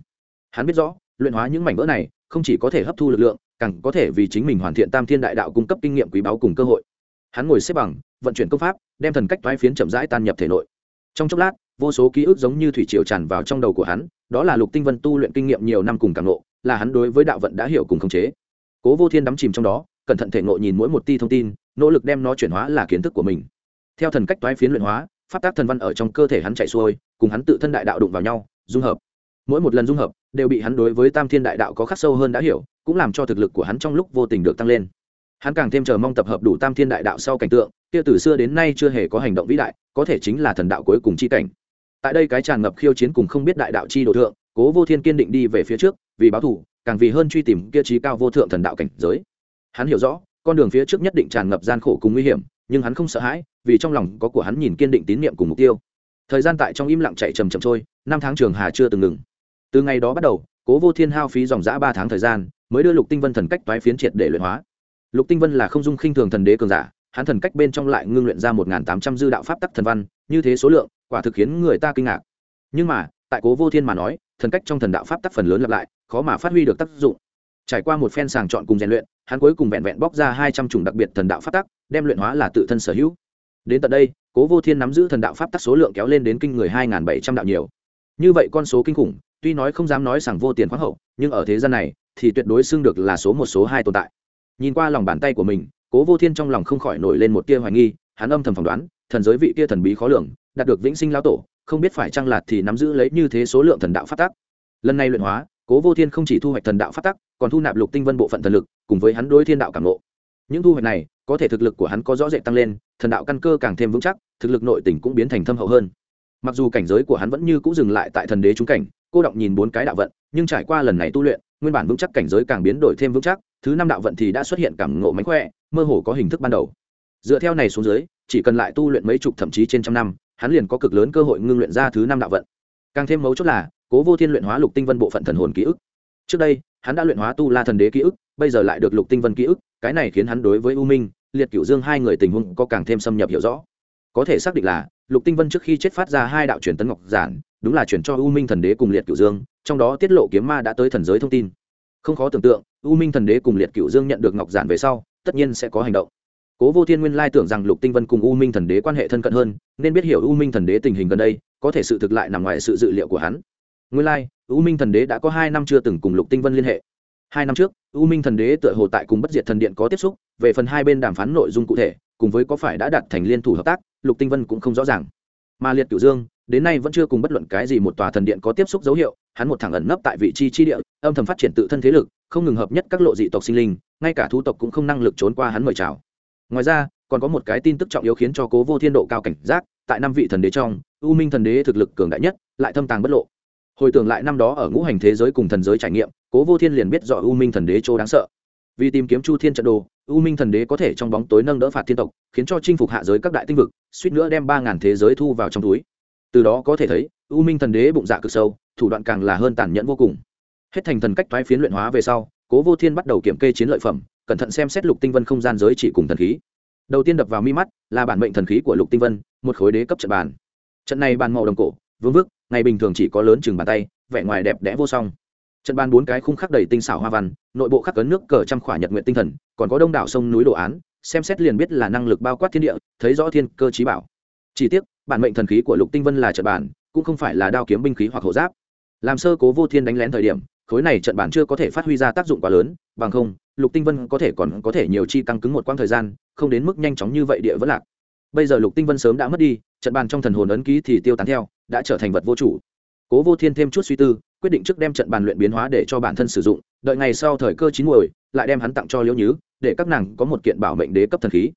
Hắn biết rõ, luyện hóa những mảnh vỡ này, không chỉ có thể hấp thu lực lượng, càng có thể vì chính mình hoàn thiện tam thiên đại đạo cung cấp kinh nghiệm quý báu cùng cơ hội hắn ngồi xếp bằng, vận chuyển công pháp, đem thần cách toái phiến chậm rãi tan nhập thể nội. Trong chốc lát, vô số ký ức giống như thủy triều tràn vào trong đầu của hắn, đó là lục tinh vân tu luyện kinh nghiệm nhiều năm cùng càng nộ là hắn đối với đạo vận đã hiểu cùng khống chế. Cố vô thiên đắm chìm trong đó, cẩn thận thể nội nhìn mỗi một ti thông tin, nỗ lực đem nó chuyển hóa là kiến thức của mình. Theo thần cách toái phiến luyện hóa phát tác thần văn ở trong cơ thể hắn chạy xuôi, cùng hắn tự thân đại đạo đụng vào nhau, dung hợp. Mỗi một lần dung hợp, đều bị hắn đối với tam thiên đại đạo có khắc sâu hơn đã hiểu, cũng làm cho thực lực của hắn trong lúc vô tình được tăng lên hắn càng thêm chờ mong tập hợp đủ tam thiên đại đạo sau cảnh tượng, kia từ xưa đến nay chưa hề có hành động vĩ đại, có thể chính là thần đạo cuối cùng chi cảnh. Tại đây cái tràn ngập khiêu chiến cùng không biết đại đạo chi đồ thượng, cố vô thiên kiên định đi về phía trước, vì báo thù, càng vì hơn truy tìm kia trí cao vô thượng thần đạo cảnh giới. Hắn hiểu rõ, con đường phía trước nhất định tràn ngập gian khổ cùng nguy hiểm, nhưng hắn không sợ hãi, vì trong lòng có của hắn nhìn kiên định tín nhiệm cùng mục tiêu. Thời gian tại trong im lặng chạy trầm trầm trôi, năm tháng trường hà chưa từng ngừng. Từ ngày đó bắt đầu, cố vô thiên hao phí dòng giã ba tháng thời gian, mới đưa lục tinh vân thần cách toái phiến triệt để luyện hóa lục tinh vân là không dung khinh thường thần đế cường giả, hắn thần cách bên trong lại ngưng luyện ra một tám trăm dư đạo pháp tắc thần văn, như thế số lượng, quả thực khiến người ta kinh ngạc. Nhưng mà, tại cố vô thiên mà nói, thần cách trong thần đạo pháp tắc phần lớn lặp lại, khó mà phát huy được tác dụng. Trải qua một phen sàng chọn cùng rèn luyện, hắn cuối cùng vẹn vẹn bóc ra hai trăm chủng đặc biệt thần đạo pháp tắc, đem luyện hóa là tự thân sở hữu. Đến tận đây, cố vô thiên nắm giữ thần đạo pháp tắc số lượng kéo lên đến kinh người hai bảy trăm đạo nhiều. Như vậy con số kinh khủng, tuy nói không dám nói rằng vô tiền khoáng hậu, nhưng ở thế gian này, thì tuyệt đối xưng được là số một, số hai tồn tại nhìn qua lòng bàn tay của mình, cố vô thiên trong lòng không khỏi nổi lên một tia hoài nghi, hắn âm thầm phỏng đoán, thần giới vị kia thần bí khó lường, đạt được vĩnh sinh lao tổ, không biết phải chăng lạt thì nắm giữ lấy như thế số lượng thần đạo phát tắc. Lần này luyện hóa, cố vô thiên không chỉ thu hoạch thần đạo phát tắc, còn thu nạp lục tinh vân bộ phận thần lực, cùng với hắn đối thiên đạo cảm lộ những thu hoạch này, có thể thực lực của hắn có rõ rệt tăng lên, thần đạo căn cơ càng thêm vững chắc, thực lực nội tỉnh cũng biến thành thâm hậu hơn. Mặc dù cảnh giới của hắn vẫn như c ũ dừng lại tại thần đế trúng cảnh, cô động nhìn bốn cái đạo vận, nhưng trải qua lần này tu luyện nguyên bản vững chắc cảnh giới càng biến đổi thêm vững chắc, thứ năm đạo vận thì đã xuất hiện cảm ngộ mánh khỏe, mơ hồ có hình thức ban đầu. Dựa theo này xuống dưới, chỉ cần lại tu luyện mấy chục thậm chí trên trăm năm, hắn liền có cực lớn cơ hội ngưng luyện ra thứ năm đạo vận. Càng thêm mấu chốt là, cố vô thiên luyện hóa lục tinh vân bộ phận thần hồn ký ức. Trước đây, hắn đã luyện hóa tu la thần đế ký ức, bây giờ lại được lục tinh vân ký ức, cái này khiến hắn đối với u minh, liệt cửu dương hai người tình huống có càng thêm xâm nhập hiểu rõ. Có thể xác định là, lục tinh vân trước khi chết phát ra hai đạo truyền tấn ngọc giản đúng là chuyển cho u minh thần đế cùng liệt cựu dương, trong đó tiết lộ kiếm ma đã tới thần giới thông tin. Không khó tưởng tượng, u minh thần đế cùng liệt cựu dương nhận được ngọc giản về sau, tất nhiên sẽ có hành động. Cố vô thiên nguyên lai tưởng rằng lục tinh vân cùng u minh thần đế quan hệ thân cận hơn, nên biết hiểu u minh thần đế tình hình gần đây, có thể sự thực lại nằm ngoài sự dự liệu của hắn. Nguyên lai, u minh thần đế đã có hai năm chưa từng cùng lục tinh vân liên hệ. Hai năm trước, u minh thần đế tựa hồ tại cùng bất diệt thần điện có tiếp xúc, về phần hai bên đàm phán nội dung cụ thể, cùng với có phải đã đạt thành liên thủ hợp tác, lục tinh vân cũng không rõ ràng. Mà liệt cửu dương đến nay vẫn chưa cùng bất luận cái gì một tòa thần điện có tiếp xúc dấu hiệu, hắn một thẳng ẩn nấp tại vị trí chi địa, âm thầm phát triển tự thân thế lực, không ngừng hợp nhất các lộ dị tộc sinh linh, ngay cả thu tộc cũng không năng lực trốn qua hắn mời chào. Ngoài ra, còn có một cái tin tức trọng yếu khiến cho cố vô thiên độ cao cảnh giác, tại năm vị thần đế trong, u minh thần đế thực lực cường đại nhất, lại thâm tàng bất lộ. Hồi tưởng lại năm đó ở ngũ hành thế giới cùng thần giới trải nghiệm, cố vô thiên liền biết rõ u minh thần đế chỗ đáng sợ. Vì tìm kiếm chu thiên trận đồ, u minh thần đế có thể trong bóng tối nâng đỡ phạt thiên tộc, khiến cho chinh phục hạ giới các đại tinh vực, suýt nữa đem ba ngàn thế giới thu vào trong túi từ đó có thể thấy, u minh thần đế bụng dạ cực sâu, thủ đoạn càng là hơn tàn nhẫn vô cùng. Hết thành thần cách thoái phiến luyện hóa về sau, cố vô thiên bắt đầu kiểm kê chiến lợi phẩm, cẩn thận xem xét lục tinh vân không gian giới chỉ cùng thần khí. Đầu tiên đập vào mi mắt là bản mệnh thần khí của lục tinh vân, một khối đế cấp trận bàn. Trận này bàn màu đồng cổ, vương vức, ngày bình thường chỉ có lớn chừng bàn tay, vẻ ngoài đẹp đẽ vô song. Trận bàn bốn cái khung khắc đầy tinh xảo hoa văn, nội bộ khắc cấn nước cờ trăm khỏa nhật nguyện tinh thần, còn có đông đảo sông núi đồ án, xem xét liền biết là năng lực bao quát thiên địa, thấy rõ thiên cơ trí bảo. Chỉ tiếc bản mệnh thần khí của lục tinh vân là trận bản, cũng không phải là đao kiếm binh khí hoặc hộ giáp. Làm sơ cố vô thiên đánh lén thời điểm, khối này trận bản chưa có thể phát huy ra tác dụng quá lớn, bằng không, lục tinh vân có thể còn có thể nhiều chi căng cứng một quãng thời gian, không đến mức nhanh chóng như vậy địa vẫn lạc. Bây giờ lục tinh vân sớm đã mất đi, trận bàn trong thần hồn ấn ký thì tiêu tán theo, đã trở thành vật vô chủ. Cố vô thiên thêm chút suy tư, quyết định trước đem trận bàn luyện biến hóa để cho bản thân sử dụng, đợi ngày sau thời cơ chín muồi, lại đem hắn tặng cho liễu nhứ, để các nàng có một kiện bảo mệnh đế cấp thần khí.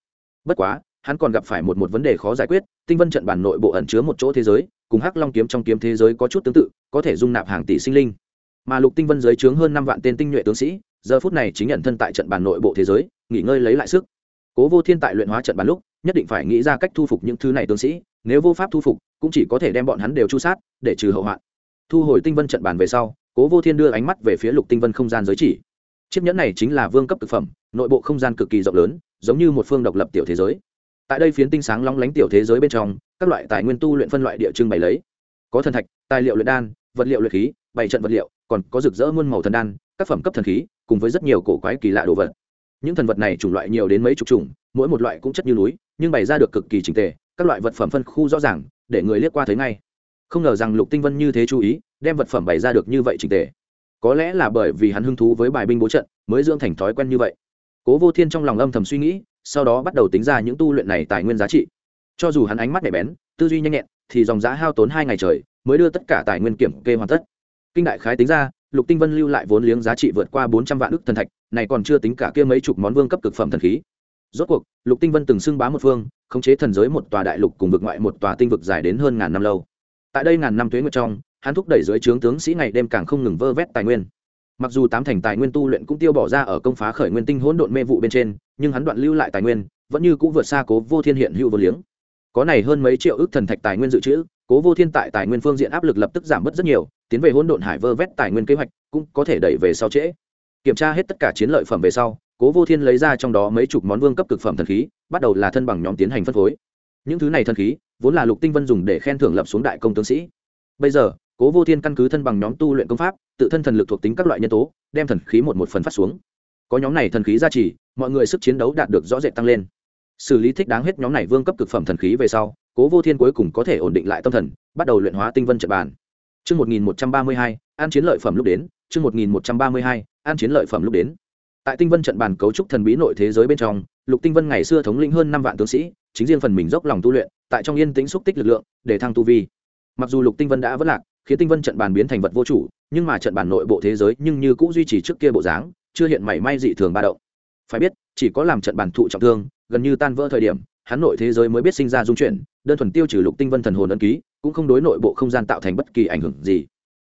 Bất quá hắn còn gặp phải một một vấn đề khó giải quyết, tinh vân trận bản nội bộ ẩn chứa một chỗ thế giới, cùng hắc long kiếm trong kiếm thế giới có chút tương tự, có thể dung nạp hàng tỷ sinh linh. Mà lục tinh vân giới chướng hơn năm vạn tên tinh nhuệ tướng sĩ, giờ phút này chính nhận thân tại trận bản nội bộ thế giới, nghỉ ngơi lấy lại sức. Cố vô thiên tại luyện hóa trận bản lúc, nhất định phải nghĩ ra cách thu phục những thứ này tướng sĩ, nếu vô pháp thu phục, cũng chỉ có thể đem bọn hắn đều chu sát, để trừ hậu hoạn. Thu hồi tinh vân trận bản về sau, cố vô thiên đưa ánh mắt về phía lục tinh vân không gian giới chỉ. Chiếc nhẫn này chính là vương cấp thực phẩm, nội bộ không gian cực kỳ rộng lớn, giống như một phương độc lập tiểu thế giới tại đây phiến tinh sáng long lánh tiểu thế giới bên trong, các loại tài nguyên tu luyện phân loại địa trưng bày lấy. Có thần thạch, tài liệu luyện đan, vật liệu luyện khí bày trận vật liệu, còn có rực rỡ muôn màu thần đan, các phẩm cấp thần khí, cùng với rất nhiều cổ quái kỳ lạ đồ vật. Những thần vật này chủng loại nhiều đến mấy chục chủng, mỗi một loại cũng chất như núi, nhưng bày ra được cực kỳ trình tề, các loại vật phẩm phân khu rõ ràng, để người liếc qua thấy ngay. Không ngờ rằng lục tinh vân như thế chú ý, đem vật phẩm bày ra được như vậy trình tề. Có lẽ là bởi vì hắn hứng thú với bài binh bố trận, mới dưỡng thành thói quen như vậy. Cố vô thiên trong lòng âm thầm suy nghĩ sau đó bắt đầu tính ra những tu luyện này tài nguyên giá trị. Cho dù hắn ánh mắt nhạy bén, tư duy nhanh nhẹn, thì dòng giá hao tốn hai ngày trời mới đưa tất cả tài nguyên kiểm kê hoàn tất. Kinh đại khái tính ra, lục tinh vân lưu lại vốn liếng giá trị vượt qua bốn trăm vạn ức thần thạch, này còn chưa tính cả kia mấy chục món vương cấp cực phẩm thần khí. Rốt cuộc, lục tinh vân từng xưng bá một phương, khống chế thần giới một tòa đại lục cùng vực ngoại một tòa tinh vực dài đến hơn ngàn năm lâu. Tại đây ngàn năm tuế nguyệt trong, hắn thúc đẩy dưới trướng tướng sĩ ngày đêm càng không ngừng vơ vét tài nguyên mặc dù tám thành tài nguyên tu luyện cũng tiêu bỏ ra ở công phá khởi nguyên tinh hỗn độn mê vụ bên trên, nhưng hắn đoạn lưu lại tài nguyên, vẫn như cũng vượt xa cố vô thiên hiện hữu vô liếng. Có này hơn mấy triệu ước thần thạch tài nguyên dự trữ, cố vô thiên tại tài nguyên phương diện áp lực lập tức giảm bớt rất nhiều, tiến về hỗn độn hải vơ vét tài nguyên kế hoạch cũng có thể đẩy về sau trễ. Kiểm tra hết tất cả chiến lợi phẩm về sau, cố vô thiên lấy ra trong đó mấy chục món vương cấp cực phẩm thần khí, bắt đầu là thân bằng nhóm tiến hành phân phối. Những thứ này thần khí, vốn là lục tinh vân dùng để khen thưởng lập xuống đại công tướng sĩ. Bây giờ, cố vô thiên căn cứ thân bằng nhóm tu luyện công pháp tự thân thần lực thuộc tính các loại nhân tố đem thần khí một một phần phát xuống có nhóm này thần khí gia trì mọi người sức chiến đấu đạt được rõ rệt tăng lên xử lý thích đáng hết nhóm này vương cấp cực phẩm thần khí về sau cố vô thiên cuối cùng có thể ổn định lại tâm thần bắt đầu luyện hóa tinh vân trận bàn Chương 1132, an chiến lợi phẩm lúc đến, chương 1132, an chiến lợi phẩm lúc đến. Tại Tinh Vân trận bàn cấu trúc thần bí nội thế giới bên trong, Lục Tinh Vân ngày xưa thống lĩnh hơn năm vạn tướng sĩ, chính riêng phần mình dốc lòng tu luyện, tại trong yên tĩnh xúc tích lực lượng, để thăng tu vi. Mặc dù Lục Tinh Vân đã vỡ lạc, khiến Tinh Vân trận bàn biến thành vật vô chủ, nhưng mà trận bàn nội bộ thế giới nhưng như cũ duy trì trước kia bộ dáng, chưa hiện mảy may dị thường ba động. Phải biết, chỉ có làm trận bàn thụ trọng thương, gần như tan vỡ thời điểm, hắn nội thế giới mới biết sinh ra dung chuyển, đơn thuần tiêu trừ Lục Tinh Vân thần hồn ấn ký, cũng không đối nội bộ không gian tạo thành bất kỳ ảnh hưởng gì.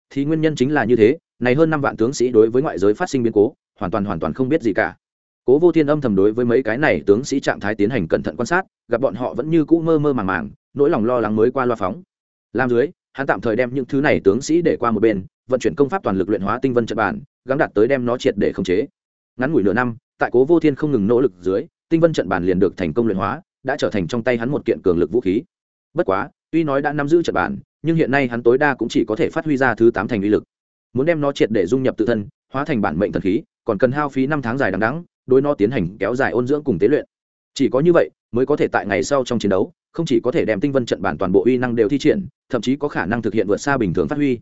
Thì nguyên nhân chính là như thế này hơn năm vạn tướng sĩ đối với ngoại giới phát sinh biến cố hoàn toàn hoàn toàn không biết gì cả. Cố vô thiên âm thầm đối với mấy cái này tướng sĩ trạng thái tiến hành cẩn thận quan sát gặp bọn họ vẫn như cũ mơ mơ màng màng nỗi lòng lo lắng mới qua loa phóng. Làm dưới hắn tạm thời đem những thứ này tướng sĩ để qua một bên vận chuyển công pháp toàn lực luyện hóa tinh vân trận bản gắn đặt tới đem nó triệt để khống chế. Ngắn ngủi nửa năm tại cố vô thiên không ngừng nỗ lực dưới tinh vân trận bản liền được thành công luyện hóa đã trở thành trong tay hắn một kiện cường lực vũ khí. Bất quá tuy nói đã nắm giữ trận bản, nhưng hiện nay hắn tối đa cũng chỉ có thể phát huy ra thứ tám thành uy lực. Muốn đem nó triệt để dung nhập tự thân hóa thành bản mệnh thần khí còn cần hao phí năm tháng dài đằng đắng đối nó tiến hành kéo dài ôn dưỡng cùng tế luyện. Chỉ có như vậy mới có thể tại ngày sau trong chiến đấu không chỉ có thể đem tinh vân trận bản toàn bộ uy năng đều thi triển thậm chí có khả năng thực hiện vượt xa bình thường phát huy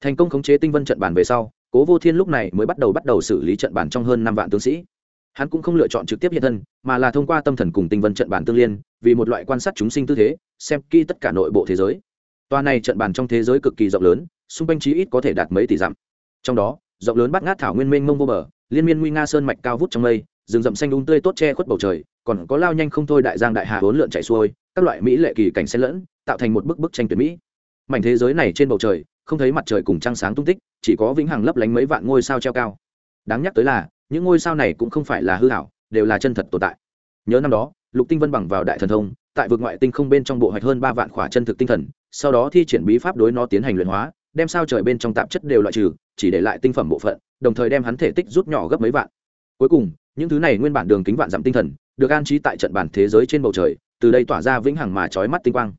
thành công khống chế tinh vân trận bàn về sau, cố vô thiên lúc này mới bắt đầu bắt đầu xử lý trận bàn trong hơn năm vạn tướng sĩ. Hắn cũng không lựa chọn trực tiếp hiện thân, mà là thông qua tâm thần cùng tinh vân trận bàn tương liên, vì một loại quan sát chúng sinh tư thế, xem kỹ tất cả nội bộ thế giới. Toa này trận bàn trong thế giới cực kỳ rộng lớn, xung quanh chí ít có thể đạt mấy tỷ dặm. Trong đó, rộng lớn bắt ngát thảo nguyên mênh mông vô bờ, liên miên nguy nga sơn mạch cao vút trong mây, rừng rậm xanh đúng tươi tốt che khuất bầu trời, còn có lao nhanh không thôi đại giang đại hà hỗn lượn chạy xuôi, các loại mỹ lệ kỳ cảnh xen lẫn, tạo thành một bức bức tranh tuyệt mỹ. Mảnh thế giới này trên bầu trời không thấy mặt trời cùng trăng sáng tung tích, chỉ có vĩnh hằng lấp lánh mấy vạn ngôi sao treo cao. Đáng nhắc tới là, những ngôi sao này cũng không phải là hư hảo đều là chân thật tồn tại. Nhớ năm đó, lục tinh vân bằng vào đại thần thông, tại vực ngoại tinh không bên trong bộ hoạch hơn ba vạn khỏa chân thực tinh thần, sau đó thi triển bí pháp đối nó tiến hành luyện hóa, đem sao trời bên trong tạp chất đều loại trừ, chỉ để lại tinh phẩm bộ phận, đồng thời đem hắn thể tích rút nhỏ gấp mấy vạn. Cuối cùng, những thứ này nguyên bản đường kính vạn dặm tinh thần, được an trí tại trận bản thế giới trên bầu trời, từ đây tỏa ra vĩnh hằng mà trói mắt tinh quang.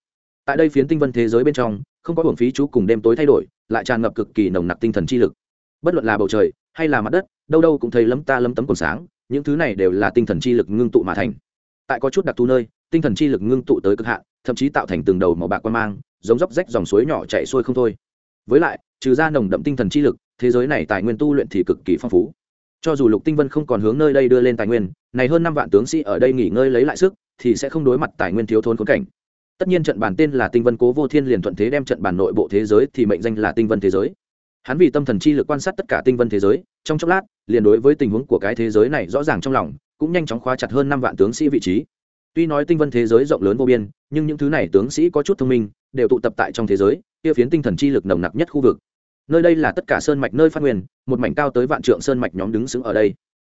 Tại đây phiến tinh vân thế giới bên trong không có hưởng phí chú cùng đêm tối thay đổi, lại tràn ngập cực kỳ nồng nặc tinh thần chi lực. Bất luận là bầu trời, hay là mặt đất, đâu đâu cũng thấy lấm ta lấm tấm còn sáng, những thứ này đều là tinh thần chi lực ngưng tụ mà thành. Tại có chút đặc thù nơi, tinh thần chi lực ngưng tụ tới cực hạn, thậm chí tạo thành từng đầu màu bạc quan mang, giống dốc rách dòng suối nhỏ chạy xuôi không thôi. Với lại, trừ ra nồng đậm tinh thần chi lực, thế giới này tài nguyên tu luyện thì cực kỳ phong phú. Cho dù lục tinh vân không còn hướng nơi đây đưa lên tài nguyên, này hơn năm vạn tướng sĩ ở đây nghỉ ngơi lấy lại sức, thì sẽ không đối mặt tài nguyên thiếu thốn khốn cảnh tất nhiên trận bản tên là tinh vân cố vô thiên liền thuận thế đem trận bản nội bộ thế giới thì mệnh danh là tinh vân thế giới. Hắn vì tâm thần chi lực quan sát tất cả tinh vân thế giới, trong chốc lát, liền đối với tình huống của cái thế giới này rõ ràng trong lòng, cũng nhanh chóng khóa chặt hơn năm vạn tướng sĩ vị trí. Tuy nói tinh vân thế giới rộng lớn vô biên, nhưng những thứ này tướng sĩ có chút thông minh, đều tụ tập tại trong thế giới, kia phiến tinh thần chi lực nồng nặc nhất khu vực. Nơi đây là tất cả sơn mạch nơi phát nguyên, một mảnh cao tới vạn trượng sơn mạch nhóm đứng xứng ở đây.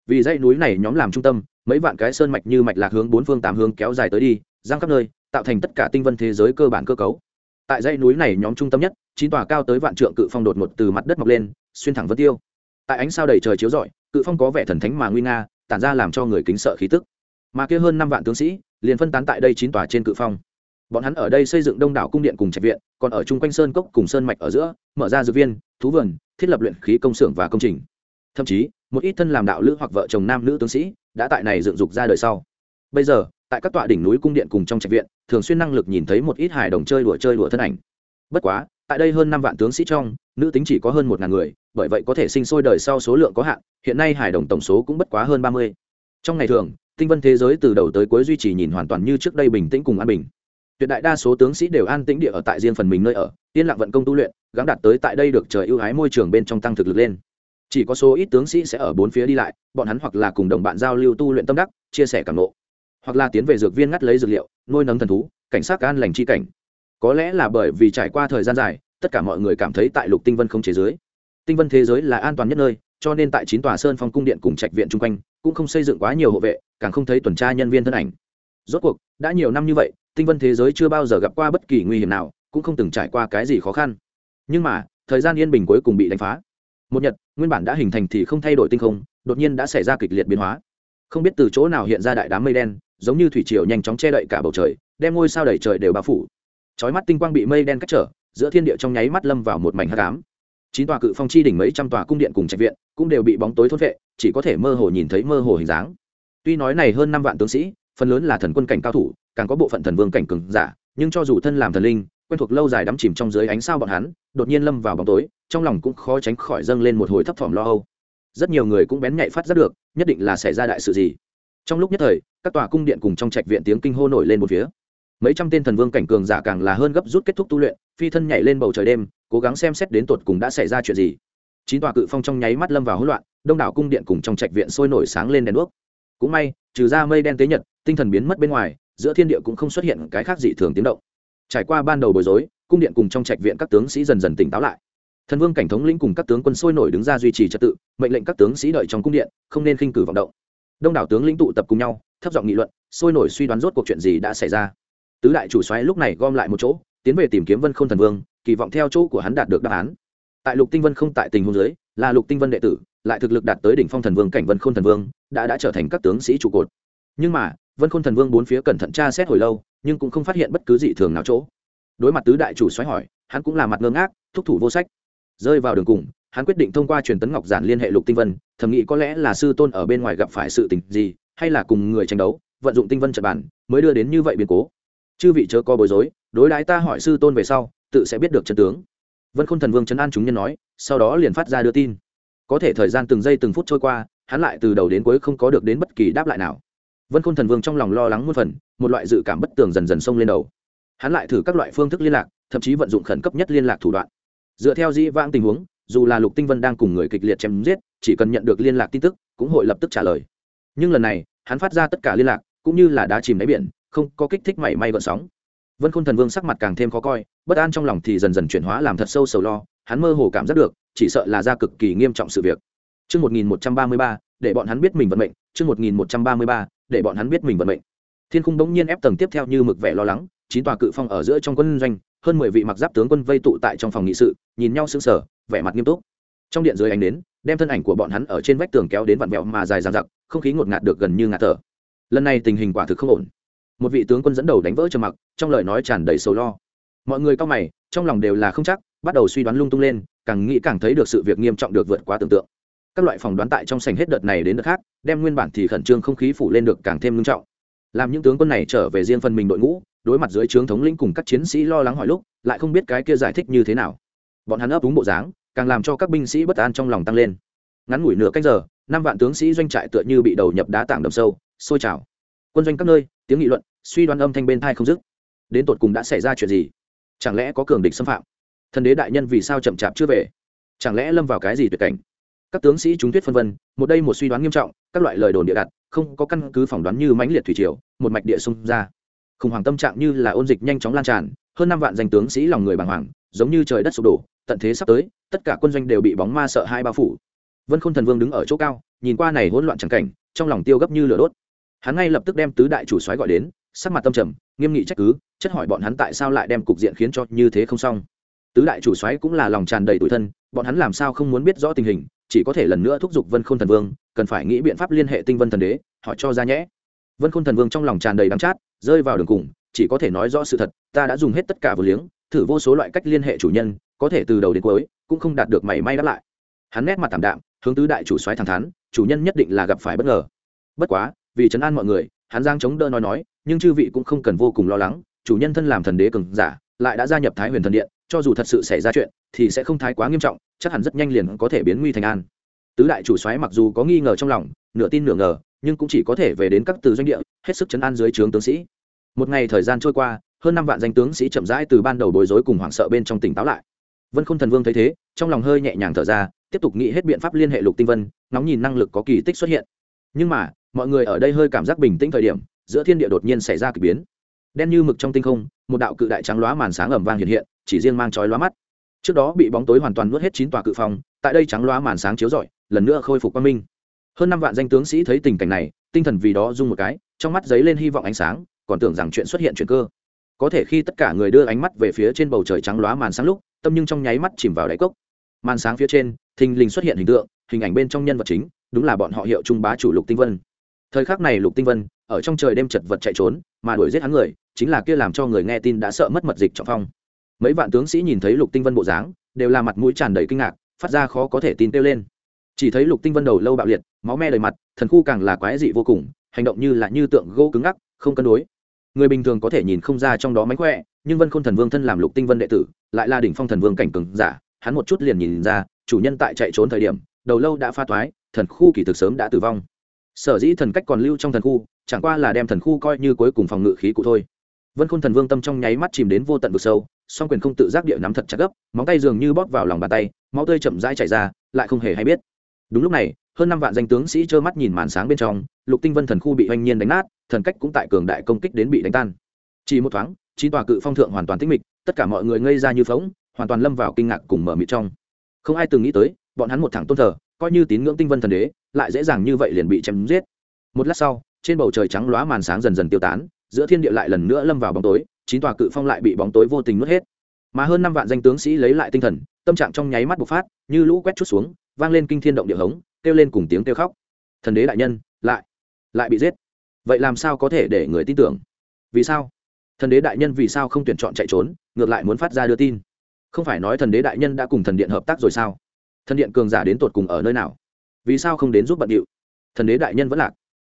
Vì dãy núi này nhóm làm trung tâm, mấy vạn cái sơn mạch như mạch lạc hướng bốn phương tám hướng kéo dài tới đi, giang khắp nơi tạo thành tất cả tinh vân thế giới cơ bản cơ cấu. Tại dãy núi này nhóm trung tâm nhất, chín tòa cao tới vạn trượng cự phong đột ngột từ mặt đất mọc lên, xuyên thẳng vân tiêu. Tại ánh sao đầy trời chiếu rọi, cự phong có vẻ thần thánh mà nguy nga, tản ra làm cho người kính sợ khí tức. Mà kia hơn năm vạn tướng sĩ, liền phân tán tại đây chín tòa trên cự phong. Bọn hắn ở đây xây dựng đông đảo cung điện cùng trạch viện, còn ở chung quanh sơn cốc cùng sơn mạch ở giữa, mở ra dược viên, thú vườn, thiết lập luyện khí công xưởng và công trình. Thậm chí, một ít thân làm đạo lữ hoặc vợ chồng nam nữ tướng sĩ đã tại này dựng dục ra đời sau. Bây giờ, tại các tọa đỉnh núi cung điện cùng trong trạch viện thường xuyên năng lực nhìn thấy một ít hài đồng chơi đùa chơi đùa thân ảnh. Bất quá, tại đây hơn năm vạn tướng sĩ trong, nữ tính chỉ có hơn một ngàn người, bởi vậy có thể sinh sôi đời sau số lượng có hạn, hiện nay hài đồng tổng số cũng bất quá hơn ba mươi. Trong ngày thường, tinh vân thế giới từ đầu tới cuối duy trì nhìn hoàn toàn như trước đây bình tĩnh cùng an bình. Tuyệt đại đa số tướng sĩ đều an tĩnh địa ở tại riêng phần mình nơi ở, yên lặng vận công tu luyện, gắng đạt tới tại đây được trời ưu ái môi trường bên trong tăng thực lực lên. Chỉ có số ít tướng sĩ sẽ ở bốn phía đi lại, bọn hắn hoặc là cùng đồng bạn giao lưu tu luyện tâm đắc, chia sẻ cảm nộ hoặc là tiến về dược viên ngắt lấy dược liệu, nuôi nấng thần thú, cảnh sát an lành chi cảnh. Có lẽ là bởi vì trải qua thời gian dài, tất cả mọi người cảm thấy tại lục tinh vân không chế giới. Tinh vân thế giới là an toàn nhất nơi, cho nên tại chín tòa sơn phong cung điện cùng trạch viện chung quanh, cũng không xây dựng quá nhiều hộ vệ, càng không thấy tuần tra nhân viên thân ảnh. Rốt cuộc, đã nhiều năm như vậy, tinh vân thế giới chưa bao giờ gặp qua bất kỳ nguy hiểm nào, cũng không từng trải qua cái gì khó khăn. Nhưng mà, thời gian yên bình cuối cùng bị đánh phá. Một nhật, nguyên bản đã hình thành thì không thay đổi tinh không, đột nhiên đã xảy ra kịch liệt biến hóa. Không biết từ chỗ nào hiện ra đại đám mây đen giống như thủy triều nhanh chóng che đậy cả bầu trời, đem ngôi sao đầy trời đều bao phủ. Chói mắt tinh quang bị mây đen cách trở, giữa thiên địa trong nháy mắt lâm vào một mảnh hắc ám. Chín tòa cự phong chi đỉnh mấy trăm tòa cung điện cùng trạch viện cũng đều bị bóng tối thốt vệ, chỉ có thể mơ hồ nhìn thấy mơ hồ hình dáng. Tuy nói này hơn năm vạn tướng sĩ, phần lớn là thần quân cảnh cao thủ, càng có bộ phận thần vương cảnh cường giả, nhưng cho dù thân làm thần linh, quen thuộc lâu dài đắm chìm trong dưới ánh sao bọn hắn, đột nhiên lâm vào bóng tối, trong lòng cũng khó tránh khỏi dâng lên một hồi thấp thỏm lo âu. Rất nhiều người cũng bén nhạy phát giác được, nhất định là xảy ra đại sự gì trong lúc nhất thời, các tòa cung điện cùng trong trạch viện tiếng kinh hô nổi lên một phía. Mấy trăm tên thần vương cảnh cường giả càng là hơn gấp rút kết thúc tu luyện, phi thân nhảy lên bầu trời đêm, cố gắng xem xét đến tột cùng đã xảy ra chuyện gì. Chín tòa cự phong trong nháy mắt lâm vào hỗn loạn, đông đảo cung điện cùng trong trạch viện sôi nổi sáng lên đèn đuốc. Cũng may, trừ ra mây đen tế nhật, tinh thần biến mất bên ngoài, giữa thiên địa cũng không xuất hiện cái khác gì thường tiếng động. Trải qua ban đầu bối rối, cung điện cùng trong trạch viện các tướng sĩ dần dần tỉnh táo lại. Thần vương cảnh thống lĩnh cùng các tướng quân sôi nổi đứng ra duy trì trật tự, mệnh lệnh các tướng sĩ đợi trong cung điện, không nên khinh cử vọng động đông đảo tướng lĩnh tụ tập cùng nhau, thấp giọng nghị luận, sôi nổi suy đoán rốt cuộc chuyện gì đã xảy ra. Tứ đại chủ xoáy lúc này gom lại một chỗ, tiến về tìm kiếm vân k h ô n thần vương, kỳ vọng theo chỗ của hắn đạt được đáp án. Tại lục tinh vân không tại tình huống giới là lục tinh vân đệ tử, lại thực lực đạt tới đỉnh phong thần vương cảnh vân khôn thần vương, đã đã trở thành các tướng sĩ trụ cột. Nhưng mà, vân khôn thần vương bốn phía cẩn thận tra xét hồi lâu, nhưng cũng không phát hiện bất cứ dị thường nào chỗ. Đối mặt tứ đại chủ xoáy hỏi, hắn cũng là mặt ngơ ngác, thúc thủ vô sách rơi vào đường cùng, hắn quyết định thông qua truyền tấn ngọc giản liên hệ lục tinh vân, thầm nghĩ có lẽ là sư tôn ở bên ngoài gặp phải sự tình gì, hay là cùng người tranh đấu, vận dụng tinh vân trận bản, mới đưa đến như vậy biến cố. Chư vị chớ có bối rối, đối đãi ta hỏi sư tôn về sau, tự sẽ biết được chân tướng. Vân khôn thần vương chấn an chúng nhân nói, sau đó liền phát ra đưa tin. Có thể thời gian từng giây từng phút trôi qua, hắn lại từ đầu đến cuối không có được đến bất kỳ đáp lại nào. Vân khôn thần vương trong lòng lo lắng muôn phần, một loại dự cảm bất tường dần dần xông lên đầu. Hắn lại thử các loại phương thức liên lạc, thậm chí vận dụng khẩn cấp nhất liên lạc thủ đoạn dựa theo dĩ vãng tình huống dù là lục tinh vân đang cùng người kịch liệt chém giết chỉ cần nhận được liên lạc tin tức cũng hội lập tức trả lời. Nhưng lần này hắn phát ra tất cả liên lạc cũng như là đá chìm đáy biển không có kích thích mảy may gợn sóng. Vân khôn thần vương sắc mặt càng thêm khó coi bất an trong lòng thì dần dần chuyển hóa làm thật sâu sầu lo hắn mơ hồ cảm giác được chỉ sợ là ra cực kỳ nghiêm trọng sự việc. Trước 1133, để bọn hắn biết mình vận mệnh, trước 1133, để bọn hắn biết mình vận mệnh. Thiên khung đống nhiên ép tầng tiếp theo như mực vẻ lo lắng, chín tòa cự phong ở giữa trong quân doanh, hơn mười vị mặc giáp tướng quân vây tụ tại trong phòng nghị sự, nhìn nhau sững sờ, vẻ mặt nghiêm túc. Trong điện dưới ánh đến, đem thân ảnh của bọn hắn ở trên vách tường kéo đến vặn vẹo mà dài dằng dặc, không khí ngột ngạt được gần như ngạt thở. Lần này tình hình quả thực không ổn. Một vị tướng quân dẫn đầu đánh vỡ trầm mặc, trong lời nói tràn đầy sầu lo. Mọi người cao mày, trong lòng đều là không chắc, bắt đầu suy đoán lung tung lên, càng nghĩ càng thấy được sự việc nghiêm trọng được vượt quá tưởng tượng các loại phòng đoán tại trong sảnh hết đợt này đến đợt khác đem nguyên bản thì khẩn trương không khí phủ lên được càng thêm nghiêm trọng làm những tướng quân này trở về riêng phần mình đội ngũ đối mặt dưới trướng thống lĩnh cùng các chiến sĩ lo lắng hỏi lúc, lại không biết cái kia giải thích như thế nào. Bọn hắn ấp úng bộ dáng, càng làm cho các binh sĩ bất an trong lòng tăng lên. Ngắn ngủi nửa cách giờ, năm vạn tướng sĩ doanh trại tựa như bị đầu nhập đá tảng đầm sâu, sôi trào. Quân doanh các nơi, tiếng nghị luận, suy đoán âm thanh bên thai không dứt. Đến tột cùng đã xảy ra chuyện gì? Chẳng lẽ có cường địch xâm phạm? Thần đế đại nhân vì sao chậm chạp chưa về? Chẳng lẽ lâm vào cái gì tuyệt cảnh? Các tướng sĩ chúng tuyết phân vân, một đây một suy đoán nghiêm trọng, các loại lời đồn địa đặt, không có căn cứ phỏng đoán như mãnh liệt thủy triều, một mạch địa xung ra khủng hoảng tâm trạng như là ôn dịch nhanh chóng lan tràn, hơn năm vạn danh tướng sĩ lòng người bàng hoàng, giống như trời đất sụp đổ, tận thế sắp tới, tất cả quân doanh đều bị bóng ma sợ hai bao phủ. Vân khôn thần vương đứng ở chỗ cao, nhìn qua này hỗn loạn chẳng cảnh, trong lòng tiêu gấp như lửa đốt. Hắn ngay lập tức đem tứ đại chủ soái gọi đến, sắc mặt tâm trầm, nghiêm nghị trách cứ, chất hỏi bọn hắn tại sao lại đem cục diện khiến cho như thế không xong. Tứ đại chủ soái cũng là lòng tràn đầy tủi thân, bọn hắn làm sao không muốn biết rõ tình hình, chỉ có thể lần nữa thúc giục vân khôn thần vương, cần phải nghĩ biện pháp liên hệ tinh vân thần đế họ cho ra nhẽ. Vân khôn thần vương trong lòng tràn đầy đắm chát rơi vào đường cùng, chỉ có thể nói rõ sự thật, ta đã dùng hết tất cả vừa liếng, thử vô số loại cách liên hệ chủ nhân, có thể từ đầu đến cuối, cũng không đạt được mảy may đáp lại. Hắn nét mặt thảm đạm, hướng tứ đại chủ soái thẳng thắn, chủ nhân nhất định là gặp phải bất ngờ. Bất quá, vì chấn an mọi người, hắn giang chống đỡ nói nói, nhưng chư vị cũng không cần vô cùng lo lắng, chủ nhân thân làm thần đế cường giả, lại đã gia nhập thái huyền thần điện, cho dù thật sự xảy ra chuyện, thì sẽ không thái quá nghiêm trọng, chắc hẳn rất nhanh liền có thể biến nguy thành an. Tứ đại chủ xoáy mặc dù có nghi ngờ trong lòng, nửa tin nửa ngờ nhưng cũng chỉ có thể về đến các từ doanh địa hết sức chấn an dưới trướng tướng sĩ. Một ngày thời gian trôi qua hơn năm vạn danh tướng sĩ chậm rãi từ ban đầu bối rối cùng hoảng sợ bên trong tỉnh táo lại. Vân k h ô n thần vương thấy thế trong lòng hơi nhẹ nhàng thở ra tiếp tục nghĩ hết biện pháp liên hệ lục tinh vân ngóng nhìn năng lực có kỳ tích xuất hiện. Nhưng mà mọi người ở đây hơi cảm giác bình tĩnh thời điểm giữa thiên địa đột nhiên xảy ra k ỳ biến. Đen như mực trong tinh không một đạo cự đại trắng lóa màn sáng ẩm vang hiện hiện chỉ riêng mang trói lóa mắt. Trước đó bị bóng tối hoàn toàn nuốt hết chín tòa cự phòng, tại đây trắng lóa màn sáng chiếu rọi lần nữa khôi phục quang minh hơn năm vạn danh tướng sĩ thấy tình cảnh này, tinh thần vì đó rung một cái, trong mắt dấy lên hy vọng ánh sáng, còn tưởng rằng chuyện xuất hiện chuyện cơ. Có thể khi tất cả người đưa ánh mắt về phía trên bầu trời trắng loá màn sáng lúc, tâm nhưng trong nháy mắt chìm vào đáy cốc. Màn sáng phía trên, thình lình xuất hiện hình tượng, hình ảnh bên trong nhân vật chính, đúng là bọn họ hiệu trung bá chủ lục tinh vân. Thời khắc này lục tinh vân, ở trong trời đêm chật vật chạy trốn, mà đuổi giết hắn người, chính là kia làm cho người nghe tin đã sợ mất mật dịch trọng phong. Mấy vạn tướng sĩ nhìn thấy lục tinh vân bộ dáng, đều là mặt mũi tràn đầy kinh ngạc, phát ra khó có thể tin kêu lên chỉ thấy lục tinh vân đầu lâu bạo liệt máu me đầy mặt thần khu càng là quái dị vô cùng hành động như là như tượng gỗ cứng ngắc không cân đối. Người bình thường có thể nhìn không ra trong đó mánh khỏe nhưng vân khôn thần vương thân làm lục tinh vân đệ tử lại là đỉnh phong thần vương cảnh cường giả hắn một chút liền nhìn ra chủ nhân tại chạy trốn thời điểm đầu lâu đã pha toái, thần khu kỳ thực sớm đã tử vong. Sở dĩ thần cách còn lưu trong thần khu chẳng qua là đem thần khu coi như cuối cùng phòng ngự khí cụ thôi. Vân khôn thần vương tâm trong nháy mắt chìm đến vô tận vực sâu song quyền không tự giác địa nắm thật chặt gấp móng tay dường như bóp vào lòng bàn tay máu tươi chậm rãi chảy ra lại không hề hay biết đúng lúc này, hơn năm vạn danh tướng sĩ trơ mắt nhìn màn sáng bên trong, lục tinh vân thần khu bị oanh nhiên đánh nát, thần cách cũng tại cường đại công kích đến bị đánh tan. Chỉ một thoáng, chín tòa cự phong thượng hoàn toàn tĩnh mịch, tất cả mọi người ngây ra như phóng hoàn toàn lâm vào kinh ngạc cùng mở mịt trong. Không ai từng nghĩ tới, bọn hắn một thẳng tôn thờ, coi như tín ngưỡng tinh vân thần đế, lại dễ dàng như vậy liền bị chém giết. Một lát sau, trên bầu trời trắng lóa màn sáng dần dần tiêu tán, giữa thiên địa lại lần nữa lâm vào bóng tối, chín tòa cự phong lại bị bóng tối vô tình nuốt hết. Mà hơn năm vạn danh tướng sĩ lấy lại tinh thần, tâm trạng trong nháy mắt bộc phát, như lũ quét chút xuống vang lên kinh thiên động địa hống, kêu lên cùng tiếng kêu khóc. Thần đế đại nhân, lại lại bị giết. Vậy làm sao có thể để người tin tưởng? Vì sao? Thần đế đại nhân vì sao không tuyển chọn chạy trốn, ngược lại muốn phát ra đưa tin? Không phải nói thần đế đại nhân đã cùng thần điện hợp tác rồi sao? Thần điện cường giả đến tột cùng ở nơi nào? Vì sao không đến giúp bận điệu? Thần đế đại nhân vẫn lạc.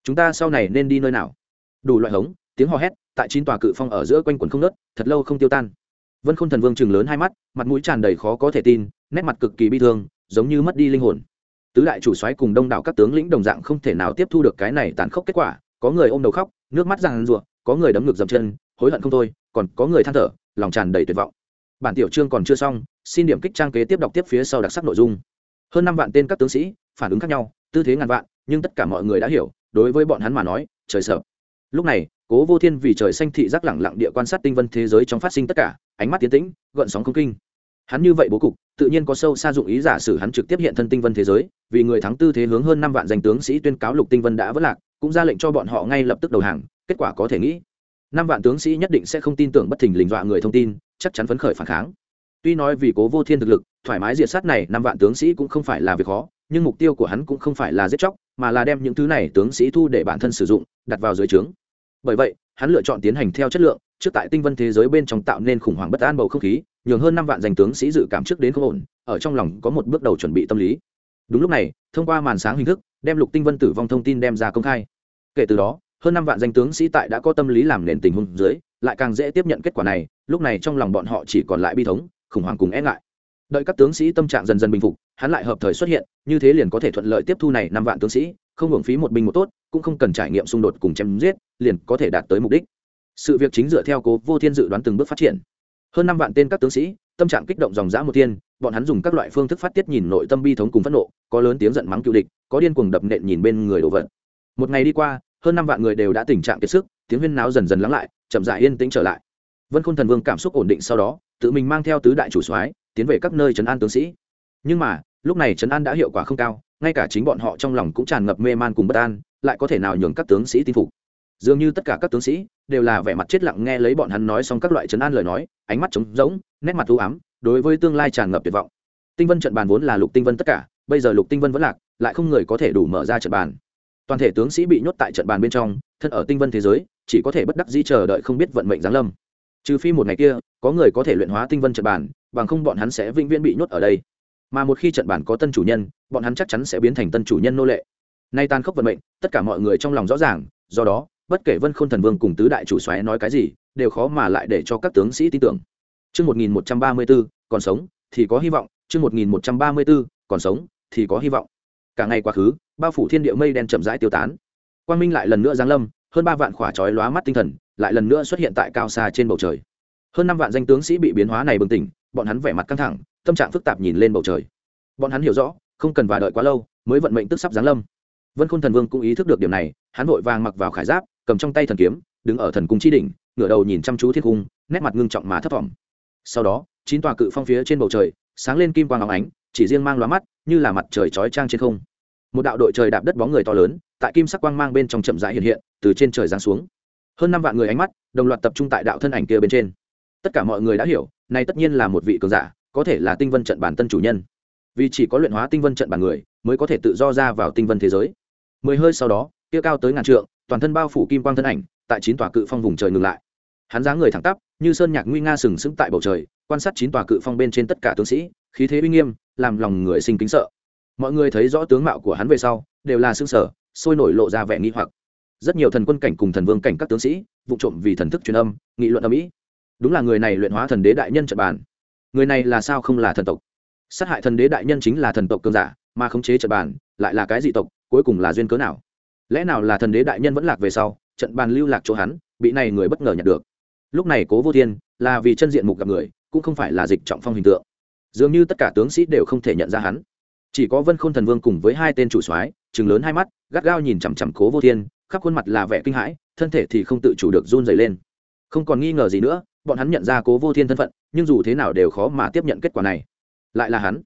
Chúng ta sau này nên đi nơi nào? Đủ loại hống, tiếng hò hét, tại chín tòa cự phong ở giữa quanh quần không nớt thật lâu không tiêu tan. Vân k h ô n thần vương chừng lớn hai mắt, mặt mũi tràn đầy khó có thể tin, nét mặt cực kỳ bi thương giống như mất đi linh hồn. Tứ đại chủ soái cùng đông đảo các tướng lĩnh đồng dạng không thể nào tiếp thu được cái này tàn khốc kết quả, có người ôm đầu khóc, nước mắt ràng rụa, có người đấm ngực dầm chân, hối hận không thôi, còn có người than thở, lòng tràn đầy tuyệt vọng. Bản tiểu chương còn chưa xong, xin điểm kích trang kế tiếp đọc tiếp phía sau đặc sắc nội dung. Hơn năm vạn tên các tướng sĩ, phản ứng khác nhau, tư thế ngàn vạn, nhưng tất cả mọi người đã hiểu, đối với bọn hắn mà nói, trời sợ. Lúc này, cố vô thiên vì trời xanh thị giác lẳng lặng địa quan sát tinh vân thế giới trong phát sinh tất cả, ánh mắt tiến tĩnh, gợn sóng không kinh hắn như vậy bố cục, tự nhiên có sâu xa dụng ý giả sử hắn trực tiếp hiện thân tinh vân thế giới, vì người thắng tư thế hướng hơn năm vạn danh tướng sĩ tuyên cáo lục tinh vân đã vất lạc, cũng ra lệnh cho bọn họ ngay lập tức đầu hàng, kết quả có thể nghĩ, năm vạn tướng sĩ nhất định sẽ không tin tưởng bất thình lình dọa người thông tin, chắc chắn phấn khởi phản kháng. Tuy nói vì cố vô thiên thực lực, thoải mái diệt sát này, năm vạn tướng sĩ cũng không phải là việc khó, nhưng mục tiêu của hắn cũng không phải là giết chóc, mà là đem những thứ này tướng sĩ thu để bản thân sử dụng, đặt vào dưới trướng. Bởi vậy, hắn lựa chọn tiến hành theo chất lượng, trước tại tinh vân thế giới bên trong tạo nên khủng hoảng bất an bầu không khí nhường hơn năm vạn danh tướng sĩ dự cảm trước đến không ổn, ở trong lòng có một bước đầu chuẩn bị tâm lý. Đúng lúc này, thông qua màn sáng hình thức, đem lục tinh vân tử vong thông tin đem ra công khai. Kể từ đó, hơn năm vạn danh tướng sĩ tại đã có tâm lý làm nền tình huống dưới, lại càng dễ tiếp nhận kết quả này, lúc này trong lòng bọn họ chỉ còn lại bi thống, khủng hoảng cùng e ngại. Đợi các tướng sĩ tâm trạng dần dần bình phục, hắn lại hợp thời xuất hiện, như thế liền có thể thuận lợi tiếp thu này năm vạn tướng sĩ, không hưởng phí một binh một tốt, cũng không cần trải nghiệm xung đột cùng chém giết, liền có thể đạt tới mục đích. Sự việc chính dựa theo cố vô thiên dự đoán từng bước phát triển hơn năm vạn tên các tướng sĩ, tâm trạng kích động dòng dã một thiên, bọn hắn dùng các loại phương thức phát tiết nhìn nội tâm bi thống cùng phẫn nộ, có lớn tiếng giận mắng cựu địch, có điên cuồng đập nện nhìn bên người đồ vật. Một ngày đi qua, hơn năm vạn người đều đã tình trạng kiệt sức, tiếng huyên náo dần dần lắng lại, chậm dại yên tĩnh trở lại. Vân khôn thần vương cảm xúc ổn định sau đó, tự mình mang theo tứ đại chủ soái, tiến về các nơi trấn an tướng sĩ. Nhưng mà, lúc này trấn an đã hiệu quả không cao, ngay cả chính bọn họ trong lòng cũng tràn ngập mê man cùng bất an, lại có thể nào nhường các tướng sĩ tin phục? Dường như tất cả các tướng sĩ đều là vẻ mặt chết lặng nghe lấy bọn hắn nói xong các loại trấn an lời nói, ánh mắt trống rỗng, nét mặt u ám, đối với tương lai tràn ngập tuyệt vọng. Tinh vân trận bàn vốn là lục tinh vân tất cả, bây giờ lục tinh vân vẫn lạc, lại không người có thể đủ mở ra trận bàn. Toàn thể tướng sĩ bị nhốt tại trận bàn bên trong, thân ở tinh vân thế giới, chỉ có thể bất đắc dĩ chờ đợi không biết vận mệnh giáng lâm. Trừ phi một ngày kia, có người có thể luyện hóa tinh vân trận bàn, bằng không bọn hắn sẽ vĩnh viễn bị nhốt ở đây. Mà một khi trận bàn có tân chủ nhân, bọn hắn chắc chắn sẽ biến thành tân chủ nhân nô lệ. Nay tan khốc vận mệnh, tất cả mọi người trong lòng rõ ràng, do đó bất kể vân k h ô n thần vương cùng tứ đại chủ xoáy nói cái gì đều khó mà lại để cho các tướng sĩ tin tưởng Trước 1134, còn sống, thì có hy vọng, trước 1134, còn sống, thì có hy vọng. Cả ngày quá khứ, bao phủ thiên địa mây đen chậm rãi tiêu tán. Quang minh lại lần nữa giáng lâm, hơn ba vạn khỏa chói lóa mắt tinh thần, lại lần nữa xuất hiện tại cao xa trên bầu trời. Hơn năm vạn danh tướng sĩ bị biến hóa này bừng tỉnh, bọn hắn vẻ mặt căng thẳng, tâm trạng phức tạp nhìn lên bầu trời bọn hắn hiểu rõ không cần và đợi quá lâu mới vận mệnh tức sắp giáng lâm vân khôn thần vương cũng ý thức được điểm này hắn vội vàng mặc vào khải giáp cầm trong tay thần kiếm, đứng ở thần cung chi đỉnh, ngửa đầu nhìn chăm chú thiên cung, nét mặt ngưng trọng mà thấp thỏm. Sau đó, chín tòa cự phong phía trên bầu trời, sáng lên kim quang óng ánh, chỉ riêng mang loa mắt, như là mặt trời chói trang trên không. Một đạo đội trời đạp đất bóng người to lớn, tại kim sắc quang mang bên trong chậm rãi hiện hiện, từ trên trời giáng xuống. Hơn năm vạn người ánh mắt, đồng loạt tập trung tại đạo thân ảnh kia bên trên. Tất cả mọi người đã hiểu, này tất nhiên là một vị cường giả, có thể là tinh vân trận bản tân chủ nhân. Vì chỉ có luyện hóa tinh vân trận bản người, mới có thể tự do ra vào tinh vân thế giới. Mười hơi sau đó kia cao tới ngàn trượng, toàn thân bao phủ kim quang thân ảnh, tại chín tòa cự phong vùng trời ngừng lại. Hắn dáng người thẳng tắp, như sơn nhạc nguy nga sừng sững tại bầu trời, quan sát chín tòa cự phong bên trên tất cả tướng sĩ, khí thế uy nghiêm, làm lòng người sinh kính sợ. Mọi người thấy rõ tướng mạo của hắn về sau, đều là xương sở sôi nổi lộ ra vẻ nghi hoặc. Rất nhiều thần quân cảnh cùng thần vương cảnh các tướng sĩ, vụ trộm vì thần thức truyền âm, nghị luận âm ĩ. Đúng là người này luyện hóa thần đế đại nhân trận bàn. Người này là sao không là thần tộc? Sát hại thần đế đại nhân chính là thần tộc cường giả, mà khống chế trận bàn, lại là cái dị tộc, cuối cùng là duyên cớ nào? Lẽ nào là thần đế đại nhân vẫn lạc về sau, trận bàn lưu lạc chỗ hắn, bị này người bất ngờ nhận được. Lúc này cố vô thiên, là vì chân diện mục gặp người, cũng không phải là dịch trọng phong hình tượng. Dường như tất cả tướng sĩ đều không thể nhận ra hắn. Chỉ có vân khôn thần vương cùng với hai tên chủ soái chừng lớn hai mắt, gắt gao nhìn chằm chằm cố vô thiên, khắp khuôn mặt là vẻ kinh hãi, thân thể thì không tự chủ được run dày lên. Không còn nghi ngờ gì nữa, bọn hắn nhận ra cố vô thiên thân phận, nhưng dù thế nào đều khó mà tiếp nhận kết quả này. Lại là hắn.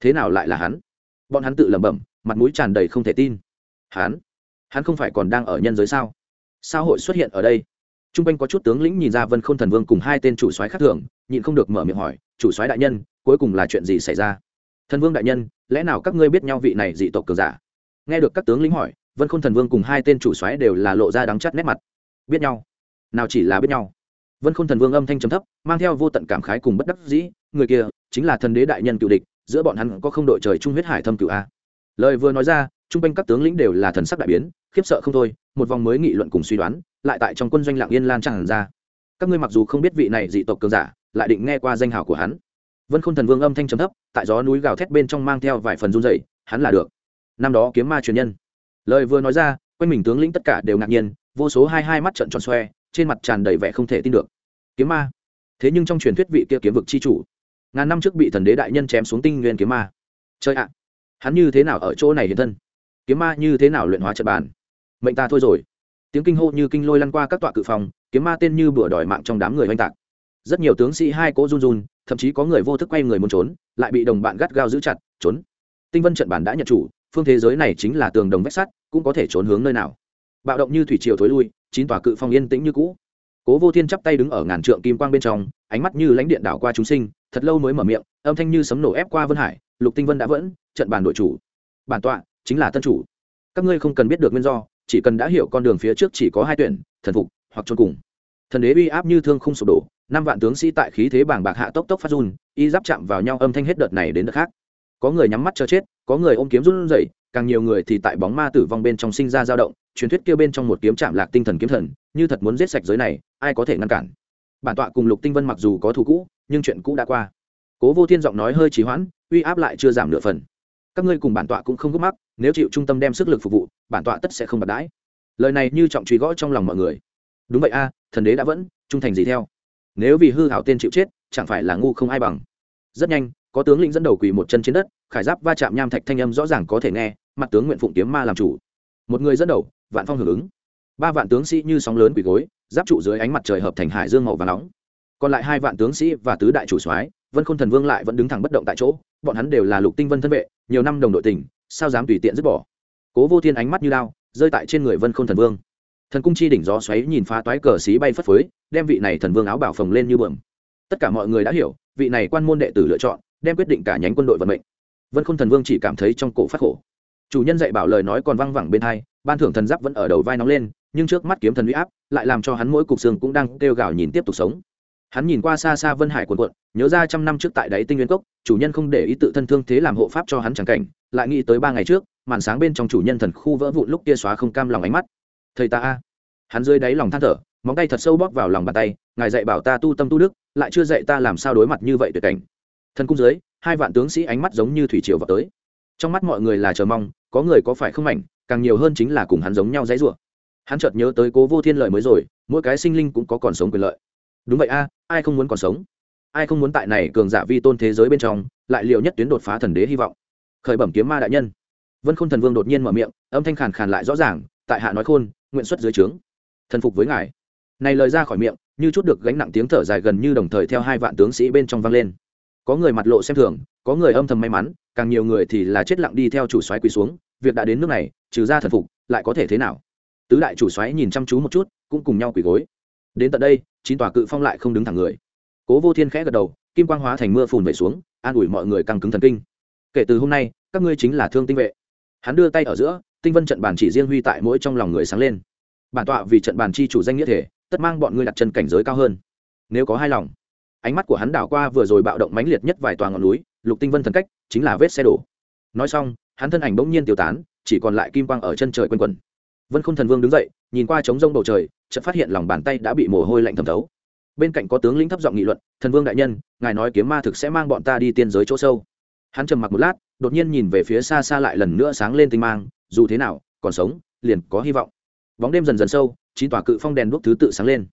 Thế nào lại là hắn? Bọn hắn tự lẩm bẩm, mặt mũi tràn đầy không thể tin. Hắn? Hắn không phải còn đang ở nhân giới sao? Sao hội xuất hiện ở đây? T r u n g quanh có chút tướng lĩnh nhìn ra vân k h ô n thần vương cùng hai tên chủ soái khác thường, nhịn không được mở miệng hỏi, chủ soái đại nhân, cuối cùng là chuyện gì xảy ra? Thần vương đại nhân, lẽ nào các ngươi biết nhau vị này dị tộc cường giả? Nghe được các tướng lĩnh hỏi, vân khôn thần vương cùng hai tên chủ soái đều là lộ ra đắng chắt nét mặt. Biết nhau? Nào chỉ là biết nhau? Vân khôn thần vương âm thanh trầm thấp, mang theo vô tận cảm khái cùng bất đắc dĩ, người kia chính là thần đế đại nhân cựu địch, giữa bọn hắn có không đội trời chung huyết hải thâm cựu a. Lời vừa nói ra chung quanh các tướng lĩnh đều là thần sắc đại biến, khiếp sợ không thôi, một vòng mới nghị luận cùng suy đoán, lại tại trong quân doanh lạng yên lan tràn ra. Các ngươi mặc dù không biết vị này dị tộc cường giả, lại định nghe qua danh hào của hắn. Vân khôn thần vương âm thanh trầm thấp, tại gió núi gào thét bên trong mang theo vài phần run dày hắn là được. Năm đó kiếm ma truyền nhân. Lời vừa nói ra, quanh mình tướng lĩnh tất cả đều ngạc nhiên, vô số hai hai mắt trận tròn xoe, trên mặt tràn đầy vẻ không thể tin được. Kiếm ma. Thế nhưng trong truyền thuyết vị kia kiếm vực c h i chủ, ngàn năm trước bị thần đế đại nhân chém xuống tinh nguyên kiếm ma. Chơi ạ. Hắn như thế nào ở chỗ này hiện thân? Kiếm ma như thế nào luyện hóa trận bàn? Mệnh ta thôi rồi. Tiếng kinh hô như kinh lôi lăn qua các tọa cự phòng, kiếm ma tên như bửa đòi mạng trong đám người oanh tạc. Rất nhiều tướng sĩ hai cỗ run run, thậm chí có người vô thức quay người muốn trốn, lại bị đồng bạn gắt gao giữ chặt, trốn. Tinh vân trận bản đã nhận chủ, phương thế giới này chính là tường đồng vách sắt, cũng có thể trốn hướng nơi nào. Bạo động như thủy triều thối lui, chín tòa cự phong yên tĩnh như cũ. Cố vô thiên chắp tay đứng ở ngàn trượng kim quang bên trong, ánh mắt như lãnh điện đảo qua chúng sinh, thật lâu mới mở miệng, âm thanh như sấm nổ ép qua vân hải, lục tinh vân đã vẫn, trận bàn đội chủ. Bản tọa chính là tân chủ. Các ngươi không cần biết được nguyên do, chỉ cần đã hiểu con đường phía trước chỉ có hai tuyển, thần phục, hoặc trôn cùng. Thần đế uy áp như thương không sụp đổ, năm vạn tướng sĩ tại khí thế bảng bạc hạ tốc tốc phát run, y giáp chạm vào nhau âm thanh hết đợt này đến đợt khác. Có người nhắm mắt cho chết, có người ôm kiếm run rẩy, càng nhiều người thì tại bóng ma tử vong bên trong sinh ra dao động, truyền thuyết kia bên trong một kiếm chạm lạc tinh thần kiếm thần, như thật muốn giết sạch giới này, ai có thể ngăn cản? Bản tọa cùng lục tinh vân mặc dù có thù cũ, nhưng chuyện cũ đã qua. Cố vô thiên giọng nói hơi trì hoãn, uy áp lại chưa giảm nửa phần các ngươi cùng bản tọa cũng không gấp mắc, nếu chịu trung tâm đem sức lực phục vụ, bản tọa tất sẽ không bạc đãi. Lời này như trọng truy gõ trong lòng mọi người. Đúng vậy a, thần đế đã vẫn, trung thành gì theo? Nếu vì hư hảo tên chịu chết, chẳng phải là ngu không ai bằng. Rất nhanh, có tướng lĩnh dẫn đầu quỳ một chân trên đất, khải giáp va chạm nham thạch thanh âm rõ ràng có thể nghe, mặt tướng nguyện phụng kiếm ma làm chủ. Một người dẫn đầu, vạn phong hưởng ứng. Ba vạn tướng sĩ như sóng lớn quỳ gối, giáp trụ dưới ánh mặt trời hợp thành hải dương màu và nóng. Còn lại hai vạn tướng sĩ và tứ đại chủ soái, vân khôn thần vương lại vẫn đứng thẳng bất động tại chỗ, bọn hắn đều là lục tinh vân thân vệ nhiều năm đồng đội tình sao dám tùy tiện dứt bỏ? Cố vô thiên ánh mắt như lao rơi tại trên người vân khôn thần vương. Thần cung chi đỉnh gió xoáy nhìn phá toái cờ xí bay phất phới đem vị này thần vương áo bảo phồng lên như bờm tất cả mọi người đã hiểu vị này quan môn đệ tử lựa chọn đem quyết định cả nhánh quân đội vận mệnh. Vân khôn thần vương chỉ cảm thấy trong cổ phát khổ. Chủ nhân dạy bảo lời nói còn văng vẳng bên tai, ban thưởng thần giáp vẫn ở đầu vai nóng lên nhưng trước mắt kiếm thần huy áp lại làm cho hắn mỗi cục xương cũng đang kêu gào nhìn tiếp tục sống. Hắn nhìn qua xa xa vân hải quần quận nhớ ra trăm năm trước tại đáy tinh nguyên cốc chủ nhân không để ý tự thân thương thế làm hộ pháp cho hắn chẳng cảnh, lại nghĩ tới ba ngày trước, màn sáng bên trong chủ nhân thần khu vỡ vụn lúc kia xóa không cam lòng ánh mắt. Thầy ta a. Hắn dưới đáy lòng than thở, móng tay thật sâu bóp vào lòng bàn tay, ngài dạy bảo ta tu tâm tu đức, lại chưa dạy ta làm sao đối mặt như vậy tuyệt cảnh. Thần cung dưới, hai vạn tướng sĩ ánh mắt giống như thủy triều vào tới. Trong mắt mọi người là chờ mong, có người có phải không ảnh càng nhiều hơn chính là cùng hắn giống nhau dãy rủa. Hắn chợt nhớ tới cố vô thiên lợi mới rồi, mỗi cái sinh linh cũng có còn sống quyền lợi. Đúng vậy a, ai không muốn còn sống? Ai không muốn tại này cường giả vi tôn thế giới bên trong, lại liệu nhất tuyến đột phá thần đế hy vọng. Khởi bẩm kiếm ma đại nhân. Vân khôn thần vương đột nhiên mở miệng, âm thanh khàn khàn lại rõ ràng, tại hạ nói khôn, nguyện xuất dưới trướng. Thần phục với ngài. Này lời ra khỏi miệng, như chút được gánh nặng tiếng thở dài gần như đồng thời theo hai vạn tướng sĩ bên trong vang lên. Có người mặt lộ xem thường, có người âm thầm may mắn, càng nhiều người thì là chết lặng đi theo chủ soái quỳ xuống, việc đã đến nước này, trừ ra thần phục, lại có thể thế nào? Tứ đại chủ soái nhìn chăm chú một chút, cũng cùng nhau quỳ gối. Đến tận đây, chín tòa cự phong lại không đứng thẳng người cố vô thiên khẽ gật đầu, kim quang hóa thành mưa phùn vẩy xuống, an ủi mọi người căng cứng thần kinh. Kể từ hôm nay, các ngươi chính là thương tinh vệ. Hắn đưa tay ở giữa, tinh vân trận bàn chỉ riêng huy tại mỗi trong lòng người sáng lên. Bản tọa vì trận bàn chi chủ danh nghĩa thể, tất mang bọn ngươi đặt chân cảnh giới cao hơn. Nếu có hai lòng, ánh mắt của hắn đảo qua vừa rồi bạo động mãnh liệt nhất vài tòa ngọn núi, lục tinh vân thần cách, chính là vết xe đổ. Nói xong, hắn thân ảnh bỗng nhiên tiêu tán, chỉ còn lại kim quang ở chân trời quanh quần vân khôn thần vương đứng dậy, nhìn qua trống rông bầu trời, chợt phát hiện lòng bàn tay đã bị mồ hôi lạnh thẩm thấu bên cạnh có tướng lĩnh thấp giọng nghị luận, thần vương đại nhân, ngài nói kiếm ma thực sẽ mang bọn ta đi tiên giới chỗ sâu. Hắn trầm mặc một lát, đột nhiên nhìn về phía xa xa lại lần nữa sáng lên tinh mang, dù thế nào, còn sống, liền có hy vọng. Bóng đêm dần dần sâu, chín tòa cự phong đèn đuốc thứ tự sáng lên.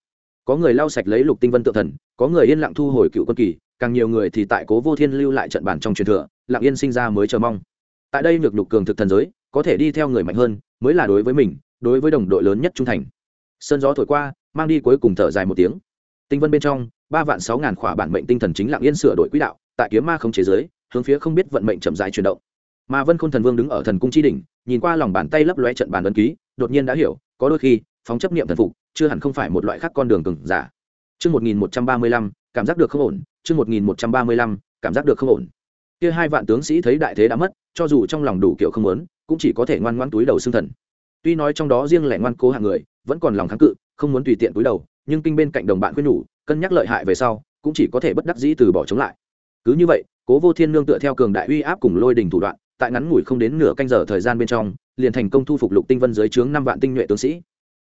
Có người lau sạch lấy lục tinh vân tự thần, có người yên lặng thu hồi cựu quân kỳ, càng nhiều người thì tại cố vô thiên lưu lại trận bản trong truyền thừa, lặng yên sinh ra mới chờ mong. Tại đây nhược lục cường thực thần giới, có thể đi theo người mạnh hơn, mới là đối với mình, đối với đồng đội lớn nhất trung thành. Sơn gió thổi qua, mang đi cuối cùng thở dài một tiếng tinh vân bên trong ba vạn sáu ngàn khỏa bản mệnh tinh thần chính lặng yên sửa đổi quỹ đạo tại kiếm ma không chế giới hướng phía không biết vận mệnh chậm dài chuyển động. Mà vân khôn thần vương đứng ở thần cung chi đỉnh nhìn qua lòng bàn tay lấp lóe trận bàn ấn ký đột nhiên đã hiểu có đôi khi phóng chấp niệm thần phục chưa hẳn không phải một loại khác con đường cừng giả. Chương 1135, cảm giác được không ổn, chương 1135, cảm giác được không ổn. kia hai vạn tướng sĩ thấy đại thế đã mất cho dù trong lòng đủ kiểu không muốn cũng chỉ có thể ngoan ngoan túi đầu xương thần. Tuy nói trong đó riêng lẻ ngoan cố hạng người vẫn còn lòng kháng cự không muốn tùy tiện túi đầu nhưng kinh bên cạnh đồng bạn khuyên nhủ, cân nhắc lợi hại về sau, cũng chỉ có thể bất đắc dĩ từ bỏ chống lại. Cứ như vậy, cố vô thiên nương tựa theo cường đại uy áp cùng lôi đình thủ đoạn, tại ngắn ngủi không đến nửa canh giờ thời gian bên trong, liền thành công thu phục lục tinh vân dưới trướng năm vạn tinh nhuệ tướng sĩ.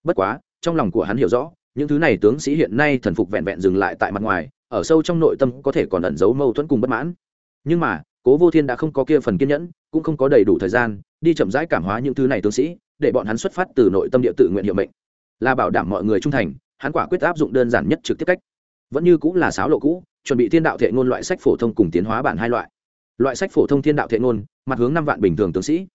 Bất quá, trong lòng của hắn hiểu rõ, những thứ này tướng sĩ hiện nay thần phục vẹn vẹn dừng lại tại mặt ngoài, ở sâu trong nội tâm có thể còn ẩn giấu mâu thuẫn cùng bất mãn. Nhưng mà, cố vô thiên đã không có kia phần kiên nhẫn, cũng không có đầy đủ thời gian, đi chậm rãi cảm hóa những thứ này tướng sĩ, để bọn hắn xuất phát từ nội tâm địa tự nguyện hiệu mệnh. Là bảo đảm mọi người trung thành hắn quả quyết áp dụng đơn giản nhất trực tiếp cách. Vẫn như cũng là sáo lộ cũ, chuẩn bị thiên đạo thệ ngôn loại sách phổ thông cùng tiến hóa bản hai loại. Loại sách phổ thông thiên đạo thệ ngôn, mặt hướng năm vạn bình thường tướng sĩ.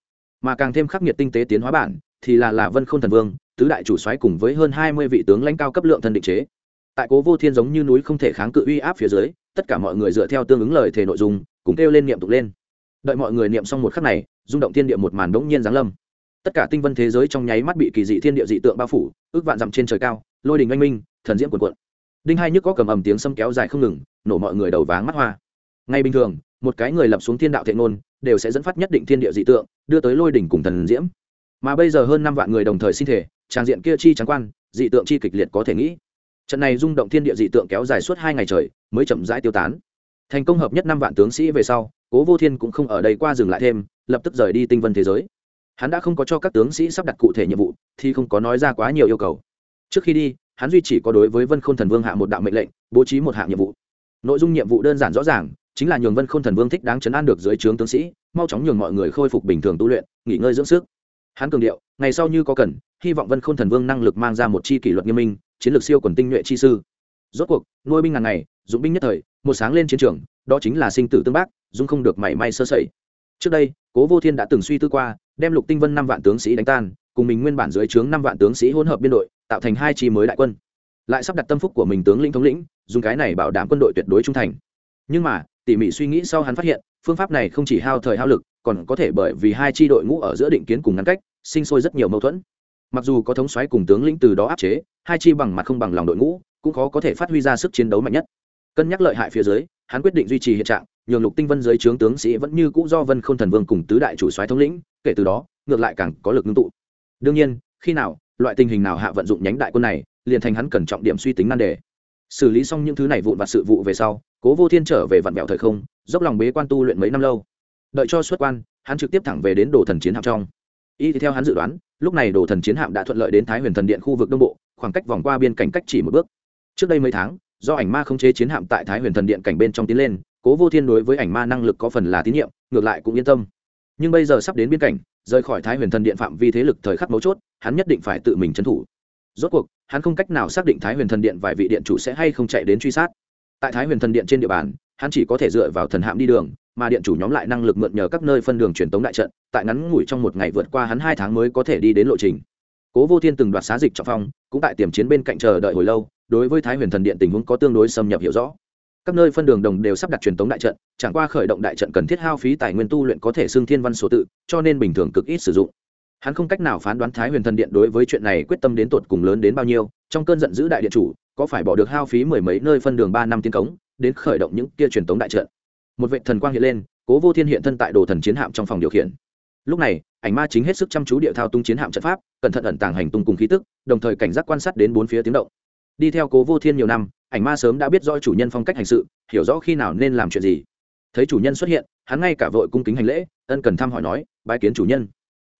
Mà càng thêm khắc nghiệt tinh tế tiến hóa bản, thì là là vân k h ô n thần vương, tứ đại chủ xoáy cùng với hơn hai mươi vị tướng lãnh cao cấp lượng thân định chế. Tại cố vô thiên giống như núi không thể kháng cự uy áp phía dưới, tất cả mọi người dựa theo tương ứng lời thể nội dung, cùng kêu lên niệm tục lên. Đợi mọi người niệm xong một khắc này, rung động thiên địa một màn đ ố n g nhiên giáng lâm. Tất cả tinh vân thế giới trong nháy mắt bị kỳ dị thiên địa dị tượng bao phủ, ước vạn dặm trên trời cao lôi đình anh minh, thần diễm quần quận đinh hai nhức có cầm ầm tiếng sâm kéo dài không ngừng, nổ mọi người đầu váng mắt hoa. Ngay bình thường, một cái người lập xuống thiên đạo thệ ngôn, đều sẽ dẫn phát nhất định thiên địa dị tượng, đưa tới lôi đỉnh cùng thần diễm. Mà bây giờ hơn năm vạn người đồng thời sinh thể, trang diện kia chi trắng quan, dị tượng chi kịch liệt có thể nghĩ. Trận này rung động thiên địa dị tượng kéo dài suốt hai ngày trời, mới chậm rãi tiêu tán. Thành công hợp nhất năm vạn tướng sĩ về sau, cố vô thiên cũng không ở đây qua dừng lại thêm, lập tức rời đi tinh vân thế giới. Hắn đã không có cho các tướng sĩ sắp đặt cụ thể nhiệm vụ, thì không có nói ra quá nhiều yêu cầu trước khi đi, hắn duy chỉ có đối với vân k h ô n thần vương hạ một đạo mệnh lệnh, bố trí một hạng nhiệm vụ. Nội dung nhiệm vụ đơn giản rõ ràng, chính là nhường vân k h ô n thần vương thích đáng chấn an được dưới trướng tướng sĩ, mau chóng nhường mọi người khôi phục bình thường tu luyện, nghỉ ngơi dưỡng sức. Hắn cường điệu, ngày sau như có cần, hy vọng vân k h ô n thần vương năng lực mang ra một chi kỷ luật nghiêm minh, chiến lược siêu quần tinh nhuệ chi sư. Rốt cuộc, nuôi binh ngàn ngày, dụng binh nhất thời, một sáng lên chiến trường, đó chính là sinh tử tương bác dung không được mảy may sơ sẩy. Trước đây, cố vô thiên đã từng suy tư qua, đem lục tinh vân năm vạn tướng sĩ đánh tan, cùng mình nguyên bản dưới trướng năm vạn tướng sĩ hỗn hợp biên đội tạo thành hai chi mới đại quân. Lại sắp đặt tâm phúc của mình tướng lĩnh thống lĩnh, dùng cái này bảo đảm quân đội tuyệt đối trung thành. Nhưng mà, tỉ mỉ suy nghĩ sau hắn phát hiện, phương pháp này không chỉ hao thời hao lực, còn có thể bởi vì hai chi đội ngũ ở giữa định kiến cùng ngăn cách, sinh sôi rất nhiều mâu thuẫn. Mặc dù có thống xoáy cùng tướng lĩnh từ đó áp chế, hai chi bằng mặt không bằng lòng đội ngũ, cũng khó có thể phát huy ra sức chiến đấu mạnh nhất. Cân nhắc lợi hại phía dưới, hắn quyết định duy trì hiện trạng, nhường lục tinh vân dưới trướng tướng sĩ vẫn như cũ do vân k h ô n thần vương cùng tứ đại chủ soái thống lĩnh, kể từ đó, ngược lại càng có lực ngưng tụ. Đương nhiên, khi nào loại tình hình nào hạ vận dụng nhánh đại quân này, liền thành hắn cần trọng điểm suy tính nan đề. Xử lý xong những thứ này vụn vặt sự vụ về sau, cố vô thiên trở về vặn vẹo thời không, dốc lòng bế quan tu luyện mấy năm lâu. Đợi cho xuất quan, hắn trực tiếp thẳng về đến đồ thần chiến hạm trong. Y theo hắn dự đoán, lúc này đồ thần chiến hạm đã thuận lợi đến thái huyền thần điện khu vực đông bộ, khoảng cách vòng qua biên cảnh cách chỉ một bước. Trước đây mấy tháng, do ảnh ma không chế chiến hạm tại thái huyền thần điện cảnh bên trong tiến lên, cố vô thiên đối với ảnh ma năng lực có phần là tín nhiệm, ngược lại cũng yên tâm. Nhưng bây giờ sắp đến biên cảnh rời khỏi thái huyền thần điện phạm vi thế lực thời khắc mấu chốt, hắn nhất định phải tự mình trấn thủ. Rốt cuộc, hắn không cách nào xác định thái huyền thần điện vài vị điện chủ sẽ hay không chạy đến truy sát. Tại thái huyền thần điện trên địa bàn, hắn chỉ có thể dựa vào thần hạm đi đường, mà điện chủ nhóm lại năng lực mượn nhờ các nơi phân đường truyền tống đại trận, tại ngắn ngủi trong một ngày vượt qua hắn hai tháng mới có thể đi đến lộ trình. Cố vô thiên từng đoạt xá dịch trọng phong, cũng tại tiềm chiến bên cạnh chờ đợi hồi lâu, đối với thái huyền thần điện tình huống có tương đối xâm nhập hiểu rõ các nơi phân đường đồng đều sắp đặt truyền tống đại trận, chẳng qua khởi động đại trận cần thiết hao phí tài nguyên tu luyện có thể xưng thiên văn số tự, cho nên bình thường cực ít sử dụng. Hắn không cách nào phán đoán thái huyền thần điện đối với chuyện này quyết tâm đến tột cùng lớn đến bao nhiêu, trong cơn giận dữ đại điện chủ, có phải bỏ được hao phí mười mấy nơi phân đường ba năm tiến cống, đến khởi động những kia truyền tống đại trận? Một vệ thần quang hiện lên, cố vô thiên hiện thân tại đồ thần chiến hạm trong phòng điều khiển. Lúc này, ảnh ma chính hết sức chăm chú địa thao tung chiến hạm trận pháp, cẩn thận ẩn tàng hành tung cùng khí tức, đồng thời cảnh giác quan sát đến bốn phía tiếng động. Đi theo cố vô thiên nhiều năm ảnh ma sớm đã biết rõ chủ nhân phong cách hành sự, hiểu rõ khi nào nên làm chuyện gì. Thấy chủ nhân xuất hiện, hắn ngay cả vội cung kính hành lễ, ân cần thăm hỏi nói, bái kiến chủ nhân.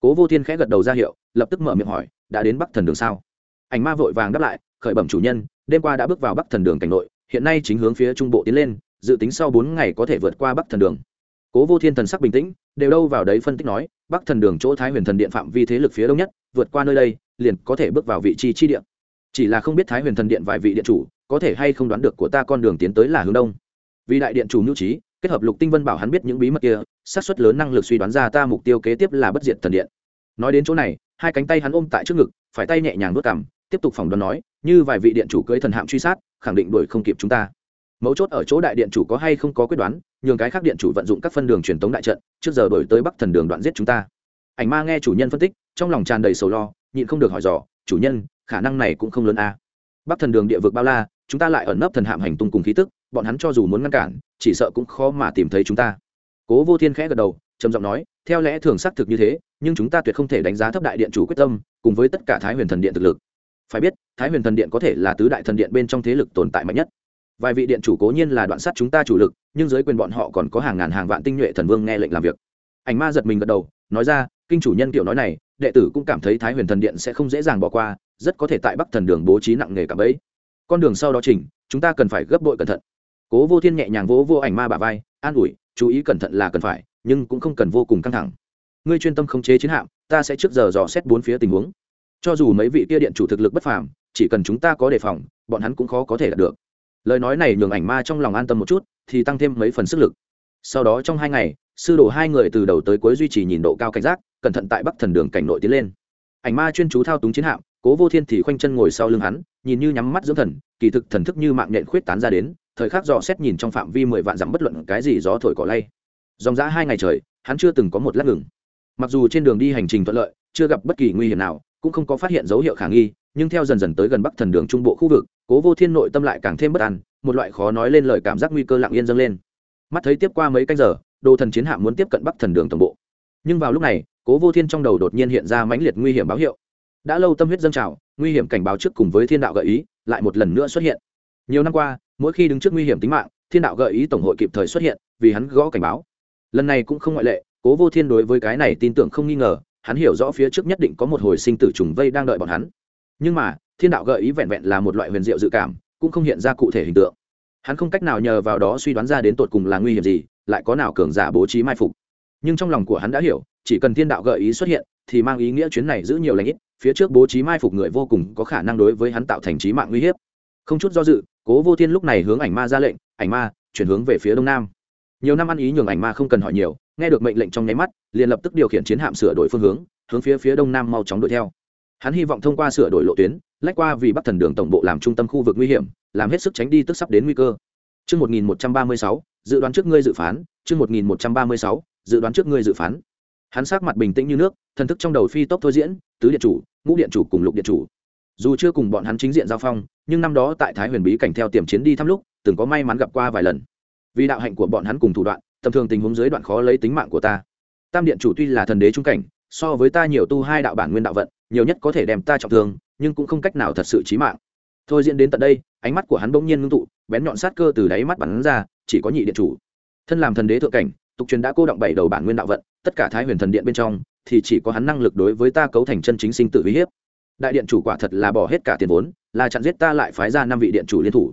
Cố vô thiên khẽ gật đầu ra hiệu, lập tức mở miệng hỏi, đã đến bắc thần đường sao? Ảnh ma vội vàng đáp lại, khởi bẩm chủ nhân, đêm qua đã bước vào bắc thần đường cảnh nội, hiện nay chính hướng phía trung bộ tiến lên, dự tính sau bốn ngày có thể vượt qua bắc thần đường. Cố vô thiên thần sắc bình tĩnh, đều đâu vào đấy phân tích nói, bắc thần đường chỗ thái huyền thần điện phạm vi thế lực phía đông nhất, vượt qua nơi đây, liền có thể bước vào vị trí chi điện chỉ là không biết thái huyền thần điện vài vị điện chủ có thể hay không đoán được của ta con đường tiến tới là hướng đông. Vì đại điện chủ mưu trí, kết hợp lục tinh vân bảo hắn biết những bí mật kia, xác suất lớn năng lực suy đoán ra ta mục tiêu kế tiếp là bất diệt thần điện. Nói đến chỗ này, hai cánh tay hắn ôm tại trước ngực, phải tay nhẹ nhàng vớt cằm, tiếp tục phỏng đoán nói, như vài vị điện chủ cưới thần hạm truy sát, khẳng định đuổi không kịp chúng ta. Mấu chốt ở chỗ đại điện chủ có hay không có quyết đoán, nhường cái khác điện chủ vận dụng các phân đường truyền tống đại trận, trước giờ đổi tới bắc thần đường đoạn giết chúng ta. Ảnh ma nghe chủ nhân phân tích, trong lòng tràn đầy sầu lo, nhịn không được hỏi dò, chủ nhân, khả năng này cũng không lớn a bắc thần đường địa vực bao la chúng ta lại ẩn nấp thần hạm hành tung cùng khí tức, bọn hắn cho dù muốn ngăn cản, chỉ sợ cũng khó mà tìm thấy chúng ta. Cố vô thiên khẽ gật đầu, trầm giọng nói, theo lẽ thường xác thực như thế, nhưng chúng ta tuyệt không thể đánh giá thấp đại điện chủ quyết tâm, cùng với tất cả thái huyền thần điện thực lực. Phải biết, thái huyền thần điện có thể là tứ đại thần điện bên trong thế lực tồn tại mạnh nhất. Vài vị điện chủ cố nhiên là đoạn sát chúng ta chủ lực, nhưng dưới quyền bọn họ còn có hàng ngàn hàng vạn tinh nhuệ thần vương nghe lệnh làm việc. Ảnh ma giật mình gật đầu, nói ra, kinh chủ nhân kiểu nói này, đệ tử cũng cảm thấy thái huyền thần điện sẽ không dễ dàng bỏ qua, rất có thể tại bắc thần đường bố trí nặng nghề cả bấy con đường sau đó chỉnh, chúng ta cần phải gấp bội cẩn thận. Cố vô thiên nhẹ nhàng vỗ vô ảnh ma bà vai, an ủi, chú ý cẩn thận là cần phải, nhưng cũng không cần vô cùng căng thẳng. Ngươi chuyên tâm khống chế chiến hạm, ta sẽ trước giờ dò xét bốn phía tình huống. Cho dù mấy vị kia điện chủ thực lực bất phàm, chỉ cần chúng ta có đề phòng, bọn hắn cũng khó có thể đạt được. Lời nói này nhường ảnh ma trong lòng an tâm một chút, thì tăng thêm mấy phần sức lực. Sau đó trong hai ngày, sư đồ hai người từ đầu tới cuối duy trì nhìn độ cao cảnh giác, cẩn thận tại bắc thần đường cảnh nội tiến lên. Ảnh ma chuyên chú thao túng chiến hạm, cố vô thiên thì khoanh chân ngồi sau lưng hắn nhìn như nhắm mắt dưỡng thần, kỳ thực thần thức như mạng nhện khuyết tán ra đến, thời khắc dò xét nhìn trong phạm vi mười vạn dặm bất luận cái gì gió thổi cỏ lay. Dòng dã hai ngày trời, hắn chưa từng có một lát ngừng. Mặc dù trên đường đi hành trình thuận lợi, chưa gặp bất kỳ nguy hiểm nào, cũng không có phát hiện dấu hiệu khả nghi, nhưng theo dần dần tới gần bắc thần đường trung bộ khu vực, cố vô thiên nội tâm lại càng thêm bất an, một loại khó nói lên lời cảm giác nguy cơ lặng yên dâng lên. Mắt thấy tiếp qua mấy canh giờ, đồ thần chiến hạm muốn tiếp cận bắc thần đường tổng bộ. Nhưng vào lúc này, cố vô thiên trong đầu đột nhiên hiện ra mãnh liệt nguy hiểm báo hiệu. Đã lâu tâm huyết dâng trào nguy hiểm cảnh báo trước cùng với thiên đạo gợi ý lại một lần nữa xuất hiện. Nhiều năm qua, mỗi khi đứng trước nguy hiểm tính mạng, thiên đạo gợi ý tổng hội kịp thời xuất hiện, vì hắn gõ cảnh báo. Lần này cũng không ngoại lệ, cố vô thiên đối với cái này tin tưởng không nghi ngờ, hắn hiểu rõ phía trước nhất định có một hồi sinh tử trùng vây đang đợi bọn hắn. Nhưng mà, thiên đạo gợi ý vẹn vẹn là một loại huyền diệu dự cảm, cũng không hiện ra cụ thể hình tượng. Hắn không cách nào nhờ vào đó suy đoán ra đến tột cùng là nguy hiểm gì, lại có nào cường giả bố trí mai phục. Nhưng trong lòng của hắn đã hiểu, chỉ cần thiên đạo gợi ý xuất hiện, thì mang ý nghĩa chuyến này giữ nhiều lãnh ít phía trước bố trí mai phục người vô cùng có khả năng đối với hắn tạo thành trí mạng nguy hiếp. Không chút do dự cố vô thiên lúc này hướng ảnh ma ra lệnh ảnh ma chuyển hướng về phía đông nam. Nhiều năm ăn ý nhường ảnh ma không cần hỏi nhiều nghe được mệnh lệnh trong nháy mắt liền lập tức điều khiển chiến hạm sửa đổi phương hướng hướng phía phía đông nam mau chóng đuổi theo. Hắn hy vọng thông qua sửa đổi lộ tuyến lách qua vì bắc thần đường tổng bộ làm trung tâm khu vực nguy hiểm làm hết sức tránh đi tức sắp đến nguy cơ. Trước 1136, dự đoán trước ngươi dự phán, trước 1136, dự đoán trước ngươi dự phán. Hắn sắc mặt bình tĩnh như nước, thần thức trong đầu phi tốc thôi diễn, tứ điện chủ, ngũ điện chủ cùng lục điện chủ. Dù chưa cùng bọn hắn chính diện giao phong, nhưng năm đó tại Thái Huyền Bí cảnh theo tiềm chiến đi thăm lúc, từng có may mắn gặp qua vài lần. Vì đạo hạnh của bọn hắn cùng thủ đoạn, tầm thường tình huống dưới đoạn khó lấy tính mạng của ta. Tam điện chủ tuy là thần đế trung cảnh, so với ta nhiều tu hai đạo bản nguyên đạo vận, nhiều nhất có thể đem ta trọng thương, nhưng cũng không cách nào thật sự chí mạng. Thôi diễn đến tận đây, ánh mắt của hắn bỗng nhiên ngưng tụ, bén nhọn sát cơ từ đáy mắt bắn ra, chỉ có nhị điện chủ. Thân làm thần đế thượng cảnh, tục truyền đã cô động bảy đầu bản nguyên đạo vận, tất cả Thái Huyền thần điện bên trong, thì chỉ có hắn năng lực đối với ta cấu thành chân chính sinh tự uy hiếp. Đại điện chủ quả thật là bỏ hết cả tiền vốn, là chặn giết ta lại phái ra năm vị điện chủ liên thủ.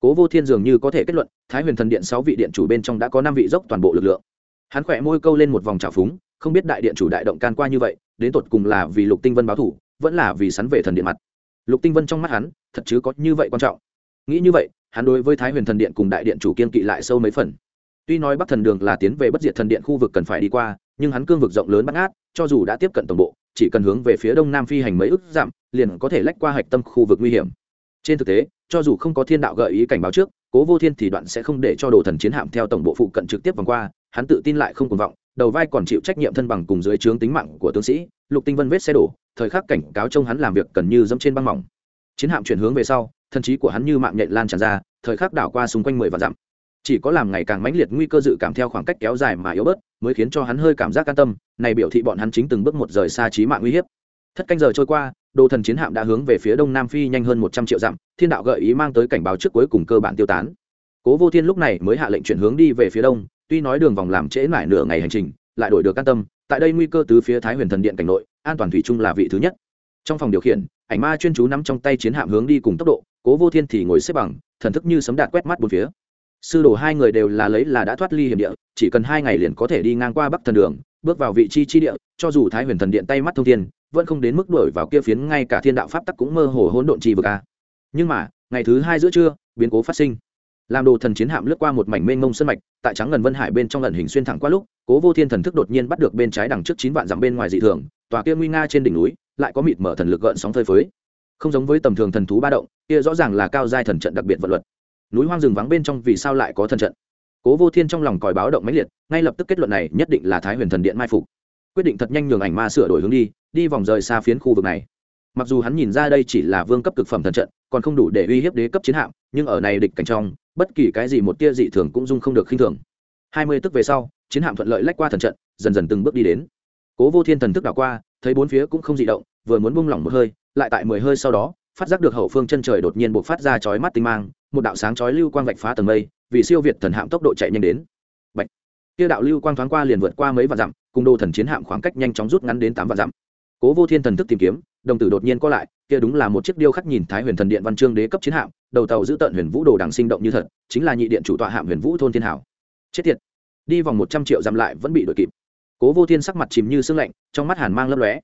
Cố Vô Thiên dường như có thể kết luận, Thái Huyền thần điện sáu vị điện chủ bên trong đã có năm vị dốc toàn bộ lực lượng. Hắn khẽ môi câu lên một vòng trào phúng, không biết đại điện chủ đại động can qua như vậy, đến tột cùng là vì Lục Tinh Vân báo thủ, vẫn là vì sắn về thần điện mặt. Lục Tinh Vân trong mắt hắn, thật chứ có như vậy quan trọng. Nghĩ như vậy, hắn đối với Thái Huyền thần điện cùng đại điện chủ kiên kỵ lại sâu mấy phần. Tuy nói Bắc thần đường là tiến về bất diệt thần điện khu vực cần phải đi qua, nhưng hắn cương vực rộng lớn bắt ngát, cho dù đã tiếp cận tổng bộ, chỉ cần hướng về phía đông nam phi hành mấy ức dặm, liền có thể lách qua hạch tâm khu vực nguy hiểm. Trên thực tế, cho dù không có thiên đạo gợi ý cảnh báo trước, Cố Vô Thiên thì đoạn sẽ không để cho đồ thần chiến hạm theo tổng bộ phụ cận trực tiếp vòng qua, hắn tự tin lại không cuồng vọng, đầu vai còn chịu trách nhiệm thân bằng cùng dưới trướng tính mạng của tướng sĩ, Lục Tinh Vân vết xe đổ, thời khắc cảnh cáo trông hắn làm việc cần như dẫm trên băng mỏng. Chiến hạm chuyển hướng về sau, thần trí của hắn như mạng nhện lan tràn ra, thời khắc đảo qua xung quanh mười vạn dặm. Chỉ có làm ngày càng mãnh liệt nguy cơ dự cảm theo khoảng cách kéo dài mà yếu bớt, mới khiến cho hắn hơi cảm giác an tâm, này biểu thị bọn hắn chính từng bước một rời xa trí mạng nguy hiểm. Thất canh giờ trôi qua, đồ thần chiến hạm đã hướng về phía đông nam phi nhanh hơn một trăm triệu dặm, thiên đạo gợi ý mang tới cảnh báo trước cuối cùng cơ bản tiêu tán. Cố Vô Thiên lúc này mới hạ lệnh chuyển hướng đi về phía đông, tuy nói đường vòng làm trễ lại nửa ngày hành trình, lại đổi được an tâm, tại đây nguy cơ từ phía Thái Huyền Thần Điện cảnh nội, an toàn thủy chung là vị thứ nhất. Trong phòng điều khiển, ảnh ma chuyên chú nắm trong tay chiến hạm hướng đi cùng tốc độ, Cố Vô Thiên thì ngồi xếp bằng, thần thức như sấm đạt quét mắt bốn phía. Sư đồ hai người đều là lấy là đã thoát ly hiểm địa, chỉ cần hai ngày liền có thể đi ngang qua Bắc Thần Đường, bước vào vị trí chi địa, cho dù Thái Huyền Thần Điện tay mắt thông thiên, vẫn không đến mức đuổi vào kia phiến ngay cả thiên đạo pháp tắc cũng mơ hồ hỗn độn chi vực a. Nhưng mà, ngày thứ hai giữa trưa, biến cố phát sinh. Làm đồ thần chiến hạm lướt qua một mảnh mênh mông sân mạch tại trắng ngần vân hải bên trong lần hình xuyên thẳng qua lúc cố vô thiên thần thức đột nhiên bắt được bên trái đằng trước chín vạn dặm bên ngoài dị thường tòa kia nguy nga trên đỉnh núi lại có mịt mở thần lực gợn sóng phơi phới. Không giống với tầm thường thần thú ba động kia rõ ràng là cao giai thần trận đặc biệt vật luật núi hoang rừng vắng bên trong vì sao lại có thần trận? Cố vô thiên trong lòng còi báo động mãnh liệt, ngay lập tức kết luận này nhất định là thái huyền thần điện mai phục. Quyết định thật nhanh nhường ảnh ma sửa đổi hướng đi đi vòng rời xa phiến khu vực này. Mặc dù hắn nhìn ra đây chỉ là vương cấp cực phẩm thần trận, còn không đủ để uy hiếp đế cấp chiến hạm, nhưng ở này địch cảnh trong, bất kỳ cái gì một tia dị thường cũng dung không được khinh thường. Hai mươi tức về sau, chiến hạm thuận lợi lách qua thần trận, dần dần từng bước đi đến. Cố vô thiên thần thức đảo qua, thấy bốn phía cũng không dị động, vừa muốn buông lỏng một hơi, lại tại mười hơi sau đó, phát giác được hậu phương chân trời đột nhiên buộc phát ra chói mắt tinh mang một đạo sáng chói lưu quang vạch phá tầng mây, vì siêu việt thần hạm tốc độ chạy nhanh đến. Bạch. kia đạo lưu quang thoáng qua liền vượt qua mấy vạn dặm, cùng đô thần chiến hạm khoảng cách nhanh chóng rút ngắn đến tám vạn dặm. Cố vô thiên thần thức tìm kiếm, đồng tử đột nhiên co lại, kia đúng là một chiếc điêu khắc nhìn thái huyền thần điện văn chương đế cấp chiến hạm, đầu tàu giữ tận huyền vũ đồ đằng sinh động như thật, chính là nhị điện chủ tọa hạm huyền vũ thôn thiên hảo. Chết tiệt. Đi vòng một trăm triệu dặm lại vẫn bị đội kịp. Cố vô thiên sắc mặt chìm như sương lạnh, trong mắt hàn mang lấp lóe.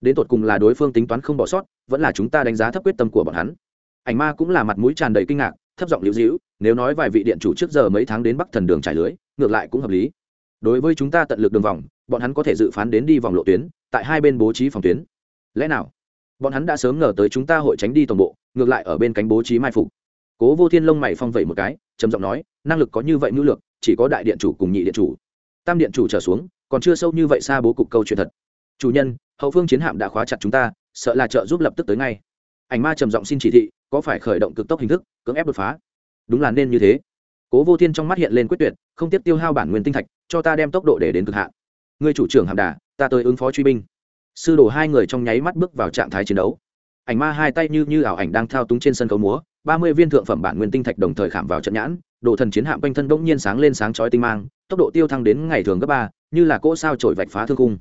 Đến tột cùng là đối phương tính toán không bỏ sót, vẫn là chúng ta đánh giá thấp quyết tâm của bọn hắn. Ảnh ma cũng là mặt mũi tràn đầy kinh ngạc thấp giọng liễu dĩu nếu nói vài vị điện chủ trước giờ mấy tháng đến bắc thần đường trải lưới, ngược lại cũng hợp lý. Đối với chúng ta tận lực đường vòng, bọn hắn có thể dự phán đến đi vòng lộ tuyến, tại hai bên bố trí phòng tuyến. Lẽ nào? Bọn hắn đã sớm ngờ tới chúng ta hội tránh đi toàn bộ, ngược lại ở bên cánh bố trí mai phục. Cố vô thiên lông mày phong vẩy một cái, trầm giọng nói, năng lực có như vậy mưu lược chỉ có đại điện chủ cùng nhị điện chủ. Tam điện chủ trở xuống, còn chưa sâu như vậy xa bố cục câu chuyện thật. Chủ nhân, hậu phương chiến hạm đã khóa chặt chúng ta, sợ là trợ giúp lập tức tới ngay. Ảnh ma trầm giọng xin chỉ thị có phải khởi động cực tốc hình thức, cưỡng ép đột phá? Đúng là nên như thế. Cố vô thiên trong mắt hiện lên quyết tuyệt, không tiếp tiêu hao bản nguyên tinh thạch, cho ta đem tốc độ để đến cực hạn. Người chủ trưởng hàm đà, ta tới ứng phó truy binh. Sư đồ hai người trong nháy mắt bước vào trạng thái chiến đấu. Ảnh ma hai tay như như ảo ảnh đang thao túng trên sân khấu múa, ba mươi viên thượng phẩm bản nguyên tinh thạch đồng thời khảm vào trận nhãn, đồ thần chiến hạm quanh thân bỗng nhiên sáng lên sáng chói tinh mang, tốc độ tiêu thăng đến ngày thường gấp ba, như là cỗ sao trổi vạch phá thương cung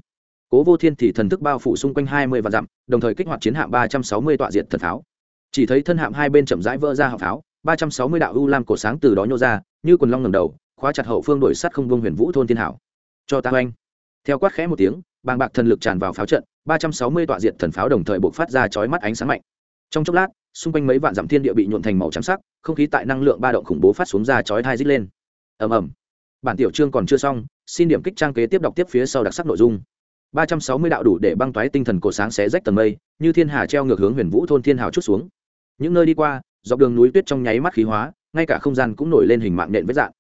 cố vô thiên thì thần thức bao phủ xung quanh hai mươi vạn dặm, đồng thời kích hoạt chiến hạm ba trăm sáu mươi tọa diệt thần pháo chỉ thấy thân hạm hai bên chậm rãi vỡ ra hạm pháo, ba trăm sáu mươi đạo u lam cổ sáng từ đó nhô ra, như quần long ngầm đầu, khóa chặt hậu phương đổi sắt không vương huyền vũ thôn thiên hảo. Cho ta oanh theo quát khẽ một tiếng, bàng bạc thần lực tràn vào pháo trận, ba trăm sáu mươi tọa diệt thần pháo đồng thời buộc phát ra chói mắt ánh sáng mạnh. Trong chốc lát, xung quanh mấy vạn dặm thiên địa bị nhuộn thành màu trắng sắc, không khí tại năng lượng ba động khủng bố phát xuống ra chói thai dít lên. Ầm ầm. Bản tiểu chương còn chưa xong, xin điểm kích trang kế tiếp đọc tiếp phía sau đặc sắc nội dung. Ba trăm sáu mươi đạo đủ để băng toái tinh thần cổ sáng xé rách tầng mây, như thiên hà treo ngược hướng huyền vũ thôn thiên hào chút xuống những nơi đi qua, dọc đường núi tuyết trong nháy mắt khí hóa, ngay cả không gian cũng nổi lên hình mạng nện vết dạng.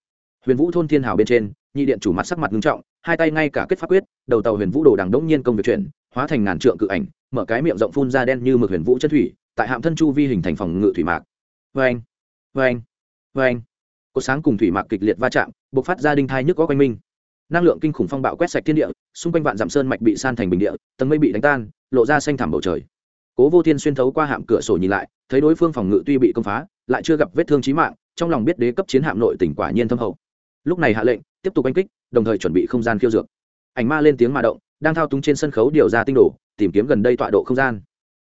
Huyền vũ thôn thiên hào bên trên, nhị điện chủ mặt sắc mặt nghiêm trọng, hai tay ngay cả kết pháp quyết, đầu tàu huyền vũ đồ đằng đống nhiên công việc chuyển, hóa thành ngàn trượng cự ảnh, mở cái miệng rộng phun ra đen như mực huyền vũ chân thủy, tại hạm thân chu vi hình thành phòng ngự thủy mạc. Vê anh vê anh vê anh cột sáng cùng thủy mạc kịch liệt va chạm b ộ c phát ra đinh thai nhức có quanh minh năng lượng kinh khủng phong bạo quét sạch thiên địa, xung quanh vạn dặm sơn mạch bị san thành bình địa, tầng mây bị đánh tan, lộ ra xanh thảm bầu trời. Cố vô thiên xuyên thấu qua hạm cửa sổ nhìn lại thấy đối phương phòng ngự tuy bị công phá, lại chưa gặp vết thương trí mạng, trong lòng biết đế cấp chiến hạm nội tỉnh quả nhiên thâm hậu. Lúc này hạ lệnh, tiếp tục oanh kích, đồng thời chuẩn bị không gian khiêu dược. Ảnh ma lên tiếng mà động, đang thao túng trên sân khấu điều ra tinh đồ, tìm kiếm gần đây tọa độ không gian.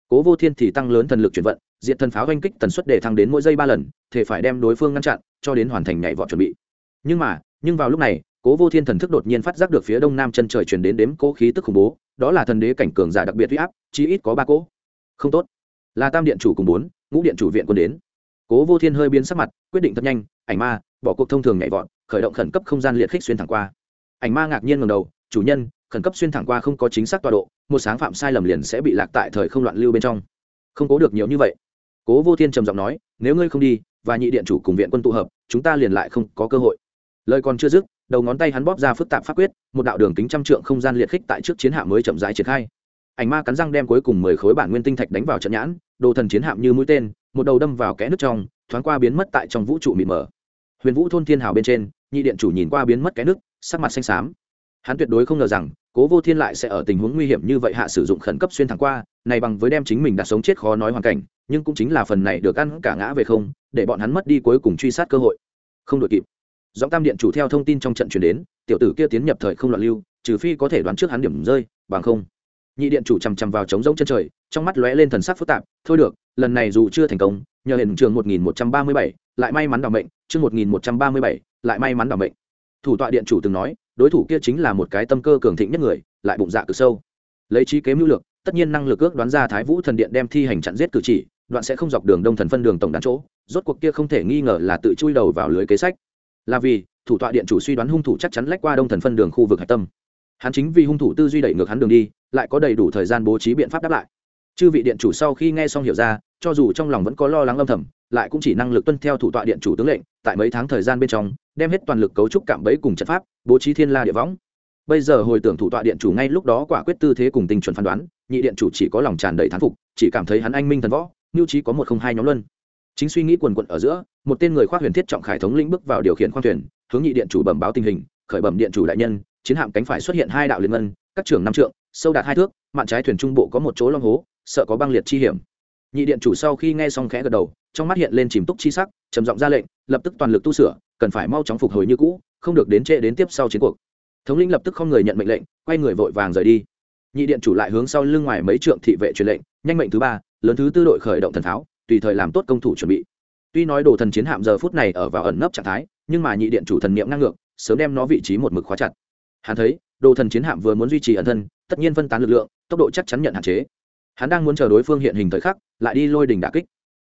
Cố vô thiên thì tăng lớn thần lực chuyển vận diện thần pháo oanh kích tần suất để thăng đến mỗi giây ba lần, thể phải đem đối phương ngăn chặn, cho đến hoàn thành nhảy vọt chuẩn bị. Nhưng mà, nhưng vào lúc này, cố vô thiên thần thức đột nhiên phát giác được phía đông nam chân trời chuyển đến đếm cố khí tức khủng bố, đó là thần đế cảnh cường giả đặc biệt huy áp, chí ít có ba cỗ không tốt. Là tam điện chủ cùng bốn ngũ điện chủ viện quân đến. Cố vô thiên hơi biến sắc mặt, quyết định thật nhanh, ảnh ma, bỏ cuộc thông thường nhảy vọt, khởi động khẩn cấp không gian liệt khích xuyên thẳng qua. Ảnh ma ngạc nhiên ngầm đầu, chủ nhân, khẩn cấp xuyên thẳng qua không có chính xác tọa độ, một sáng phạm sai lầm liền sẽ bị lạc tại thời không loạn lưu bên trong. Không cố được nhiều như vậy. Cố vô thiên trầm giọng nói, nếu ngươi không đi, và nhị điện chủ cùng viện quân tụ hợp, chúng ta liền lại không có cơ hội. Lời còn chưa dứt, đầu ngón tay hắn bóp ra phức tạp pháp quyết, một đạo đường kính trăm trượng không gian liệt khích tại trước chiến hạ mới chậm rãi triển khai. Ảnh ma cắn răng đem cuối cùng mười khối bản nguyên tinh thạch đánh vào trận nhãn đồ thần chiến hạm như mũi tên, một đầu đâm vào kẽ nước trong, thoáng qua biến mất tại trong vũ trụ mịt mờ. Huyền vũ thôn thiên hào bên trên, nhị điện chủ nhìn qua biến mất cái nước, sắc mặt xanh xám. Hắn tuyệt đối không ngờ rằng, cố vô thiên lại sẽ ở tình huống nguy hiểm như vậy hạ sử dụng khẩn cấp xuyên thẳng qua, này bằng với đem chính mình đặt sống chết khó nói hoàn cảnh, nhưng cũng chính là phần này được ăn cả ngã về không, để bọn hắn mất đi cuối cùng truy sát cơ hội. Không đội kịp. Giọng tam điện chủ theo thông tin trong trận chuyển đến, tiểu tử kia tiến nhập thời không loạn lưu, trừ phi có thể đoán trước hắn điểm rơi, bằng không nhị điện chủ chằm chằm vào trống rỗng chân trời, trong mắt lóe lên thần sắc phức tạp, thôi được, lần này dù chưa thành công, nhờ hiện trường một nghìn một trăm ba mươi bảy, lại may mắn đ ỏ mệnh, chương một nghìn một trăm ba mươi bảy, lại may mắn đ ỏ mệnh. Thủ tọa điện chủ từng nói, đối thủ kia chính là một cái tâm cơ cường thịnh nhất người, lại bụng dạ cực sâu. Lấy trí kế mưu lược, tất nhiên năng lực ước đoán ra thái vũ thần điện đem thi hành chặn giết cử chỉ, đoạn sẽ không dọc đường đông thần phân đường tổng đán chỗ, rốt cuộc kia không thể nghi ngờ là tự chui đầu vào lưới kế sách. Là vì, thủ tọa điện chủ suy đoán hung thủ chắc chắn lách qua đông thần phân đường khu vực hạch tâm hắn chính vì hung thủ tư duy đẩy ngược hắn đường đi, lại có đầy đủ thời gian bố trí biện pháp đáp lại. Chư vị điện chủ sau khi nghe xong hiểu ra, cho dù trong lòng vẫn có lo lắng âm thầm, lại cũng chỉ năng lực tuân theo thủ tọa điện chủ tướng lệnh, tại mấy tháng thời gian bên trong, đem hết toàn lực cấu trúc cạm bẫy cùng trận pháp, bố trí thiên la địa võng. Bây giờ hồi tưởng thủ tọa điện chủ ngay lúc đó quả quyết tư thế cùng tinh chuẩn phán đoán, nhị điện chủ chỉ có lòng tràn đầy thán phục, chỉ cảm thấy hắn anh minh thần võ mưu trí có một không hai nhóm luân. Chính suy nghĩ quần quận ở giữa, một tên người khoác huyền thiết trọng khải thống lĩnh bước vào điều khiển khoang thuyền, hướng nhị điện chủ bẩm báo tình hình, khởi bẩm điện chủ đại nhân chiến hạm cánh phải xuất hiện hai đạo liên ngân, các trưởng năm trượng, sâu đạt hai thước, mạn trái thuyền trung bộ có một chỗ long hố, sợ có băng liệt chi hiểm. Nhị điện chủ sau khi nghe xong khẽ gật đầu, trong mắt hiện lên chìm túc chi sắc, trầm giọng ra lệnh, lập tức toàn lực tu sửa, cần phải mau chóng phục hồi như cũ, không được đến trễ đến tiếp sau chiến cuộc. Thống lĩnh lập tức không người nhận mệnh lệnh, quay người vội vàng rời đi. Nhị điện chủ lại hướng sau lưng ngoài mấy trượng thị vệ truyền lệnh, nhanh mệnh thứ ba, lớn thứ tư đội khởi động thần tháo, tùy thời làm tốt công thủ chuẩn bị. Tuy nói đồ thần chiến hạm giờ phút này ở vào ẩn nấp trạng thái, nhưng mà nhị điện chủ thần niệm ngang ngược, sớm đem nó vị trí một mực khóa chặt hắn thấy, đồ thần chiến hạm vừa muốn duy trì ẩn thân, tất nhiên phân tán lực lượng, tốc độ chắc chắn nhận hạn chế. Hắn đang muốn chờ đối phương hiện hình thời khắc, lại đi lôi đình đà kích.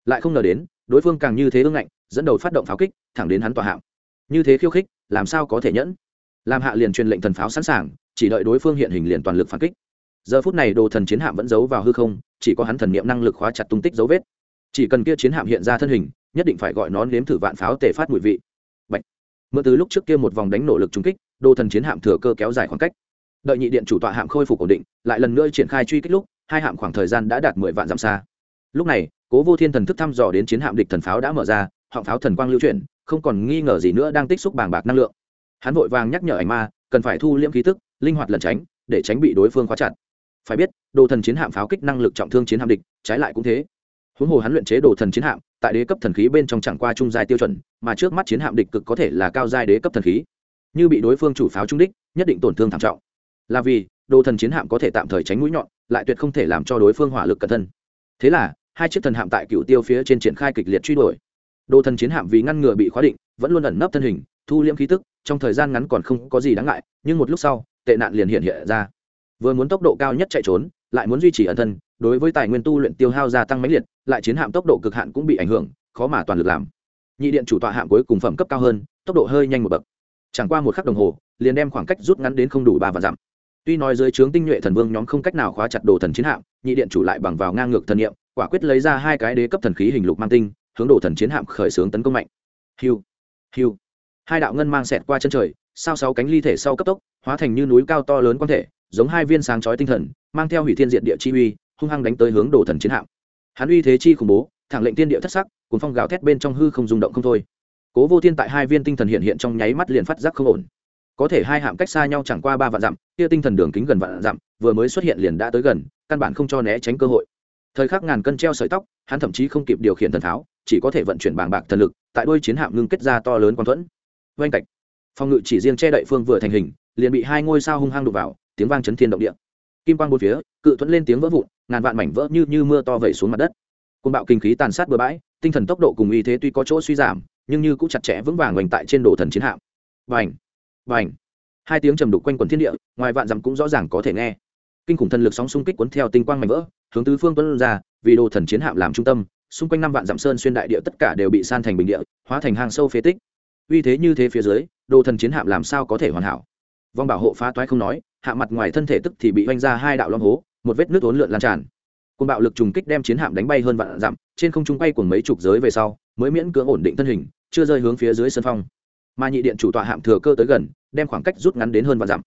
Lại không ngờ đến, đối phương càng như thế ương ngạnh, dẫn đầu phát động pháo kích, thẳng đến hắn tòa hạm. Như thế khiêu khích, làm sao có thể nhẫn? Làm hạ liền truyền lệnh thần pháo sẵn sàng, chỉ đợi đối phương hiện hình liền toàn lực phản kích. Giờ phút này đồ thần chiến hạm vẫn giấu vào hư không, chỉ có hắn thần niệm năng lực khóa chặt tung tích dấu vết. Chỉ cần kia chiến hạm hiện ra thân hình, nhất định phải gọi nó nếm thử vạn pháo tề phát mùi vị. Bạch. มื่ từ lúc trước kia một vòng đánh nổ lực trúng kích đồ thần chiến hạm thừa cơ kéo dài khoảng cách. Đợi nhị điện chủ tọa hạm khôi phục ổn định, lại lần nữa triển khai truy kích lúc, hai hạm khoảng thời gian đã đạt mười vạn dặm xa. Lúc này, cố vô thiên thần thức thăm dò đến chiến hạm địch thần pháo đã mở ra, họng pháo thần quang lưu chuyển, không còn nghi ngờ gì nữa đang tích xúc bàng bạc năng lượng. Hắn vội vàng nhắc nhở ảnh ma, cần phải thu liễm khí tức, linh hoạt lẩn tránh, để tránh bị đối phương khóa chặt. Phải biết đồ thần chiến hạm pháo kích năng lực trọng thương chiến hạm địch, trái lại cũng thế. Huống hồ hắn luyện chế đồ thần chiến hạm, tại đế cấp thần khí bên trong chẳng qua trung giai tiêu chuẩn, mà trước mắt chiến hạm địch cực có thể là cao giai đế cấp thần khí như bị đối phương chủ pháo trung đích, nhất định tổn thương thảm trọng. Là vì, đồ thần chiến hạm có thể tạm thời tránh mũi nhọn, lại tuyệt không thể làm cho đối phương hỏa lực cẩn thân. Thế là, hai chiếc thần hạm tại cựu tiêu phía trên triển khai kịch liệt truy đuổi. Đồ thần chiến hạm vì ngăn ngừa bị khóa định, vẫn luôn ẩn nấp thân hình, thu liễm khí tức, trong thời gian ngắn còn không có gì đáng ngại, nhưng một lúc sau, tệ nạn liền hiện hiện ra. Vừa muốn tốc độ cao nhất chạy trốn, lại muốn duy trì ẩn thân, đối với tài nguyên tu luyện tiêu hao gia tăng mãnh liệt, lại chiến hạm tốc độ cực hạn cũng bị ảnh hưởng, khó mà toàn lực làm. Nhị điện chủ tọa hạm cuối cùng phẩm cấp cao hơn, tốc độ hơi nhanh một bậc chẳng qua một khắc đồng hồ, liền đem khoảng cách rút ngắn đến không đủ ba vạn dặm. Tuy nói dưới trướng tinh nhuệ thần vương nhóm không cách nào khóa chặt đồ thần chiến hạm, nhị điện chủ lại bằng vào ngang ngược thần nghiệm quả quyết lấy ra hai cái đế cấp thần khí hình lục mang tinh, hướng đồ thần chiến hạm khởi xướng tấn công mạnh. Hiu hiu. Hai đạo ngân mang xẹt qua chân trời sao sáu cánh ly thể sau cấp tốc, hóa thành như núi cao to lớn quan thể, giống hai viên sáng chói tinh thần, mang theo hủy thiên diện địa chi uy, hung hăng đánh tới hướng đồ thần chiến hạm. Hắn uy thế chi khủng bố, thẳng lệnh tiên địa thất sắc cùng phong gào thét bên trong hư không rung động không thôi cố vô thiên tại hai viên tinh thần hiện hiện trong nháy mắt liền phát giác không ổn. Có thể hai hạm cách xa nhau chẳng qua ba vạn dặm, kia tinh thần đường kính gần vạn dặm, vừa mới xuất hiện liền đã tới gần, căn bản không cho né tránh cơ hội. Thời khắc ngàn cân treo sợi tóc, hắn thậm chí không kịp điều khiển thần tháo, chỉ có thể vận chuyển bàng bạc thần lực, tại đôi chiến hạm ngưng kết ra to lớn quang thuẫn. Oanh tạch phòng ngự chỉ riêng che đậy phương vừa thành hình, liền bị hai ngôi sao hung hăng đục vào, tiếng vang chấn thiên động địa. Kim quang bốn phía, cự thuẫn lên tiếng vỡ vụn, ngàn vạn mảnh vỡ như như mưa to vẩy xuống mặt đất. Côn bạo kinh khí tàn sát bừa bãi, tinh thần tốc độ cùng y thế tuy có chỗ suy giảm nhưng như cũng chặt chẽ vững vàng oanh tại trên đồ thần chiến hạm. Vành vành hai tiếng trầm đục quanh quần thiên địa, ngoài vạn dặm cũng rõ ràng có thể nghe. Kinh khủng thần lực sóng xung kích cuốn theo tinh quang mảnh vỡ, hướng tứ phương tuấn ra, vì đồ thần chiến hạm làm trung tâm, xung quanh năm vạn dặm sơn xuyên đại địa tất cả đều bị san thành bình địa, hóa thành hang sâu phế tích. Uy thế như thế phía dưới, đồ thần chiến hạm làm sao có thể hoàn hảo? Vong bảo hộ phá toái không nói, hạ mặt ngoài thân thể tức thì bị oanh ra hai đạo long hố, một vết nước ốn lượn lan tràn. Côn bạo lực trùng kích đem chiến hạm đánh bay hơn vạn dặm, trên không trung quay cùng mấy chục giới về sau mới miễn cưỡng ổn định thân hình, chưa rơi hướng phía dưới sân phong. Mà nhị điện chủ tọa hạm thừa cơ tới gần, đem khoảng cách rút ngắn đến hơn vạn dặm.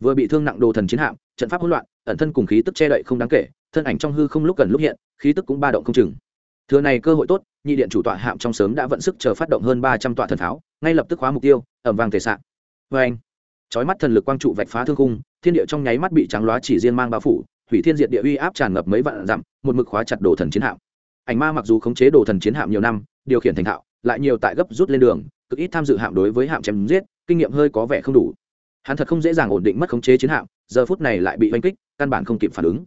Vừa bị thương nặng đồ thần chiến hạm, trận pháp hỗn loạn, ẩn thân cùng khí tức che đậy không đáng kể, thân ảnh trong hư không lúc gần lúc hiện, khí tức cũng ba động không chừng. Thừa này cơ hội tốt, nhị điện chủ tọa hạm trong sớm đã vận sức chờ phát động hơn ba trăm tọa thần pháo, ngay lập tức khóa mục tiêu, ẩm vàng thể sạn vê anh, chói mắt thần lực quang trụ vạch phá thương khung, thiên địa trong nháy mắt bị trắng loá chỉ riêng mang bao phủ, hủy thiên diệt địa uy áp tràn ngập mấy vạn dặm, một mực khóa chặt đồ thần chiến hạm. Ảnh ma mặc dù khống chế đồ thần chiến hạm nhiều năm điều khiển thành thạo, lại nhiều tại gấp rút lên đường, cực ít tham dự hạm đối với hạm chém giết, kinh nghiệm hơi có vẻ không đủ. Hắn thật không dễ dàng ổn định mất khống chế chiến hạm, giờ phút này lại bị oanh kích, căn bản không kịp phản ứng.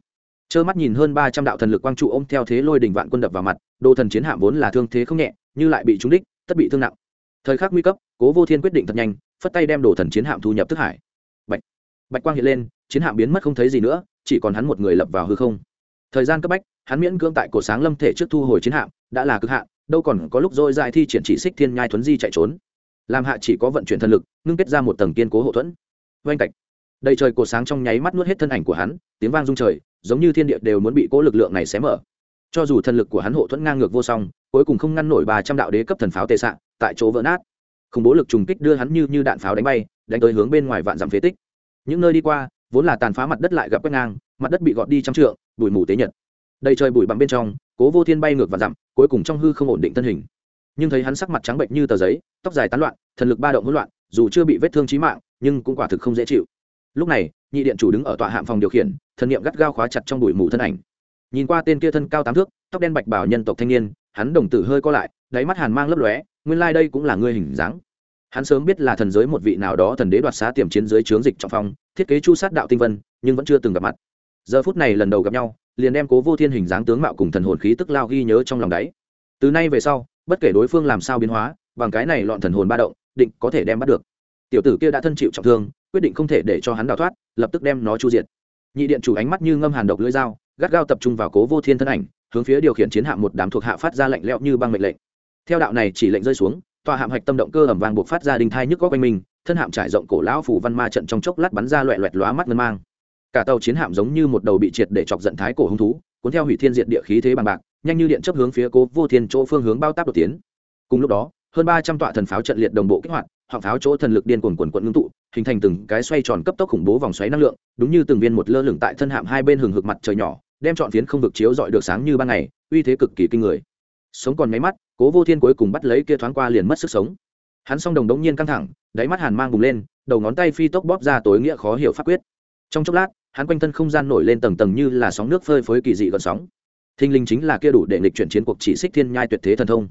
Trơ mắt nhìn hơn ba trăm đạo thần lực quang trụ ôm theo thế lôi đình vạn quân đập vào mặt, đồ thần chiến hạm vốn là thương thế không nhẹ, như lại bị trúng đích, tất bị thương nặng. Thời khắc nguy cấp, cố vô thiên quyết định thật nhanh, phất tay đem đồ thần chiến hạm thu nhập thức hải. Bạch bạch quang hiện lên, chiến hạm biến mất không thấy gì nữa, chỉ còn hắn một người lập vào hư không. Thời gian cấp bách, hắn miễn cưỡng tại cổ sáng lâm thể trước thu hồi chiến hạm, đã là cực hạn đâu còn có lúc dôi dài thi triển chỉ xích thiên nhai thuấn di chạy trốn. Làm hạ chỉ có vận chuyển thân lực, ngưng kết ra một tầng kiên cố hậu thuẫn. Oanh cạch. Đầy trời cổ sáng trong nháy mắt nuốt hết thân ảnh của hắn, tiếng vang rung trời, giống như thiên địa đều muốn bị cố lực lượng này xé mở. Cho dù thần lực của hắn hộ thuẫn ngang ngược vô song, cuối cùng không ngăn nổi ba trăm đạo đế cấp thần pháo tệ xạ tại chỗ vỡ nát. Khủng bố lực trùng kích đưa hắn như như đạn pháo đánh bay, đánh tới hướng bên ngoài vạn dặm phế tích. Những nơi đi qua, vốn là tàn phá mặt đất lại gặp quét ngang, mặt đất bị gọt đi trăm trượng, bụi mù tế nhật đầy trời bụi bặm bên trong, cố vô thiên bay ngược và dặm, cuối cùng trong hư không ổn định thân hình. Nhưng thấy hắn sắc mặt trắng bệnh như tờ giấy, tóc dài tán loạn, thần lực ba động hỗn loạn, dù chưa bị vết thương trí mạng, nhưng cũng quả thực không dễ chịu. Lúc này, nhị điện chủ đứng ở tọa hạm phòng điều khiển thần niệm gắt gao khóa chặt trong bụi mù thân ảnh. Nhìn qua tên kia thân cao tám thước, tóc đen bạch bảo nhân tộc thanh niên, hắn đồng tử hơi co lại, đáy mắt hàn mang lấp lóe, nguyên lai、like、đây cũng là ngươi hình dáng. Hắn sớm biết là thần giới một vị nào đó thần đế đoạt xá tiềm chiến dưới trướng dịch trọng phong, thiết kế chu sát đạo tinh vân, nhưng vẫn chưa từng gặp mặt. Giờ phút này lần đầu gặp nhau liền đem cố vô thiên hình dáng tướng mạo cùng thần hồn khí tức lao ghi nhớ trong lòng đáy. Từ nay về sau, bất kể đối phương làm sao biến hóa, bằng cái này lọn thần hồn ba động, định có thể đem bắt được. Tiểu tử kia đã thân chịu trọng thương, quyết định không thể để cho hắn đào thoát, lập tức đem nó chu diệt. Nhị điện chủ ánh mắt như ngâm hàn độc lưỡi dao, gắt gao tập trung vào cố vô thiên thân ảnh, hướng phía điều khiển chiến hạm một đám thuộc hạ phát ra lạnh lẽo như băng mệnh lệnh. Theo đạo này chỉ lệnh rơi xuống, tòa hạm hạch tâm động cơ ẩm vàng buộc phát ra đình thai nhức có quanh mình, thân hạm trải rộng cổ lão phủ văn ma trận trong chốc lát bắn ra loẹ loẹt lóa mắt ngân mang cả tàu chiến hạm giống như một đầu bị triệt để chọc giận thái cổ hung thú, cuốn theo hủy thiên diện địa khí thế bằng bạc, nhanh như điện chấp hướng phía cố vô thiên chỗ phương hướng bao táp đột tiến. Cùng lúc đó, hơn ba trăm tọa thần pháo trận liệt đồng bộ kích hoạt hoặc pháo chỗ thần lực điên cuồn quần quận ngưng tụ, hình thành từng cái xoay tròn cấp tốc khủng bố vòng xoáy năng lượng, đúng như từng viên một lơ lửng tại thân hạm hai bên hừng hực mặt trời nhỏ, đem chọn phiến không vực chiếu dọi được sáng như ban ngày, uy thế cực kỳ kinh người. Sống còn máy mắt, cố vô thiên cuối cùng bắt lấy kia thoáng qua liền mất sức sống. Hắn song đồng đống nhiên căng thẳng, đáy mắt hàn mang bùng lên, đầu ngón tay phi tốc bóp ra tối nghĩa khó hiểu pháp quyết. Trong chốc lát hắn quanh thân không gian nổi lên tầng tầng như là sóng nước phơi phới kỳ dị gần sóng thinh linh chính là kia đủ để nghịch chuyển chiến cuộc chỉ xích thiên nhai tuyệt thế thần thông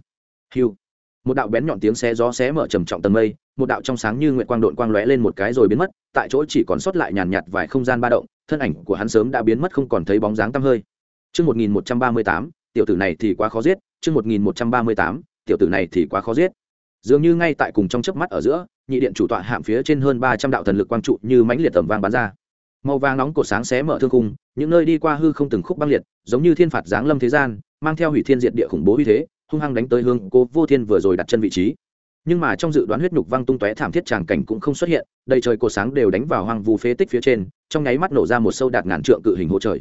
hiu một đạo bén nhọn tiếng xé gió xé mở trầm trọng tầng mây một đạo trong sáng như nguyện quang độn quang lóe lên một cái rồi biến mất tại chỗ chỉ còn sót lại nhàn nhạt vài không gian ba động thân ảnh của hắn sớm đã biến mất không còn thấy bóng dáng tăm hơi Chương 1138, tiểu tử này thì quá khó giết, chương 1138, tiểu tử này thì quá khó giết. Dường như ngay tại cùng trong chớp mắt ở giữa, nhị điện chủ tọa hạm phía trên hơn 300 đạo thần lực quang trụ như mãnh liệt tầm vang bắn ra. Màu vàng nóng cổ sáng xé mở thương khung, những nơi đi qua hư không từng khúc băng liệt, giống như thiên phạt giáng lâm thế gian, mang theo hủy thiên diệt địa khủng bố uy thế, hung hăng đánh tới hướng Cố Vô Thiên vừa rồi đặt chân vị trí. Nhưng mà trong dự đoán huyết nhục văng tung tóe thảm thiết tràng cảnh cũng không xuất hiện, đầy trời cổ sáng đều đánh vào hoang vu phế tích phía trên, trong nháy mắt nổ ra một sâu đạt ngàn trượng cự hình hỗ trời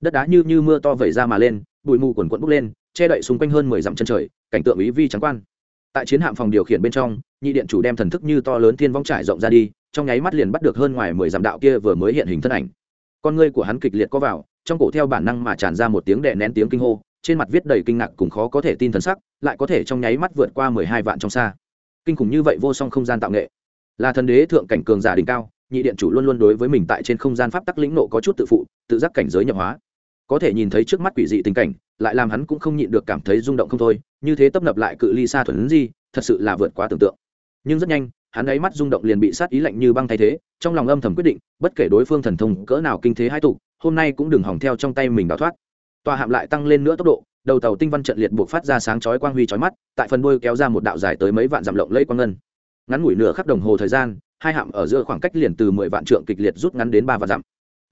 đất đá như như mưa to vẩy ra mà lên bụi mù quần quẫn bốc lên che đậy xung quanh hơn mười dặm chân trời cảnh tượng ý vi trắng quan tại chiến hạm phòng điều khiển bên trong nhị điện chủ đem thần thức như to lớn thiên vong trải rộng ra đi trong nháy mắt liền bắt được hơn ngoài mười dặm đạo kia vừa mới hiện hình thân ảnh. Con ngươi của hắn kịch liệt có vào, trong cổ theo bản năng mà tràn ra một tiếng đè nén tiếng kinh hô, trên mặt viết đầy kinh ngạc cùng khó có thể tin thần sắc, lại có thể trong nháy mắt vượt qua mười hai vạn trong xa. Kinh khủng như vậy vô song không gian tạo nghệ. Là thần đế thượng cảnh cường giả đỉnh cao, nhị điện chủ luôn luôn đối với mình tại trên không gian pháp tắc lĩnh nộ có chút tự phụ, tự giác cảnh giới nhập hóa. Có thể nhìn thấy trước mắt quỷ dị tình cảnh, lại làm hắn cũng không nhịn được cảm thấy rung động không thôi, như thế tấp nập lại cự ly xa thuần di, thật sự là vượt quá tưởng tượng. Nhưng rất nhanh hắn ấy mắt rung động liền bị sát ý lạnh như băng thay thế, trong lòng âm thầm quyết định, bất kể đối phương thần thông cỡ nào kinh thế hai tục hôm nay cũng đừng hỏng theo trong tay mình đào thoát. Tòa hạm lại tăng lên nữa tốc độ, đầu tàu tinh văn trận liệt buộc phát ra sáng chói quang huy chói mắt, tại phần đuôi kéo ra một đạo dài tới mấy vạn dặm lộng lẫy quang ngân. Ngắn ngủi nửa khắc đồng hồ thời gian, hai hạm ở giữa khoảng cách liền từ mười vạn trượng kịch liệt rút ngắn đến ba vạn dặm.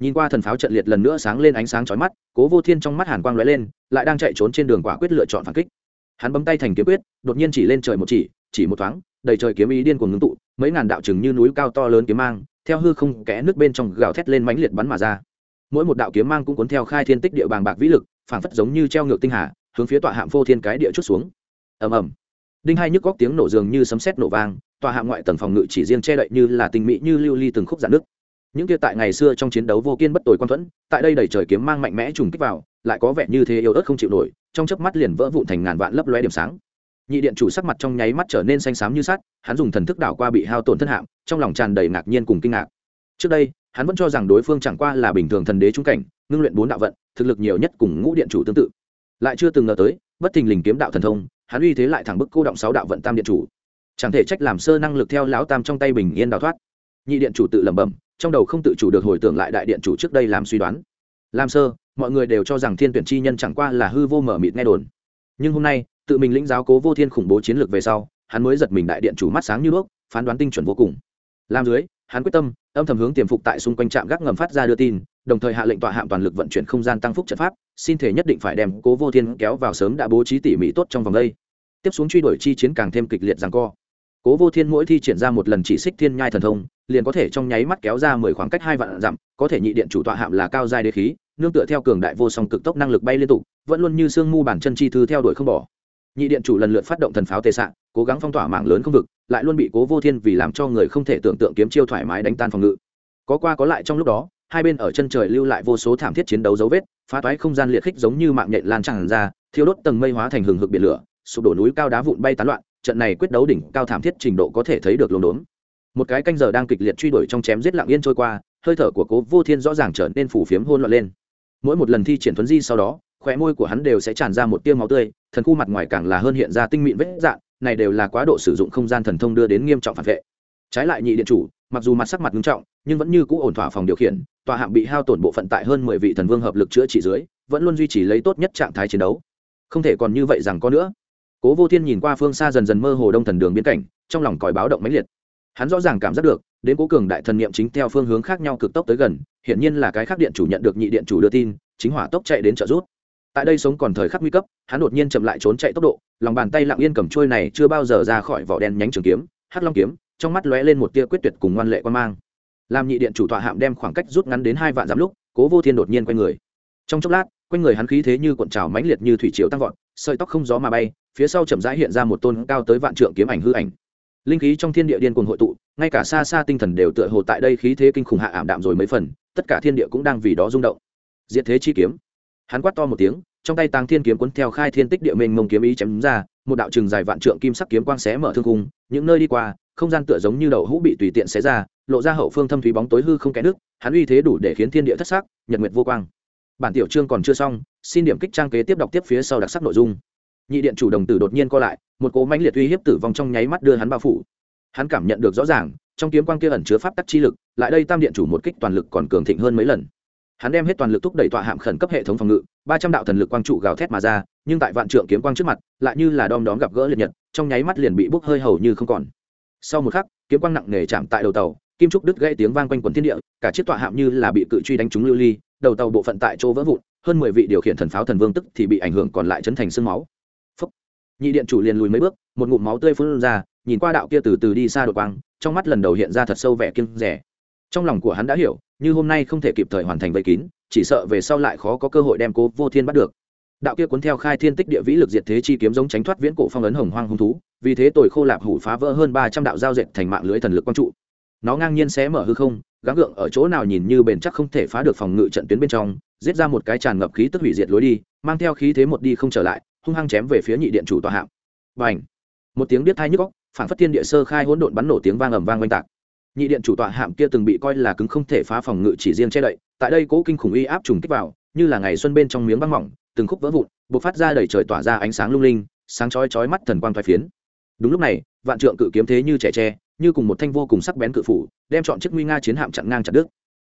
Nhìn qua thần pháo trận liệt lần nữa sáng lên ánh sáng chói mắt, cố vô thiên trong mắt hàn quang lóe lên, lại đang chạy trốn trên đường quả quyết lựa chọn phản kích. Hắn bấm tay thành kiếm quyết, đột nhiên chỉ lên trời một chỉ chỉ một thoáng đầy trời kiếm ý điên cuồng ngưng tụ, mấy ngàn đạo chừng như núi cao to lớn kiếm mang, theo hư không kẽ nước bên trong gào thét lên mãnh liệt bắn mà ra. Mỗi một đạo kiếm mang cũng cuốn theo khai thiên tích địa bàng bạc vĩ lực, phảng phất giống như treo ngược tinh hà, hướng phía tọa hạm phô thiên cái địa chút xuống. Ầm ầm. Đinh hai nhức góc tiếng nổ dường như sấm sét nổ vang, tọa hạm ngoại tầng phòng ngự chỉ riêng che đậy như là tinh mỹ như lưu ly từng khúc giãn nước. Những kia tại ngày xưa trong chiến đấu vô kiên bất tồi quan thuẫn, tại đây đầy trời kiếm mang mạnh mẽ trùng kích vào, lại có vẻ như thế yếu ớt không chịu nổi, trong chớp mắt liền vỡ vụn thành ngàn vạn lấp lóe điểm sáng nhị điện chủ sắc mặt trong nháy mắt trở nên xanh xám như sắt, hắn dùng thần thức đảo qua bị hao tổn thân hạng, trong lòng tràn đầy ngạc nhiên cùng kinh ngạc. Trước đây, hắn vẫn cho rằng đối phương chẳng qua là bình thường thần đế trung cảnh, ngưng luyện bốn đạo vận, thực lực nhiều nhất cùng ngũ điện chủ tương tự. Lại chưa từng ngờ tới, bất thình lình kiếm đạo thần thông, hắn uy thế lại thẳng bức cô động sáu đạo vận tam điện chủ. Chẳng thể trách làm sơ năng lực theo lão tam trong tay bình yên đào thoát. Nhị điện chủ tự lẩm bẩm, trong đầu không tự chủ được hồi tưởng lại đại điện chủ trước đây làm suy đoán. Làm sơ, mọi người đều cho rằng thiên tuyển chi nhân chẳng qua là hư vô mở mịt nghe đồn. Nhưng hôm nay tự mình lĩnh giáo cố vô thiên khủng bố chiến lược về sau, hắn mới giật mình đại điện chủ mắt sáng như đuốc, phán đoán tinh chuẩn vô cùng. Làm dưới, hắn quyết tâm, âm thầm hướng tiềm phục tại xung quanh trạm gác ngầm phát ra đưa tin, đồng thời hạ lệnh tọa hạm toàn lực vận chuyển không gian tăng phúc trận pháp, xin thể nhất định phải đem cố vô thiên kéo vào sớm đã bố trí tỉ mỉ tốt trong vòng đây. Tiếp xuống truy đuổi chi chiến càng thêm kịch liệt rằng co. Cố vô thiên mỗi thi triển ra một lần chỉ xích thiên nhai thần thông, liền có thể trong nháy mắt kéo ra mười khoảng cách hai vạn dặm, có thể nhị điện chủ tọa hạm là cao giai đế khí, nương tựa theo cường đại vô song cực tốc năng lực bay liên tục, vẫn luôn như sương mu bản chân chi thư theo đuổi không bỏ nhị điện chủ lần lượt phát động thần pháo tê sạn cố gắng phong tỏa mạng lớn không vực, lại luôn bị cố vô thiên vì làm cho người không thể tưởng tượng kiếm chiêu thoải mái đánh tan phòng ngự. Có qua có lại trong lúc đó, hai bên ở chân trời lưu lại vô số thảm thiết chiến đấu dấu vết, phá toái không gian liệt khích giống như mạng nhện lan tràn ra, thiêu đốt tầng mây hóa thành hừng hực biển lửa, sụp đổ núi cao đá vụn bay tán loạn, trận này quyết đấu đỉnh cao thảm thiết trình độ có thể thấy được lồn đốn một cái canh giờ đang kịch liệt truy đuổi trong chém giết lặng yên trôi qua, hơi thở của cố vô thiên rõ ràng trở nên phủ phiếm hôn loạn lên. Mỗi một lần thi triển thuấn di sau đó khóe môi của hắn đều sẽ tràn ra một tia máu tươi, thần khu mặt ngoài càng là hơn hiện ra tinh mịn vết dạn, này đều là quá độ sử dụng không gian thần thông đưa đến nghiêm trọng phản vệ. Trái lại nhị điện chủ, mặc dù mặt sắc mặt nghiêm trọng, nhưng vẫn như cũ ổn thỏa phòng điều khiển, tòa hạng bị hao tổn bộ phận tại hơn mười vị thần vương hợp lực chữa trị dưới, vẫn luôn duy trì lấy tốt nhất trạng thái chiến đấu. Không thể còn như vậy rằng có nữa. Cố vô thiên nhìn qua phương xa dần dần mơ hồ đông thần đường biến cảnh, trong lòng còi báo động mãnh liệt. Hắn rõ ràng cảm giác được, đến cố cường đại thần niệm chính theo phương hướng khác nhau cực tốc tới gần hiện nhiên là cái khác điện chủ nhận được nhị điện chủ đưa tin, chính hỏa tốc chạy đến trợ giúp tại đây sống còn thời khắc nguy cấp, hắn đột nhiên chậm lại trốn chạy tốc độ, lòng bàn tay lặng yên cầm trôi này chưa bao giờ ra khỏi vỏ đen nhánh trường kiếm, hắc long kiếm, trong mắt lóe lên một tia quyết tuyệt cùng ngoan lệ quan mang. Làm nhị điện chủ tọa hạm đem khoảng cách rút ngắn đến hai vạn dặm lúc, cố vô thiên đột nhiên quay người. Trong chốc lát, quanh người hắn khí thế như cuộn trào mãnh liệt như thủy triều tăng vọt, sợi tóc không gió mà bay, phía sau chậm rãi hiện ra một tôn cao tới vạn trượng kiếm ảnh hư ảnh. Linh khí trong thiên địa điên cuồng hội tụ, ngay cả xa xa tinh thần đều tựa hồ tại đây khí thế kinh khủng hạ ảm đạm rồi mấy phần, tất cả thiên địa cũng đang vì đó rung động. Diệt thế chi kiếm hắn quát to một tiếng, trong tay tàng thiên kiếm cuốn theo khai thiên tích địa Minh mông kiếm ý chém ra, một đạo trừng dài vạn trượng kim sắc kiếm quang xé mở thương cung những nơi đi qua, không gian tựa giống như đậu hũ bị tùy tiện xé ra, lộ ra hậu phương thâm thúy bóng tối hư không kẽ nước, hắn uy thế đủ để khiến thiên địa thất sắc, nhật nguyệt vô quang. Bản tiểu chương còn chưa xong, xin điểm kích trang kế tiếp đọc tiếp phía sau đặc sắc nội dung. Nhị điện chủ đồng tử đột nhiên co lại, một cố mãnh liệt uy hiếp tử vong trong nháy mắt đưa hắn bao phủ. Hắn cảm nhận được rõ ràng, trong kiếm quang kia ẩn chứa pháp tắc chi lực, lại đây tam điện chủ một kích toàn lực còn cường thịnh hơn mấy lần hắn đem hết toàn lực thúc đẩy tọa hạm khẩn cấp hệ thống phòng ngự, ba trăm đạo thần lực quang trụ gào thét mà ra, nhưng tại vạn trượng kiếm quang trước mặt, lại như là đom đóm gặp gỡ liệt nhật, trong nháy mắt liền bị bốc hơi hầu như không còn. Sau một khắc, kiếm quang nặng nề chạm tại đầu tàu, kim trúc đứt gãy tiếng vang quanh quần thiên địa, cả chiếc tọa hạm như là bị cự truy đánh trúng lưu ly, đầu tàu bộ phận tại chỗ vỡ vụn, hơn mười vị điều khiển thần pháo thần vương tức thì bị ảnh hưởng còn lại chấn thành sương máu. Phúc. nhị điện chủ liền lùi mấy bước, một ngụm máu tươi phun ra, nhìn qua đạo kia từ từ đi xa đột quang, trong mắt lần đầu hiện ra thật sâu vẻ kiêng rẻ trong lòng của hắn đã hiểu, như hôm nay không thể kịp thời hoàn thành vây kín, chỉ sợ về sau lại khó có cơ hội đem cố vô thiên bắt được. Đạo kia cuốn theo khai thiên tích địa vĩ lực diệt thế chi kiếm giống tránh thoát viễn cổ phong ấn hồng hoang hung thú, vì thế tội khô lạp hủ phá vỡ hơn ba trăm đạo giao dệt thành mạng lưới thần lực quang trụ. Nó ngang nhiên xé mở hư không, gắng gượng ở chỗ nào nhìn như bền chắc không thể phá được phòng ngự trận tuyến bên trong, giết ra một cái tràn ngập khí tức hủy diệt lối đi, mang theo khí thế một đi không trở lại, hung hăng chém về phía nhị điện chủ tòa hạng và ảnh một tiếng biết thai nhức góc phản phất thiên địa sơ khai hỗn độn bắn nổ tiếng vang ầm vang oanh tạc nhị điện chủ tọa hạm kia từng bị coi là cứng không thể phá phòng ngự chỉ riêng che đậy, tại đây cố kinh khủng uy áp trùng kích vào, như là ngày xuân bên trong miếng băng mỏng, từng khúc vỡ vụn, bộc phát ra đầy trời tỏa ra ánh sáng lung linh, sáng chói chói mắt thần quang thoái phiến. Đúng lúc này, vạn trượng cự kiếm thế như trẻ tre, như cùng một thanh vô cùng sắc bén cự phủ, đem chọn chiếc nguy nga chiến hạm chặn ngang chặt đứt.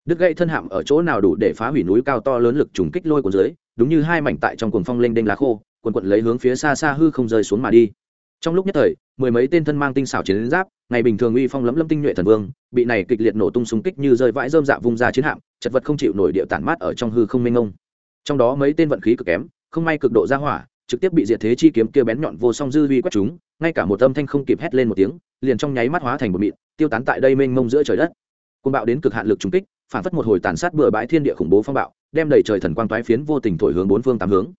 Đứt gãy thân hạm ở chỗ nào đủ để phá hủy núi cao to lớn lực trùng kích lôi của dưới, đúng như hai mảnh tại trong cuồng phong lênh đênh lá khô quần quận lấy hướng phía xa xa hư không rơi xuống mà đi. Trong lúc nhất thời, mười mấy tên thân mang tinh xảo chiến giáp ngày bình thường uy phong lẫm lâm tinh nhuệ thần vương, bị này kịch liệt nổ tung súng kích như rơi vãi rơm dạ vung ra chiến hạm, chật vật không chịu nổi địa tản mát ở trong hư không mênh ngông trong đó mấy tên vận khí cực kém, không may cực độ ra hỏa, trực tiếp bị diệt thế chi kiếm kia bén nhọn vô song dư vi quét chúng, ngay cả một âm thanh không kịp hét lên một tiếng, liền trong nháy mắt hóa thành một mịn, tiêu tán tại đây mênh mông giữa trời đất. Côn bạo đến cực hạn lực trùng kích, phản phất một hồi tàn sát bừa bãi thiên địa khủng bố phong bạo, đem đầy trời thần quang toái phiến vô tình thổi hướng bốn phương tám hướng.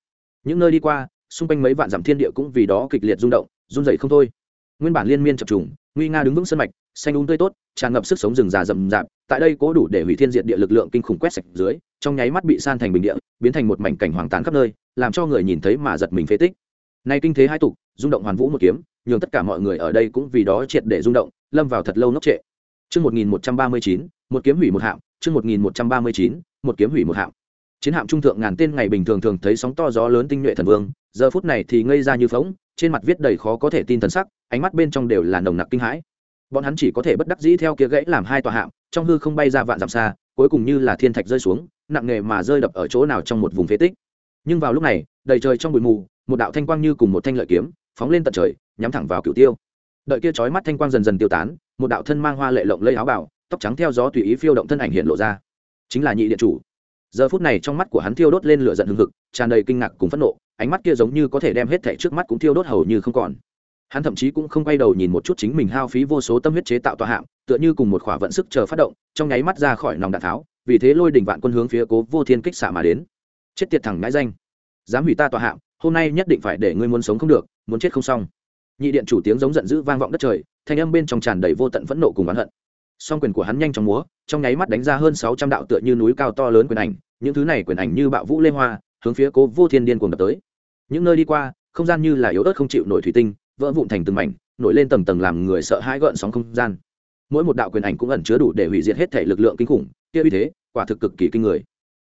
Những nơi đi qua, xung quanh mấy vạn dặm thiên địa cũng vì đó kịch liệt rung động, run dậy không thôi nguyên bản liên miên chập trùng nguy nga đứng vững sân mạch xanh đúng tươi tốt tràn ngập sức sống rừng già rậm rạp tại đây cố đủ để hủy thiên diệt địa lực lượng kinh khủng quét sạch dưới trong nháy mắt bị san thành bình địa biến thành một mảnh cảnh hoàng tàn khắp nơi làm cho người nhìn thấy mà giật mình phế tích nay kinh thế hai tục rung động hoàn vũ một kiếm nhường tất cả mọi người ở đây cũng vì đó triệt để rung động lâm vào thật lâu nốc trệ Trước 1139, một kiếm hủy một hạm, trước 1139, một kiếm hủy một hạm. Chiến hạm trung thượng ngàn tên ngày bình thường thường thấy sóng to gió lớn tinh nhuệ thần vương, giờ phút này thì ngây ra như phỗng, trên mặt viết đầy khó có thể tin thần sắc, ánh mắt bên trong đều là nồng nặc kinh hãi. Bọn hắn chỉ có thể bất đắc dĩ theo kia gãy làm hai tòa hạm, trong hư không bay ra vạn dặm xa, cuối cùng như là thiên thạch rơi xuống, nặng nề mà rơi đập ở chỗ nào trong một vùng phế tích. Nhưng vào lúc này, đầy trời trong bụi mù, một đạo thanh quang như cùng một thanh lợi kiếm, phóng lên tận trời, nhắm thẳng vào cửu tiêu đợi kia chói mắt thanh quang dần dần tiêu tán một đạo thân mang hoa lệ lộng lây áo bảo tóc trắng theo gió tùy ý phiêu động thân ảnh hiện lộ ra chính là nhị điện chủ giờ phút này trong mắt của hắn thiêu đốt lên lửa giận hừng hực tràn đầy kinh ngạc cùng phẫn nộ ánh mắt kia giống như có thể đem hết thảy trước mắt cũng thiêu đốt hầu như không còn hắn thậm chí cũng không quay đầu nhìn một chút chính mình hao phí vô số tâm huyết chế tạo tòa hạm, tựa như cùng một khỏa vận sức chờ phát động, trong nháy mắt ra khỏi nòng đạn tháo, vì thế lôi đỉnh vạn quân hướng phía cố vô thiên kích xạ mà đến. Chết tiệt thẳng ngãi danh. Dám hủy ta tòa hạm, hôm nay nhất định phải để ngươi muốn sống không được, muốn chết không xong. Nhị điện chủ tiếng giống giận dữ vang vọng đất trời, thanh âm bên trong tràn đầy vô tận phẫn nộ cùng oán hận. Song quyền của hắn nhanh chóng múa, trong nháy mắt đánh ra hơn sáu trăm đạo tựa như núi cao to lớn quyền ảnh, những thứ này quyền ảnh như bạo vũ lê hoa, hướng phía cố vô thiên điên cuồng đập tới. Những nơi đi qua, không gian như là yếu ớt không chịu nổi thủy tinh vỡ vụn thành từng mảnh, nổi lên tầng tầng làm người sợ hãi gợn sóng không gian. Mỗi một đạo quyền ảnh cũng ẩn chứa đủ để hủy diệt hết thể lực lượng kinh khủng, kia uy thế, quả thực cực kỳ kinh người.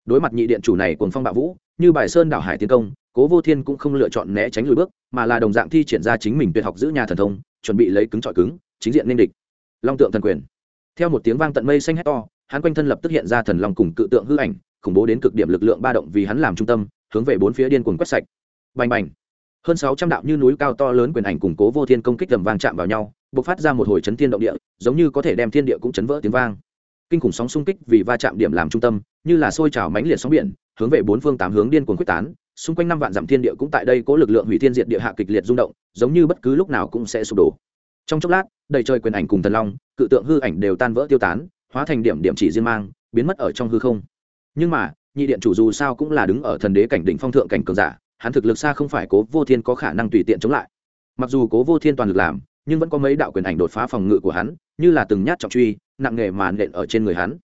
Đối mặt nhị điện chủ này cùng phong bạo vũ, như bài sơn đảo hải tiến công, cố vô thiên cũng không lựa chọn né tránh lùi bước, mà là đồng dạng thi triển ra chính mình tuyệt học giữ nhà thần thông, chuẩn bị lấy cứng trọi cứng, chính diện nên địch. Long tượng thần quyền. Theo một tiếng vang tận mây xanh hét to, hắn quanh thân lập tức hiện ra thần long cùng cự tượng hư ảnh, khủng bố đến cực điểm lực lượng ba động vì hắn làm trung tâm, hướng về bốn phía điên cuồng quét sạch. Bành bành hơn sáu trăm đạo như núi cao to lớn quyền ảnh củng cố vô thiên công kích tầm vang chạm vào nhau, bộc phát ra một hồi chấn thiên động địa, giống như có thể đem thiên địa cũng chấn vỡ tiếng vang. Kinh khủng sóng xung kích vì va chạm điểm làm trung tâm, như là sôi trào mãnh liệt sóng biển, hướng về bốn phương tám hướng điên cuồng quyết tán, xung quanh năm vạn dặm thiên địa cũng tại đây có lực lượng hủy thiên diệt địa hạ kịch liệt rung động, giống như bất cứ lúc nào cũng sẽ sụp đổ. Trong chốc lát, đầy trời quyền ảnh cùng thần long, cự tượng hư ảnh đều tan vỡ tiêu tán, hóa thành điểm điểm chỉ riêng mang, biến mất ở trong hư không. Nhưng mà, nhị điện chủ dù sao cũng là đứng ở thần đế cảnh đỉnh phong thượng cảnh cường giả hắn thực lực xa không phải cố vô thiên có khả năng tùy tiện chống lại. Mặc dù cố vô thiên toàn lực làm, nhưng vẫn có mấy đạo quyền ảnh đột phá phòng ngự của hắn, như là từng nhát trọng truy, nặng nghề mà nện ở trên người hắn.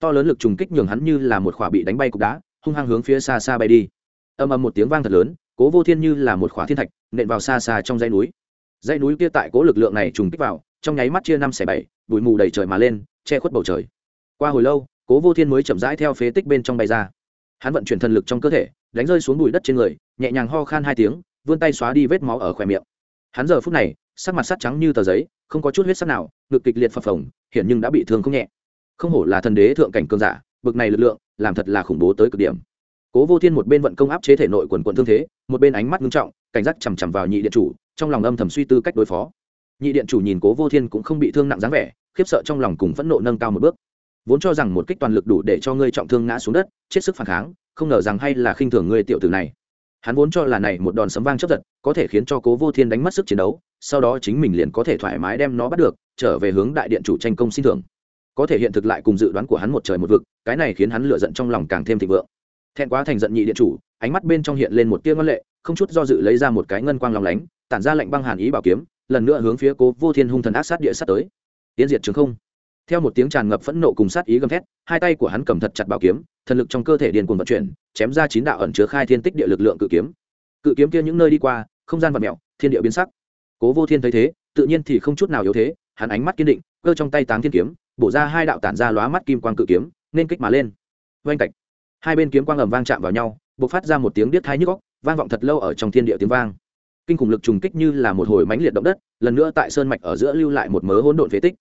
To lớn lực trùng kích nhường hắn như là một khỏa bị đánh bay cục đá, hung hăng hướng phía xa xa bay đi. Âm âm một tiếng vang thật lớn, cố vô thiên như là một khỏa thiên thạch, nện vào xa xa trong dãy núi. Dãy núi kia tại cố lực lượng này trùng kích vào, trong nháy mắt chia năm xẻ bảy, bụi mù đầy trời mà lên, che khuất bầu trời. Qua hồi lâu, cố vô thiên mới chậm rãi theo phế tích bên trong bay ra. Hắn vận chuyển thần lực trong cơ thể, đánh rơi xuống bụi đất trên người nhẹ nhàng ho khan hai tiếng, vươn tay xóa đi vết máu ở khoe miệng. Hắn giờ phút này, sắc mặt sắt trắng như tờ giấy, không có chút huyết sắc nào, ngực kịch liệt phập phồng hiện nhưng đã bị thương không nhẹ. Không hổ là thần đế thượng cảnh cương giả, bực này lực lượng, làm thật là khủng bố tới cực điểm. Cố vô thiên một bên vận công áp chế thể nội quần quận thương thế, một bên ánh mắt ngưng trọng, cảnh giác chằm chằm vào nhị điện chủ, trong lòng âm thầm suy tư cách đối phó. Nhị điện chủ nhìn cố vô thiên cũng không bị thương nặng dáng vẻ, khiếp sợ trong lòng cùng phẫn nộ nâng cao một bước. Vốn cho rằng một kích toàn lực đủ để cho ngươi trọng thương ngã xuống đất, chết sức phản kháng, không ngờ rằng hay là khinh thường ngươi tiểu tử này hắn vốn cho là này một đòn sấm vang chấp giật, có thể khiến cho cố vô thiên đánh mất sức chiến đấu, sau đó chính mình liền có thể thoải mái đem nó bắt được, trở về hướng đại điện chủ tranh công xin thưởng. Có thể hiện thực lại cùng dự đoán của hắn một trời một vực, cái này khiến hắn lựa giận trong lòng càng thêm thịnh vượng. Thẹn quá thành giận nhị điện chủ, ánh mắt bên trong hiện lên một tia ngân lệ, không chút do dự lấy ra một cái ngân quang lòng lánh, tản ra lệnh băng hàn ý bảo kiếm, lần nữa hướng phía cố vô thiên hung thần ác sát địa sát tới. Tiến diệt trường không theo một tiếng tràn ngập phẫn nộ cùng sát ý gầm thét, hai tay của hắn cầm thật chặt bảo kiếm, thần lực trong cơ thể điền cuồng vận chuyển, chém ra chín đạo ẩn chứa khai thiên tích địa lực lượng cự kiếm. Cự kiếm kia những nơi đi qua, không gian vật mẹo thiên địa biến sắc. Cố vô thiên thấy thế, tự nhiên thì không chút nào yếu thế, hắn ánh mắt kiên định, cơ trong tay táng thiên kiếm, bổ ra hai đạo tản ra lóa mắt kim quang cự kiếm, nên kích mà lên. Oanh cạch. Hai bên kiếm quang ầm vang chạm vào nhau b ộ c phát ra một tiếng đít thai nhức góc vang vọng thật lâu ở trong thiên địa tiếng vang. Kinh khủng lực trùng kích như là một hồi mánh liệt động đất, lần nữa tại sơn mạch ở giữa lưu lại một mớ hỗn độn phế tích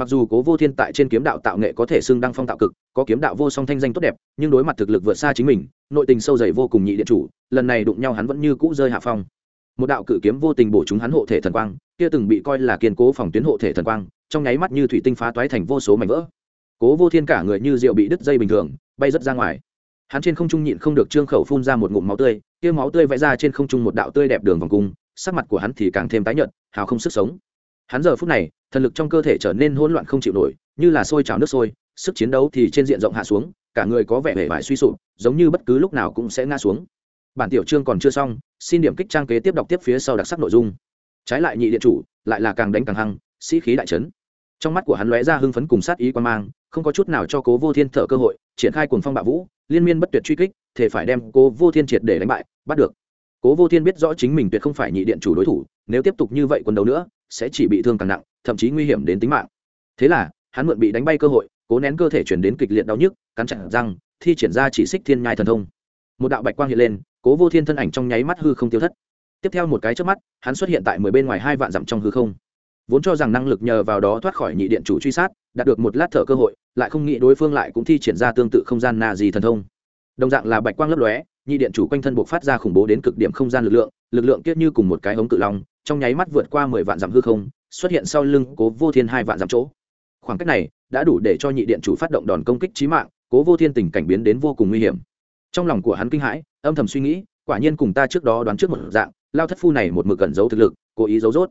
mặc dù cố vô thiên tại trên kiếm đạo tạo nghệ có thể xưng đăng phong tạo cực, có kiếm đạo vô song thanh danh tốt đẹp, nhưng đối mặt thực lực vượt xa chính mình, nội tình sâu dày vô cùng nhị điện chủ, lần này đụng nhau hắn vẫn như cũ rơi hạ phong. Một đạo cự kiếm vô tình bổ chúng hắn hộ thể thần quang, kia từng bị coi là kiên cố phòng tuyến hộ thể thần quang, trong nháy mắt như thủy tinh phá toái thành vô số mảnh vỡ. Cố vô thiên cả người như rượu bị đứt dây bình thường, bay rất ra ngoài. Hắn trên không trung nhịn không được trương khẩu phun ra một ngụm máu tươi, kia máu tươi vẽ ra trên không trung một đạo tươi đẹp đường vòng cung, sắc mặt của hắn thì càng thêm tái nhợt, hào không sức sống hắn giờ phút này, thần lực trong cơ thể trở nên hỗn loạn không chịu nổi, như là sôi trào nước sôi, sức chiến đấu thì trên diện rộng hạ xuống, cả người có vẻ vẻ vải suy sụp, giống như bất cứ lúc nào cũng sẽ ngã xuống. Bản tiểu chương còn chưa xong, xin điểm kích trang kế tiếp đọc tiếp phía sau đặc sắc nội dung. Trái lại nhị điện chủ, lại là càng đánh càng hăng, sĩ khí đại trấn trong mắt của hắn lóe ra hưng phấn cùng sát ý quan mang, không có chút nào cho cố vô thiên thở cơ hội, triển khai cuồng phong bạo vũ, liên miên bất tuyệt truy kích, thể phải đem cố vô thiên triệt để đánh bại, bắt được. Cố vô thiên biết rõ chính mình tuyệt không phải nhị điện chủ đối thủ nếu tiếp tục như vậy quân đấu nữa, sẽ chỉ bị thương càng nặng, thậm chí nguy hiểm đến tính mạng. Thế là, hắn mượn bị đánh bay cơ hội, cố nén cơ thể chuyển đến kịch liệt đau nhức, cắn chặn răng, thi triển ra chỉ xích thiên nhai thần thông. Một đạo bạch quang hiện lên, cố vô thiên thân ảnh trong nháy mắt hư không tiêu thất. Tiếp theo một cái trước mắt, hắn xuất hiện tại mười bên ngoài hai vạn dặm trong hư không. Vốn cho rằng năng lực nhờ vào đó thoát khỏi nhị điện chủ truy sát, đạt được một lát thở cơ hội, lại không nghĩ đối phương lại cũng thi triển ra tương tự không gian na gì thần thông. Đồng dạng là bạch quang lấp lóe, nhị điện chủ quanh thân buộc phát ra khủng bố đến cực điểm không gian lực lượng lực lượng kiết như cùng một cái ống cự long trong nháy mắt vượt qua mười vạn dặm hư không, xuất hiện sau lưng cố vô thiên hai vạn dặm chỗ. Khoảng cách này đã đủ để cho nhị điện chủ phát động đòn công kích trí mạng, cố vô thiên tình cảnh biến đến vô cùng nguy hiểm. Trong lòng của hắn kinh hãi, âm thầm suy nghĩ, quả nhiên cùng ta trước đó đoán trước một dạng, lao thất phu này một mực cẩn giấu thực lực, cố ý giấu giốt.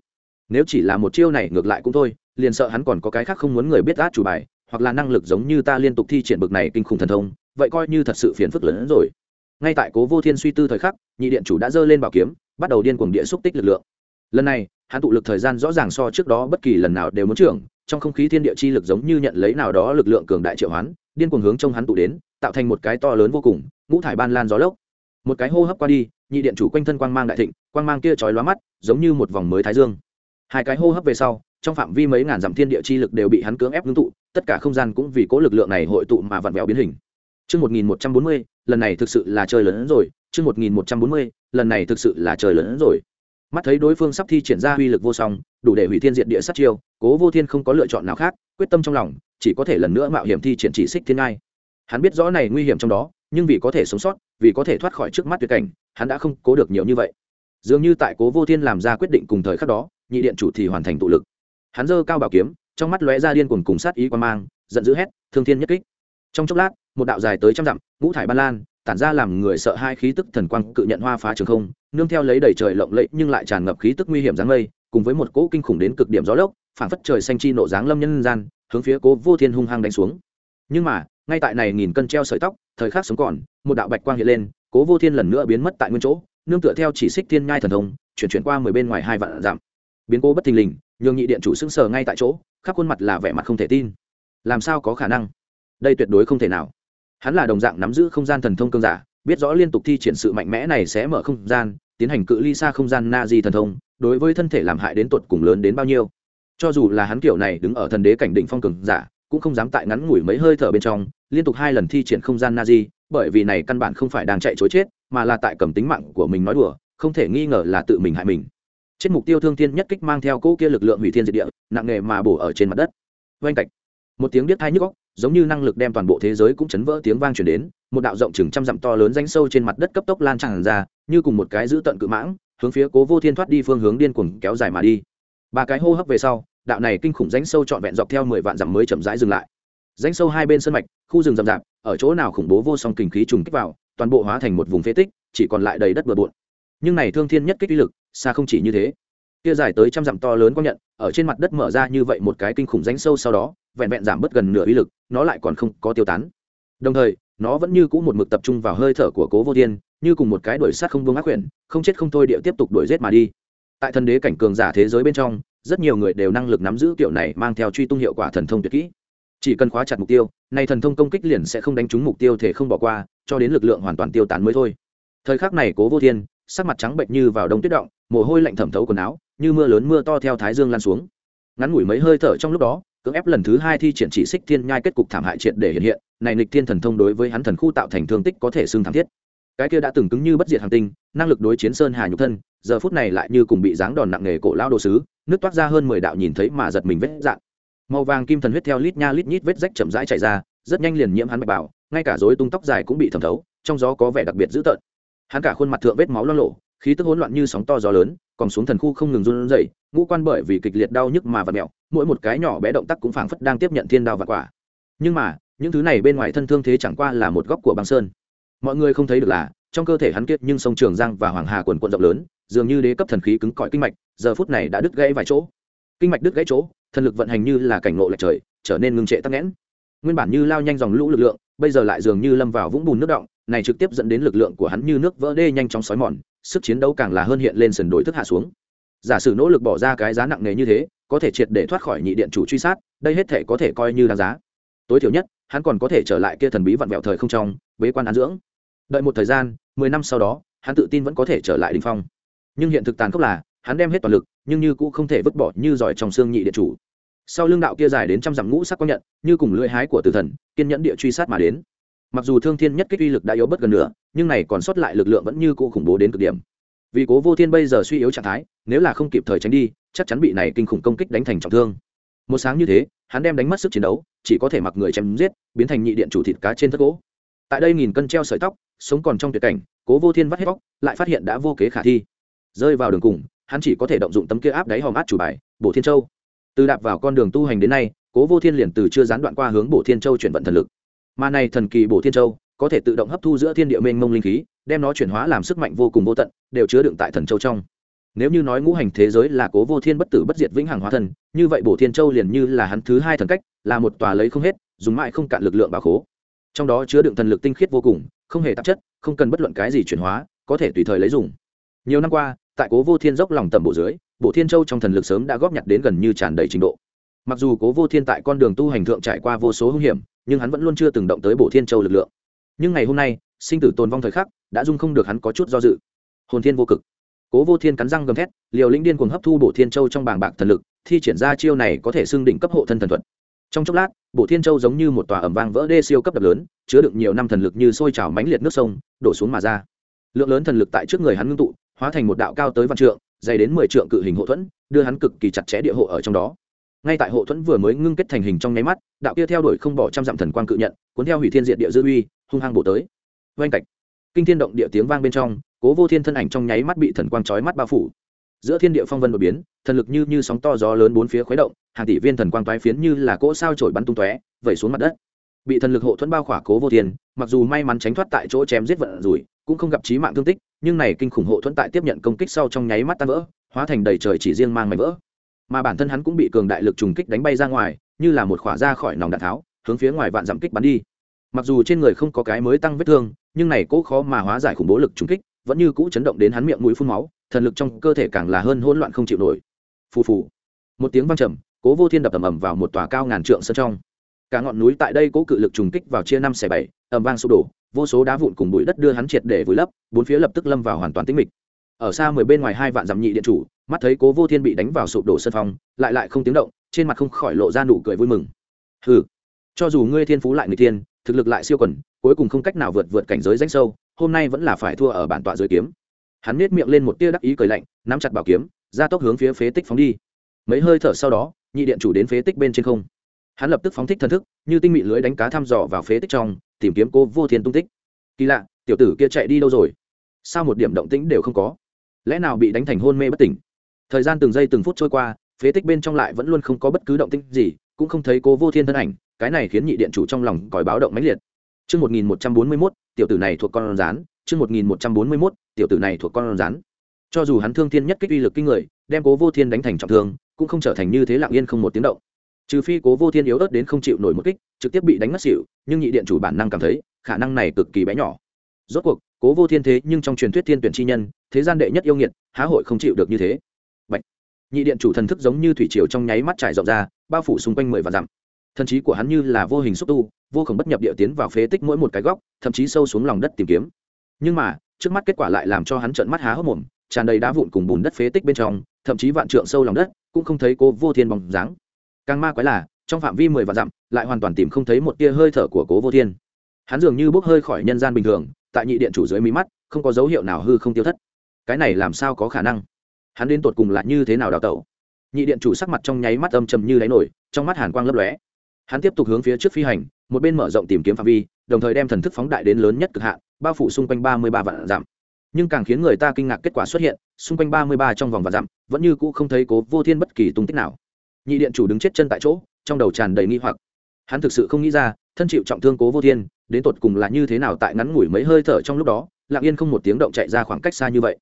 nếu chỉ là một chiêu này ngược lại cũng thôi, liền sợ hắn còn có cái khác không muốn người biết át chủ bài, hoặc là năng lực giống như ta liên tục thi triển bực này kinh khủng thần thông, vậy coi như thật sự phiền phức lớn hơn rồi. Ngay tại cố vô thiên suy tư thời khắc, nhị điện chủ đã dơ lên bảo kiếm, bắt đầu điên cuồng địa xúc tích lực lượng lần này hắn tụ lực thời gian rõ ràng so trước đó bất kỳ lần nào đều muốn trưởng trong không khí thiên địa chi lực giống như nhận lấy nào đó lực lượng cường đại triệu hoán điên cuồng hướng trong hắn tụ đến tạo thành một cái to lớn vô cùng ngũ thải ban lan gió lốc. Một cái hô hấp qua đi nhị điện chủ quanh thân quang mang đại thịnh quang mang kia chói lóa mắt giống như một vòng mới thái dương. Hai cái hô hấp về sau trong phạm vi mấy ngàn dặm thiên địa chi lực đều bị hắn cưỡng ép ngưng tụ tất cả không gian cũng vì cố lực lượng này hội tụ mà vặn vẹo biến hình. Chương 1140, lần này thực sự là trời lớn hơn rồi, chương 1140, lần này thực sự là trời lớn hơn rồi. Mắt thấy đối phương sắp thi triển ra uy lực vô song, đủ để hủy thiên diệt địa sát chiêu, Cố Vô Thiên không có lựa chọn nào khác, quyết tâm trong lòng, chỉ có thể lần nữa mạo hiểm thi triển chỉ xích thiên ngai. Hắn biết rõ này nguy hiểm trong đó, nhưng vì có thể sống sót, vì có thể thoát khỏi trước mắt tuyệt cảnh, hắn đã không cố được nhiều như vậy. Dường như tại Cố Vô Thiên làm ra quyết định cùng thời khắc đó, nhị điện chủ thì hoàn thành tụ lực. Hắn giơ cao bảo kiếm, trong mắt lóe ra điên cuồng cùng sát ý quan mang, giận dữ hét, thương thiên nhất kích. Trong chốc lát, một đạo dài tới trăm dặm ngũ thải ban lan tản ra làm người sợ hai khí tức thần quang cự nhận hoa phá trường không nương theo lấy đầy trời lộng lẫy nhưng lại tràn ngập khí tức nguy hiểm dáng mây, cùng với một cỗ kinh khủng đến cực điểm gió lốc, phảng phất trời xanh chi nộ dáng lâm nhân gian, hướng phía cố vô thiên hung hăng đánh xuống. Nhưng mà, ngay tại này nghìn cân treo sợi tóc, thời khắc sống còn, một đạo bạch quang hiện lên, cố vô thiên lần nữa biến mất tại nguyên chỗ, nương tựa theo chỉ xích thiên nhai thần thông, chuyển chuyển qua mười bên ngoài hai vạn giảm biến cố bất thình lình, nhường nhị điện chủ sững sờ ngay tại chỗ, khắp khuôn mặt là vẻ mặt không thể tin. Làm sao có khả năng? Đây tuyệt đối không thể nào. Hắn là đồng dạng nắm giữ không gian thần thông cương giả biết rõ liên tục thi triển sự mạnh mẽ này sẽ mở không gian, tiến hành cự ly xa không gian na di thần thông, đối với thân thể làm hại đến tột cùng lớn đến bao nhiêu. Cho dù là hắn kiểu này đứng ở thần đế cảnh định phong cường giả, cũng không dám tại ngắn ngủi mấy hơi thở bên trong, liên tục hai lần thi triển không gian na di bởi vì này căn bản không phải đang chạy chối chết, mà là tại cầm tính mạng của mình nói đùa, không thể nghi ngờ là tự mình hại mình. Trên mục tiêu thương thiên nhất kích mang theo cỗ kia lực lượng hủy thiên diệt địa, nặng nghề mà bổ ở trên mặt đất. Oanh cạch. Một tiếng biết thai nhức góc giống như năng lực đem toàn bộ thế giới cũng chấn vỡ tiếng vang truyền đến, một đạo rộng chừng trăm dặm to lớn rãnh sâu trên mặt đất cấp tốc lan tràn ra, như cùng một cái giữ tận cự mãng, hướng phía cố vô thiên thoát đi phương hướng điên cuồng kéo dài mà đi. Ba cái hô hấp về sau, đạo này kinh khủng rãnh sâu trọn vẹn dọc theo mười vạn dặm mới chậm rãi dừng lại. Rãnh sâu hai bên sơn mạch, khu rừng rậm rạp, ở chỗ nào khủng bố vô song kinh khí trùng kích vào, toàn bộ hóa thành một vùng phế tích, chỉ còn lại đầy đất bừa bộn. Nhưng này thương thiên nhất kích uy lực, xa không chỉ như thế. Kia dài tới trăm dặm to lớn có nhận, ở trên mặt đất mở ra như vậy một cái kinh khủng rãnh sâu sau đó vẹn vẹn giảm bớt gần nửa uy lực, nó lại còn không có tiêu tán. Đồng thời, nó vẫn như cũ một mực tập trung vào hơi thở của cố vô thiên, như cùng một cái đuổi sát không vương ác quyển, không chết không thôi điệu tiếp tục đuổi giết mà đi. Tại thần đế cảnh cường giả thế giới bên trong, rất nhiều người đều năng lực nắm giữ kiểu này mang theo truy tung hiệu quả thần thông tuyệt kỹ. Chỉ cần khóa chặt mục tiêu này thần thông công kích liền sẽ không đánh trúng mục tiêu thể không bỏ qua, cho đến lực lượng hoàn toàn tiêu tán mới thôi. Thời khắc này cố vô thiên, sắc mặt trắng bệnh như vào đông tuyết động, mồ hôi lạnh thẩm thấu quần áo, như mưa lớn mưa to theo thái dương lan xuống. Ngắn ngủi mấy hơi thở trong lúc đó cưỡng ép lần thứ hai thi triển chỉ xích thiên nhai kết cục thảm hại triệt để hiện hiện, này nịch thiên thần thông đối với hắn thần khu tạo thành thương tích có thể xưng thảm thiết. Cái kia đã từng cứng như bất diệt hàng tinh, năng lực đối chiến sơn hà nhục thân, giờ phút này lại như cùng bị giáng đòn nặng nghề cổ lao đồ sứ, nước toát ra hơn mười đạo nhìn thấy mà giật mình vết dạn màu vàng kim thần huyết theo lít nha lít nhít vết rách chậm rãi chạy ra, rất nhanh liền nhiễm hắn bạch bảo ngay cả rối tung tóc dài cũng bị thẩm thấu, trong gió có vẻ đặc biệt dữ tợn. Hắn cả khuôn mặt thượng vết máu lo lộ khí tức hỗn loạn như sóng to gió lớn còn xuống thần khu không ngừng run rẩy, ngũ quan bởi vì kịch liệt đau nhức mà vặt mẹo mỗi một cái nhỏ bé động tác cũng phảng phất đang tiếp nhận thiên đao và quả. Nhưng mà, những thứ này bên ngoài thân thương thế chẳng qua là một góc của băng sơn. Mọi người không thấy được là, trong cơ thể hắn kiệt nhưng sông trường giang và hoàng hà quần quận rộng lớn, dường như đế cấp thần khí cứng cỏi kinh mạch, giờ phút này đã đứt gãy vài chỗ. Kinh mạch đứt gãy chỗ, thần lực vận hành như là cảnh ngộ lệch trời, trở nên ngưng trệ tắc nghẽn. Nguyên bản như lao nhanh dòng lũ lực lượng, bây giờ lại dường như lâm vào vũng bùn nước động, này trực tiếp dẫn đến lực lượng của hắn như nước vỡ đê nhanh chóng xói mòn sức chiến đấu càng là hơn hiện lên sườn đổi thức hạ xuống. Giả sử nỗ lực bỏ ra cái giá nặng nề như thế, có thể triệt để thoát khỏi nhị điện chủ truy sát, đây hết thể có thể coi như đáng giá. Tối thiểu nhất, hắn còn có thể trở lại kia thần bí vặn vẹo thời không trong, bế quan an dưỡng. Đợi một thời gian, mười năm sau đó, hắn tự tin vẫn có thể trở lại đình phong. Nhưng hiện thực tàn khốc là, hắn đem hết toàn lực, nhưng như cũng không thể vứt bỏ như giỏi trong xương nhị điện chủ. Sau lưng đạo kia dài đến trăm dặm ngũ sắc công nhận, như cùng lưỡi hái của tử thần, kiên nhẫn địa truy sát mà đến mặc dù thương thiên nhất kích uy lực đã yếu bất gần nửa, nhưng này còn sót lại lực lượng vẫn như cũ khủng bố đến cực điểm. Vì cố vô thiên bây giờ suy yếu trạng thái nếu là không kịp thời tránh đi chắc chắn bị này kinh khủng công kích đánh thành trọng thương. Một sáng như thế hắn đem đánh mất sức chiến đấu chỉ có thể mặc người chém giết biến thành nhị điện chủ thịt cá trên thất gỗ. Tại đây nghìn cân treo sợi tóc sống còn trong tuyệt cảnh cố vô thiên vắt hết vóc lại phát hiện đã vô kế khả thi. Rơi vào đường cùng hắn chỉ có thể động dụng tấm kia áp đáy hòm át chủ bài bổ thiên châu. Từ đạp vào con đường tu hành đến nay cố vô thiên liền từ chưa gián đoạn qua hướng bổ thiên châu chuyển vận thần lực mà này thần kỳ bổ thiên châu có thể tự động hấp thu giữa thiên địa mênh mông linh khí, đem nó chuyển hóa làm sức mạnh vô cùng vô tận, đều chứa đựng tại thần châu trong. Nếu như nói ngũ hành thế giới là cố vô thiên bất tử bất diệt vĩnh hằng hóa thần như vậy bổ thiên châu liền như là hắn thứ hai thần cách, là một tòa lấy không hết, dùng mãi không cạn lực lượng bà khố. Trong đó chứa đựng thần lực tinh khiết vô cùng, không hề tạp chất, không cần bất luận cái gì chuyển hóa, có thể tùy thời lấy dùng. Nhiều năm qua, tại cố vô thiên dốc lòng tầm bộ dưới bộ thiên châu trong thần lực sớm đã góp nhặt đến gần như tràn đầy trình độ. Mặc dù cố vô thiên tại con đường tu hành thượng trải qua vô số hung hiểm nhưng hắn vẫn luôn chưa từng động tới bộ thiên châu lực lượng. Nhưng ngày hôm nay, sinh tử tồn vong thời khắc, đã dung không được hắn có chút do dự. Hồn thiên vô cực. Cố vô thiên cắn răng gầm thét, liều lĩnh điên cuồng hấp thu bổ thiên châu trong bảng bạc thần lực, thi triển ra chiêu này có thể xưng đỉnh cấp hộ thân thần thuật. Trong chốc lát bộ thiên châu giống như một tòa ẩm vang vỡ đê siêu cấp đập lớn, chứa đựng nhiều năm thần lực như sôi trào mãnh liệt nước sông, đổ xuống mà ra. Lượng lớn thần lực tại trước người hắn ngưng tụ, hóa thành một đạo cao tới vạn trượng, dày đến mười trượng cự hình hộ thuẫn, đưa hắn cực kỳ chặt chẽ địa hộ ở trong đó ngay tại hộ thuẫn vừa mới ngưng kết thành hình trong nháy mắt, đạo kia theo đuổi không bỏ trăm dặm thần quang cự nhận, cuốn theo hủy thiên diện địa dư uy, hung hăng bổ tới. Oanh cạch kinh thiên động địa tiếng vang bên trong, cố vô thiên thân ảnh trong nháy mắt bị thần quang chói mắt bao phủ. Giữa thiên địa phong vân đột biến, thần lực như như sóng to gió lớn bốn phía khuấy động, hàng tỷ viên thần quang toái phiến như là cỗ sao trổi bắn tung tóe, vẩy xuống mặt đất. Bị thần lực hộ thuẫn bao khỏa cố vô thiên, mặc dù may mắn tránh thoát tại chỗ chém giết vận rủi, cũng không gặp chí mạng thương tích, nhưng này kinh khủng hộ thuẫn tại tiếp nhận công kích sau trong nháy mắt tan vỡ, hóa thành đầy trời chỉ riêng mang mảnh vỡ mà bản thân hắn cũng bị cường đại lực trùng kích đánh bay ra ngoài, như là một khỏa ra khỏi nòng đạn tháo, hướng phía ngoài vạn dặm kích bắn đi. Mặc dù trên người không có cái mới tăng vết thương, nhưng này cố khó mà hóa giải khủng bố lực trùng kích, vẫn như cũ chấn động đến hắn miệng mũi phun máu, thần lực trong cơ thể càng là hơn hỗn loạn không chịu nổi. Phù phù. Một tiếng vang trầm, cố vô thiên đập ầm ầm vào một tòa cao ngàn trượng sân trong. Cả ngọn núi tại đây cố cự lực trùng kích vào chia năm xẻ bảy, ầm vang sụp đổ, vô số đá vụn cùng bụi đất đưa hắn triệt để vùi lấp, bốn phía lập tức lâm vào hoàn toàn tĩnh mịch. Ở xa mười bên ngoài hai vạn dặm nhị điện chủ mắt thấy cố vô thiên bị đánh vào sụp đổ sân phong lại lại không tiếng động, trên mặt không khỏi lộ ra nụ cười vui mừng. Hừ, cho dù ngươi thiên phú lại người tiên thực lực lại siêu quần, cuối cùng không cách nào vượt vượt cảnh giới danh sâu, hôm nay vẫn là phải thua ở bản tọa dưới kiếm. Hắn nết miệng lên một tia đắc ý cười lạnh, nắm chặt bảo kiếm, ra tốc hướng phía phế tích phóng đi. Mấy hơi thở sau đó, nhị điện chủ đến phế tích bên trên không. Hắn lập tức phóng thích thần thức, như tinh mị lưới đánh cá thăm dò vào phế tích trong, tìm kiếm cô vô thiên tung tích. Kỳ lạ, tiểu tử kia chạy đi đâu rồi? Sao một điểm động tĩnh đều không có? Lẽ nào bị đánh thành hôn mê bất tỉnh? Thời gian từng giây từng phút trôi qua phế tích bên trong lại vẫn luôn không có bất cứ động tĩnh gì cũng không thấy cô vô thiên thân ảnh cái này khiến nhị điện chủ trong lòng còi báo động mãnh liệt Chương 1141, tiểu tử này thuộc con rán chương 1141, tiểu tử này thuộc con rán. Cho dù hắn thương thiên nhất kích uy lực kinh người, đem Cố Vô Thiên đánh thành trọng thương, cũng không trở thành như thế lặng yên không một tiếng động. Trừ phi Cố Vô Thiên yếu ớt đến không chịu nổi một kích, trực tiếp bị đánh ngất xỉu, nhưng nhị điện chủ bản năng cảm thấy, khả năng này cực kỳ bé nhỏ. Rốt cuộc, Cố Vô Thiên thế nhưng trong truyền thuyết thiên tuyển chi nhân, thế gian đệ nhất yêu nghiệt, há hội không chịu được như thế. Nhị điện chủ thần thức giống như thủy triều trong nháy mắt trải rộng ra, bao phủ xung quanh mười vạn dặm. Thần trí của hắn như là vô hình xúc tu, vô khổng bất nhập địa tiến vào phế tích mỗi một cái góc thậm chí sâu xuống lòng đất tìm kiếm. Nhưng mà trước mắt kết quả lại làm cho hắn trợn mắt há hốc mồm tràn đầy đá vụn cùng bùn đất phế tích bên trong thậm chí vạn trượng sâu lòng đất cũng không thấy cố vô thiên bóng dáng. Càng ma quái là trong phạm vi mười vạn dặm lại hoàn toàn tìm không thấy một tia hơi thở của cố vô thiên. Hắn dường như bốc hơi khỏi nhân gian bình thường tại nhị điện chủ dưới mí mắt không có dấu hiệu nào hư không tiêu thất. Cái này làm sao có khả năng? Hắn đến tột cùng là như thế nào đào tẩu? Nhị điện chủ sắc mặt trong nháy mắt âm trầm như đáy nổi, trong mắt hàn quang lấp lóe. Hắn tiếp tục hướng phía trước phi hành, một bên mở rộng tìm kiếm phạm vi, đồng thời đem thần thức phóng đại đến lớn nhất cực hạn, bao phủ xung quanh ba mươi ba vạn dặm. Nhưng càng khiến người ta kinh ngạc kết quả xuất hiện, xung quanh ba mươi ba trong vòng vạn dặm, vẫn như cũ không thấy cố vô thiên bất kỳ tung tích nào. Nhị điện chủ đứng chết chân tại chỗ, trong đầu tràn đầy nghi hoặc. Hắn thực sự không nghĩ ra, thân chịu trọng thương cố vô thiên, đến tột cùng là như thế nào tại ngắn ngủi mấy hơi thở trong lúc đó, lặng yên không một tiếng động chạy ra khoảng cách xa như vậy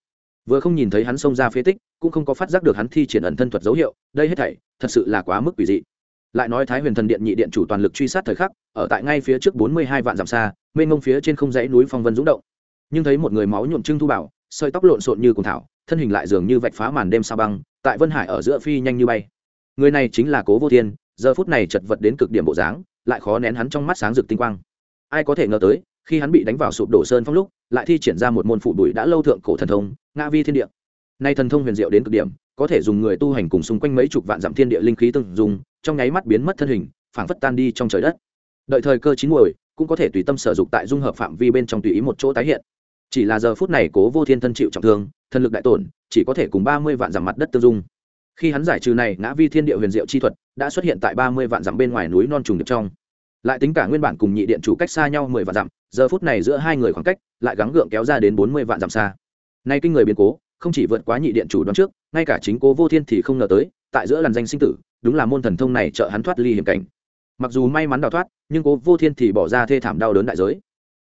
vừa không nhìn thấy hắn xông ra phế tích, cũng không có phát giác được hắn thi triển ẩn thân thuật dấu hiệu, đây hết thảy, thật sự là quá mức quỷ dị. Lại nói thái huyền thần điện nhị điện chủ toàn lực truy sát thời khắc, ở tại ngay phía trước bốn mươi hai vạn dặm xa, mênh mông phía trên không dãy núi phong vân rúng động. Nhưng thấy một người máu nhuộm trưng thu bảo, sợi tóc lộn xộn như cùng thảo, thân hình lại dường như vạch phá màn đêm sao băng, tại vân hải ở giữa phi nhanh như bay. Người này chính là cố vô thiên, giờ phút này chật vật đến cực điểm bộ dáng, lại khó nén hắn trong mắt sáng rực tinh quang. Ai có thể ngờ tới khi hắn bị đánh vào sụp đổ sơn phong lúc, lại thi triển ra một môn phụ đùi đã lâu thượng cổ thần thông, ngã vi thiên địa. Nay thần thông huyền diệu đến cực điểm, có thể dùng người tu hành cùng xung quanh mấy chục vạn dặm thiên địa linh khí từng dùng trong nháy mắt biến mất thân hình, phảng phất tan đi trong trời đất. Đợi thời cơ chín muồi, cũng có thể tùy tâm sở dụng tại dung hợp phạm vi bên trong tùy ý một chỗ tái hiện. Chỉ là giờ phút này cố vô thiên thân chịu trọng thương thân lực đại tổn, chỉ có thể cùng ba mươi vạn dặm mặt đất tương dung. Khi hắn giải trừ này, ngã vi thiên địa huyền diệu chi thuật đã xuất hiện tại ba mươi vạn dặm bên ngoài núi non trùng điệp trong lại tính cả nguyên bản cùng nhị điện chủ cách xa nhau mười vạn dặm, giờ phút này giữa hai người khoảng cách lại gắng gượng kéo ra đến bốn mươi vạn dặm xa. Nay kinh người biến cố, không chỉ vượt quá nhị điện chủ đoán trước, ngay cả chính cố vô thiên thì không ngờ tới, tại giữa làn danh sinh tử, đúng là môn thần thông này trợ hắn thoát ly hiểm cảnh. Mặc dù may mắn đào thoát, nhưng cố vô thiên thì bỏ ra thê thảm đau đớn đại giới.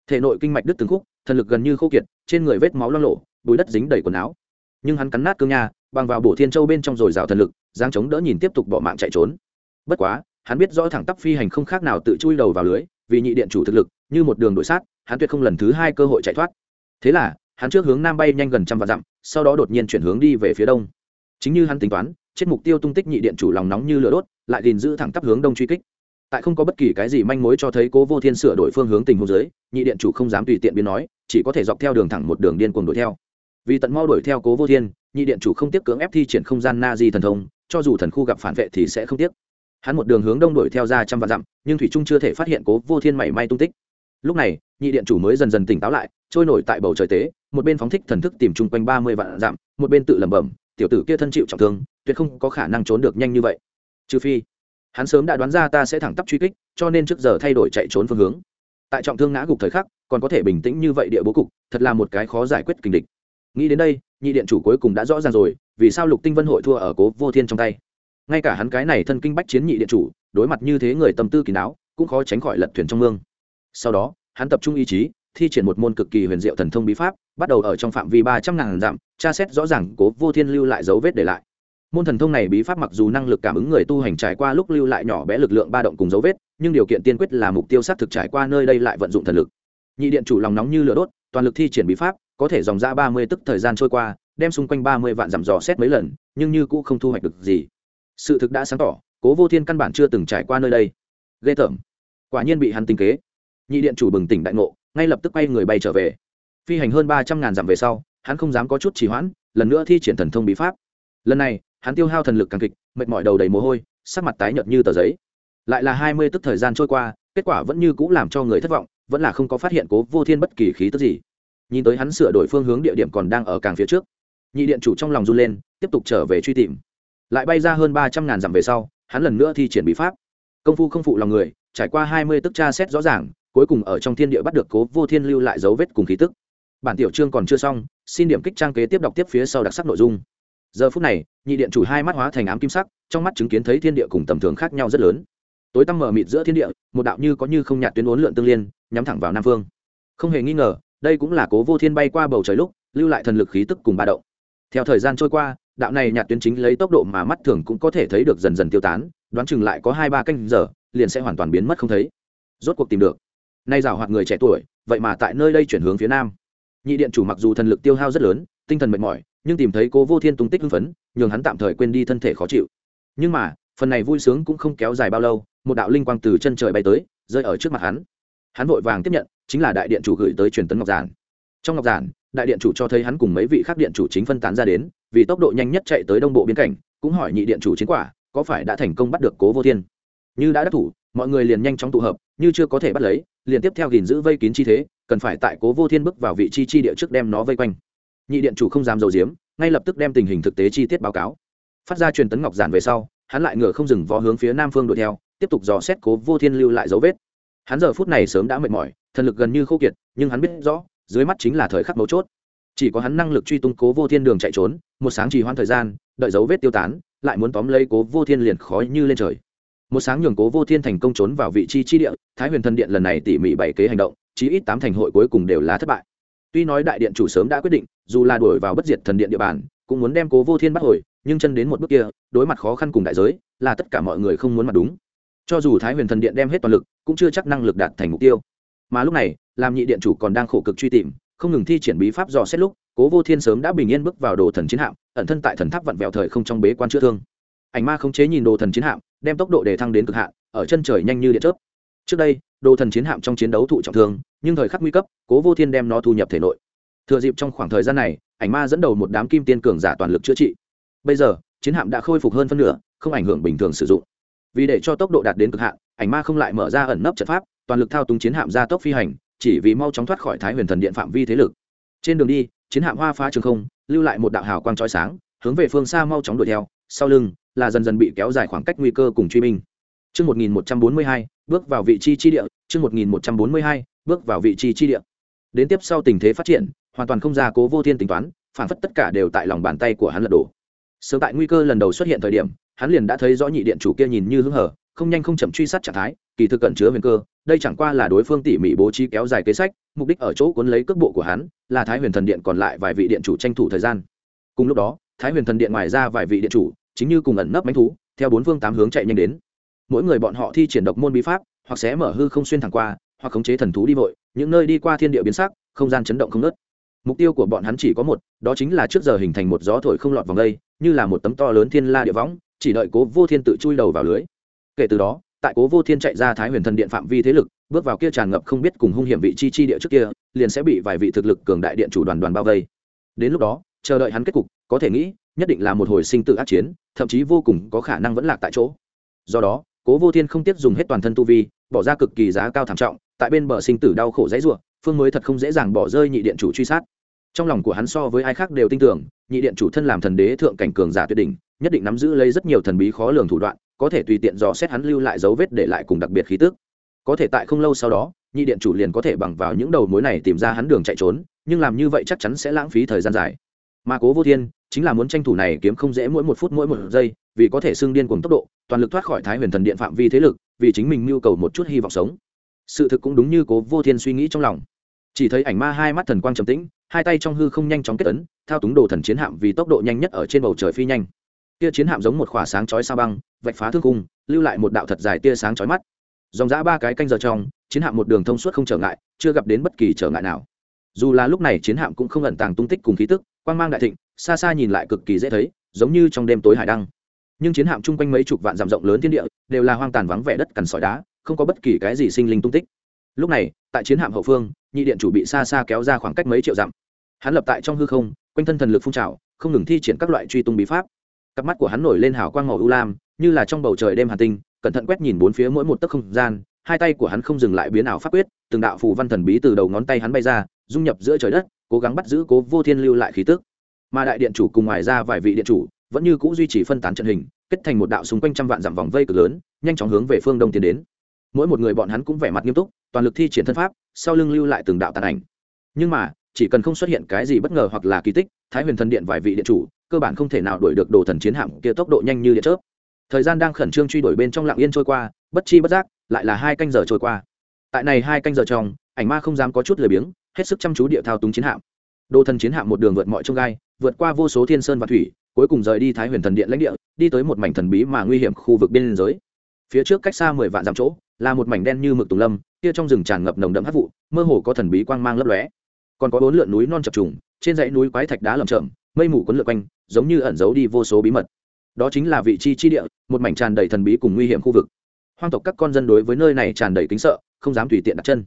Thể nội kinh mạch đứt từng khúc, thần lực gần như khô kiệt, trên người vết máu lo lộ bùi đất dính đầy quần áo. Nhưng hắn cắn nát cương nha, bằng vào bổ thiên châu bên trong rồi rào thần lực giang chống đỡ nhìn tiếp tục bỏ mạng chạy trốn. Bất quá hắn biết rõ thẳng tắp phi hành không khác nào tự chui đầu vào lưới, vì nhị điện chủ thực lực, như một đường đội sát, hắn tuyệt không lần thứ hai cơ hội chạy thoát. Thế là, hắn trước hướng nam bay nhanh gần trăm vạn dặm, sau đó đột nhiên chuyển hướng đi về phía đông. Chính như hắn tính toán, chết mục tiêu tung tích nhị điện chủ lòng nóng như lửa đốt, lại gìn giữ thẳng tắp hướng đông truy kích. Tại không có bất kỳ cái gì manh mối cho thấy cố vô thiên sửa đổi phương hướng tình huống dưới, nhị điện chủ không dám tùy tiện biến nói, chỉ có thể dọc theo đường thẳng một đường điên cuồng đuổi theo. Vì tận mau đuổi theo cố vô thiên, nhị điện chủ không tiếp cưỡng ép thi triển không gian na di thần thông, cho dù thần khu gặp phản vệ thì sẽ không tiếc hắn một đường hướng đông đuổi theo ra trăm vạn dặm, nhưng thủy trung chưa thể phát hiện cố vô thiên mảy may tung tích. Lúc này, nhị điện chủ mới dần dần tỉnh táo lại, trôi nổi tại bầu trời tế, một bên phóng thích thần thức tìm chung quanh ba mươi vạn dặm, một bên tự lẩm bẩm, tiểu tử kia thân chịu trọng thương, tuyệt không có khả năng trốn được nhanh như vậy. Trừ phi, hắn sớm đã đoán ra ta sẽ thẳng tắp truy kích, cho nên trước giờ thay đổi chạy trốn phương hướng. Tại trọng thương ngã gục thời khắc, còn có thể bình tĩnh như vậy địa bố cục, thật là một cái khó giải quyết kình địch. Nghĩ đến đây, nhị điện chủ cuối cùng đã rõ ràng rồi, vì sao lục tinh vân hội thua ở cố vô thiên trong tay ngay cả hắn cái này thân kinh bách chiến nhị điện chủ, đối mặt như thế người tâm tư kỳ não cũng khó tránh khỏi lật thuyền trong mương. Sau đó, hắn tập trung ý chí, thi triển một môn cực kỳ huyền diệu thần thông bí pháp, bắt đầu ở trong phạm vi ba trăm ngàn dặm, tra xét rõ ràng cố vô thiên lưu lại dấu vết để lại. Môn thần thông này bí pháp mặc dù năng lực cảm ứng người tu hành trải qua lúc lưu lại nhỏ bé lực lượng ba động cùng dấu vết, nhưng điều kiện tiên quyết là mục tiêu xác thực trải qua nơi đây lại vận dụng thần lực. Nhị điện chủ lòng nóng như lửa đốt, toàn lực thi triển bí pháp, có thể dòng ra ba mươi tức thời gian trôi qua, đem xung quanh ba mươi vạn dặm dò xét mấy lần, nhưng như cũ không thu hoạch được gì sự thực đã sáng tỏ, cố vô thiên căn bản chưa từng trải qua nơi đây. Ghê tởm. Quả nhiên bị hắn tính kế. Nhị điện chủ bừng tỉnh đại ngộ, ngay lập tức quay người bay trở về. Phi hành hơn ba trăm ngàn dặm về sau, hắn không dám có chút trì hoãn, lần nữa thi triển thần thông bí pháp. Lần này, hắn tiêu hao thần lực càng kịch, mệt mỏi đầu đầy mồ hôi, sắc mặt tái nhợt như tờ giấy. Lại là hai mươi tức thời gian trôi qua, kết quả vẫn như c ũ làm cho người thất vọng, vẫn là không có phát hiện cố vô thiên bất kỳ khí tức gì. Nhìn tới hắn sửa đổi phương hướng địa điểm còn đang ở càng phía trước, nhị điện chủ trong lòng run lên, tiếp tục trở về truy tìm lại bay ra hơn ba trăm ngàn dặm về sau, hắn lần nữa thi triển bí pháp. Công phu không phụ lòng người, trải qua hai mươi tức tra xét rõ ràng, cuối cùng ở trong thiên địa bắt được cố vô thiên lưu lại dấu vết cùng khí tức. Bản tiểu chương còn chưa xong, xin điểm kích trang kế tiếp đọc tiếp phía sau đặc sắc nội dung. Giờ phút này, nhị điện chủ hai mắt hóa thành ám kim sắc, trong mắt chứng kiến thấy thiên địa cùng tầm thường khác nhau rất lớn. Tối tăm mở mịt giữa thiên địa, một đạo như có như không nhạt tuyến uốn lượn tương liên, nhắm thẳng vào nam phương không hề nghi ngờ, đây cũng là cố vô thiên bay qua bầu trời lúc, lưu lại thần lực khí tức cùng ba động. Theo thời gian trôi qua đạo này nhạt tuyến chính lấy tốc độ mà mắt thường cũng có thể thấy được dần dần tiêu tán, đoán chừng lại có hai ba canh giờ, liền sẽ hoàn toàn biến mất không thấy. Rốt cuộc tìm được. Nay rào hoạt người trẻ tuổi, vậy mà tại nơi đây chuyển hướng phía nam. Nhị điện chủ mặc dù thần lực tiêu hao rất lớn, tinh thần mệt mỏi, nhưng tìm thấy cố vô thiên tung tích hưng phấn, nhường hắn tạm thời quên đi thân thể khó chịu. Nhưng mà, phần này vui sướng cũng không kéo dài bao lâu, một đạo linh quang từ chân trời bay tới, rơi ở trước mặt hắn. Hắn vội vàng tiếp nhận, chính là đại điện chủ gửi tới truyền tấn ngọc giản. Trong ngọc giản đại điện chủ cho thấy hắn cùng mấy vị khác điện chủ chính phân tán ra đến, vì tốc độ nhanh nhất chạy tới đông bộ biên cảnh, cũng hỏi nhị điện chủ chiến quả, có phải đã thành công bắt được cố vô thiên? Như đã đắc thủ, mọi người liền nhanh chóng tụ hợp, như chưa có thể bắt lấy, liền tiếp theo gìn giữ vây kín chi thế, cần phải tại cố vô thiên bước vào vị chi chi địa trước đem nó vây quanh. Nhị điện chủ không dám dầu diếm ngay lập tức đem tình hình thực tế chi tiết báo cáo. Phát ra truyền tấn ngọc giản về sau, hắn lại ngựa không dừng vó hướng phía nam phương đuổi theo, tiếp tục dò xét cố vô thiên lưu lại dấu vết. Hắn giờ phút này sớm đã mệt mỏi, thần lực gần như khô kiệt, nhưng hắn biết rõ dưới mắt chính là thời khắc mấu chốt. Chỉ có hắn năng lực truy tung cố vô thiên đường chạy trốn, một sáng trì hoãn thời gian, đợi dấu vết tiêu tán, lại muốn tóm lấy cố vô thiên liền khói như lên trời. Một sáng nhường cố vô thiên thành công trốn vào vị trí chi địa, thái huyền thần điện lần này tỉ mỉ bảy kế hành động, chí ít tám thành hội cuối cùng đều là thất bại. Tuy nói đại điện chủ sớm đã quyết định, dù là đuổi vào bất diệt thần điện địa bàn, cũng muốn đem cố vô thiên bắt hồi, nhưng chân đến một bước kia, đối mặt khó khăn cùng đại giới, là tất cả mọi người không muốn mặt đúng. Cho dù thái huyền thần điện đem hết toàn lực, cũng chưa chắc năng lực đạt thành mục tiêu. Mà lúc này làm nhị điện chủ còn đang khổ cực truy tìm, không ngừng thi triển bí pháp dò xét lúc, cố vô thiên sớm đã bình yên bước vào đồ thần chiến hạm, ẩn thân tại thần tháp vặn vẹo thời không trong bế quan chữa thương. Ảnh ma không chế nhìn đồ thần chiến hạm, đem tốc độ đề thăng đến cực hạn, ở chân trời nhanh như điện chớp. Trước đây, đồ thần chiến hạm trong chiến đấu thụ trọng thương, nhưng thời khắc nguy cấp, cố vô thiên đem nó thu nhập thể nội. Thừa dịp trong khoảng thời gian này, ảnh ma dẫn đầu một đám kim tiên cường giả toàn lực chữa trị. Bây giờ, chiến hạm đã khôi phục hơn phân nửa, không ảnh hưởng bình thường sử dụng. Vì để cho tốc độ đạt đến cực hạn, ảnh ma không lại mở ra ẩn nấp trận pháp, toàn lực thao túng chiến hạm ra tốc phi hành chỉ vì mau chóng thoát khỏi thái huyền thần điện phạm vi thế lực trên đường đi chiến hạm hoa phá trường không lưu lại một đạo hào quang trói sáng hướng về phương xa mau chóng đuổi theo sau lưng là dần dần bị kéo dài khoảng cách nguy cơ cùng truy binh mươi 1142, bước vào vị trí chi địa, trước 1142, bước vào vị trí chi địa. Đến tiếp sau tình thế phát triển, hoàn toàn không ra cố vô thiên tính toán, phản phất tất cả đều tại lòng bàn tay của hắn lật đổ. Sớm tại nguy cơ lần đầu xuất hiện thời điểm, hắn liền đã thấy rõ nhị điện chủ kia nhìn như hứng hở, không nhanh không chậm truy sát trạng thái, kỳ thực cẩn chứa huyền cơ, đây chẳng qua là đối phương tỉ mỉ bố trí kéo dài kế sách, mục đích ở chỗ cuốn lấy cước bộ của hắn, là Thái Huyền Thần Điện còn lại vài vị điện chủ tranh thủ thời gian. Cùng lúc đó, Thái Huyền Thần Điện ngoài ra vài vị điện chủ, chính như cùng ẩn nấp bánh thú, theo bốn phương tám hướng chạy nhanh đến. Mỗi người bọn họ thi triển độc môn bí pháp, hoặc sẽ mở hư không xuyên thẳng qua, hoặc khống chế thần thú đi vội, những nơi đi qua thiên địa biến sắc, không gian chấn động không ngớt. Mục tiêu của bọn hắn chỉ có một, đó chính là trước giờ hình thành một gió thổi không lọt vòng đây, như là một tấm to lớn thiên la địa võng, chỉ đợi Cố Vô Thiên tự chui đầu vào lưới. Kể từ đó, tại Cố Vô Thiên chạy ra Thái Huyền Thần Điện phạm vi thế lực, bước vào kia tràn ngập không biết cùng hung hiểm vị chi chi địa trước kia, liền sẽ bị vài vị thực lực cường đại điện chủ đoàn đoàn bao vây. Đến lúc đó, chờ đợi hắn kết cục, có thể nghĩ nhất định là một hồi sinh tự ác chiến thậm chí vô cùng có khả năng vẫn lạc tại chỗ do đó cố vô thiên không tiếc dùng hết toàn thân tu vi bỏ ra cực kỳ giá cao thảm trọng tại bên bờ sinh tử đau khổ dãy ruộng phương mới thật không dễ dàng bỏ rơi nhị điện chủ truy sát trong lòng của hắn so với ai khác đều tin tưởng nhị điện chủ thân làm thần đế thượng cảnh cường giả tuyệt đỉnh nhất định nắm giữ lấy rất nhiều thần bí khó lường thủ đoạn có thể tùy tiện dò xét hắn lưu lại dấu vết để lại cùng đặc biệt khí tức. Có thể tại không lâu sau đó, nhị điện chủ liền có thể bằng vào những đầu mối này tìm ra hắn đường chạy trốn, nhưng làm như vậy chắc chắn sẽ lãng phí thời gian dài. Mà cố vô thiên chính là muốn tranh thủ này kiếm không dễ mỗi một phút mỗi một giây, vì có thể xưng điên cùng tốc độ, toàn lực thoát khỏi thái huyền thần điện phạm vi thế lực, vì chính mình nhu cầu một chút hy vọng sống. Sự thực cũng đúng như cố vô thiên suy nghĩ trong lòng. Chỉ thấy ảnh ma hai mắt thần quang trầm tĩnh, hai tay trong hư không nhanh chóng kết ấn, thao túng đồ thần chiến hạm vì tốc độ nhanh nhất ở trên bầu trời phi nhanh tia chiến hạm giống một khỏa sáng chói sao băng, vạch phá thương cung lưu lại một đạo thật dài tia sáng chói mắt. Dòng dã ba cái canh giờ trong, chiến hạm một đường thông suốt không trở ngại, chưa gặp đến bất kỳ trở ngại nào. Dù là lúc này chiến hạm cũng không ẩn tàng tung tích cùng khí tức, quang mang đại thịnh, xa xa nhìn lại cực kỳ dễ thấy, giống như trong đêm tối hải đăng. Nhưng chiến hạm chung quanh mấy chục vạn dặm rộng lớn thiên địa, đều là hoang tàn vắng vẻ đất cằn sỏi đá, không có bất kỳ cái gì sinh linh tung tích. Lúc này, tại chiến hạm hậu phương, nhị điện chủ bị xa xa kéo ra khoảng cách mấy triệu dặm. Hắn lập tại trong hư không, quanh thân thần lực phun trào, không ngừng thi triển các loại truy tung bí pháp cặp mắt của hắn nổi lên hào quang màu u lam, như là trong bầu trời đêm hà tinh, cẩn thận quét nhìn bốn phía mỗi một tấc không gian, hai tay của hắn không dừng lại biến ảo pháp quyết, từng đạo phù văn thần bí từ đầu ngón tay hắn bay ra, dung nhập giữa trời đất, cố gắng bắt giữ cố vô thiên lưu lại khí tức. Mà đại điện chủ cùng ngoài ra vài vị điện chủ vẫn như cũ duy trì phân tán trận hình, kết thành một đạo xung quanh trăm vạn dặm vòng vây cực lớn, nhanh chóng hướng về phương đông tiến đến. Mỗi một người bọn hắn cũng vẻ mặt nghiêm túc, toàn lực thi triển thân pháp, sau lưng lưu lại từng đạo tàn ảnh. Nhưng mà, chỉ cần không xuất hiện cái gì bất ngờ hoặc là kỳ tích thái huyền thần điện vài vị điện chủ, cơ bản không thể nào đuổi được đồ thần chiến hạm kia tốc độ nhanh như điện chớp. Thời gian đang khẩn trương truy đuổi bên trong lặng yên trôi qua, bất chi bất giác, lại là hai canh giờ trôi qua. Tại này hai canh giờ trong, ảnh ma không dám có chút lười biếng, hết sức chăm chú địa thao túng chiến hạm. Đồ thần chiến hạm một đường vượt mọi trông gai, vượt qua vô số thiên sơn và thủy, cuối cùng rời đi thái huyền thần điện lãnh địa, đi tới một mảnh thần bí mà nguy hiểm khu vực biên giới. Phía trước cách xa mười vạn dặm chỗ, là một mảnh đen như mực tùng lâm, kia trong rừng tràn ngập nồng đậm hát vụ, mơ hồ có thần bí quang mang lấp lóe. Còn có bốn lượn núi non chập trùng trên dãy núi quái thạch đá lởm chởm, mây mù quấn lượn quanh giống như ẩn giấu đi vô số bí mật. Đó chính là vị trí chi địa một mảnh tràn đầy thần bí cùng nguy hiểm khu vực. Hoang tộc các con dân đối với nơi này tràn đầy kính sợ không dám tùy tiện đặt chân.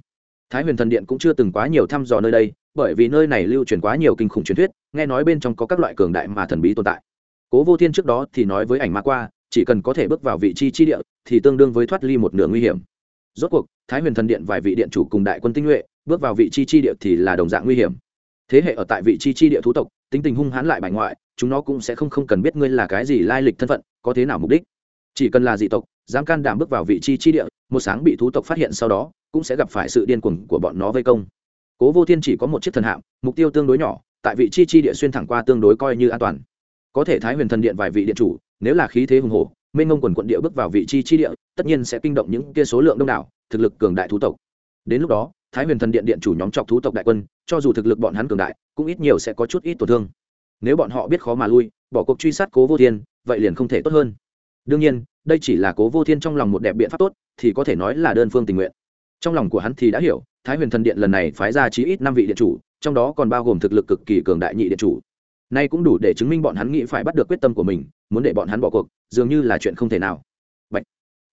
Thái huyền thần điện cũng chưa từng quá nhiều thăm dò nơi đây bởi vì nơi này lưu truyền quá nhiều kinh khủng truyền thuyết nghe nói bên trong có các loại cường đại mà thần bí tồn tại. Cố vô thiên trước đó thì nói với ảnh ma qua chỉ cần có thể bước vào vị trí chi địa thì tương đương với thoát ly một nửa nguy hiểm. Rốt cuộc thái huyền thần điện vài vị điện chủ cùng đại quân tinh nhuệ bước vào vị trí chi địa thì là đồng dạng nguy hiểm thế hệ ở tại vị trí chi địa thú tộc, tính tình hung hãn lại bài ngoại, chúng nó cũng sẽ không không cần biết ngươi là cái gì lai lịch thân phận, có thế nào mục đích. Chỉ cần là dị tộc, dám can đảm bước vào vị trí chi địa, một sáng bị thú tộc phát hiện sau đó, cũng sẽ gặp phải sự điên cuồng của bọn nó vây công. Cố vô thiên chỉ có một chiếc thần hạm, mục tiêu tương đối nhỏ, tại vị chi chi địa xuyên thẳng qua tương đối coi như an toàn. Có thể thái huyền thần điện vài vị điện chủ, nếu là khí thế hùng hổ, mênh ngông quần quận địa bước vào vị chi chi địa, tất nhiên sẽ kinh động những kia số lượng đông đảo, thực lực cường đại thú tộc. Đến lúc đó thái huyền thần điện điện chủ nhóm chọc thú tộc đại quân, cho dù thực lực bọn hắn cường đại, cũng ít nhiều sẽ có chút ít tổn thương. Nếu bọn họ biết khó mà lui, bỏ cuộc truy sát cố vô thiên, vậy liền không thể tốt hơn. Đương nhiên, đây chỉ là cố vô thiên trong lòng một đẹp biện pháp tốt, thì có thể nói là đơn phương tình nguyện. Trong lòng của hắn thì đã hiểu, thái huyền thần điện lần này phái ra chí ít năm vị điện chủ, trong đó còn bao gồm thực lực cực kỳ cường đại nhị điện chủ. Nay cũng đủ để chứng minh bọn hắn nghĩ phải bắt được quyết tâm của mình, muốn để bọn hắn bỏ cuộc, dường như là chuyện không thể nào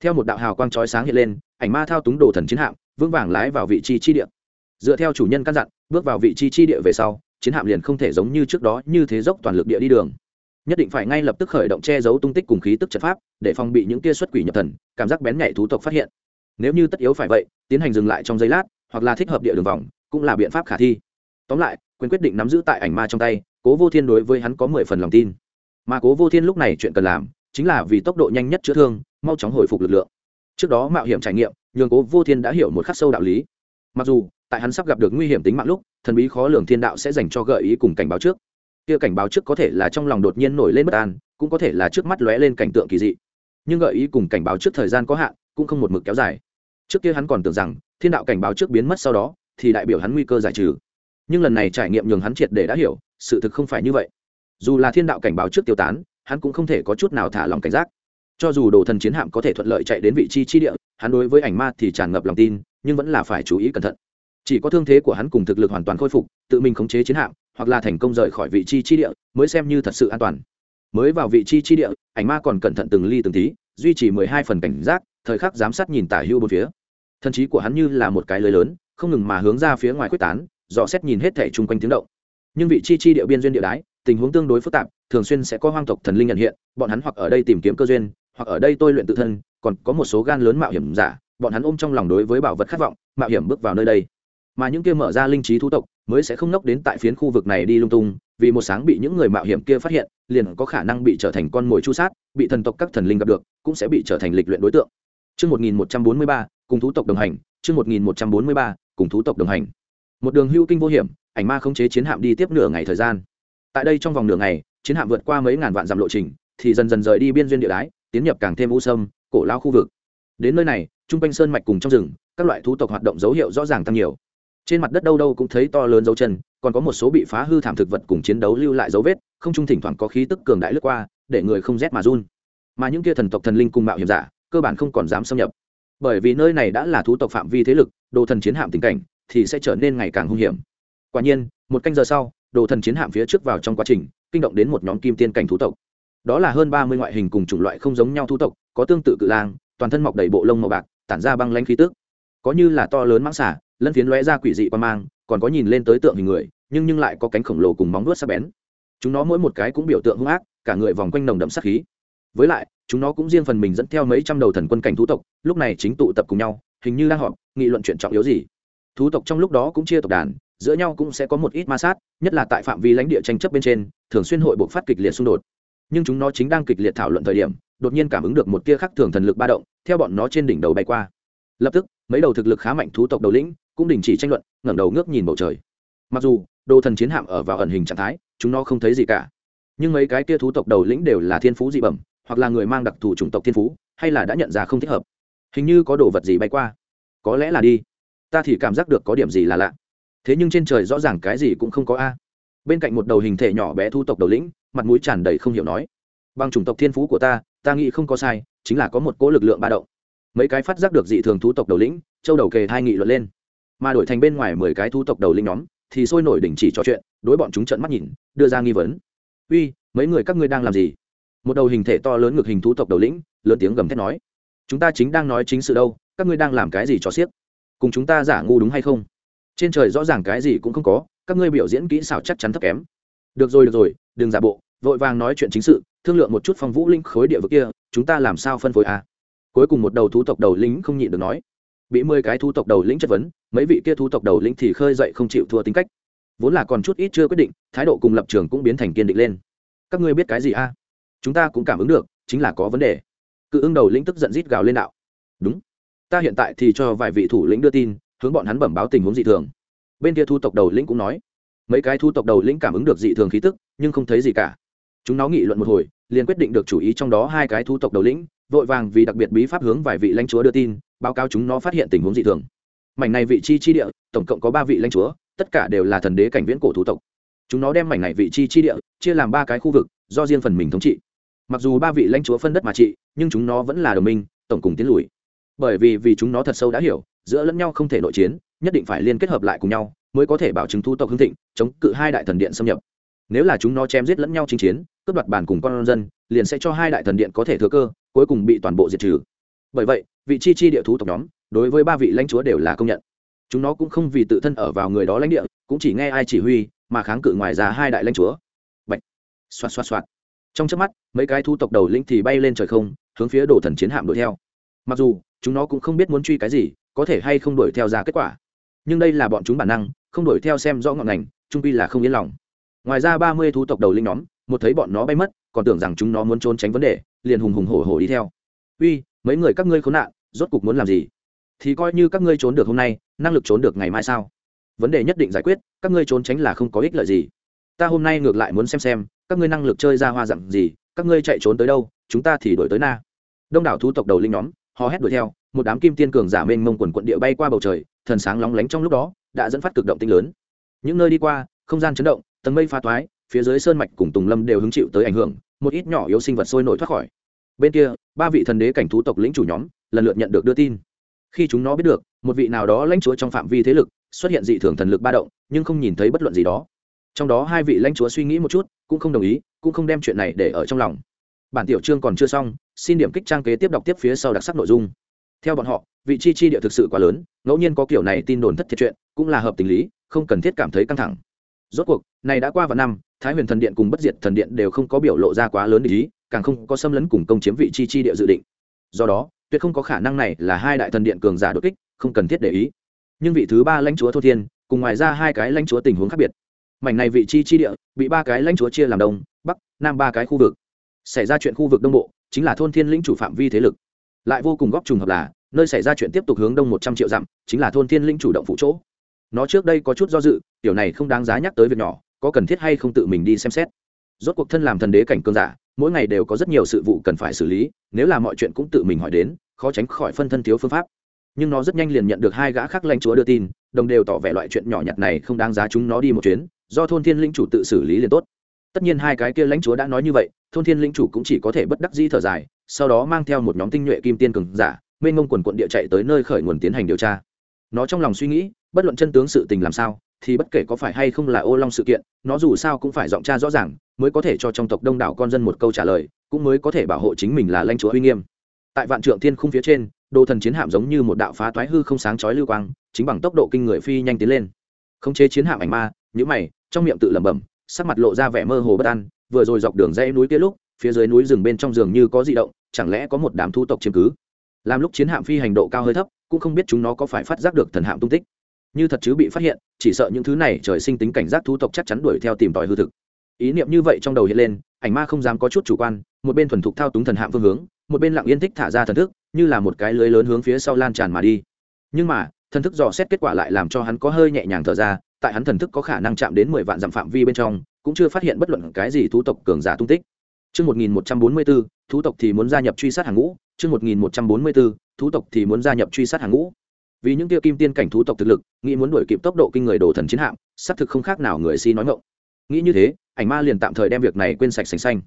theo một đạo hào quang chói sáng hiện lên, ảnh ma thao túng đồ thần chiến hạm, vững vàng lái vào vị trí chi địa. Dựa theo chủ nhân căn dặn, bước vào vị trí chi địa về sau, chiến hạm liền không thể giống như trước đó như thế dốc toàn lực địa đi đường. Nhất định phải ngay lập tức khởi động che giấu tung tích cùng khí tức trận pháp, để phòng bị những tia xuất quỷ nhập thần, cảm giác bén nhạy thú tộc phát hiện. Nếu như tất yếu phải vậy, tiến hành dừng lại trong giây lát, hoặc là thích hợp địa đường vòng, cũng là biện pháp khả thi. Tóm lại, quyền quyết định nắm giữ tại ảnh ma trong tay, cố vô thiên đối với hắn có mười phần lòng tin. Mà cố vô thiên lúc này chuyện cần làm, chính là vì tốc độ nhanh nhất chữa thương mau chóng hồi phục lực lượng. Trước đó mạo hiểm trải nghiệm, nhường cố vô thiên đã hiểu một khắc sâu đạo lý. Mặc dù, tại hắn sắp gặp được nguy hiểm tính mạng lúc, thần bí khó lường thiên đạo sẽ dành cho gợi ý cùng cảnh báo trước. Kia cảnh báo trước có thể là trong lòng đột nhiên nổi lên bất an, cũng có thể là trước mắt lóe lên cảnh tượng kỳ dị. Nhưng gợi ý cùng cảnh báo trước thời gian có hạn, cũng không một mực kéo dài. Trước kia hắn còn tưởng rằng, thiên đạo cảnh báo trước biến mất sau đó, thì đại biểu hắn nguy cơ giải trừ. Nhưng lần này trải nghiệm nhường hắn triệt để đã hiểu, sự thực không phải như vậy. Dù là thiên đạo cảnh báo trước tiêu tán, hắn cũng không thể có chút nào thả lòng cảnh giác cho dù đồ thần chiến hạm có thể thuận lợi chạy đến vị trí chi địa, hắn đối với ảnh ma thì tràn ngập lòng tin, nhưng vẫn là phải chú ý cẩn thận. Chỉ có thương thế của hắn cùng thực lực hoàn toàn khôi phục, tự mình khống chế chiến hạm, hoặc là thành công rời khỏi vị trí chi địa, mới xem như thật sự an toàn. Mới vào vị trí chi địa, ảnh ma còn cẩn thận từng ly từng tí, duy trì mười hai phần cảnh giác, thời khắc giám sát nhìn tả hưu bốn phía. Thần trí của hắn như là một cái lưới lớn, không ngừng mà hướng ra phía ngoài quyết tán, dò xét nhìn hết thẻ chung quanh tiếng động. Nhưng vị chi chi địa biên duyên địa đái, tình huống tương đối phức tạp, thường xuyên sẽ có hoang tộc thần linh nhận hiện, bọn hắn hoặc ở đây tìm kiếm cơ duyên hoặc ở đây tôi luyện tự thân còn có một số gan lớn mạo hiểm giả bọn hắn ôm trong lòng đối với bảo vật khát vọng mạo hiểm bước vào nơi đây mà những kia mở ra linh trí thú tộc mới sẽ không nốc đến tại phiến khu vực này đi lung tung vì một sáng bị những người mạo hiểm kia phát hiện liền có khả năng bị trở thành con mồi chu sát bị thần tộc các thần linh gặp được cũng sẽ bị trở thành lịch luyện đối tượng Trước 1143, cùng thú tộc đồng hành, trước 1143, cùng thú tộc đồng hành. Một đường hưu kinh vô hiểm, ảnh ma khống chế chiến hạm đi tiếp nửa ngày thời gian. Tại đây trong vòng nửa ngày, chiến hạm vượt qua mấy ngàn vạn dặm lộ trình, thì dần dần rời đi biên duyên địa đái, tiến nhập càng thêm u sâm, cổ lao khu vực. Đến nơi này, trung quanh sơn mạch cùng trong rừng, các loại thú tộc hoạt động dấu hiệu rõ ràng tăng nhiều. Trên mặt đất đâu đâu cũng thấy to lớn dấu chân còn có một số bị phá hư thảm thực vật cùng chiến đấu lưu lại dấu vết không trung thỉnh thoảng có khí tức cường đại lướt qua để người không rét mà run. Mà những kia thần tộc thần linh cùng mạo hiểm giả cơ bản không còn dám xâm nhập. Bởi vì nơi này đã là thú tộc phạm vi thế lực đồ thần chiến hạm tình cảnh thì sẽ trở nên ngày càng hung hiểm. Quả nhiên một canh giờ sau đồ thần chiến hạm phía trước vào trong quá trình kinh động đến một nhóm kim tiên cảnh thú tộc đó là hơn ba mươi ngoại hình cùng chủng loại không giống nhau thú tộc, có tương tự cự lang, toàn thân mọc đầy bộ lông màu bạc, tản ra băng lanh khí tức. Có như là to lớn mãng xả lân phiến lóe ra quỷ dị qua mang, còn có nhìn lên tới tượng hình người, nhưng nhưng lại có cánh khổng lồ cùng móng vuốt sắc bén. Chúng nó mỗi một cái cũng biểu tượng hung ác, cả người vòng quanh nồng đậm sát khí. Với lại, chúng nó cũng riêng phần mình dẫn theo mấy trăm đầu thần quân cảnh thú tộc, lúc này chính tụ tập cùng nhau, hình như đang họp, nghị luận chuyện trọng yếu gì. Thú tộc trong lúc đó cũng chia tộc đàn, giữa nhau cũng sẽ có một ít ma sát, nhất là tại phạm vi lãnh địa tranh chấp bên trên, thường xuyên hội buộc phát kịch liệt xung đột nhưng chúng nó chính đang kịch liệt thảo luận thời điểm, đột nhiên cảm ứng được một tia khắc thường thần lực ba động, theo bọn nó trên đỉnh đầu bay qua. Lập tức, mấy đầu thực lực khá mạnh thú tộc đầu lĩnh cũng đình chỉ tranh luận, ngẩng đầu ngước nhìn bầu trời. Mặc dù, đồ thần chiến hạm ở vào ẩn hình trạng thái, chúng nó không thấy gì cả. Nhưng mấy cái tia thú tộc đầu lĩnh đều là thiên phú dị bẩm, hoặc là người mang đặc thù chủng tộc thiên phú, hay là đã nhận ra không thích hợp. Hình như có đồ vật gì bay qua. Có lẽ là đi. Ta thì cảm giác được có điểm gì là lạ. Thế nhưng trên trời rõ ràng cái gì cũng không có a bên cạnh một đầu hình thể nhỏ bé thu tộc đầu lĩnh, mặt mũi tràn đầy không hiểu nói. Bằng chủng tộc thiên phú của ta ta nghĩ không có sai, chính là có một cỗ lực lượng ba động. Mấy cái phát giác được dị thường thú tộc đầu lĩnh, châu đầu kề hai nghị luận lên. Mà đổi thành bên ngoài mười cái thú tộc đầu lĩnh nhóm, thì sôi nổi đình chỉ trò chuyện, đối bọn chúng trận mắt nhìn, đưa ra nghi vấn. Uy, mấy người các ngươi đang làm gì? Một đầu hình thể to lớn ngược hình thú tộc đầu lĩnh, lớn tiếng gầm thét nói. Chúng ta chính đang nói chính sự đâu, các ngươi đang làm cái gì cho xiếc? Cùng chúng ta giả ngu đúng hay không? Trên trời rõ ràng cái gì cũng không có các ngươi biểu diễn kỹ xảo chắc chắn thấp kém. Được rồi được rồi, đừng giả bộ, vội vàng nói chuyện chính sự, thương lượng một chút phong vũ linh khối địa vực kia, chúng ta làm sao phân phối à? cuối cùng một đầu thú tộc đầu lính không nhịn được nói. Bị mười cái thú tộc đầu lĩnh chất vấn, mấy vị kia thú tộc đầu lĩnh thì khơi dậy không chịu thua tính cách. Vốn là còn chút ít chưa quyết định, thái độ cùng lập trường cũng biến thành kiên định lên. Các ngươi biết cái gì a? Chúng ta cũng cảm ứng được, chính là có vấn đề. Cự ưng đầu lĩnh tức giận rít gào lên đạo. Đúng. Ta hiện tại thì cho vài vị thủ lĩnh đưa tin, hướng bọn hắn bẩm báo tình huống dị thường bên kia thu tộc đầu lĩnh cũng nói, mấy cái thu tộc đầu lĩnh cảm ứng được dị thường khí tức, nhưng không thấy gì cả. Chúng nó nghị luận một hồi, liền quyết định được chủ ý trong đó hai cái thu tộc đầu lĩnh, vội vàng vì đặc biệt bí pháp hướng vài vị lãnh chúa đưa tin, báo cáo chúng nó phát hiện tình huống dị thường. Mảnh này vị chi chi địa, tổng cộng có ba vị lãnh chúa, tất cả đều là thần đế cảnh viễn cổ thủ tộc. Chúng nó đem mảnh này vị chi chi địa chia làm ba cái khu vực, do riêng phần mình thống trị. Mặc dù ba vị lãnh chúa phân đất mà trị, nhưng chúng nó vẫn là đồng minh, tổng cùng tiến lùi. Bởi vì vì chúng nó thật sâu đã hiểu giữa lẫn nhau không thể nội chiến, nhất định phải liên kết hợp lại cùng nhau mới có thể bảo chứng thu tộc hưng thịnh, chống cự hai đại thần điện xâm nhập. Nếu là chúng nó chém giết lẫn nhau chinh chiến, cướp đoạt bàn cùng con dân, liền sẽ cho hai đại thần điện có thể thừa cơ, cuối cùng bị toàn bộ diệt trừ. Bởi vậy, vị chi chi địa thú tộc nhóm đối với ba vị lãnh chúa đều là công nhận. Chúng nó cũng không vì tự thân ở vào người đó lãnh địa, cũng chỉ nghe ai chỉ huy mà kháng cự ngoài ra hai đại lãnh chúa. Bạch. xoạt xoạt xoạt. Trong chớp mắt, mấy cái thu tộc đầu lĩnh thì bay lên trời không, hướng phía đồ thần chiến hạm đuổi theo. Mặc dù, chúng nó cũng không biết muốn truy cái gì có thể hay không đuổi theo ra kết quả. Nhưng đây là bọn chúng bản năng, không đuổi theo xem rõ ngọn ngành trung pi là không yên lòng. Ngoài ra ba mươi thú tộc đầu linh nhóm, một thấy bọn nó bay mất, còn tưởng rằng chúng nó muốn trốn tránh vấn đề, liền hùng hùng hổ hổ đi theo. Uy, mấy người các ngươi khốn nạn, rốt cục muốn làm gì? Thì coi như các ngươi trốn được hôm nay, năng lực trốn được ngày mai sao? Vấn đề nhất định giải quyết, các ngươi trốn tránh là không có ích lợi gì. Ta hôm nay ngược lại muốn xem xem, các ngươi năng lực chơi ra hoa dặn gì, các ngươi chạy trốn tới đâu, chúng ta thì đổi tới na. Đông đảo thú tộc đầu linh nhóm, hò hét đuổi theo một đám kim tiên cường giả mênh mông quần quận địa bay qua bầu trời, thần sáng lóng lánh trong lúc đó, đã dẫn phát cực động tinh lớn. Những nơi đi qua, không gian chấn động, tầng mây pha toái phía dưới sơn mạch cùng tùng lâm đều hứng chịu tới ảnh hưởng, một ít nhỏ yếu sinh vật sôi nổi thoát khỏi. Bên kia, ba vị thần đế cảnh thú tộc lĩnh chủ nhóm lần lượt nhận được đưa tin. Khi chúng nó biết được, một vị nào đó lãnh chúa trong phạm vi thế lực xuất hiện dị thường thần lực ba động, nhưng không nhìn thấy bất luận gì đó. Trong đó hai vị lãnh chúa suy nghĩ một chút, cũng không đồng ý, cũng không đem chuyện này để ở trong lòng. Bản tiểu chương còn chưa xong, xin điểm kích trang kế tiếp đọc tiếp phía sau đặc sắc nội dung theo bọn họ, vị chi chi địa thực sự quá lớn, ngẫu nhiên có kiểu này tin đồn thất thiệt chuyện, cũng là hợp tình lý, không cần thiết cảm thấy căng thẳng. Rốt cuộc, này đã qua vào năm, thái huyền thần điện cùng bất diệt thần điện đều không có biểu lộ ra quá lớn ý, càng không có xâm lấn cùng công chiếm vị chi chi địa dự định. Do đó, tuyệt không có khả năng này là hai đại thần điện cường giả đột kích, không cần thiết để ý. Nhưng vị thứ ba lãnh chúa thô thiên, cùng ngoài ra hai cái lãnh chúa tình huống khác biệt. Mảnh này vị chi chi địa, bị ba cái lãnh chúa chia làm đông, bắc, nam ba cái khu vực. Xảy ra chuyện khu vực đông bộ, chính là thôn thiên lĩnh chủ phạm vi thế lực lại vô cùng góp trùng hợp là, nơi xảy ra chuyện tiếp tục hướng đông một trăm triệu dặm, chính là thôn thiên Linh chủ động phụ chỗ. Nó trước đây có chút do dự điều này không đáng giá nhắc tới việc nhỏ, có cần thiết hay không tự mình đi xem xét. Rốt cuộc thân làm thần đế cảnh cương giả, mỗi ngày đều có rất nhiều sự vụ cần phải xử lý, nếu là mọi chuyện cũng tự mình hỏi đến, khó tránh khỏi phân thân thiếu phương pháp. Nhưng nó rất nhanh liền nhận được hai gã khác lãnh chúa đưa tin, đồng đều tỏ vẻ loại chuyện nhỏ nhặt này không đáng giá chúng nó đi một chuyến, do thôn thiên linh chủ tự xử lý liền tốt. Tất nhiên hai cái kia lãnh chúa đã nói như vậy, thôn thiên linh chủ cũng chỉ có thể bất đắc dĩ thở dài sau đó mang theo một nhóm tinh nhuệ kim tiên cường giả, mênh ngông quần quận địa chạy tới nơi khởi nguồn tiến hành điều tra. Nó trong lòng suy nghĩ, bất luận chân tướng sự tình làm sao, thì bất kể có phải hay không là ô long sự kiện, nó dù sao cũng phải giọng tra rõ ràng, mới có thể cho trong tộc đông đảo con dân một câu trả lời, cũng mới có thể bảo hộ chính mình là lãnh chúa uy nghiêm. Tại vạn trượng thiên khung phía trên, đồ thần chiến hạm giống như một đạo phá toái hư không sáng chói lưu quang, chính bằng tốc độ kinh người phi nhanh tiến lên. Khống chế chiến hạm ảnh ma nhữ mày, trong miệng tự lẩm bẩm, sắc mặt lộ ra vẻ mơ hồ bất an, vừa rồi dọc đường dãy núi kia lúc phía dưới núi rừng bên trong giường như có di động, chẳng lẽ có một đám thu tộc chiếm cứ? Làm lúc chiến hạm phi hành độ cao hơi thấp, cũng không biết chúng nó có phải phát giác được thần hạm tung tích. Như thật chứ bị phát hiện, chỉ sợ những thứ này trời sinh tính cảnh giác thu tộc chắc chắn đuổi theo tìm tòi hư thực. Ý niệm như vậy trong đầu hiện lên, ảnh ma không dám có chút chủ quan, một bên thuần thục thao túng thần hạm phương hướng, một bên lặng yên thích thả ra thần thức, như là một cái lưới lớn hướng phía sau lan tràn mà đi. Nhưng mà, thần thức dò xét kết quả lại làm cho hắn có hơi nhẹ nhàng thở ra, tại hắn thần thức có khả năng chạm đến mười vạn dặm phạm vi bên trong, cũng chưa phát hiện bất luận cái gì thu tộc cường giả tung tích. Trước 1144, thú tộc thì muốn gia nhập truy sát hàng ngũ, trước 1144, thú tộc thì muốn gia nhập truy sát hàng ngũ. Vì những kia kim tiên cảnh thú tộc thực lực, nghĩ muốn đuổi kịp tốc độ kinh người đồ thần chiến hạm, xác thực không khác nào người si nói ngọng. Nghĩ như thế, ảnh ma liền tạm thời đem việc này quên sạch sành xanh.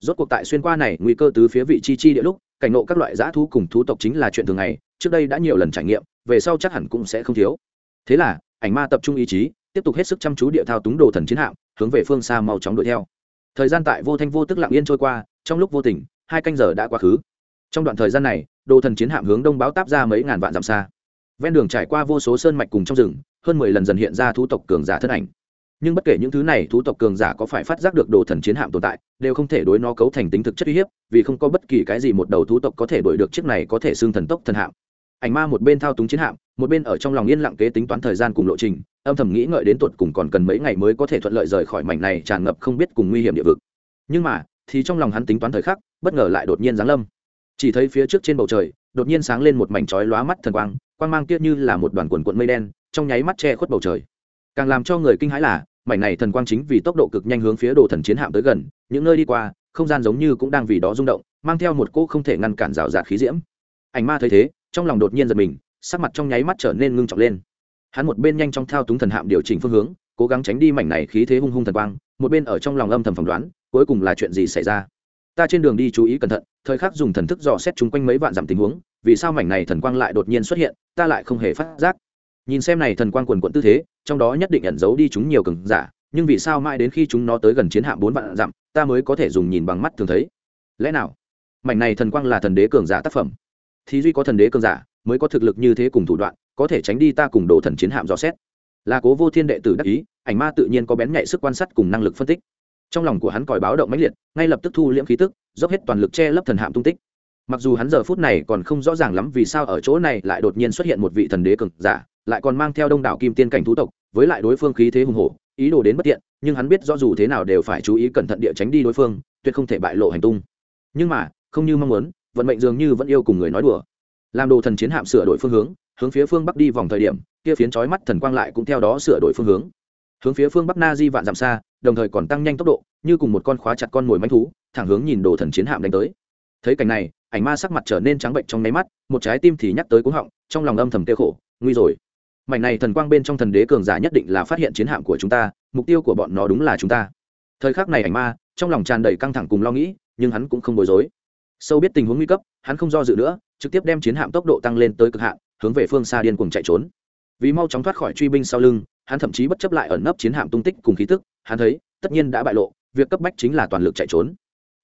Rốt cuộc tại xuyên qua này, nguy cơ tứ phía vị chi chi địa lúc, cảnh ngộ các loại dã thú cùng thú tộc chính là chuyện thường ngày, trước đây đã nhiều lần trải nghiệm, về sau chắc hẳn cũng sẽ không thiếu. Thế là, ảnh ma tập trung ý chí, tiếp tục hết sức chăm chú địa thao túng đồ thần chiến hạm, hướng về phương xa mau chóng đuổi theo thời gian tại vô thanh vô tức lặng yên trôi qua, trong lúc vô tình, hai canh giờ đã quá khứ. Trong đoạn thời gian này, đồ thần chiến hạm hướng đông báo táp ra mấy ngàn vạn dặm xa. Ven đường trải qua vô số sơn mạch cùng trong rừng, hơn mười lần dần hiện ra thú tộc cường giả thân ảnh. Nhưng bất kể những thứ này, thú tộc cường giả có phải phát giác được đồ thần chiến hạm tồn tại, đều không thể đối nó cấu thành tính thực chất uy hiếp, vì không có bất kỳ cái gì một đầu thú tộc có thể đuổi được chiếc này có thể xương thần tốc thần hạm ảnh ma một bên thao túng chiến hạm, một bên ở trong lòng yên lặng kế tính toán thời gian cùng lộ trình, âm thầm nghĩ ngợi đến tuột cùng còn cần mấy ngày mới có thể thuận lợi rời khỏi mảnh này tràn ngập không biết cùng nguy hiểm địa vực. Nhưng mà, thì trong lòng hắn tính toán thời khắc, bất ngờ lại đột nhiên giáng lâm. Chỉ thấy phía trước trên bầu trời, đột nhiên sáng lên một mảnh chói lóa mắt thần quang quang mang kia như là một đoàn quần quận mây đen, trong nháy mắt che khuất bầu trời. Càng làm cho người kinh hãi là, mảnh này thần quang chính vì tốc độ cực nhanh hướng phía đồ thần chiến hạm tới gần, những nơi đi qua, không gian giống như cũng đang vì đó rung động, mang theo một cỗ không thể ngăn cản rào rạt khí diễm. Ảnh ma thấy thế trong lòng đột nhiên giật mình, sắc mặt trong nháy mắt trở nên ngưng trọng lên. Hắn một bên nhanh trong thao túng thần hạm điều chỉnh phương hướng, cố gắng tránh đi mảnh này khí thế hung hung thần quang, một bên ở trong lòng âm thầm phỏng đoán, cuối cùng là chuyện gì xảy ra. Ta trên đường đi chú ý cẩn thận, thời khắc dùng thần thức dò xét chung quanh mấy vạn dặm tình huống, vì sao mảnh này thần quang lại đột nhiên xuất hiện, ta lại không hề phát giác. Nhìn xem này thần quang quần quận tư thế, trong đó nhất định ẩn giấu đi chúng nhiều cường giả, nhưng vì sao mãi đến khi chúng nó tới gần chiến hạm bốn vạn dặm, ta mới có thể dùng nhìn bằng mắt thường thấy? Lẽ nào, mảnh này thần quang là thần đế cường giả tác phẩm? Thì duy có thần đế cường giả, mới có thực lực như thế cùng thủ đoạn, có thể tránh đi ta cùng đồ thần chiến hạm dò xét. Là cố vô thiên đệ tử đắc ý, ảnh ma tự nhiên có bén nhạy sức quan sát cùng năng lực phân tích. Trong lòng của hắn còi báo động mãnh liệt, ngay lập tức thu liễm khí tức, dốc hết toàn lực che lấp thần hạm tung tích. Mặc dù hắn giờ phút này còn không rõ ràng lắm vì sao ở chỗ này lại đột nhiên xuất hiện một vị thần đế cực giả, lại còn mang theo đông đảo kim tiên cảnh thú tộc, với lại đối phương khí thế hùng hổ, ý đồ đến bất tiện, nhưng hắn biết rõ dù thế nào đều phải chú ý cẩn thận địa tránh đi đối phương, tuyệt không thể bại lộ hành tung. Nhưng mà, không như mong muốn vận mệnh dường như vẫn yêu cùng người nói đùa. Làm đồ thần chiến hạm sửa đổi phương hướng hướng phía phương bắc đi vòng thời điểm, kia phiến chói mắt thần quang lại cũng theo đó sửa đổi phương hướng. Hướng phía phương bắc na di vạn dặm xa, đồng thời còn tăng nhanh tốc độ, như cùng một con khóa chặt con mồi manh thú, thẳng hướng nhìn đồ thần chiến hạm đánh tới. Thấy cảnh này, ảnh ma sắc mặt trở nên trắng bệnh trong nháy mắt, một trái tim thì nhắc tới cúng họng, trong lòng âm thầm tiêu khổ, nguy rồi. Mảnh này thần quang bên trong thần đế cường giả nhất định là phát hiện chiến hạm của chúng ta, mục tiêu của bọn nó đúng là chúng ta. Thời khắc này ảnh ma, trong lòng tràn đầy căng thẳng cùng lo nghĩ, nhưng hắn cũng không bối rối sâu biết tình huống nguy cấp, hắn không do dự nữa, trực tiếp đem chiến hạm tốc độ tăng lên tới cực hạn, hướng về phương xa điên cuồng chạy trốn. Vì mau chóng thoát khỏi truy binh sau lưng, hắn thậm chí bất chấp lại ẩn nấp chiến hạm tung tích cùng khí tức, hắn thấy, tất nhiên đã bại lộ, việc cấp bách chính là toàn lực chạy trốn.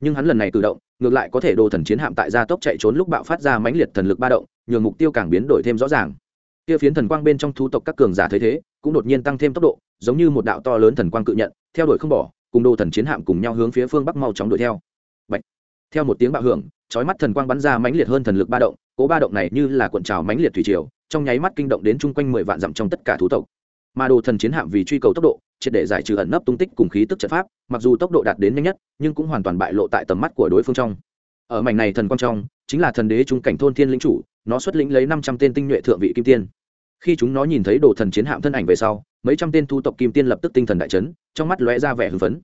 Nhưng hắn lần này cử động, ngược lại có thể đồ thần chiến hạm tại gia tốc chạy trốn lúc bạo phát ra mãnh liệt thần lực ba động, nhường mục tiêu càng biến đổi thêm rõ ràng. Kia phiến thần quang bên trong thu tộc các cường giả thấy thế, cũng đột nhiên tăng thêm tốc độ, giống như một đạo to lớn thần quang cự nhận, theo đuổi không bỏ, cùng đồ thần chiến hạm cùng nhau hướng phía phương bắc mau chóng đuổi theo theo một tiếng bạo hưởng, chói mắt thần quang bắn ra mãnh liệt hơn thần lực ba động, cố ba động này như là cuộn trào mãnh liệt thủy triều, trong nháy mắt kinh động đến chung quanh mười vạn dặm trong tất cả thú tộc. Mà đồ thần chiến hạm vì truy cầu tốc độ, triệt để giải trừ ẩn nấp tung tích cùng khí tức trận pháp, mặc dù tốc độ đạt đến nhanh nhất, nhưng cũng hoàn toàn bại lộ tại tầm mắt của đối phương trong. Ở mảnh này thần quang trong, chính là thần đế trung cảnh thôn thiên lĩnh chủ, nó xuất lĩnh lấy năm trăm tên tinh nhuệ thượng vị kim tiên. Khi chúng nó nhìn thấy đồ thần chiến hạm thân ảnh về sau, mấy trăm tên thu tộc kim tiên lập tức tinh thần đại chấn, trong mắt lóe ra vẻ hưng phấn.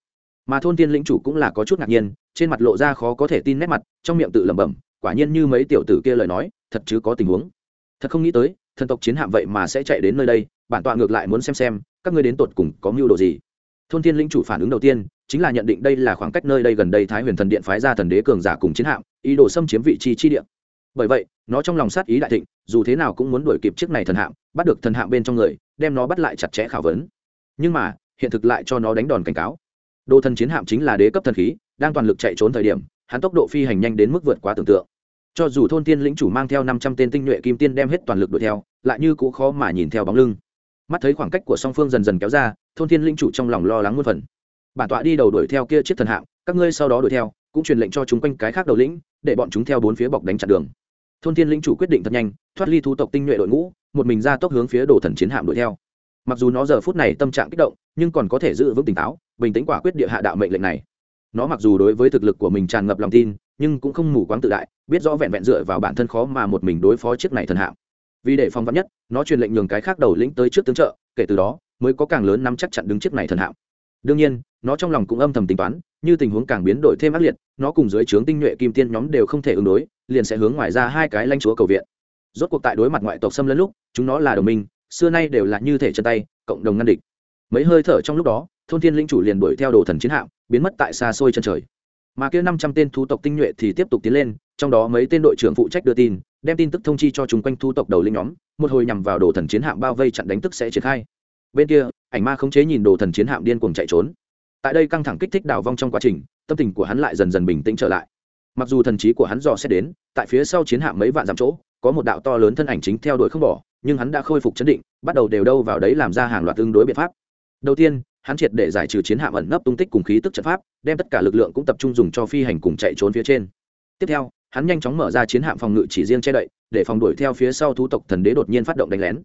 Mà thôn tiên lĩnh chủ cũng là có chút ngạc nhiên trên mặt lộ ra khó có thể tin nét mặt, trong miệng tự lẩm bẩm, quả nhiên như mấy tiểu tử kia lời nói, thật chứ có tình huống. Thật không nghĩ tới, thần tộc chiến hạm vậy mà sẽ chạy đến nơi đây, bản tọa ngược lại muốn xem xem, các ngươi đến tột cùng có mưu đồ gì. Thôn thiên linh chủ phản ứng đầu tiên, chính là nhận định đây là khoảng cách nơi đây gần đây thái huyền thần điện phái ra thần đế cường giả cùng chiến hạm, ý đồ xâm chiếm vị trí chi điện bởi vậy, nó trong lòng sát ý đại thịnh, dù thế nào cũng muốn đuổi kịp chiếc này thần hạm, bắt được thần hạm bên trong người, đem nó bắt lại chặt chẽ khảo vấn. Nhưng mà, hiện thực lại cho nó đánh đòn cảnh cáo. Đồ thần chiến hạm chính là đế cấp thần khí đang toàn lực chạy trốn thời điểm, hắn tốc độ phi hành nhanh đến mức vượt quá tưởng tượng. Cho dù thôn tiên lĩnh chủ mang theo năm trăm tên tinh nhuệ kim tiên đem hết toàn lực đuổi theo, lại như cũng khó mà nhìn theo bóng lưng. Mắt thấy khoảng cách của song phương dần dần kéo ra, thôn tiên lĩnh chủ trong lòng lo lắng muôn phần. Bản tọa đi đầu đuổi theo kia chiếc thần hạng các ngươi sau đó đuổi theo, cũng truyền lệnh cho chúng quanh cái khác đầu lĩnh, để bọn chúng theo bốn phía bọc đánh chặn đường. Thôn tiên lĩnh chủ quyết định thật nhanh, thoát ly thu tộc tinh nhuệ đội ngũ, một mình ra tốc hướng phía đồ thần chiến hạm đuổi theo. Mặc dù nó giờ phút này tâm trạng kích động, nhưng còn có thể giữ vững tỉnh táo, bình tĩnh quả quyết địa hạ đạo mệnh lệnh này nó mặc dù đối với thực lực của mình tràn ngập lòng tin, nhưng cũng không mù quáng tự đại, biết rõ vẹn vẹn dựa vào bản thân khó mà một mình đối phó chiếc này thần hạng. vì để phòng vắn nhất, nó truyền lệnh nhường cái khác đầu lĩnh tới trước tướng trợ, kể từ đó, mới có càng lớn nắm chắc chặn đứng chiếc này thần hạm. Đương nhiên, nó trong lòng cũng âm thầm tính toán, như tình huống càng biến đổi thêm ác liệt, nó cùng dưới trướng tinh nhuệ kim tiên nhóm đều không thể ứng đối, liền sẽ hướng ngoài ra hai cái lanh chúa cầu viện. Rốt cuộc tại đối mặt ngoại tộc xâm lấn lúc, chúng nó là đồng minh, xưa nay đều là như thể chân tay, cộng đồng ngăn địch. Mấy hơi thở trong lúc đó thôn thiên linh chủ liền đuổi theo đồ thần chiến hạm, biến mất tại xa xôi chân trời. Mà kia năm trăm tên thu tộc tinh nhuệ thì tiếp tục tiến lên, trong đó mấy tên đội trưởng phụ trách đưa tin, đem tin tức thông chi cho chúng quanh thu tộc đầu linh nhóm, một hồi nhằm vào đồ thần chiến hạm bao vây chặn đánh tức sẽ triển khai. Bên kia, ảnh ma khống chế nhìn đồ thần chiến hạm điên cuồng chạy trốn. Tại đây căng thẳng kích thích đào vong trong quá trình, tâm tình của hắn lại dần dần bình tĩnh trở lại. Mặc dù thần trí của hắn dò xét đến, tại phía sau chiến hạm mấy vạn dặm chỗ, có một đạo to lớn thân ảnh chính theo đuổi không bỏ, nhưng hắn đã khôi phục chấn định, bắt đầu đều đâu vào đấy làm ra hàng loạt tương đối biện pháp. Đầu tiên hắn triệt để giải trừ chiến hạm ẩn nấp tung tích cùng khí tức trận pháp, đem tất cả lực lượng cũng tập trung dùng cho phi hành cùng chạy trốn phía trên. Tiếp theo, hắn nhanh chóng mở ra chiến hạm phòng ngự chỉ riêng che đậy, để phòng đuổi theo phía sau thú tộc thần đế đột nhiên phát động đánh lén.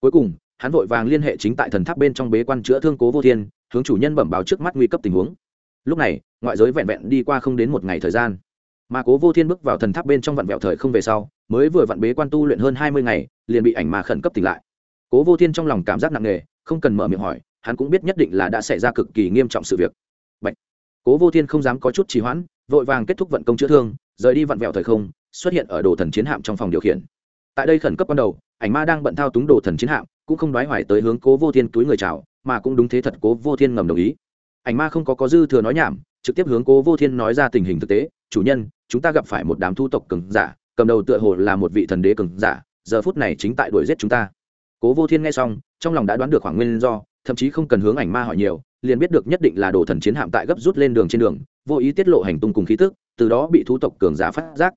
Cuối cùng, hắn vội vàng liên hệ chính tại thần tháp bên trong bế quan chữa thương cố vô thiên, hướng chủ nhân bẩm báo trước mắt nguy cấp tình huống. Lúc này, ngoại giới vẹn vẹn đi qua không đến một ngày thời gian, mà cố vô thiên bước vào thần tháp bên trong vặn vẹo thời không về sau, mới vừa vặn bế quan tu luyện hơn hai mươi ngày, liền bị ảnh mà khẩn cấp tỉnh lại. Cố vô thiên trong lòng cảm giác nặng nề, không cần mở miệng hỏi hắn cũng biết nhất định là đã xảy ra cực kỳ nghiêm trọng sự việc. Bạch. cố vô thiên không dám có chút trì hoãn, vội vàng kết thúc vận công chữa thương, rời đi vặn vẹo thời không, xuất hiện ở đồ thần chiến hạm trong phòng điều khiển. Tại đây khẩn cấp ban đầu, ảnh ma đang bận thao túng đồ thần chiến hạm, cũng không đoái hoài tới hướng cố vô thiên túi người chào, mà cũng đúng thế thật cố vô thiên ngầm đồng ý. Ảnh ma không có có dư thừa nói nhảm, trực tiếp hướng cố vô thiên nói ra tình hình thực tế, chủ nhân, chúng ta gặp phải một đám thu tộc cường giả, cầm đầu tựa hồ là một vị thần đế cường giả, giờ phút này chính tại đuổi giết chúng ta. Cố vô thiên nghe xong, trong lòng đã đoán được khoảng nguyên do thậm chí không cần hướng ảnh ma hỏi nhiều, liền biết được nhất định là đồ thần chiến hạm tại gấp rút lên đường trên đường, vô ý tiết lộ hành tung cùng khí tức, từ đó bị thú tộc cường giả phát giác.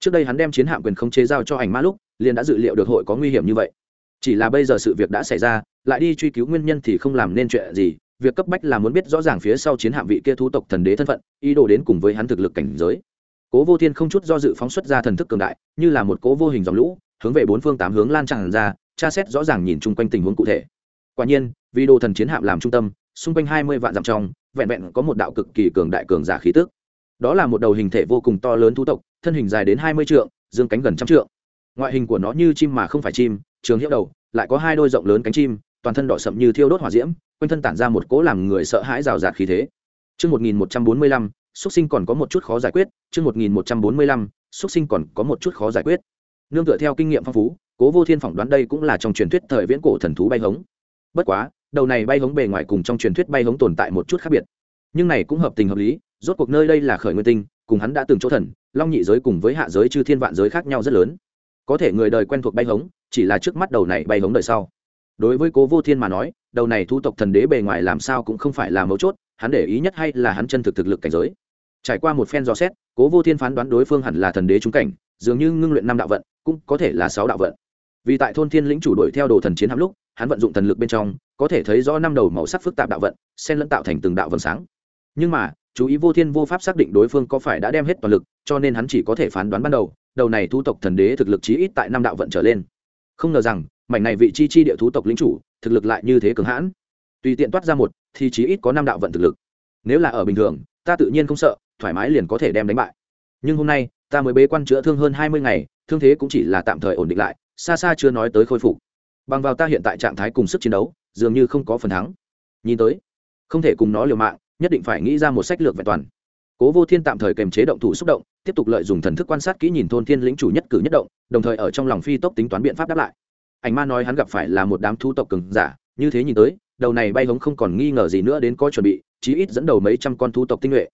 Trước đây hắn đem chiến hạm quyền không chế giao cho ảnh ma lúc, liền đã dự liệu được hội có nguy hiểm như vậy. Chỉ là bây giờ sự việc đã xảy ra, lại đi truy cứu nguyên nhân thì không làm nên chuyện gì, việc cấp bách là muốn biết rõ ràng phía sau chiến hạm vị kia thú tộc thần đế thân phận, ý đồ đến cùng với hắn thực lực cảnh giới. Cố vô thiên không chút do dự phóng xuất ra thần thức cường đại, như là một cố vô hình dòng lũ, hướng về bốn phương tám hướng lan tràn ra, tra xét rõ ràng nhìn chung quanh tình huống cụ thể quả nhiên vì đồ thần chiến hạm làm trung tâm xung quanh hai mươi vạn dặm trong vẹn vẹn có một đạo cực kỳ cường đại cường giả khí tức đó là một đầu hình thể vô cùng to lớn thú tộc thân hình dài đến hai mươi trượng dương cánh gần trăm trượng ngoại hình của nó như chim mà không phải chim trường hiệu đầu lại có hai đôi rộng lớn cánh chim toàn thân đỏ sậm như thiêu đốt hỏa diễm quanh thân tản ra một cỗ làm người sợ hãi rào rạt khí thế Trước 1145, xuất sinh còn có một chút khó giải quyết, trước 1145, xuất sinh còn có một chút khó giải quyết. Nương tựa theo kinh nghiệm phong phú, Cố Vô Thiên phỏng đoán đây cũng là trong truyền thuyết thời viễn cổ thần thú bay hống. Bất quá, đầu này bay hống bề ngoài cùng trong truyền thuyết bay hống tồn tại một chút khác biệt. Nhưng này cũng hợp tình hợp lý, rốt cuộc nơi đây là khởi nguyên tinh, cùng hắn đã từng chỗ thần, long nhị giới cùng với hạ giới chư thiên vạn giới khác nhau rất lớn. Có thể người đời quen thuộc bay hống, chỉ là trước mắt đầu này bay hống đời sau. Đối với Cố Vô Thiên mà nói, đầu này thu tộc thần đế bề ngoài làm sao cũng không phải là mấu chốt, hắn để ý nhất hay là hắn chân thực thực lực cảnh giới. Trải qua một phen dò xét, Cố Vô Thiên phán đoán đối phương hẳn là thần đế trung cảnh, dường như ngưng luyện năm đạo vận, cũng có thể là sáu đạo vận. Vì tại thôn Thiên lĩnh chủ đuổi theo đồ thần chiến hạm lúc, hắn vận dụng thần lực bên trong, có thể thấy rõ năm đầu màu sắc phức tạp đạo vận, xen lẫn tạo thành từng đạo vầng sáng. Nhưng mà chú ý vô thiên vô pháp xác định đối phương có phải đã đem hết toàn lực cho nên hắn chỉ có thể phán đoán ban đầu đầu này thu tộc thần đế thực lực chí ít tại năm đạo vận trở lên. Không ngờ rằng mảnh này vị chi chi địa thú tộc lính chủ thực lực lại như thế cường hãn. Tùy tiện toát ra một thì chí ít có năm đạo vận thực lực. Nếu là ở bình thường ta tự nhiên không sợ thoải mái liền có thể đem đánh bại. Nhưng hôm nay ta mới bế quan chữa thương hơn hai mươi ngày thương thế cũng chỉ là tạm thời ổn định lại xa xa chưa nói tới khôi phục bằng vào ta hiện tại trạng thái cùng sức chiến đấu, dường như không có phần thắng. Nhìn tới, không thể cùng nó liều mạng, nhất định phải nghĩ ra một sách lược vẹn toàn. Cố vô thiên tạm thời kềm chế động thủ xúc động, tiếp tục lợi dụng thần thức quan sát kỹ nhìn thôn thiên lĩnh chủ nhất cử nhất động, đồng thời ở trong lòng phi tốc tính toán biện pháp đáp lại. Ảnh ma nói hắn gặp phải là một đám thu tộc cường giả, như thế nhìn tới, đầu này bay hống không còn nghi ngờ gì nữa đến có chuẩn bị, chí ít dẫn đầu mấy trăm con thu tộc tinh nhuệ.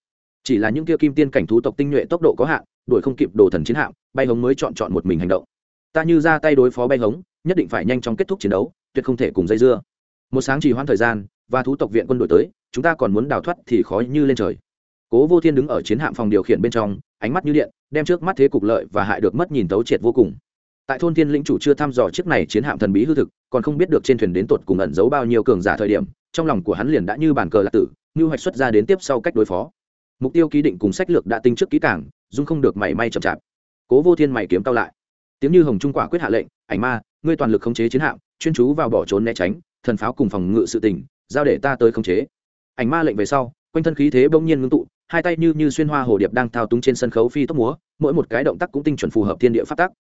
Chỉ là những kia kim tiên cảnh thú tộc tinh nhuệ tốc độ có hạn, đuổi không kịp đồ thần chiến hạm, bay hống mới chọn chọn một mình hành động. Ta như ra tay đối phó bay hống nhất định phải nhanh chóng kết thúc chiến đấu, tuyệt không thể cùng dây dưa. Một sáng trì hoãn thời gian, và thú tộc viện quân đội tới, chúng ta còn muốn đào thoát thì khó như lên trời. Cố vô thiên đứng ở chiến hạm phòng điều khiển bên trong, ánh mắt như điện, đem trước mắt thế cục lợi và hại được mất nhìn tấu triệt vô cùng. Tại thôn thiên lĩnh chủ chưa thăm dò chiếc này chiến hạm thần bí hư thực, còn không biết được trên thuyền đến tột cùng ẩn giấu bao nhiêu cường giả thời điểm, trong lòng của hắn liền đã như bàn cờ lạc tử, như hoạch xuất ra đến tiếp sau cách đối phó. Mục tiêu ký định cùng sách lược đã tinh trước kỹ cảng dung không được mảy may chậm chạp. Cố vô thiên mày kiếm cao lại. Tiếng như hồng trung quả quyết hạ lệnh, ảnh ma ngươi toàn lực khống chế chiến hạm, chuyên chú vào bỏ trốn né tránh, thần pháo cùng phòng ngự sự tình, giao để ta tới khống chế. Ảnh ma lệnh về sau, quanh thân khí thế bỗng nhiên ngưng tụ, hai tay như như xuyên hoa hồ điệp đang thao túng trên sân khấu phi tốc múa, mỗi một cái động tác cũng tinh chuẩn phù hợp thiên địa phát tác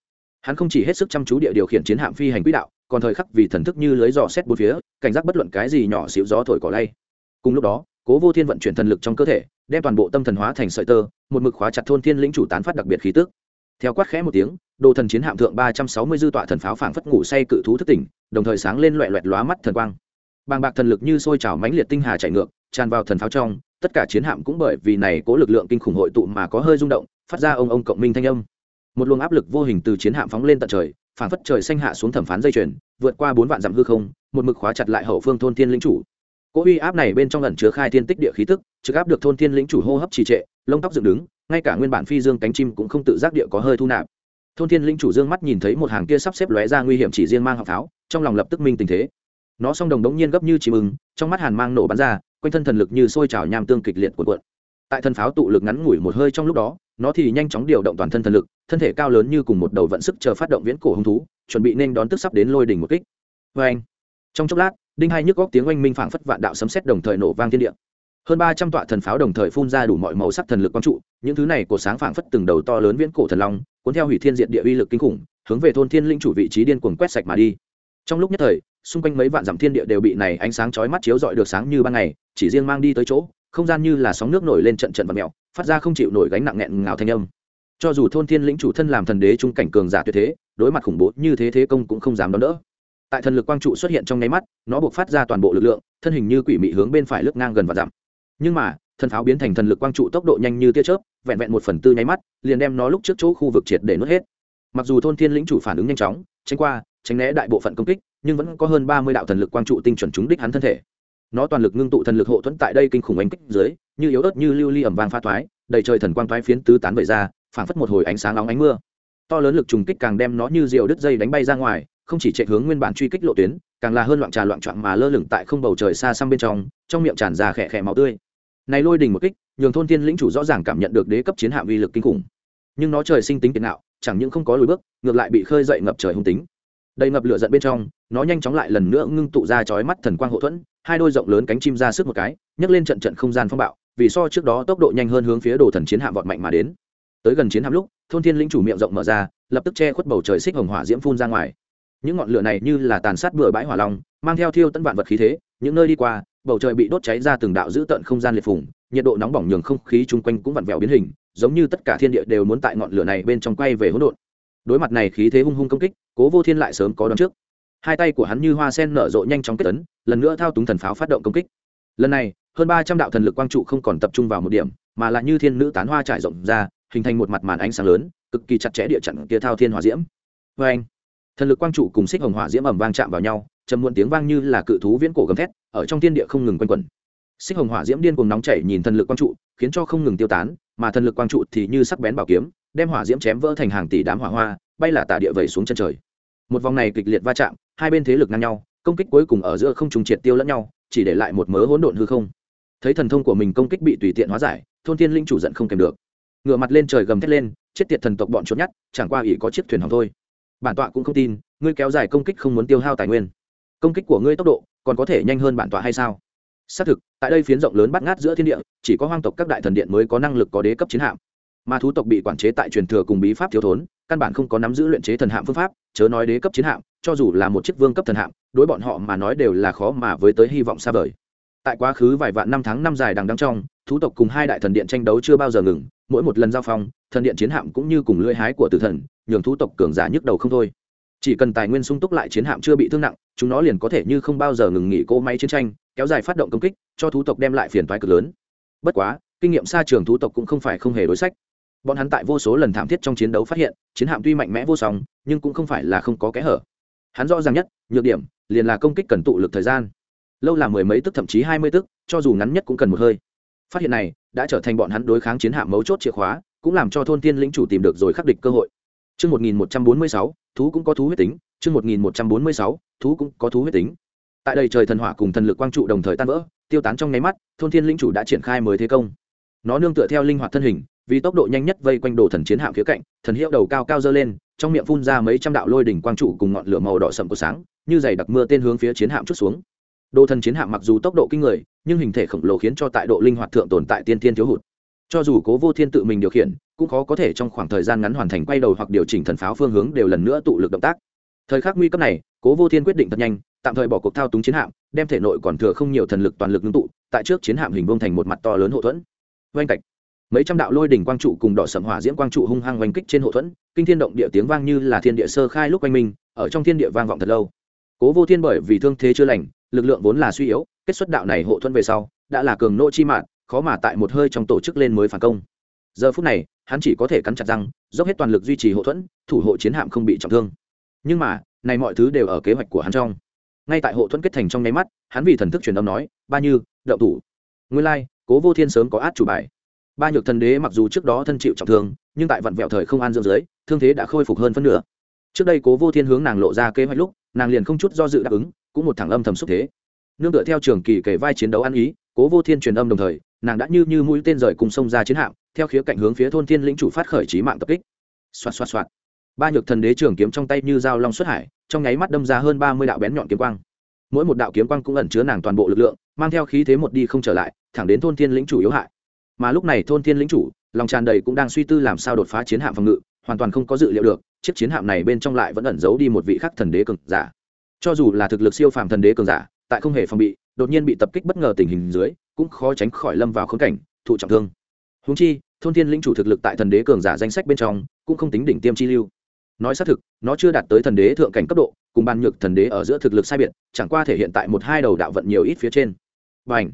hắn không chỉ hết sức chăm chú địa điều khiển chiến hạm phi hành quỹ đạo, còn thời khắc vì thần thức như lưới dò xét bốn phía, cảnh giác bất luận cái gì nhỏ xíu gió thổi cỏ lay. Cùng lúc đó, cố vô thiên vận chuyển thần lực trong cơ thể, đem toàn bộ tâm thần hóa thành sợi tơ, một mực khóa chặt thôn thiên lĩnh chủ tán phát đặc biệt khí tức. Theo quát khẽ một tiếng đồ thần chiến hạm thượng ba trăm sáu mươi dư tọa thần pháo phảng phất ngủ say cự thú thức tỉnh, đồng thời sáng lên loẹ loẹt lóa mắt thần quang. Bàng bạc thần lực như sôi trào mãnh liệt tinh hà chạy ngược, tràn vào thần pháo trong, tất cả chiến hạm cũng bởi vì này cố lực lượng kinh khủng hội tụ mà có hơi rung động, phát ra ông ông cộng minh thanh âm. Một luồng áp lực vô hình từ chiến hạm phóng lên tận trời, phảng phất trời xanh hạ xuống thẩm phán dây chuyền, vượt qua bốn vạn dặm hư không, một mực khóa chặt lại hậu phương thôn thiên lĩnh chủ. Cỗ uy áp này bên trong lần chứa khai thiên tích địa khí tức, trực áp được thôn thiên lĩnh chủ hô hấp trì trệ, lông tóc dựng đứng, ngay cả nguyên bản phi dương cánh chim cũng không tự giác địa có hơi thu nạp thôn thiên Linh chủ dương mắt nhìn thấy một hàng kia sắp xếp lóe ra nguy hiểm chỉ riêng mang học pháo, trong lòng lập tức minh tình thế. Nó song đồng đống nhiên gấp như chỉ mừng trong mắt hàn mang nổ bắn ra, quanh thân thần lực như sôi trào nham tương kịch liệt cuộn cuộn. Tại thân pháo tụ lực ngắn ngủi một hơi trong lúc đó, nó thì nhanh chóng điều động toàn thân thần lực, thân thể cao lớn như cùng một đầu vận sức chờ phát động viễn cổ hung thú, chuẩn bị nên đón tức sắp đến lôi đỉnh một kích. Vê anh trong chốc lát, đinh hai nhức góc tiếng oanh minh phảng phất vạn đạo sấm sét đồng thời nổ vang thiên địa hơn ba trăm tọa thần pháo đồng thời phun ra đủ mọi màu sắc thần lực quang trụ, những thứ này của sáng phảng phất từng đầu to lớn viễn cổ thần long, cuốn theo hủy thiên diện địa uy lực kinh khủng, hướng về thôn thiên linh chủ vị trí điên cuồng quét sạch mà đi. Trong lúc nhất thời, xung quanh mấy vạn dặm thiên địa đều bị này ánh sáng chói mắt chiếu rọi được sáng như ban ngày, chỉ riêng mang đi tới chỗ, không gian như là sóng nước nổi lên trận trận và mèo phát ra không chịu nổi gánh nặng nghẹn ngào thanh âm. Cho dù thôn thiên lĩnh chủ thân làm thần đế trung cảnh cường giả tuyệt thế, đối mặt khủng bố như thế thế công cũng không dám đón đỡ. Tại thần lực quang trụ xuất hiện trong nháy mắt, nó buộc phát ra toàn bộ lực lượng, thân hình như quỷ mị hướng bên phải lướt ngang gần và dặm nhưng mà, thần pháo biến thành thần lực quang trụ tốc độ nhanh như tia chớp, vẹn vẹn một phần tư nháy mắt, liền đem nó lúc trước chỗ khu vực triệt để nuốt hết. Mặc dù thôn thiên lĩnh chủ phản ứng nhanh chóng, tránh qua, tránh né đại bộ phận công kích, nhưng vẫn có hơn ba mươi đạo thần lực quang trụ tinh chuẩn trúng đích hắn thân thể. Nó toàn lực ngưng tụ thần lực hộ thuẫn tại đây kinh khủng ánh kích dưới, như yếu ớt như lưu ly ẩm vang pha thoái, đầy trời thần quang thoái phiến tứ tán vẩy ra, phảng phất một hồi ánh sáng nóng ánh mưa. To lớn lực trùng kích càng đem nó như diều đứt dây đánh bay ra ngoài, không chỉ chạy hướng nguyên bản truy kích lộ tuyến, càng là hơn loạn trà loạn trọn mà lơ lửng tại không bầu trời xa xăm bên trong trong miệng tràn ra khẽ khẽ máu tươi này lôi đình một kích, nhường thôn thiên lĩnh chủ rõ ràng cảm nhận được đế cấp chiến hạm uy lực kinh khủng. Nhưng nó trời sinh tính tiền nạo chẳng những không có lùi bước, ngược lại bị khơi dậy ngập trời hung tính. Đầy ngập lửa giận bên trong, nó nhanh chóng lại lần nữa ngưng tụ ra chói mắt thần quang hậu thuẫn, hai đôi rộng lớn cánh chim ra sức một cái, nhấc lên trận trận không gian phong bạo, vì so trước đó tốc độ nhanh hơn hướng phía đồ thần chiến hạm vọt mạnh mà đến. Tới gần chiến hạm lúc, thôn thiên lĩnh chủ miệng rộng mở ra, lập tức che khuất bầu trời xích hồng hỏa diễm phun ra ngoài. Những ngọn lửa này như là tàn sát bừa bãi hỏa long, mang theo thiêu tân vạn vật khí thế, những nơi đi qua bầu trời bị đốt cháy ra từng đạo giữ tận không gian liệt phùng, nhiệt độ nóng bỏng nhường không khí chung quanh cũng vặn vẹo biến hình giống như tất cả thiên địa đều muốn tại ngọn lửa này bên trong quay về hỗn độn. Đối mặt này khí thế hung hung công kích cố vô thiên lại sớm có đón trước. Hai tay của hắn như hoa sen nở rộ nhanh chóng kết tấn lần nữa thao túng thần pháo phát động công kích. Lần này hơn ba trăm đạo thần lực quang trụ không còn tập trung vào một điểm mà là như thiên nữ tán hoa trải rộng ra hình thành một mặt màn ánh sáng lớn cực kỳ chặt chẽ địa chặn kia thao thiên hỏa diễm. Vê anh thần lực quang trụ cùng xích hồng hỏa diễm ẩm vang chạm vào nhau trầm muộn tiếng vang như là cự thú viễn cổ gầm thét ở trong thiên địa không ngừng quanh quẩn. Xích hồng hỏa diễm điên cùng nóng chảy nhìn thần lực quang trụ, khiến cho không ngừng tiêu tán, mà thần lực quang trụ thì như sắc bén bảo kiếm, đem hỏa diễm chém vỡ thành hàng tỷ đám hỏa hoa, bay là tả địa vẩy xuống chân trời. Một vòng này kịch liệt va chạm, hai bên thế lực ngang nhau, công kích cuối cùng ở giữa không trùng triệt tiêu lẫn nhau, chỉ để lại một mớ hỗn độn hư không. Thấy thần thông của mình công kích bị tùy tiện hóa giải, thôn thiên linh chủ giận không kèm được. Ngựa mặt lên trời gầm thét lên, chết tiệt thần tộc bọn trốn nhát chẳng qua ỷ có chiếc thuyền hỏng thôi. Bản tọa cũng không tin, ngươi kéo dài công kích không muốn tiêu hao tài nguyên. Công kích của ngươi tốc độ còn có thể nhanh hơn bản tọa hay sao? Xác thực, tại đây phiến rộng lớn bắt ngát giữa thiên địa, chỉ có hoang tộc các đại thần điện mới có năng lực có đế cấp chiến hạm. Mà thú tộc bị quản chế tại truyền thừa cùng bí pháp thiếu thốn, căn bản không có nắm giữ luyện chế thần hạm phương pháp, chớ nói đế cấp chiến hạm, cho dù là một chiếc vương cấp thần hạm, đối bọn họ mà nói đều là khó mà với tới hy vọng xa vời. Tại quá khứ vài vạn năm tháng năm dài đằng đăng trong, thú tộc cùng hai đại thần điện tranh đấu chưa bao giờ ngừng, mỗi một lần giao phong, thần điện chiến hạm cũng như cùng lưỡi hái của tử thần, nhường thú tộc cường giả nhức đầu không thôi chỉ cần tài nguyên sung túc lại chiến hạm chưa bị thương nặng, chúng nó liền có thể như không bao giờ ngừng nghỉ cỗ máy chiến tranh, kéo dài phát động công kích, cho thú tộc đem lại phiền toái cực lớn. Bất quá, kinh nghiệm xa trường thú tộc cũng không phải không hề đối sách. Bọn hắn tại vô số lần thảm thiết trong chiến đấu phát hiện, chiến hạm tuy mạnh mẽ vô song, nhưng cũng không phải là không có kẽ hở. Hắn rõ ràng nhất, nhược điểm, liền là công kích cần tụ lực thời gian. Lâu là mười mấy tức thậm chí hai mươi tức, cho dù ngắn nhất cũng cần một hơi. Phát hiện này, đã trở thành bọn hắn đối kháng chiến hạm mấu chốt chìa khóa, cũng làm cho thôn tiên lĩnh chủ tìm được rồi khắc địch cơ hội. Chương 1146, thú cũng có thú huyết tính, chương 1146, thú cũng có thú huyết tính. Tại đây trời thần hỏa cùng thần lực quang trụ đồng thời tan vỡ, tiêu tán trong nháy mắt, thôn thiên lĩnh chủ đã triển khai mới thế công. Nó nương tựa theo linh hoạt thân hình, vì tốc độ nhanh nhất vây quanh đồ thần chiến hạm phía cạnh, thần hiệu đầu cao cao dơ lên, trong miệng phun ra mấy trăm đạo lôi đỉnh quang trụ cùng ngọn lửa màu đỏ sẫm của sáng, như dày đặc mưa tên hướng phía chiến hạm chút xuống. Đồ thần chiến hạm mặc dù tốc độ kinh người, nhưng hình thể khổng lồ khiến cho tại độ linh hoạt thượng tồn tại tiên tiên thiếu hụt cho dù cố vô thiên tự mình điều khiển, cũng khó có thể trong khoảng thời gian ngắn hoàn thành quay đầu hoặc điều chỉnh thần pháo phương hướng đều lần nữa tụ lực động tác. Thời khắc nguy cấp này, cố vô thiên quyết định thật nhanh, tạm thời bỏ cuộc thao túng chiến hạm, đem thể nội còn thừa không nhiều thần lực toàn lực ngưng tụ, tại trước chiến hạm hình vông thành một mặt to lớn hậu thuẫn. Oanh cạch. Mấy trăm đạo lôi đỉnh quang trụ cùng đỏ sầm hỏa diễm quang trụ hung hăng oanh kích trên hậu thuẫn, kinh thiên động địa tiếng vang như là thiên địa sơ khai lúc oanh minh ở trong thiên địa vang vọng thật lâu. Cố vô thiên bởi vì thương thế chưa lành, lực lượng vốn là suy yếu, kết xuất đạo này hộ thuẫn về sau, đã là cường nô chi mạng khó mà tại một hơi trong tổ chức lên mới phản công. Giờ phút này, hắn chỉ có thể cắn chặt răng, dốc hết toàn lực duy trì hậu thuẫn, thủ hộ chiến hạm không bị trọng thương. Nhưng mà, này mọi thứ đều ở kế hoạch của hắn trong. Ngay tại hộ thuẫn kết thành trong nháy mắt, hắn vì thần thức truyền âm nói, ba như đậu thủ. Nguyên lai, cố vô thiên sớm có át chủ bài. Ba nhược thần đế mặc dù trước đó thân chịu trọng thương, nhưng tại vặn vẹo thời không an dưỡng dưới, thương thế đã khôi phục hơn phân nửa. Trước đây cố vô thiên hướng nàng lộ ra kế hoạch lúc, nàng liền không chút do dự đáp ứng, cũng một thẳng âm thầm xúc thế. Nương tựa theo trường kỳ kể vai chiến đấu ăn ý, cố vô thiên truyền âm đồng thời nàng đã như như mũi tên rời cùng sông ra chiến hạm, theo khía cạnh hướng phía thôn thiên lĩnh chủ phát khởi trí mạng tập kích. Xoạt xoạt xoạt. Ba nhược thần đế trường kiếm trong tay như dao long xuất hải, trong nháy mắt đâm ra hơn ba mươi đạo bén nhọn kiếm quang. Mỗi một đạo kiếm quang cũng ẩn chứa nàng toàn bộ lực lượng, mang theo khí thế một đi không trở lại, thẳng đến thôn thiên lĩnh chủ yếu hại. Mà lúc này thôn thiên lĩnh chủ, lòng tràn đầy cũng đang suy tư làm sao đột phá chiến hạm phòng ngự, hoàn toàn không có dự liệu được, chiếc chiến hạm này bên trong lại vẫn ẩn giấu đi một vị khắc thần đế cường giả. Cho dù là thực lực siêu phàm thần đế cường giả, tại không hề phòng bị, đột nhiên bị tập kích bất ngờ tình hình dưới cũng khó tránh khỏi lâm vào khốn cảnh, thụ trọng thương. Húng chi, thôn thiên lĩnh chủ thực lực tại thần đế cường giả danh sách bên trong, cũng không tính đỉnh tiêm chi lưu. Nói xác thực, nó chưa đạt tới thần đế thượng cảnh cấp độ, cùng bàn nhược thần đế ở giữa thực lực sai biệt, chẳng qua thể hiện tại một hai đầu đạo vận nhiều ít phía trên. Và ảnh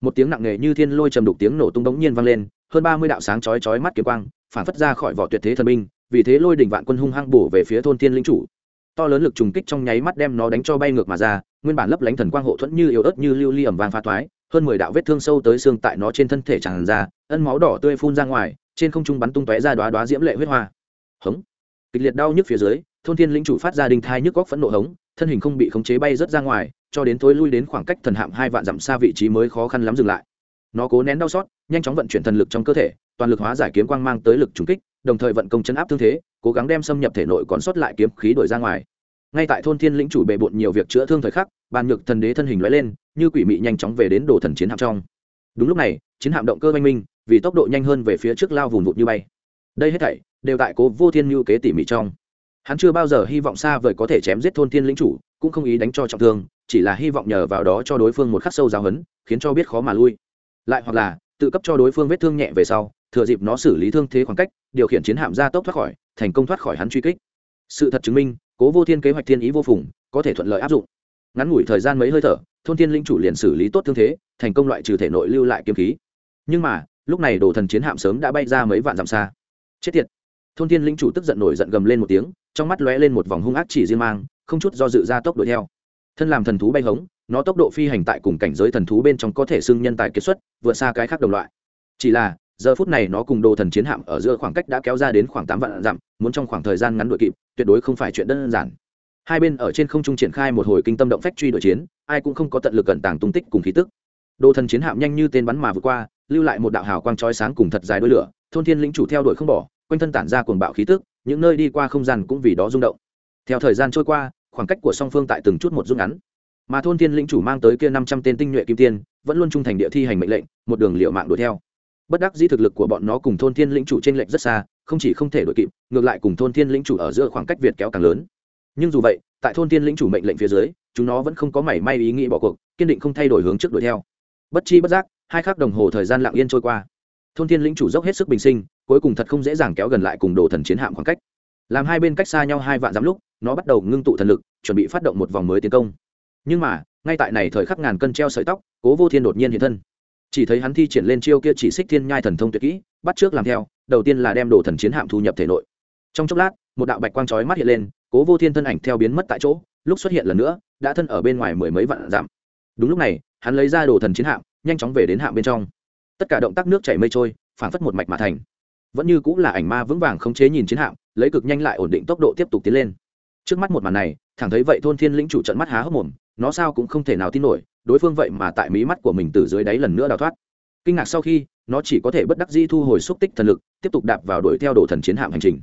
một tiếng nặng nề như thiên lôi trầm đục tiếng nổ tung đống nhiên vang lên, hơn ba mươi đạo sáng chói chói mắt kiếm quang, phản phất ra khỏi vỏ tuyệt thế thần binh, vì thế lôi đỉnh vạn quân hung hăng bổ về phía thôn thiên lĩnh chủ. To lớn lực trùng kích trong nháy mắt đem nó đánh cho bay ngược mà ra, nguyên bản lấp lánh thần quang hộ thuẫn như yếu ớt như lưu ly ẩm vàng pha thoái hơn mười đạo vết thương sâu tới xương tại nó trên thân thể tràn ra, ân máu đỏ tươi phun ra ngoài, trên không trung bắn tung tóe ra đoá đoá diễm lệ huyết hoa. Hống. Kịch liệt đau nhức phía dưới, thôn thiên lĩnh chủ phát ra đình thai nhức góc phẫn nộ hống, thân hình không bị khống chế bay rớt ra ngoài, cho đến thối lui đến khoảng cách thần hạm hai vạn dặm xa vị trí mới khó khăn lắm dừng lại. Nó cố nén đau xót, nhanh chóng vận chuyển thần lực trong cơ thể, toàn lực hóa giải kiếm quang mang tới lực trùng kích, đồng thời vận công chấn áp thương thế, cố gắng đem xâm nhập thể nội còn sót lại kiếm khí đổi ra ngoài ngay tại thôn thiên lĩnh chủ bề bộn nhiều việc chữa thương thời khắc, bàn nhược thần đế thân hình lóe lên, như quỷ mị nhanh chóng về đến đồ thần chiến hạm trong. Đúng lúc này, chiến hạm động cơ oanh minh, vì tốc độ nhanh hơn về phía trước lao vùng vụt như bay. Đây hết thảy, đều tại cố vô thiên mưu kế tỉ mỉ trong. Hắn chưa bao giờ hy vọng xa vời có thể chém giết thôn thiên lĩnh chủ, cũng không ý đánh cho trọng thương, chỉ là hy vọng nhờ vào đó cho đối phương một khắc sâu giáo hấn khiến cho biết khó mà lui. Lại hoặc là, tự cấp cho đối phương vết thương nhẹ về sau, thừa dịp nó xử lý thương thế khoảng cách, điều khiển chiến hạm ra tốc thoát khỏi, thành công thoát khỏi hắn truy kích. Sự thật chứng minh cố vô thiên kế hoạch thiên ý vô phùng, có thể thuận lợi áp dụng. Ngắn ngủi thời gian mấy hơi thở, thôn thiên linh chủ liền xử lý tốt thương thế, thành công loại trừ thể nội lưu lại kiếm khí. Nhưng mà, lúc này đồ thần chiến hạm sớm đã bay ra mấy vạn dặm xa. Chết tiệt. Thôn thiên linh chủ tức giận nổi giận gầm lên một tiếng, trong mắt lóe lên một vòng hung ác chỉ riêng mang, không chút do dự ra tốc đuổi theo. Thân làm thần thú bay hống, nó tốc độ phi hành tại cùng cảnh giới thần thú bên trong có thể xưng nhân tài kiệt xuất, vượt xa cái khác đồng loại. Chỉ là, giờ phút này nó cùng đồ thần chiến hạm ở giữa khoảng cách đã kéo ra đến khoảng tám vạn dặm muốn trong khoảng thời gian ngắn đuổi kịp, tuyệt đối không phải chuyện đơn giản. Hai bên ở trên không trung triển khai một hồi kinh tâm động phách truy đuổi chiến, ai cũng không có tận lực cẩn tàng tung tích cùng khí tức. Đồ thần chiến hạm nhanh như tên bắn mà vượt qua, lưu lại một đạo hào quang chói sáng cùng thật dài đôi lửa, thôn thiên lĩnh chủ theo đuổi không bỏ, quanh thân tản ra cuồng bạo khí tức, những nơi đi qua không gian cũng vì đó rung động. Theo thời gian trôi qua, khoảng cách của song phương tại từng chút một rút ngắn. Mà thôn thiên lĩnh chủ mang tới kia năm trăm tên tinh nhuệ kim tiên, vẫn luôn trung thành địa thi hành mệnh lệnh, một đường liệu mạng đuổi theo. Bất đắc dĩ thực lực của bọn nó cùng thôn thiên lĩnh chủ trên lệnh rất xa không chỉ không thể đội kịp, ngược lại cùng thôn thiên lĩnh chủ ở giữa khoảng cách việt kéo càng lớn. Nhưng dù vậy, tại thôn thiên lĩnh chủ mệnh lệnh phía dưới, chúng nó vẫn không có mảy may ý nghĩ bỏ cuộc, kiên định không thay đổi hướng trước đuổi theo. Bất chi bất giác, hai khắc đồng hồ thời gian lặng yên trôi qua. Thôn thiên lĩnh chủ dốc hết sức bình sinh, cuối cùng thật không dễ dàng kéo gần lại cùng đồ thần chiến hạm khoảng cách. Làm hai bên cách xa nhau hai vạn dặm lúc, nó bắt đầu ngưng tụ thần lực, chuẩn bị phát động một vòng mới tiến công. Nhưng mà, ngay tại này thời khắc ngàn cân treo sợi tóc, cố vô thiên đột nhiên hiện thân. Chỉ thấy hắn thi triển lên chiêu kia chỉ xích thiên nhai thần thông tuyệt kỹ bắt trước làm theo, đầu tiên là đem đồ thần chiến hạm thu nhập thể nội. Trong chốc lát, một đạo bạch quang chói mắt hiện lên, cố vô thiên thân ảnh theo biến mất tại chỗ, lúc xuất hiện lần nữa, đã thân ở bên ngoài mười mấy vạn dặm. Đúng lúc này, hắn lấy ra đồ thần chiến hạm, nhanh chóng về đến hạm bên trong. Tất cả động tác nước chảy mây trôi, phảng phất một mạch mà thành. Vẫn như cũng là ảnh ma vững vàng khống chế nhìn chiến hạm, lấy cực nhanh lại ổn định tốc độ tiếp tục tiến lên. Trước mắt một màn này, thẳng thấy vậy thôn thiên lĩnh chủ trận mắt há hốc mồm, nó sao cũng không thể nào tin nổi, đối phương vậy mà tại mí mắt của mình từ dưới đáy lần nữa đào thoát. Kinh ngạc sau khi nó chỉ có thể bất đắc di thu hồi xúc tích thần lực, tiếp tục đạp vào đuổi theo đồ thần chiến hạm hành trình.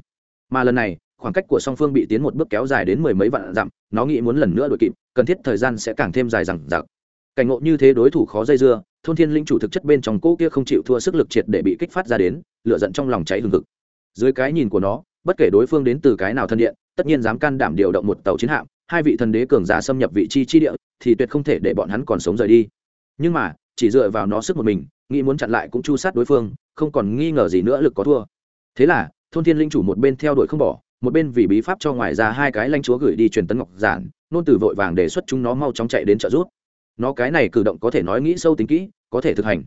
Mà lần này, khoảng cách của song phương bị tiến một bước kéo dài đến mười mấy vạn dặm, nó nghĩ muốn lần nữa đuổi kịp, cần thiết thời gian sẽ càng thêm dài dằng dặc. Cảnh ngộ như thế đối thủ khó dây dưa, thôn thiên linh chủ thực chất bên trong cỗ kia không chịu thua sức lực triệt để bị kích phát ra đến lựa giận trong lòng cháy hừng hực. Dưới cái nhìn của nó, bất kể đối phương đến từ cái nào thân điện, tất nhiên dám can đảm điều động một tàu chiến hạm, hai vị thần đế cường giả xâm nhập vị chi chi địa, thì tuyệt không thể để bọn hắn còn sống rời đi. Nhưng mà chỉ dựa vào nó sức một mình, nghĩ muốn chặn lại cũng chu sát đối phương, không còn nghi ngờ gì nữa lực có thua. Thế là, thôn thiên linh chủ một bên theo đuổi không bỏ, một bên vì bí pháp cho ngoài ra hai cái lanh chúa gửi đi truyền tấn ngọc giản, nôn từ vội vàng đề xuất chúng nó mau chóng chạy đến trợ giúp. Nó cái này cử động có thể nói nghĩ sâu tính kỹ, có thể thực hành.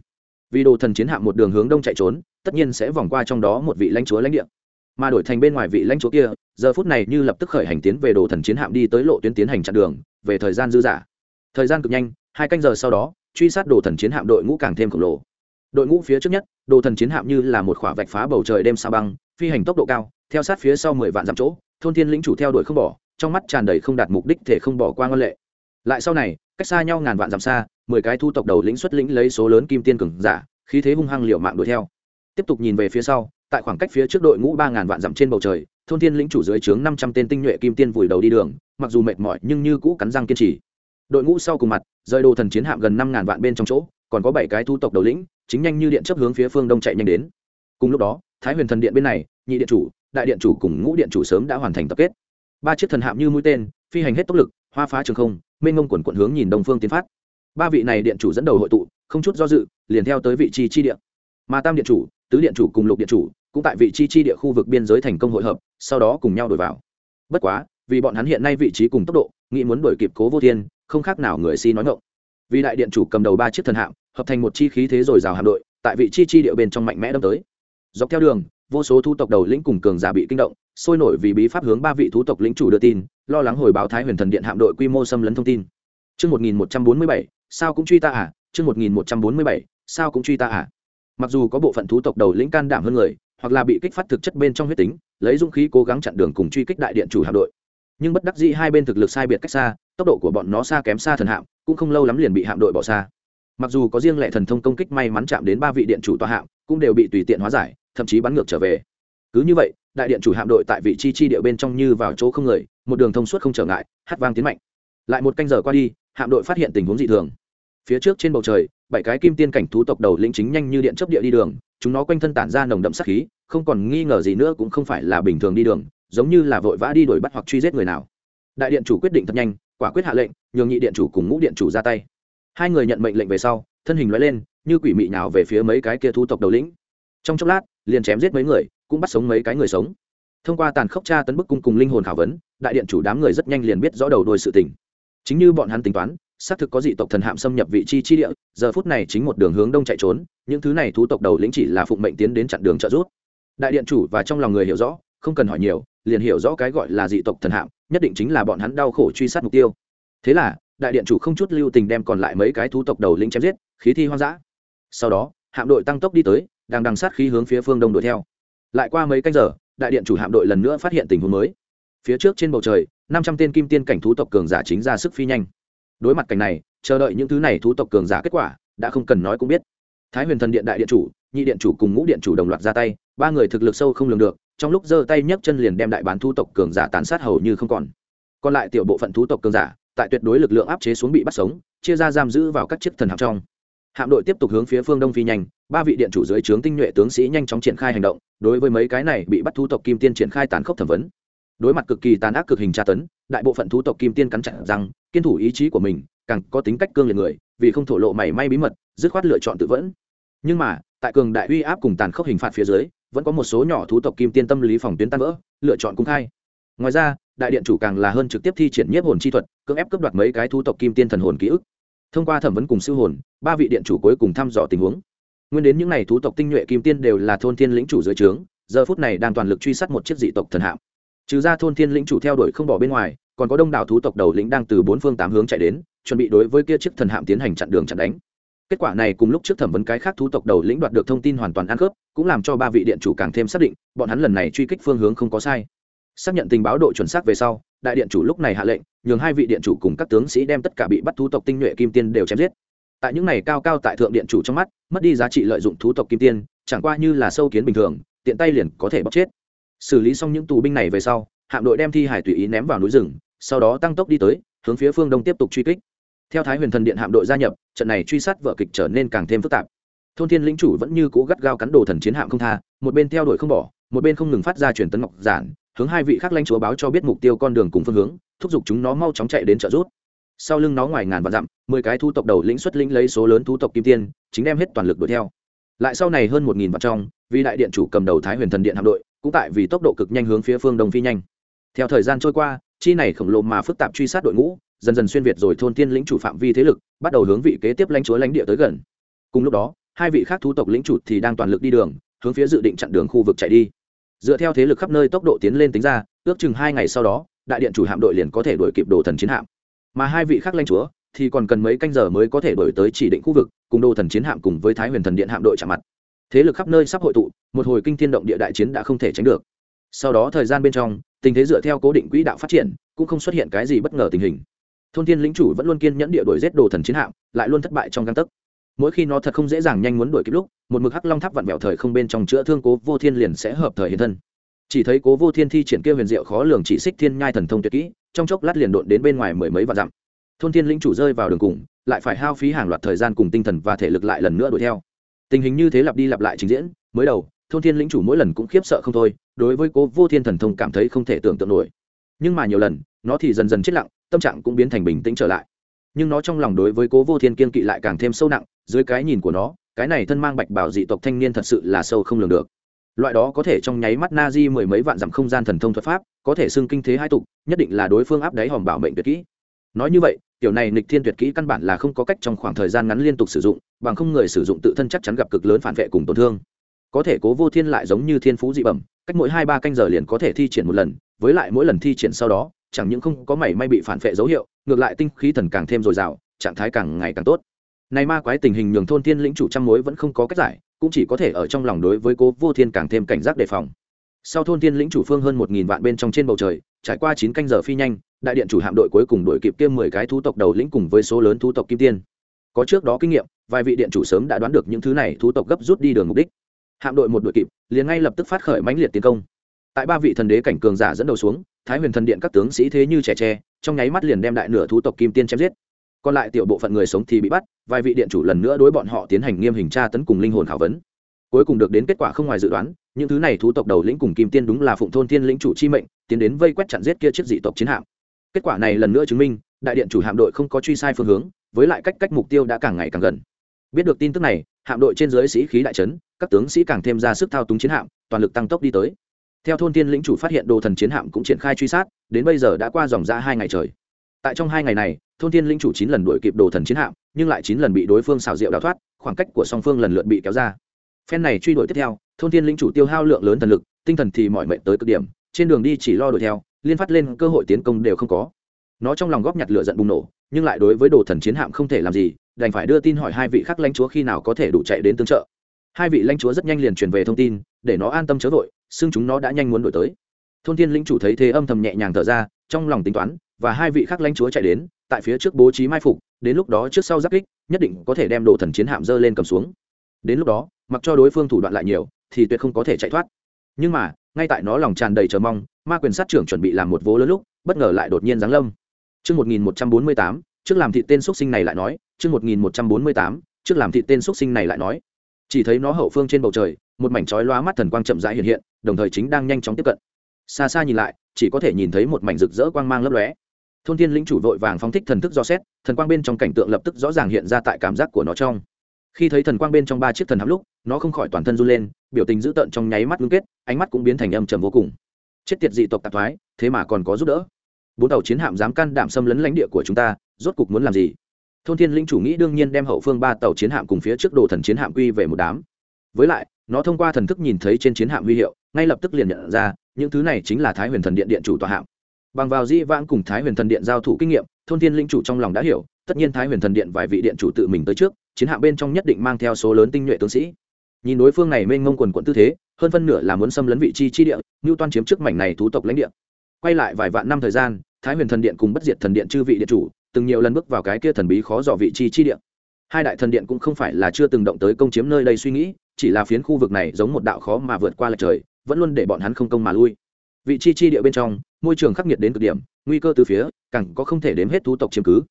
Vì đồ thần chiến hạm một đường hướng đông chạy trốn, tất nhiên sẽ vòng qua trong đó một vị lãnh chúa lãnh địa. Mà đổi thành bên ngoài vị lãnh chúa kia, giờ phút này như lập tức khởi hành tiến về đồ thần chiến hạm đi tới lộ tuyến tiến hành chặn đường, về thời gian dư dả. Thời gian cực nhanh, hai canh giờ sau đó truy sát đồ thần chiến hạm đội ngũ càng thêm khổng lồ. Đội ngũ phía trước nhất, đồ thần chiến hạm như là một khỏa vạch phá bầu trời đêm sa băng, phi hành tốc độ cao, theo sát phía sau mười vạn dặm chỗ, thôn thiên lĩnh chủ theo đuổi không bỏ, trong mắt tràn đầy không đạt mục đích thể không bỏ qua ngân lệ. Lại sau này, cách xa nhau ngàn vạn dặm xa, mười cái thu tộc đầu lĩnh xuất lĩnh lấy số lớn kim tiên cường giả, khí thế hung hăng liều mạng đuổi theo. Tiếp tục nhìn về phía sau, tại khoảng cách phía trước đội ngũ ba ngàn vạn dặm trên bầu trời, thôn thiên lĩnh chủ dưới trướng năm trăm tên tinh nhuệ kim tiên vùi đầu đi đường, mặc dù mệt mỏi nhưng như cũ cắn răng kiên trì đội ngũ sau cùng mặt, rời đồ thần chiến hạm gần năm ngàn vạn bên trong chỗ, còn có bảy cái thu tộc đầu lĩnh, chính nhanh như điện chấp hướng phía phương đông chạy nhanh đến. Cùng lúc đó, thái huyền thần điện bên này, nhị điện chủ, đại điện chủ cùng ngũ điện chủ sớm đã hoàn thành tập kết. Ba chiếc thần hạm như mũi tên, phi hành hết tốc lực, hoa phá trường không, mênh ngông quần quận hướng nhìn đông phương tiến phát. Ba vị này điện chủ dẫn đầu hội tụ, không chút do dự, liền theo tới vị trí chi điện mà tam điện chủ, tứ điện chủ cùng lục điện chủ, cũng tại vị trí chi địa khu vực biên giới thành công hội hợp, sau đó cùng nhau đổi vào. Bất quá, vì bọn hắn hiện nay vị trí cùng tốc độ, nghĩ muốn đổi kịp cố vô thiên không khác nào người si nói ngộng vì đại điện chủ cầm đầu ba chiếc thần hạm hợp thành một chi khí thế rồi rào hạm đội tại vị chi chi địa bên trong mạnh mẽ đâm tới dọc theo đường vô số thu tộc đầu lĩnh cùng cường giả bị kinh động sôi nổi vì bí pháp hướng ba vị thú tộc lĩnh chủ đưa tin lo lắng hồi báo thái huyền thần điện hạm đội quy mô xâm lấn thông tin Trước 1147, sao cũng truy ta à? Trước 1147, sao cũng truy ta à? Mặc dù có bộ phận thú tộc đầu lĩnh can đảm hơn người, hoặc là bị kích phát thực chất bên trong huyết tính, lấy dũng khí cố gắng chặn đường cùng truy kích đại điện chủ hạm đội. Nhưng bất đắc dĩ hai bên thực lực sai biệt cách xa, tốc độ của bọn nó xa kém xa thần hạm, cũng không lâu lắm liền bị hạm đội bỏ xa. Mặc dù có riêng lệ thần thông công kích may mắn chạm đến ba vị điện chủ tòa hạm, cũng đều bị tùy tiện hóa giải, thậm chí bắn ngược trở về. Cứ như vậy, đại điện chủ hạm đội tại vị chi chi địa bên trong như vào chỗ không người, một đường thông suốt không trở ngại, hát vang tiến mạnh. Lại một canh giờ qua đi, hạm đội phát hiện tình huống dị thường phía trước trên bầu trời bảy cái kim tiên cảnh thú tộc đầu lĩnh chính nhanh như điện chấp địa đi đường chúng nó quanh thân tản ra nồng đậm sát khí không còn nghi ngờ gì nữa cũng không phải là bình thường đi đường giống như là vội vã đi đuổi bắt hoặc truy giết người nào. Đại điện chủ quyết định thật nhanh, quả quyết hạ lệnh, nhường nhị điện chủ cùng ngũ điện chủ ra tay. Hai người nhận mệnh lệnh về sau, thân hình loại lên, như quỷ mị nào về phía mấy cái kia thú tộc đầu lĩnh. Trong chốc lát, liền chém giết mấy người, cũng bắt sống mấy cái người sống. Thông qua tàn khốc tra tấn bức cung cùng linh hồn khảo vấn, đại điện chủ đám người rất nhanh liền biết rõ đầu đuôi sự tình. Chính như bọn hắn tính toán, xác thực có dị tộc thần hạm xâm nhập vị chi chi địa, giờ phút này chính một đường hướng đông chạy trốn, những thứ này thú tộc đầu lĩnh chỉ là phụng mệnh tiến đến chặn đường trợ giúp. Đại điện chủ và trong lòng người hiểu rõ, không cần hỏi nhiều liền hiểu rõ cái gọi là dị tộc thần hạm, nhất định chính là bọn hắn đau khổ truy sát mục tiêu. Thế là, đại điện chủ không chút lưu tình đem còn lại mấy cái thú tộc đầu lĩnh chém giết, khí thi hoang dã. Sau đó, hạm đội tăng tốc đi tới, đang đằng sát khí hướng phía phương đông đuổi theo. Lại qua mấy canh giờ, đại điện chủ hạm đội lần nữa phát hiện tình huống mới. Phía trước trên bầu trời, năm trăm tên kim tiên cảnh thú tộc cường giả chính ra sức phi nhanh. Đối mặt cảnh này, chờ đợi những thứ này thú tộc cường giả kết quả, đã không cần nói cũng biết. Thái huyền thần điện đại điện chủ, nhị điện chủ cùng ngũ điện chủ đồng loạt ra tay, ba người thực lực sâu không lường được trong lúc giơ tay nhấc chân liền đem đại bán thu tộc cường giả tàn sát hầu như không còn. Còn lại tiểu bộ phận thú tộc cường giả, tại tuyệt đối lực lượng áp chế xuống bị bắt sống, chia ra giam giữ vào các chiếc thần hạm trong. Hạm đội tiếp tục hướng phía phương đông phi nhanh, ba vị điện chủ dưới trướng tinh nhuệ tướng sĩ nhanh chóng triển khai hành động, đối với mấy cái này bị bắt thu tộc kim tiên triển khai tàn khốc thẩm vấn. Đối mặt cực kỳ tàn ác cực hình tra tấn, đại bộ phận thú tộc kim tiên cắn chặt rằng kiên thủ ý chí của mình, càng có tính cách cương liệt người, vì không thổ lộ mảy may bí mật, dứt khoát lựa chọn tự vẫn. Nhưng mà, tại cường đại uy áp cùng tàn khốc hình phạt phía dưới vẫn có một số nhỏ thú tộc kim tiên tâm lý phòng tuyến tan vỡ, lựa chọn cung khai. Ngoài ra, đại điện chủ càng là hơn trực tiếp thi triển nhiếp hồn chi thuật, cưỡng ép cướp đoạt mấy cái thú tộc kim tiên thần hồn ký ức. Thông qua thẩm vấn cùng sư hồn, ba vị điện chủ cuối cùng thăm dò tình huống. Nguyên đến những n à y thú tộc tinh nhuệ kim tiên đều là thôn thiên lĩnh chủ dưới trướng, giờ phút này đang toàn lực truy sát một chiếc dị tộc thần hạm. Trừ ra thôn thiên lĩnh chủ theo đuổi không bỏ bên ngoài, còn có đông đảo thú tộc đầu lĩnh đang từ bốn phương tám hướng chạy đến, chuẩn bị đối với kia chiếc thần hạm tiến hành chặn đường chặn đánh kết quả này cùng lúc trước thẩm vấn cái khác thú tộc đầu lĩnh đoạt được thông tin hoàn toàn ăn khớp, cũng làm cho ba vị điện chủ càng thêm xác định, bọn hắn lần này truy kích phương hướng không có sai. Xác nhận tình báo độ chuẩn xác về sau, đại điện chủ lúc này hạ lệnh, nhường hai vị điện chủ cùng các tướng sĩ đem tất cả bị bắt thú tộc tinh nhuệ kim tiên đều chém giết. Tại những này cao cao tại thượng điện chủ trong mắt, mất đi giá trị lợi dụng thú tộc kim tiên, chẳng qua như là sâu kiến bình thường, tiện tay liền có thể bóc chết. Xử lý xong những tù binh này về sau, hạm đội đem thi hải tùy ý ném vào núi rừng, sau đó tăng tốc đi tới, hướng phía phương đông tiếp tục truy kích theo thái huyền thần điện hạm đội gia nhập, trận này truy sát vở kịch trở nên càng thêm phức tạp. Thôn thiên lĩnh chủ vẫn như cũ gắt gao cắn đồ thần chiến hạm không tha, một bên theo đuổi không bỏ, một bên không ngừng phát ra truyền tấn ngọc giản, hướng hai vị khác lanh chúa báo cho biết mục tiêu con đường cùng phương hướng, thúc giục chúng nó mau chóng chạy đến trợ rút sau lưng nó ngoài ngàn vạn dặm, mười cái thu tộc đầu lĩnh xuất lĩnh lấy số lớn thu tộc kim tiên, chính đem hết toàn lực đuổi theo. Lại sau này hơn một nghìn vạn trong, vì đại điện chủ cầm đầu thái huyền thần điện hạm đội, cũng tại vì tốc độ cực nhanh hướng phía phương đông phi nhanh. Theo thời gian trôi qua, chi này khổng lồ mà phức tạp truy sát đội ngũ dần dần xuyên việt rồi thôn tiên lĩnh chủ phạm vi thế lực, bắt đầu hướng vị kế tiếp lãnh chúa lãnh địa tới gần. Cùng lúc đó, hai vị khác thú tộc lĩnh chủ thì đang toàn lực đi đường, hướng phía dự định chặn đường khu vực chạy đi. Dựa theo thế lực khắp nơi tốc độ tiến lên tính ra, ước chừng hai ngày sau đó, đại điện chủ hạm đội liền có thể đuổi kịp đồ thần chiến hạm. Mà hai vị khác lãnh chúa thì còn cần mấy canh giờ mới có thể đổi tới chỉ định khu vực, cùng đồ thần chiến hạm cùng với thái huyền thần điện hạm đội chạm mặt. Thế lực khắp nơi sắp hội tụ, một hồi kinh thiên động địa đại chiến đã không thể tránh được. Sau đó thời gian bên trong, tình thế dựa theo cố định quỹ đạo phát triển, cũng không xuất hiện cái gì bất ngờ tình hình thôn thiên lính chủ vẫn luôn kiên nhẫn địa đổi rét đồ thần chiến hạm, lại luôn thất bại trong găng tấc. Mỗi khi nó thật không dễ dàng nhanh muốn đuổi kịp lúc, một mực hắc long tháp vặn vẹo thời không bên trong chữa thương cố vô thiên liền sẽ hợp thời hiện thân. Chỉ thấy cố vô thiên thi triển kia huyền diệu khó lường chỉ xích thiên nhai thần thông tuyệt kỹ, trong chốc lát liền độn đến bên ngoài mười mấy vạn dặm. Thôn thiên lĩnh chủ rơi vào đường cùng, lại phải hao phí hàng loạt thời gian cùng tinh thần và thể lực lại lần nữa đuổi theo. Tình hình như thế lặp đi lặp lại trình diễn, mới đầu, thôn thiên lĩnh chủ mỗi lần cũng khiếp sợ không thôi, đối với cố vô thiên thần thông cảm thấy không thể tưởng tượng nổi. Nhưng mà nhiều lần, nó thì dần dần chết lặng tâm trạng cũng biến thành bình tĩnh trở lại. Nhưng nó trong lòng đối với cố vô thiên kiên kỵ lại càng thêm sâu nặng, dưới cái nhìn của nó, cái này thân mang bạch bảo dị tộc thanh niên thật sự là sâu không lường được. Loại đó có thể trong nháy mắt na di mười mấy vạn dặm không gian thần thông thuật pháp, có thể xưng kinh thế hai tục, nhất định là đối phương áp đáy hòm bảo mệnh tuyệt kỹ. Nói như vậy kiểu này nịch thiên tuyệt kỹ căn bản là không có cách trong khoảng thời gian ngắn liên tục sử dụng, bằng không người sử dụng tự thân chắc chắn gặp cực lớn phản vệ cùng tổn thương. Có thể cố vô thiên lại giống như thiên phú dị bẩm, cách mỗi hai ba canh giờ liền có thể thi triển một lần, với lại mỗi lần thi triển sau đó chẳng những không có mảy may bị phản phệ dấu hiệu, ngược lại tinh khí thần càng thêm dồi dào, trạng thái càng ngày càng tốt. Này ma quái tình hình nhường thôn thiên lĩnh chủ trăm mối vẫn không có cách giải, cũng chỉ có thể ở trong lòng đối với cố vô thiên càng thêm cảnh giác đề phòng. Sau thôn thiên lĩnh chủ phương hơn một nghìn vạn bên trong trên bầu trời, trải qua chín canh giờ phi nhanh, đại điện chủ hạm đội cuối cùng đội kịp kiêm mười cái thú tộc đầu lĩnh cùng với số lớn thú tộc kim tiên. Có trước đó kinh nghiệm, vài vị điện chủ sớm đã đoán được những thứ này thú tộc gấp rút đi đường mục đích. Hạm đội một đội kịp, liền ngay lập tức phát khởi mãnh liệt tiến công. Tại ba vị thần đế cảnh cường giả dẫn đầu xuống thái huyền thần điện các tướng sĩ thế như trẻ tre, trong nháy mắt liền đem đại nửa thú tộc kim tiên chém giết. Còn lại tiểu bộ phận người sống thì bị bắt, vài vị điện chủ lần nữa đối bọn họ tiến hành nghiêm hình tra tấn cùng linh hồn khảo vấn. Cuối cùng được đến kết quả không ngoài dự đoán, những thứ này thú tộc đầu lĩnh cùng kim tiên đúng là phụng thôn thiên lĩnh chủ chi mệnh, tiến đến vây quét chặn giết kia chiếc dị tộc chiến hạm. Kết quả này lần nữa chứng minh, đại điện chủ hạm đội không có truy sai phương hướng, với lại cách cách mục tiêu đã càng ngày càng gần. Biết được tin tức này, hạm đội trên dưới sĩ khí đại trấn các tướng sĩ càng thêm ra sức thao túng chiến hạm, toàn lực tăng tốc đi tới theo thôn tiên lĩnh chủ phát hiện đồ thần chiến hạm cũng triển khai truy sát, đến bây giờ đã qua dòng ra hai ngày trời. Tại trong hai ngày này, thôn tiên lĩnh chủ chín lần đuổi kịp đồ thần chiến hạm, nhưng lại chín lần bị đối phương xào rượu đào thoát, khoảng cách của song phương lần lượt bị kéo ra. Phen này truy đuổi tiếp theo, thôn tiên lĩnh chủ tiêu hao lượng lớn thần lực, tinh thần thì mọi mệnh tới cực điểm, trên đường đi chỉ lo đuổi theo, liên phát lên cơ hội tiến công đều không có. Nó trong lòng góp nhặt lửa giận bùng nổ, nhưng lại đối với đồ thần chiến hạm không thể làm gì, đành phải đưa tin hỏi hai vị khắc lãnh chúa khi nào có thể đủ chạy đến tương trợ hai vị lãnh chúa rất nhanh liền truyền về thông tin để nó an tâm chớ vội xưng chúng nó đã nhanh muốn đổi tới. Thôn thiên lĩnh chủ thấy thế âm thầm nhẹ nhàng thở ra trong lòng tính toán và hai vị khác lãnh chúa chạy đến tại phía trước bố trí mai phục đến lúc đó trước sau giáp kích nhất định có thể đem đồ thần chiến hạm dơ lên cầm xuống. Đến lúc đó mặc cho đối phương thủ đoạn lại nhiều thì tuyệt không có thể chạy thoát. Nhưng mà ngay tại nó lòng tràn đầy chờ mong ma quyền sát trưởng chuẩn bị làm một vố lớn lúc bất ngờ lại đột nhiên giáng lâm. Trước 1148, trước làm thị tên xuất sinh này lại nói, trước 1148, trước làm thị tên xuất sinh này lại nói. Chỉ thấy nó hậu phương trên bầu trời, một mảnh chói lóa mắt thần quang chậm rãi hiện hiện, đồng thời chính đang nhanh chóng tiếp cận. Xa xa nhìn lại, chỉ có thể nhìn thấy một mảnh rực rỡ quang mang lấp lóe. Thôn Thiên lĩnh chủ vội vàng phóng thích thần thức do xét, thần quang bên trong cảnh tượng lập tức rõ ràng hiện ra tại cảm giác của nó trong. Khi thấy thần quang bên trong ba chiếc thần hạm lúc, nó không khỏi toàn thân run lên, biểu tình dữ tợn trong nháy mắt ngưng kết, ánh mắt cũng biến thành âm trầm vô cùng. Chết tiệt dị tộc tạp thoái, thế mà còn có giúp đỡ bốn tàu chiến hạm dám can đảm xâm lấn lãnh địa của chúng ta rốt cục muốn làm gì thôn thiên linh chủ nghĩ đương nhiên đem hậu phương ba tàu chiến hạm cùng phía trước đồ thần chiến hạm quy về một đám. Với lại, nó thông qua thần thức nhìn thấy trên chiến hạm huy hiệu, ngay lập tức liền nhận ra, những thứ này chính là thái huyền thần điện điện chủ tòa hạm. Bằng vào di vãng cùng thái huyền thần điện giao thủ kinh nghiệm, thôn thiên linh chủ trong lòng đã hiểu, tất nhiên thái huyền thần điện vài vị điện chủ tự mình tới trước, chiến hạm bên trong nhất định mang theo số lớn tinh nhuệ tướng sĩ. Nhìn đối phương này mênh mông quần quận tư thế, hơn phân nửa là muốn xâm lấn vị chi chi địa ngưu toan chiếm trước mảnh này thú tộc lãnh địa. Quay lại vài vạn năm thời gian, thái huyền thần điện cùng bất diệt thần điện chư vị điện chủ từng nhiều lần bước vào cái kia thần bí khó dò vị trí chi địa, hai đại thần điện cũng không phải là chưa từng động tới công chiếm nơi đây suy nghĩ chỉ là phiến khu vực này giống một đạo khó mà vượt qua lệch trời vẫn luôn để bọn hắn không công mà lui. Vị chi chi địa bên trong môi trường khắc nghiệt đến cực điểm nguy cơ từ phía càng có không thể đếm hết thú tộc chiếm cứ.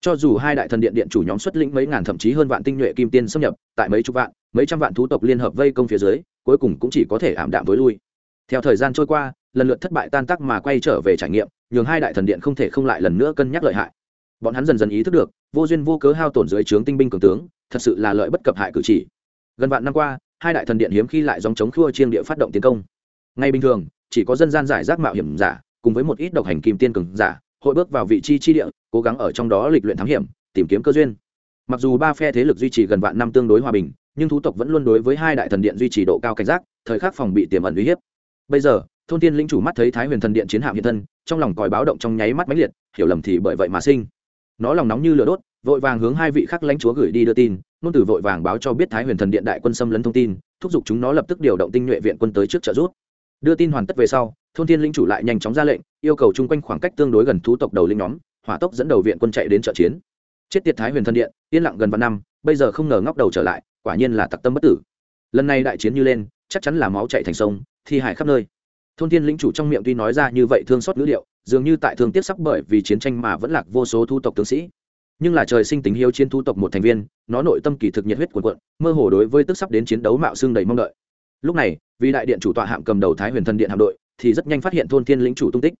Cho dù hai đại thần điện điện chủ nhóm xuất lĩnh mấy ngàn thậm chí hơn vạn tinh nhuệ kim tiên xâm nhập tại mấy chục vạn mấy trăm vạn thú tộc liên hợp vây công phía dưới cuối cùng cũng chỉ có thể ảm đạm với lui. Theo thời gian trôi qua lần lượt thất bại tan tác mà quay trở về trải nghiệm nhường hai đại thần điện không thể không lại lần nữa cân nhắc lợi hại bọn hắn dần dần ý thức được, vô duyên vô cớ hao tổn dưới trướng tinh binh cường tướng, thật sự là lợi bất cập hại cử chỉ. Gần vạn năm qua, hai đại thần điện hiếm khi lại dòng chống khua chiêng địa phát động tiến công. Ngay bình thường, chỉ có dân gian giải rác mạo hiểm giả, cùng với một ít độc hành kim tiên cường giả, hội bước vào vị trí chi địa, cố gắng ở trong đó lịch luyện thám hiểm, tìm kiếm cơ duyên. Mặc dù ba phe thế lực duy trì gần vạn năm tương đối hòa bình, nhưng thú tộc vẫn luôn đối với hai đại thần điện duy trì độ cao cảnh giác, thời khắc phòng bị tiềm ẩn uy hiếp. Bây giờ, thôn tiên lĩnh chủ mắt thấy thái huyền thần điện chiến hạm hiện thân, trong lòng còi báo động trong nháy mắt mãnh liệt, hiểu lầm thì bởi vậy mà sinh nó lòng nóng như lửa đốt, vội vàng hướng hai vị khắc lãnh chúa gửi đi đưa tin nôn tử vội vàng báo cho biết thái huyền thần điện đại quân xâm lấn thông tin, thúc giục chúng nó lập tức điều động tinh nhuệ viện quân tới trước trợ rút đưa tin hoàn tất về sau, thôn thiên linh chủ lại nhanh chóng ra lệnh, yêu cầu chung quanh khoảng cách tương đối gần thú tộc đầu linh nhóm, hỏa tốc dẫn đầu viện quân chạy đến trợ chiến. Chết tiệt thái huyền thần điện, yên lặng gần vạn năm, bây giờ không ngờ ngóc đầu trở lại, quả nhiên là tặc tâm bất tử. Lần này đại chiến như lên, chắc chắn là máu chạy thành sông, thi hải khắp nơi thôn thiên lĩnh chủ trong miệng tuy nói ra như vậy thương xót ngữ liệu dường như tại thương tiếc sắp bởi vì chiến tranh mà vẫn lạc vô số thu tộc tướng sĩ. Nhưng là trời sinh tính hiếu chiến thu tộc một thành viên, nó nội tâm kỳ thực nhiệt huyết cuồn cuộn, mơ hồ đối với tức sắp đến chiến đấu mạo xương đầy mong đợi. Lúc này, vì đại điện chủ tọa hạm cầm đầu thái huyền thần điện hạm đội, thì rất nhanh phát hiện thôn thiên lĩnh chủ tung tích.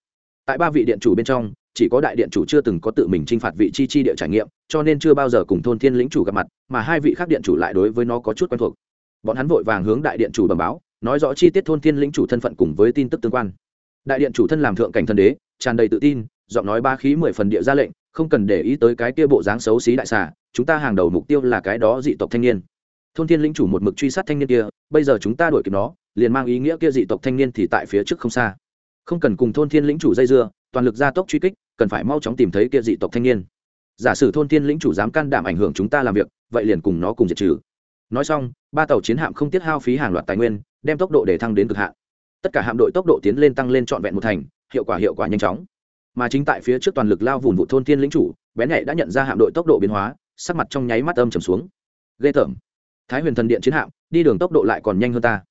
Tại ba vị điện chủ bên trong, chỉ có đại điện chủ chưa từng có tự mình t r i n h phạt vị chi chi địa trải nghiệm, cho nên chưa bao giờ cùng thôn thiên lĩnh chủ gặp mặt, mà hai vị khác điện chủ lại đối với nó có chút quen thuộc. Bọn hắn vội vàng hướng đại điện chủ bẩm báo nói rõ chi tiết thôn thiên lĩnh chủ thân phận cùng với tin tức tương quan. Đại điện chủ thân làm thượng cảnh thần đế, tràn đầy tự tin, giọng nói ba khí mười phần địa ra lệnh, không cần để ý tới cái kia bộ dáng xấu xí đại xà, chúng ta hàng đầu mục tiêu là cái đó dị tộc thanh niên. Thôn thiên lĩnh chủ một mực truy sát thanh niên kia, bây giờ chúng ta đuổi kịp nó, liền mang ý nghĩa kia dị tộc thanh niên thì tại phía trước không xa. Không cần cùng thôn thiên lĩnh chủ dây dưa, toàn lực gia tốc truy kích, cần phải mau chóng tìm thấy kia dị tộc thanh niên. Giả sử thôn thiên lĩnh chủ dám can đảm ảnh hưởng chúng ta làm việc, vậy liền cùng nó cùng diệt trừ nói xong, ba tàu chiến hạm không tiết hao phí hàng loạt tài nguyên, đem tốc độ để thăng đến cực hạn. Tất cả hạm đội tốc độ tiến lên tăng lên trọn vẹn một thành, hiệu quả hiệu quả nhanh chóng. Mà chính tại phía trước toàn lực lao vùng vụ thôn thiên lĩnh chủ, bén nhạy đã nhận ra hạm đội tốc độ biến hóa, sắc mặt trong nháy mắt âm trầm xuống. Ghê tởm. Thái huyền thần điện chiến hạm, đi đường tốc độ lại còn nhanh hơn ta.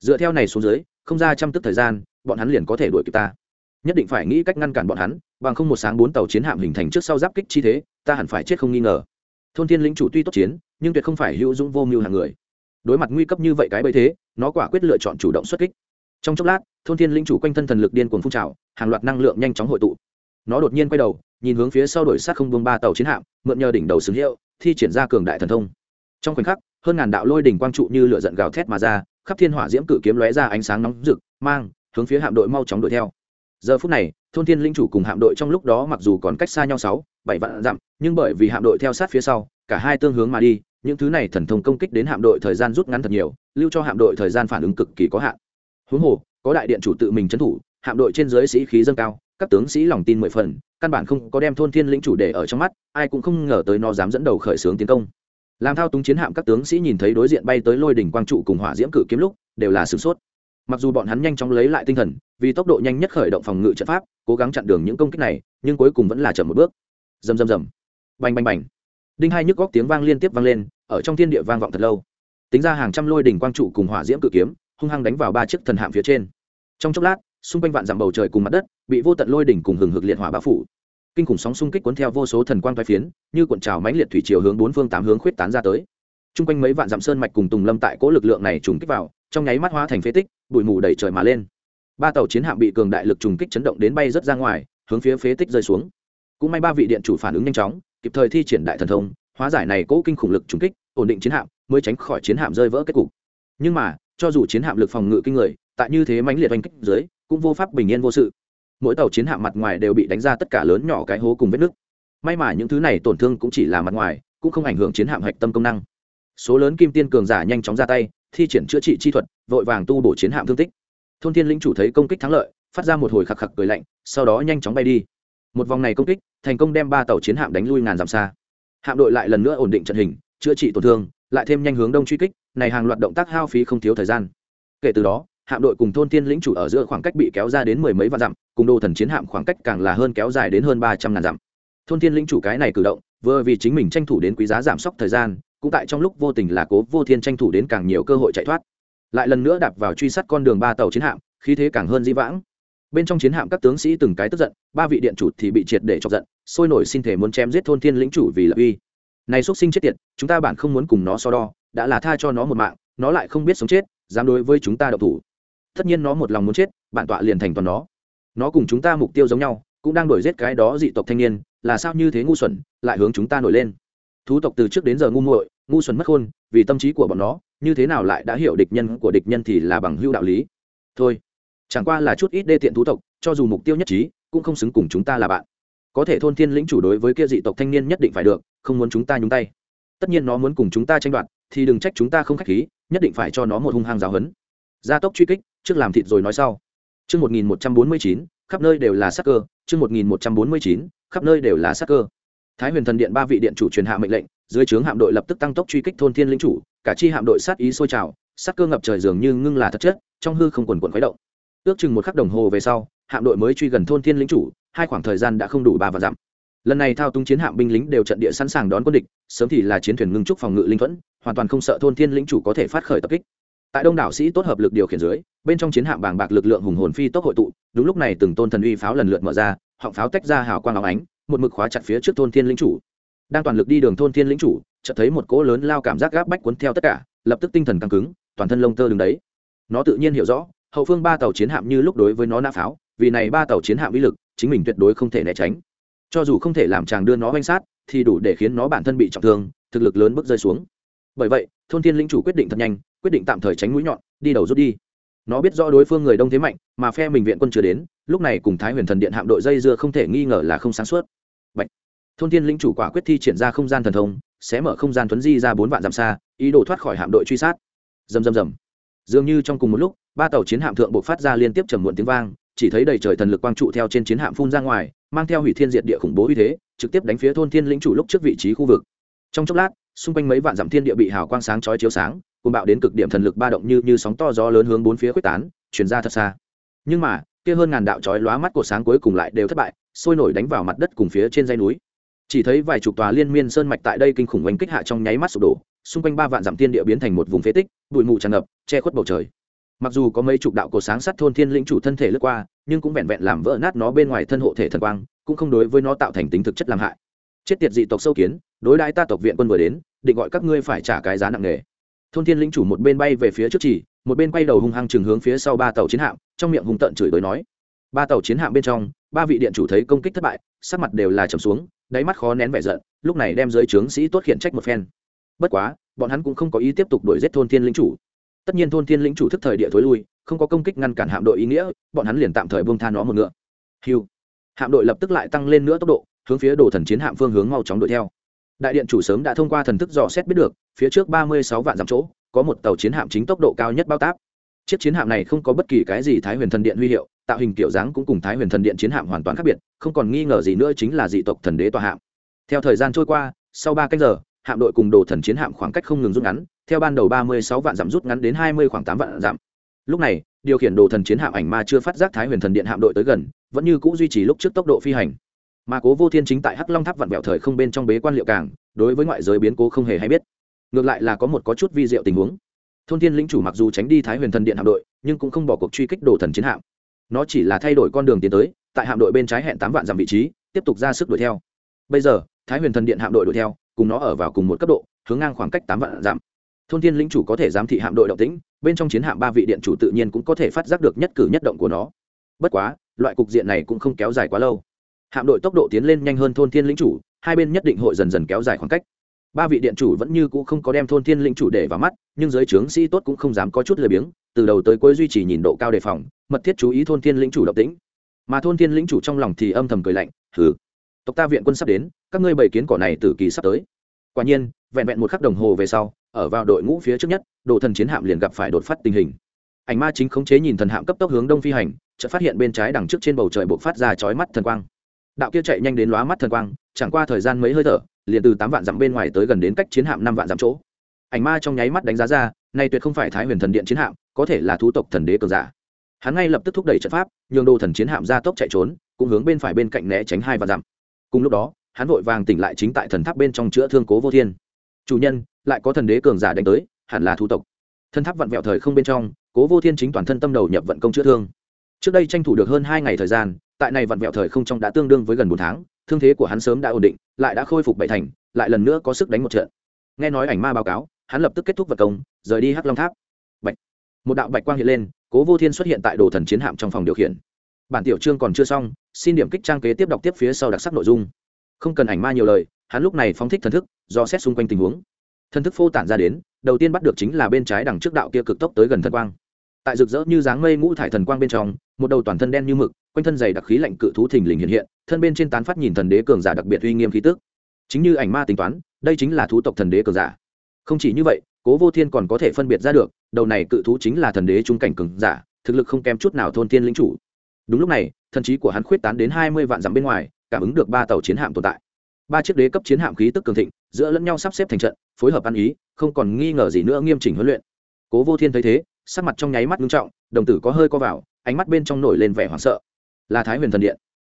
Dựa theo này xuống dưới, không ra trăm tức thời gian, bọn hắn liền có thể đuổi kịp ta. Nhất định phải nghĩ cách ngăn cản bọn hắn, bằng không một sáng bốn tàu chiến hạm hình thành trước sau giáp kích chi thế, ta hẳn phải chết không nghi ngờ. Thôn thiên lĩnh chủ tuy tốt chiến nhưng tuyệt không phải hữu dũng vô mưu hàng người. Đối mặt nguy cấp như vậy cái bấy thế, nó quả quyết lựa chọn chủ động xuất kích. Trong chốc lát, thôn thiên linh chủ quanh thân thần lực điên cuồng phun trào, hàng loạt năng lượng nhanh chóng hội tụ. Nó đột nhiên quay đầu, nhìn hướng phía sau đổi sát không buông ba tàu chiến hạm, mượn nhờ đỉnh đầu xứng hiệu, thi triển ra cường đại thần thông. Trong khoảnh khắc, hơn ngàn đạo lôi đỉnh quang trụ như lửa giận gào thét mà ra, khắp thiên hỏa diễm cử kiếm lóe ra ánh sáng nóng rực, mang, hướng phía hạm đội mau chóng đuổi theo. Giờ phút này, thôn thiên linh chủ cùng hạm đội trong lúc đó mặc dù còn cách xa nhau sáu, bảy vạn dặm, nhưng bởi vì hạm đội theo sát phía sau, cả hai tương hướng mà đi những thứ này thần thông công kích đến hạm đội thời gian rút ngắn thật nhiều, lưu cho hạm đội thời gian phản ứng cực kỳ có hạn. Huống hồ, có đại điện chủ tự mình trấn thủ, hạm đội trên dưới sĩ khí dâng cao, các tướng sĩ lòng tin mười phần, căn bản không có đem thôn thiên lĩnh chủ để ở trong mắt, ai cũng không ngờ tới nó dám dẫn đầu khởi xướng tiến công. Làm thao túng chiến hạm các tướng sĩ nhìn thấy đối diện bay tới lôi đỉnh quang trụ cùng hỏa diễm cử kiếm lúc, đều là sửng sốt. Mặc dù bọn hắn nhanh chóng lấy lại tinh thần, vì tốc độ nhanh nhất khởi động phòng ngự trận pháp, cố gắng chặn đường những công kích này, nhưng cuối cùng vẫn là chậm một bước. Rầm rầm rầm. Bành bành bành đinh hai nhức góc tiếng vang liên tiếp vang lên, ở trong thiên địa vang vọng thật lâu. Tính ra hàng trăm lôi đỉnh quang trụ cùng hỏa diễm cự kiếm, hung hăng đánh vào ba chiếc thần hạm phía trên. Trong chốc lát, xung quanh vạn dặm bầu trời cùng mặt đất, bị vô tận lôi đỉnh cùng hừng hực liệt hỏa bao phủ. Kinh khủng sóng xung kích cuốn theo vô số thần quang thoái phiến, như cuộn trào mãnh liệt thủy chiều hướng bốn phương tám hướng khuyết tán ra tới. Chung quanh mấy vạn dặm sơn mạch cùng tùng lâm tại cỗ lực lượng này trùng kích vào, trong nháy mắt hóa thành phế tích, bụi mù đẩy trời mà lên. Ba tàu chiến hạm bị cường đại lực trùng kích chấn động đến bay rất ra ngoài, hướng phía phế tích rơi xuống. Cũng may ba vị điện chủ phản ứng nhanh chóng kịp thời thi triển đại thần thông, hóa giải này cỗ kinh khủng lực trùng kích, ổn định chiến hạm, mới tránh khỏi chiến hạm rơi vỡ kết cục. Nhưng mà, cho dù chiến hạm lực phòng ngự kinh người, tại như thế mãnh liệt oanh kích dưới, cũng vô pháp bình yên vô sự. Mỗi tàu chiến hạm mặt ngoài đều bị đánh ra tất cả lớn nhỏ cái hố cùng vết nứt. May mà những thứ này tổn thương cũng chỉ là mặt ngoài, cũng không ảnh hưởng chiến hạm hạch tâm công năng. Số lớn kim tiên cường giả nhanh chóng ra tay, thi triển chữa trị chi thuật, vội vàng tu bổ chiến hạm thương tích. Thôn thiên lĩnh chủ thấy công kích thắng lợi, phát ra một hồi khạc khạc cười lạnh, sau đó nhanh chóng bay đi một vòng này công kích, thành công đem ba tàu chiến hạm đánh lui ngàn dặm xa. Hạm đội lại lần nữa ổn định trận hình, chữa trị tổn thương, lại thêm nhanh hướng đông truy kích, này hàng loạt động tác hao phí không thiếu thời gian. Kể từ đó, hạm đội cùng thôn thiên lĩnh chủ ở giữa khoảng cách bị kéo ra đến mười mấy vạn dặm, cùng đô thần chiến hạm khoảng cách càng là hơn kéo dài đến hơn ba trăm ngàn dặm. Thôn thiên lĩnh chủ cái này cử động, vừa vì chính mình tranh thủ đến quý giá giảm sốc thời gian, cũng tại trong lúc vô tình là cố vô thiên tranh thủ đến càng nhiều cơ hội chạy thoát. Lại lần nữa đạp vào truy sát con đường ba tàu chiến hạm, khí thế càng hơn di vãng bên trong chiến hạm các tướng sĩ từng cái tức giận, ba vị điện chủ thì bị triệt để chọc giận, sôi nổi xin thể muốn chém giết thôn thiên lĩnh chủ vì lập uy. Này xuất sinh chết tiệt, chúng ta bản không muốn cùng nó so đo, đã là tha cho nó một mạng, nó lại không biết sống chết, dám đối với chúng ta đậu thủ. Tất nhiên nó một lòng muốn chết, bản tọa liền thành toàn nó. Nó cùng chúng ta mục tiêu giống nhau, cũng đang đổi giết cái đó dị tộc thanh niên, là sao như thế ngu xuẩn, lại hướng chúng ta nổi lên. Thú tộc từ trước đến giờ ngu muội, ngu xuẩn mất khôn, vì tâm trí của bọn nó, như thế nào lại đã hiểu địch nhân của địch nhân thì là bằng hưu đạo lý. Thôi chẳng qua là chút ít đê tiện thú tộc cho dù mục tiêu nhất trí cũng không xứng cùng chúng ta là bạn. Có thể thôn thiên lĩnh chủ đối với kia dị tộc thanh niên nhất định phải được không muốn chúng ta nhúng tay. Tất nhiên nó muốn cùng chúng ta tranh đoạt thì đừng trách chúng ta không k h á c h khí nhất định phải cho nó một hung hăng giáo hấn gia tốc truy kích trước làm thịt rồi nói sau. Trước 1149, khắp nơi đều là sắc cơ, trước 1149, khắp nơi đều là sắc cơ. Thái Huyền Thần Điện ba vị điện chủ truyền hạ mệnh lệnh, dưới trướng hạm đội lập tức tăng tốc truy kích thôn thiên lĩnh chủ, cả chi hạm đội sát ý sôi trào, sắc cơ ngập trời dường như ngưng là thật chất, trong hư không quần quần khuấy động. Ước chừng một khắc đồng hồ về sau, hạm đội mới truy gần thôn thiên lính chủ, hai khoảng thời gian đã không đủ ba và dặm. Lần này thao túng chiến hạm binh lính đều trận địa sẵn sàng đón quân địch, sớm thì là chiến thuyền ngưng trúc phòng ngự linh thuẫn, hoàn toàn không sợ thôn thiên lĩnh chủ có thể phát khởi tập kích. Tại đông đảo sĩ tốt hợp lực điều khiển dưới bên trong chiến hạm bàng bạc lực lượng hùng hồn phi tốc hội tụ đúng lúc này từng tôn thần uy pháo lần lượt mở ra họng pháo tách ra hào quang áo ánh một mực khóa chặt phía trước thôn thiên lĩnh chủ. Đang toàn lực đi đường thôn thiên lĩnh chủ chợt thấy một cỗ lớn lao cảm giác gáp bách cuốn theo tất cả lập tức tinh thần căng cứng toàn thân lông tơ đứng đấy. Nó tự nhiên hiểu rõ hậu phương ba tàu chiến hạm như lúc đối với nó nã pháo, vì này ba tàu chiến hạm uy lực, chính mình tuyệt đối không thể né tránh. Cho dù không thể làm chàng đưa nó oanh sát, thì đủ để khiến nó bản thân bị trọng thương, thực lực lớn bước rơi xuống. Bởi vậy, thôn thiên lĩnh chủ quyết định thật nhanh, quyết định tạm thời tránh mũi nhọn, đi đầu rút đi. Nó biết rõ đối phương người đông thế mạnh, mà phe mình viện quân chưa đến, lúc này cùng thái huyền thần điện hạm đội dây dưa không thể nghi ngờ là không sáng suốt. Bạch. thôn thiên lĩnh chủ quả quyết thi triển ra không gian thần thông, sẽ mở không gian tuấn di ra bốn vạn dặm xa, ý đồ thoát khỏi hạm đội truy sát. Dầm dầm dầm dường như trong cùng một lúc, ba tàu chiến hạm thượng buộc phát ra liên tiếp trầm muộn tiếng vang, chỉ thấy đầy trời thần lực quang trụ theo trên chiến hạm phun ra ngoài, mang theo hủy thiên diệt địa khủng bố uy thế, trực tiếp đánh phía thôn thiên lĩnh chủ lúc trước vị trí khu vực. Trong chốc lát, xung quanh mấy vạn dặm thiên địa bị hào quang sáng chói chiếu sáng cùng bạo đến cực điểm thần lực ba động như như sóng to gió lớn hướng bốn phía quyết tán chuyển ra thật xa. Nhưng mà, kia hơn ngàn đạo chói lóa mắt của sáng cuối cùng lại đều thất bại, sôi nổi đánh vào mặt đất cùng phía trên dây núi. Chỉ thấy vài chục tòa liên miên sơn mạch tại đây kinh khủng oanh kích hạ trong nháy mắt sụp đổ xung quanh ba vạn dặm thiên địa biến thành một vùng phế tích, bụi mù tràn ngập, che khuất bầu trời. Mặc dù có mấy chục đạo cổ sáng sắt thôn thiên lĩnh chủ thân thể lướt qua, nhưng cũng vẹn vẹn làm vỡ nát nó bên ngoài thân hộ thể thần quang, cũng không đối với nó tạo thành tính thực chất làm hại. Chết tiệt dị tộc sâu kiến, đối đãi ta tộc viện quân vừa đến, định gọi các ngươi phải trả cái giá nặng nề. Thôn thiên lĩnh chủ một bên bay về phía trước chỉ, một bên quay đầu hung hăng chừng hướng phía sau ba tàu chiến hạm, trong miệng hung tận chửi tới nói. Ba tàu chiến hạm bên trong, ba vị điện chủ thấy công kích thất bại, sắc mặt đều là trầm xuống, đáy mắt khó nén vẻ giận, lúc này đem giới trướng sĩ tốt khiển trách một phen bất quá, bọn hắn cũng không có ý tiếp tục đuổi giết thôn thiên lĩnh chủ. Tất nhiên thôn thiên lĩnh chủ thức thời địa thối lui, không có công kích ngăn cản hạm đội ý nghĩa, bọn hắn liền tạm thời buông tha nó một ngựa. Hiu hạm đội lập tức lại tăng lên nữa tốc độ, hướng phía đồ thần chiến hạm phương hướng mau chóng đuổi theo. Đại điện chủ sớm đã thông qua thần thức dò xét biết được, phía trước ba mươi sáu vạn dặm chỗ, có một tàu chiến hạm chính tốc độ cao nhất bao táp. Chiếc chiến hạm này không có bất kỳ cái gì thái huyền thần điện huy hiệu, tạo hình kiểu dáng cũng cùng thái huyền thần điện chiến hạm hoàn toàn khác biệt, không còn nghi ngờ gì nữa chính là dị tộc thần đế tòa hạm. Theo thời gian trôi qua, sau ba canh giờ hạm đội cùng đồ thần chiến hạm khoảng cách không ngừng rút ngắn, theo ban đầu ba mươi sáu vạn dặm rút ngắn đến hai mươi khoảng tám vạn dặm. Lúc này, điều khiển đồ thần chiến hạm ảnh ma chưa phát giác thái huyền thần điện hạm đội tới gần, vẫn như c ũ duy trì lúc trước tốc độ phi hành. Mà cố vô thiên chính tại hắc long tháp vặn vẹo thời không bên trong bế quan liệu cảng đối với ngoại giới biến cố không hề hay biết. Ngược lại là có một có chút vi diệu tình huống. Thôn thiên lĩnh chủ mặc dù tránh đi thái huyền thần điện hạm đội, nhưng cũng không bỏ cuộc truy kích đồ thần chiến hạm. Nó chỉ là thay đổi con đường tiến tới, tại hạm đội bên trái hẹn tám vạn dặm vị trí, tiếp tục ra sức đuổi theo. Bây giờ, thái huyền thần điện hạm đội đuổi theo cùng nó ở vào cùng một cấp độ, hướng ngang khoảng cách tám vạn dặm. Thôn thiên lĩnh chủ có thể giám thị hạm đội động tĩnh, bên trong chiến hạm ba vị điện chủ tự nhiên cũng có thể phát giác được nhất cử nhất động của nó. Bất quá, loại cục diện này cũng không kéo dài quá lâu. Hạm đội tốc độ tiến lên nhanh hơn thôn thiên lĩnh chủ, hai bên nhất định hội dần dần kéo dài khoảng cách. Ba vị điện chủ vẫn như cũ không có đem thôn thiên lĩnh chủ để vào mắt, nhưng giới trướng sĩ tốt cũng không dám có chút lười biếng, từ đầu tới cuối duy trì nhìn độ cao đề phòng, mật thiết chú ý thôn thiên lĩnh chủ động tĩnh. Mà thôn thiên lĩnh chủ trong lòng thì âm thầm cười lạnh thử tộc ta viện quân sắp đến, các ngươi bảy kiến cỏ này tử kỳ sắp tới. Quả nhiên, vẹn vẹn một khắc đồng hồ về sau, ở vào đội ngũ phía trước nhất, đồ thần chiến hạm liền gặp phải đột phát tình hình. Ảnh ma chính khống chế nhìn thần hạm cấp tốc hướng đông phi hành, chợt phát hiện bên trái đằng trước trên bầu trời bộc phát ra chói mắt thần quang. Đạo kia chạy nhanh đến lóa mắt thần quang, chẳng qua thời gian mấy hơi thở, liền từ tám vạn dặm bên ngoài tới gần đến cách chiến hạm năm vạn dặm chỗ. Ảnh ma trong nháy mắt đánh giá ra nay tuyệt không phải thái huyền thần điện chiến hạm, có thể là thú tộc thần đế cường giả. Hắn ngay lập tức thúc đẩy trận pháp, nhường đồ thần chiến hạm ra tốc chạy trốn, cũng hướng bên phải bên cạnh né tránh hai vạn dặm cùng lúc đó, hắn vội vàng tỉnh lại chính tại thần tháp bên trong chữa thương cố vô thiên. Chủ nhân, lại có thần đế cường giả đánh tới, hẳn là thu tộc. Thần tháp vặn vẹo thời không bên trong, cố vô thiên chính toàn thân tâm đầu nhập vận công chữa thương. Trước đây tranh thủ được hơn hai ngày thời gian, tại này vặn vẹo thời không trong đã tương đương với gần một tháng, thương thế của hắn sớm đã ổn định, lại đã khôi phục bảy thành, lại lần nữa có sức đánh một trận. Nghe nói ảnh ma báo cáo, hắn lập tức kết thúc vật công, rời đi hắc long tháp. Bạch. Một đạo bạch quang hiện lên, cố vô thiên xuất hiện tại đồ thần chiến hạm trong phòng điều khiển. Bản tiểu chương còn chưa xong xin điểm kích trang kế tiếp đọc tiếp phía sau đặc sắc nội dung. Không cần ảnh ma nhiều lời, hắn lúc này phóng thích thần thức, do xét xung quanh tình huống. Thần thức phô tản ra đến, đầu tiên bắt được chính là bên trái đằng trước đạo kia cực tốc tới gần thần quang. Tại rực rỡ như dáng mây ngũ thải thần quang bên trong, một đầu toàn thân đen như mực, quanh thân dày đặc khí lạnh cự thú thình lình hiện hiện, thân bên trên tán phát nhìn thần đế cường giả đặc biệt uy nghiêm khí tức. Chính như ảnh ma tính toán, đây chính là thú tộc thần đế cường giả. Không chỉ như vậy, cố vô thiên còn có thể phân biệt ra được, đầu này cự thú chính là thần đế trung cảnh cường giả, thực lực không kém chút nào thôn thiên lính chủ đúng lúc này, thần trí của hắn khuyết tán đến hai mươi vạn dặm bên ngoài, cảm ứng được ba tàu chiến hạm tồn tại. Ba chiếc đế cấp chiến hạm khí tức cường thịnh, giữa lẫn nhau sắp xếp thành trận, phối hợp ăn ý, không còn nghi ngờ gì nữa nghiêm chỉnh huấn luyện. Cố vô thiên thấy thế, sắc mặt trong nháy mắt nghiêm trọng, đồng tử có hơi co vào, ánh mắt bên trong nổi lên vẻ hoảng sợ. Là thái huyền thần điện.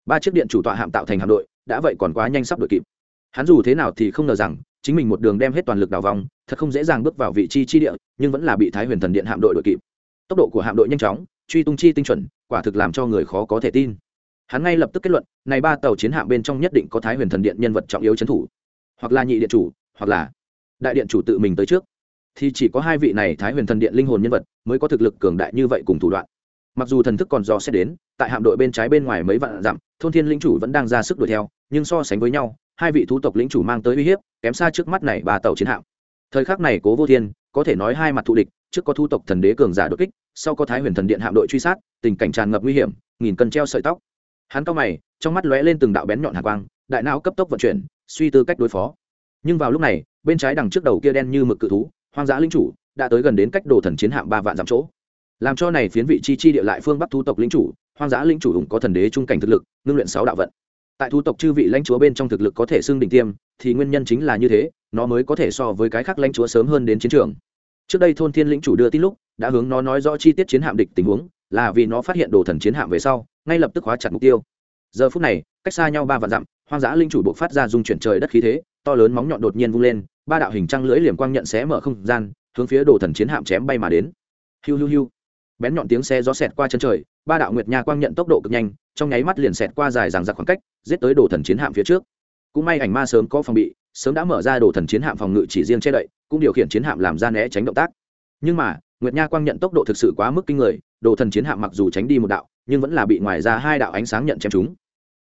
Ba chiếc điện chủ tọa hạm tạo thành hạm đội, đã vậy còn quá nhanh sắp đội kịp. Hắn dù thế nào thì không ngờ rằng, chính mình một đường đem hết toàn lực đào vòng, thật không dễ dàng bước vào vị trí chi địa, nhưng vẫn là bị thái huyền thần điện hạm đội đội kịp. Tốc độ của hạm đội nhanh chóng truy tung chi tinh chuẩn, quả thực làm cho người khó có thể tin. Hắn ngay lập tức kết luận, này ba tàu chiến hạm bên trong nhất định có thái huyền thần điện nhân vật trọng yếu trấn thủ. Hoặc là nhị điện chủ, hoặc là đại điện chủ tự mình tới trước. Thì chỉ có hai vị này thái huyền thần điện linh hồn nhân vật mới có thực lực cường đại như vậy cùng thủ đoạn. Mặc dù thần thức còn do xét đến, tại hạm đội bên trái bên ngoài mấy vạn dặm, thôn thiên linh chủ vẫn đang ra sức đuổi theo, nhưng so sánh với nhau, hai vị thú tộc lĩnh chủ mang tới uy hiếp, kém xa trước mắt này ba tàu chiến hạm. Thời khắc này cố vô thiên, có thể nói hai mặt thù địch, trước có thu tộc thần đế cường giả đột kích sau có thái huyền thần điện hạm đội truy sát, tình cảnh tràn ngập nguy hiểm, nghìn cân treo sợi tóc. Hắn cao mày, trong mắt lóe lên từng đạo bén nhọn hạ quang, đại não cấp tốc vận chuyển, suy tư cách đối phó. Nhưng vào lúc này, bên trái đằng trước đầu kia đen như mực cự thú, hoang dã linh chủ, đã tới gần đến cách đồ thần chiến hạm ba vạn dặm chỗ. Làm cho này phiến vị chi chi địa lại phương bắc thu tộc linh chủ, hoang dã linh chủ hùng có thần đế trung cảnh thực lực, ngưng luyện sáu đạo vận. Tại thu tộc chư vị lãnh chúa bên trong thực lực có thể xưng đỉnh tiêm, thì nguyên nhân chính là như thế, nó mới có thể so với cái khác lãnh chúa sớm hơn đến chiến trường. Trước đây thôn thiên lĩnh chủ đưa tin lúc đã hướng nó nói rõ chi tiết chiến hạm địch tình huống, là vì nó phát hiện đồ thần chiến hạm về sau, ngay lập tức hóa chặt mục tiêu. Giờ phút này, cách xa nhau ba vạn dặm, hoang dã linh chủ buộc phát ra dung chuyển trời đất khí thế, to lớn móng nhọn đột nhiên vung lên, ba đạo hình trăng lưỡi liềm quang nhận xé mở không gian, hướng phía đồ thần chiến hạm chém bay mà đến. Hiu hiu hiu. Bén nhọn tiếng xe gió xẹt qua chân trời, ba đạo nguyệt nha quang nhận tốc độ cực nhanh, trong nháy mắt liền xẹt qua dài ràng giặc khoảng cách, giết tới đồ thần chiến hạm phía trước. Cũng may ảnh ma sớm có phòng bị, sớm đã mở ra đồ thần chiến hạm phòng ngự chỉ riêng che đậy, cũng điều khiển chiến hạm làm ra né tránh động tác. Nhưng mà nguyệt nha quang nhận tốc độ thực sự quá mức kinh người, đồ thần chiến hạm mặc dù tránh đi một đạo, nhưng vẫn là bị ngoài ra hai đạo ánh sáng nhận chém chúng.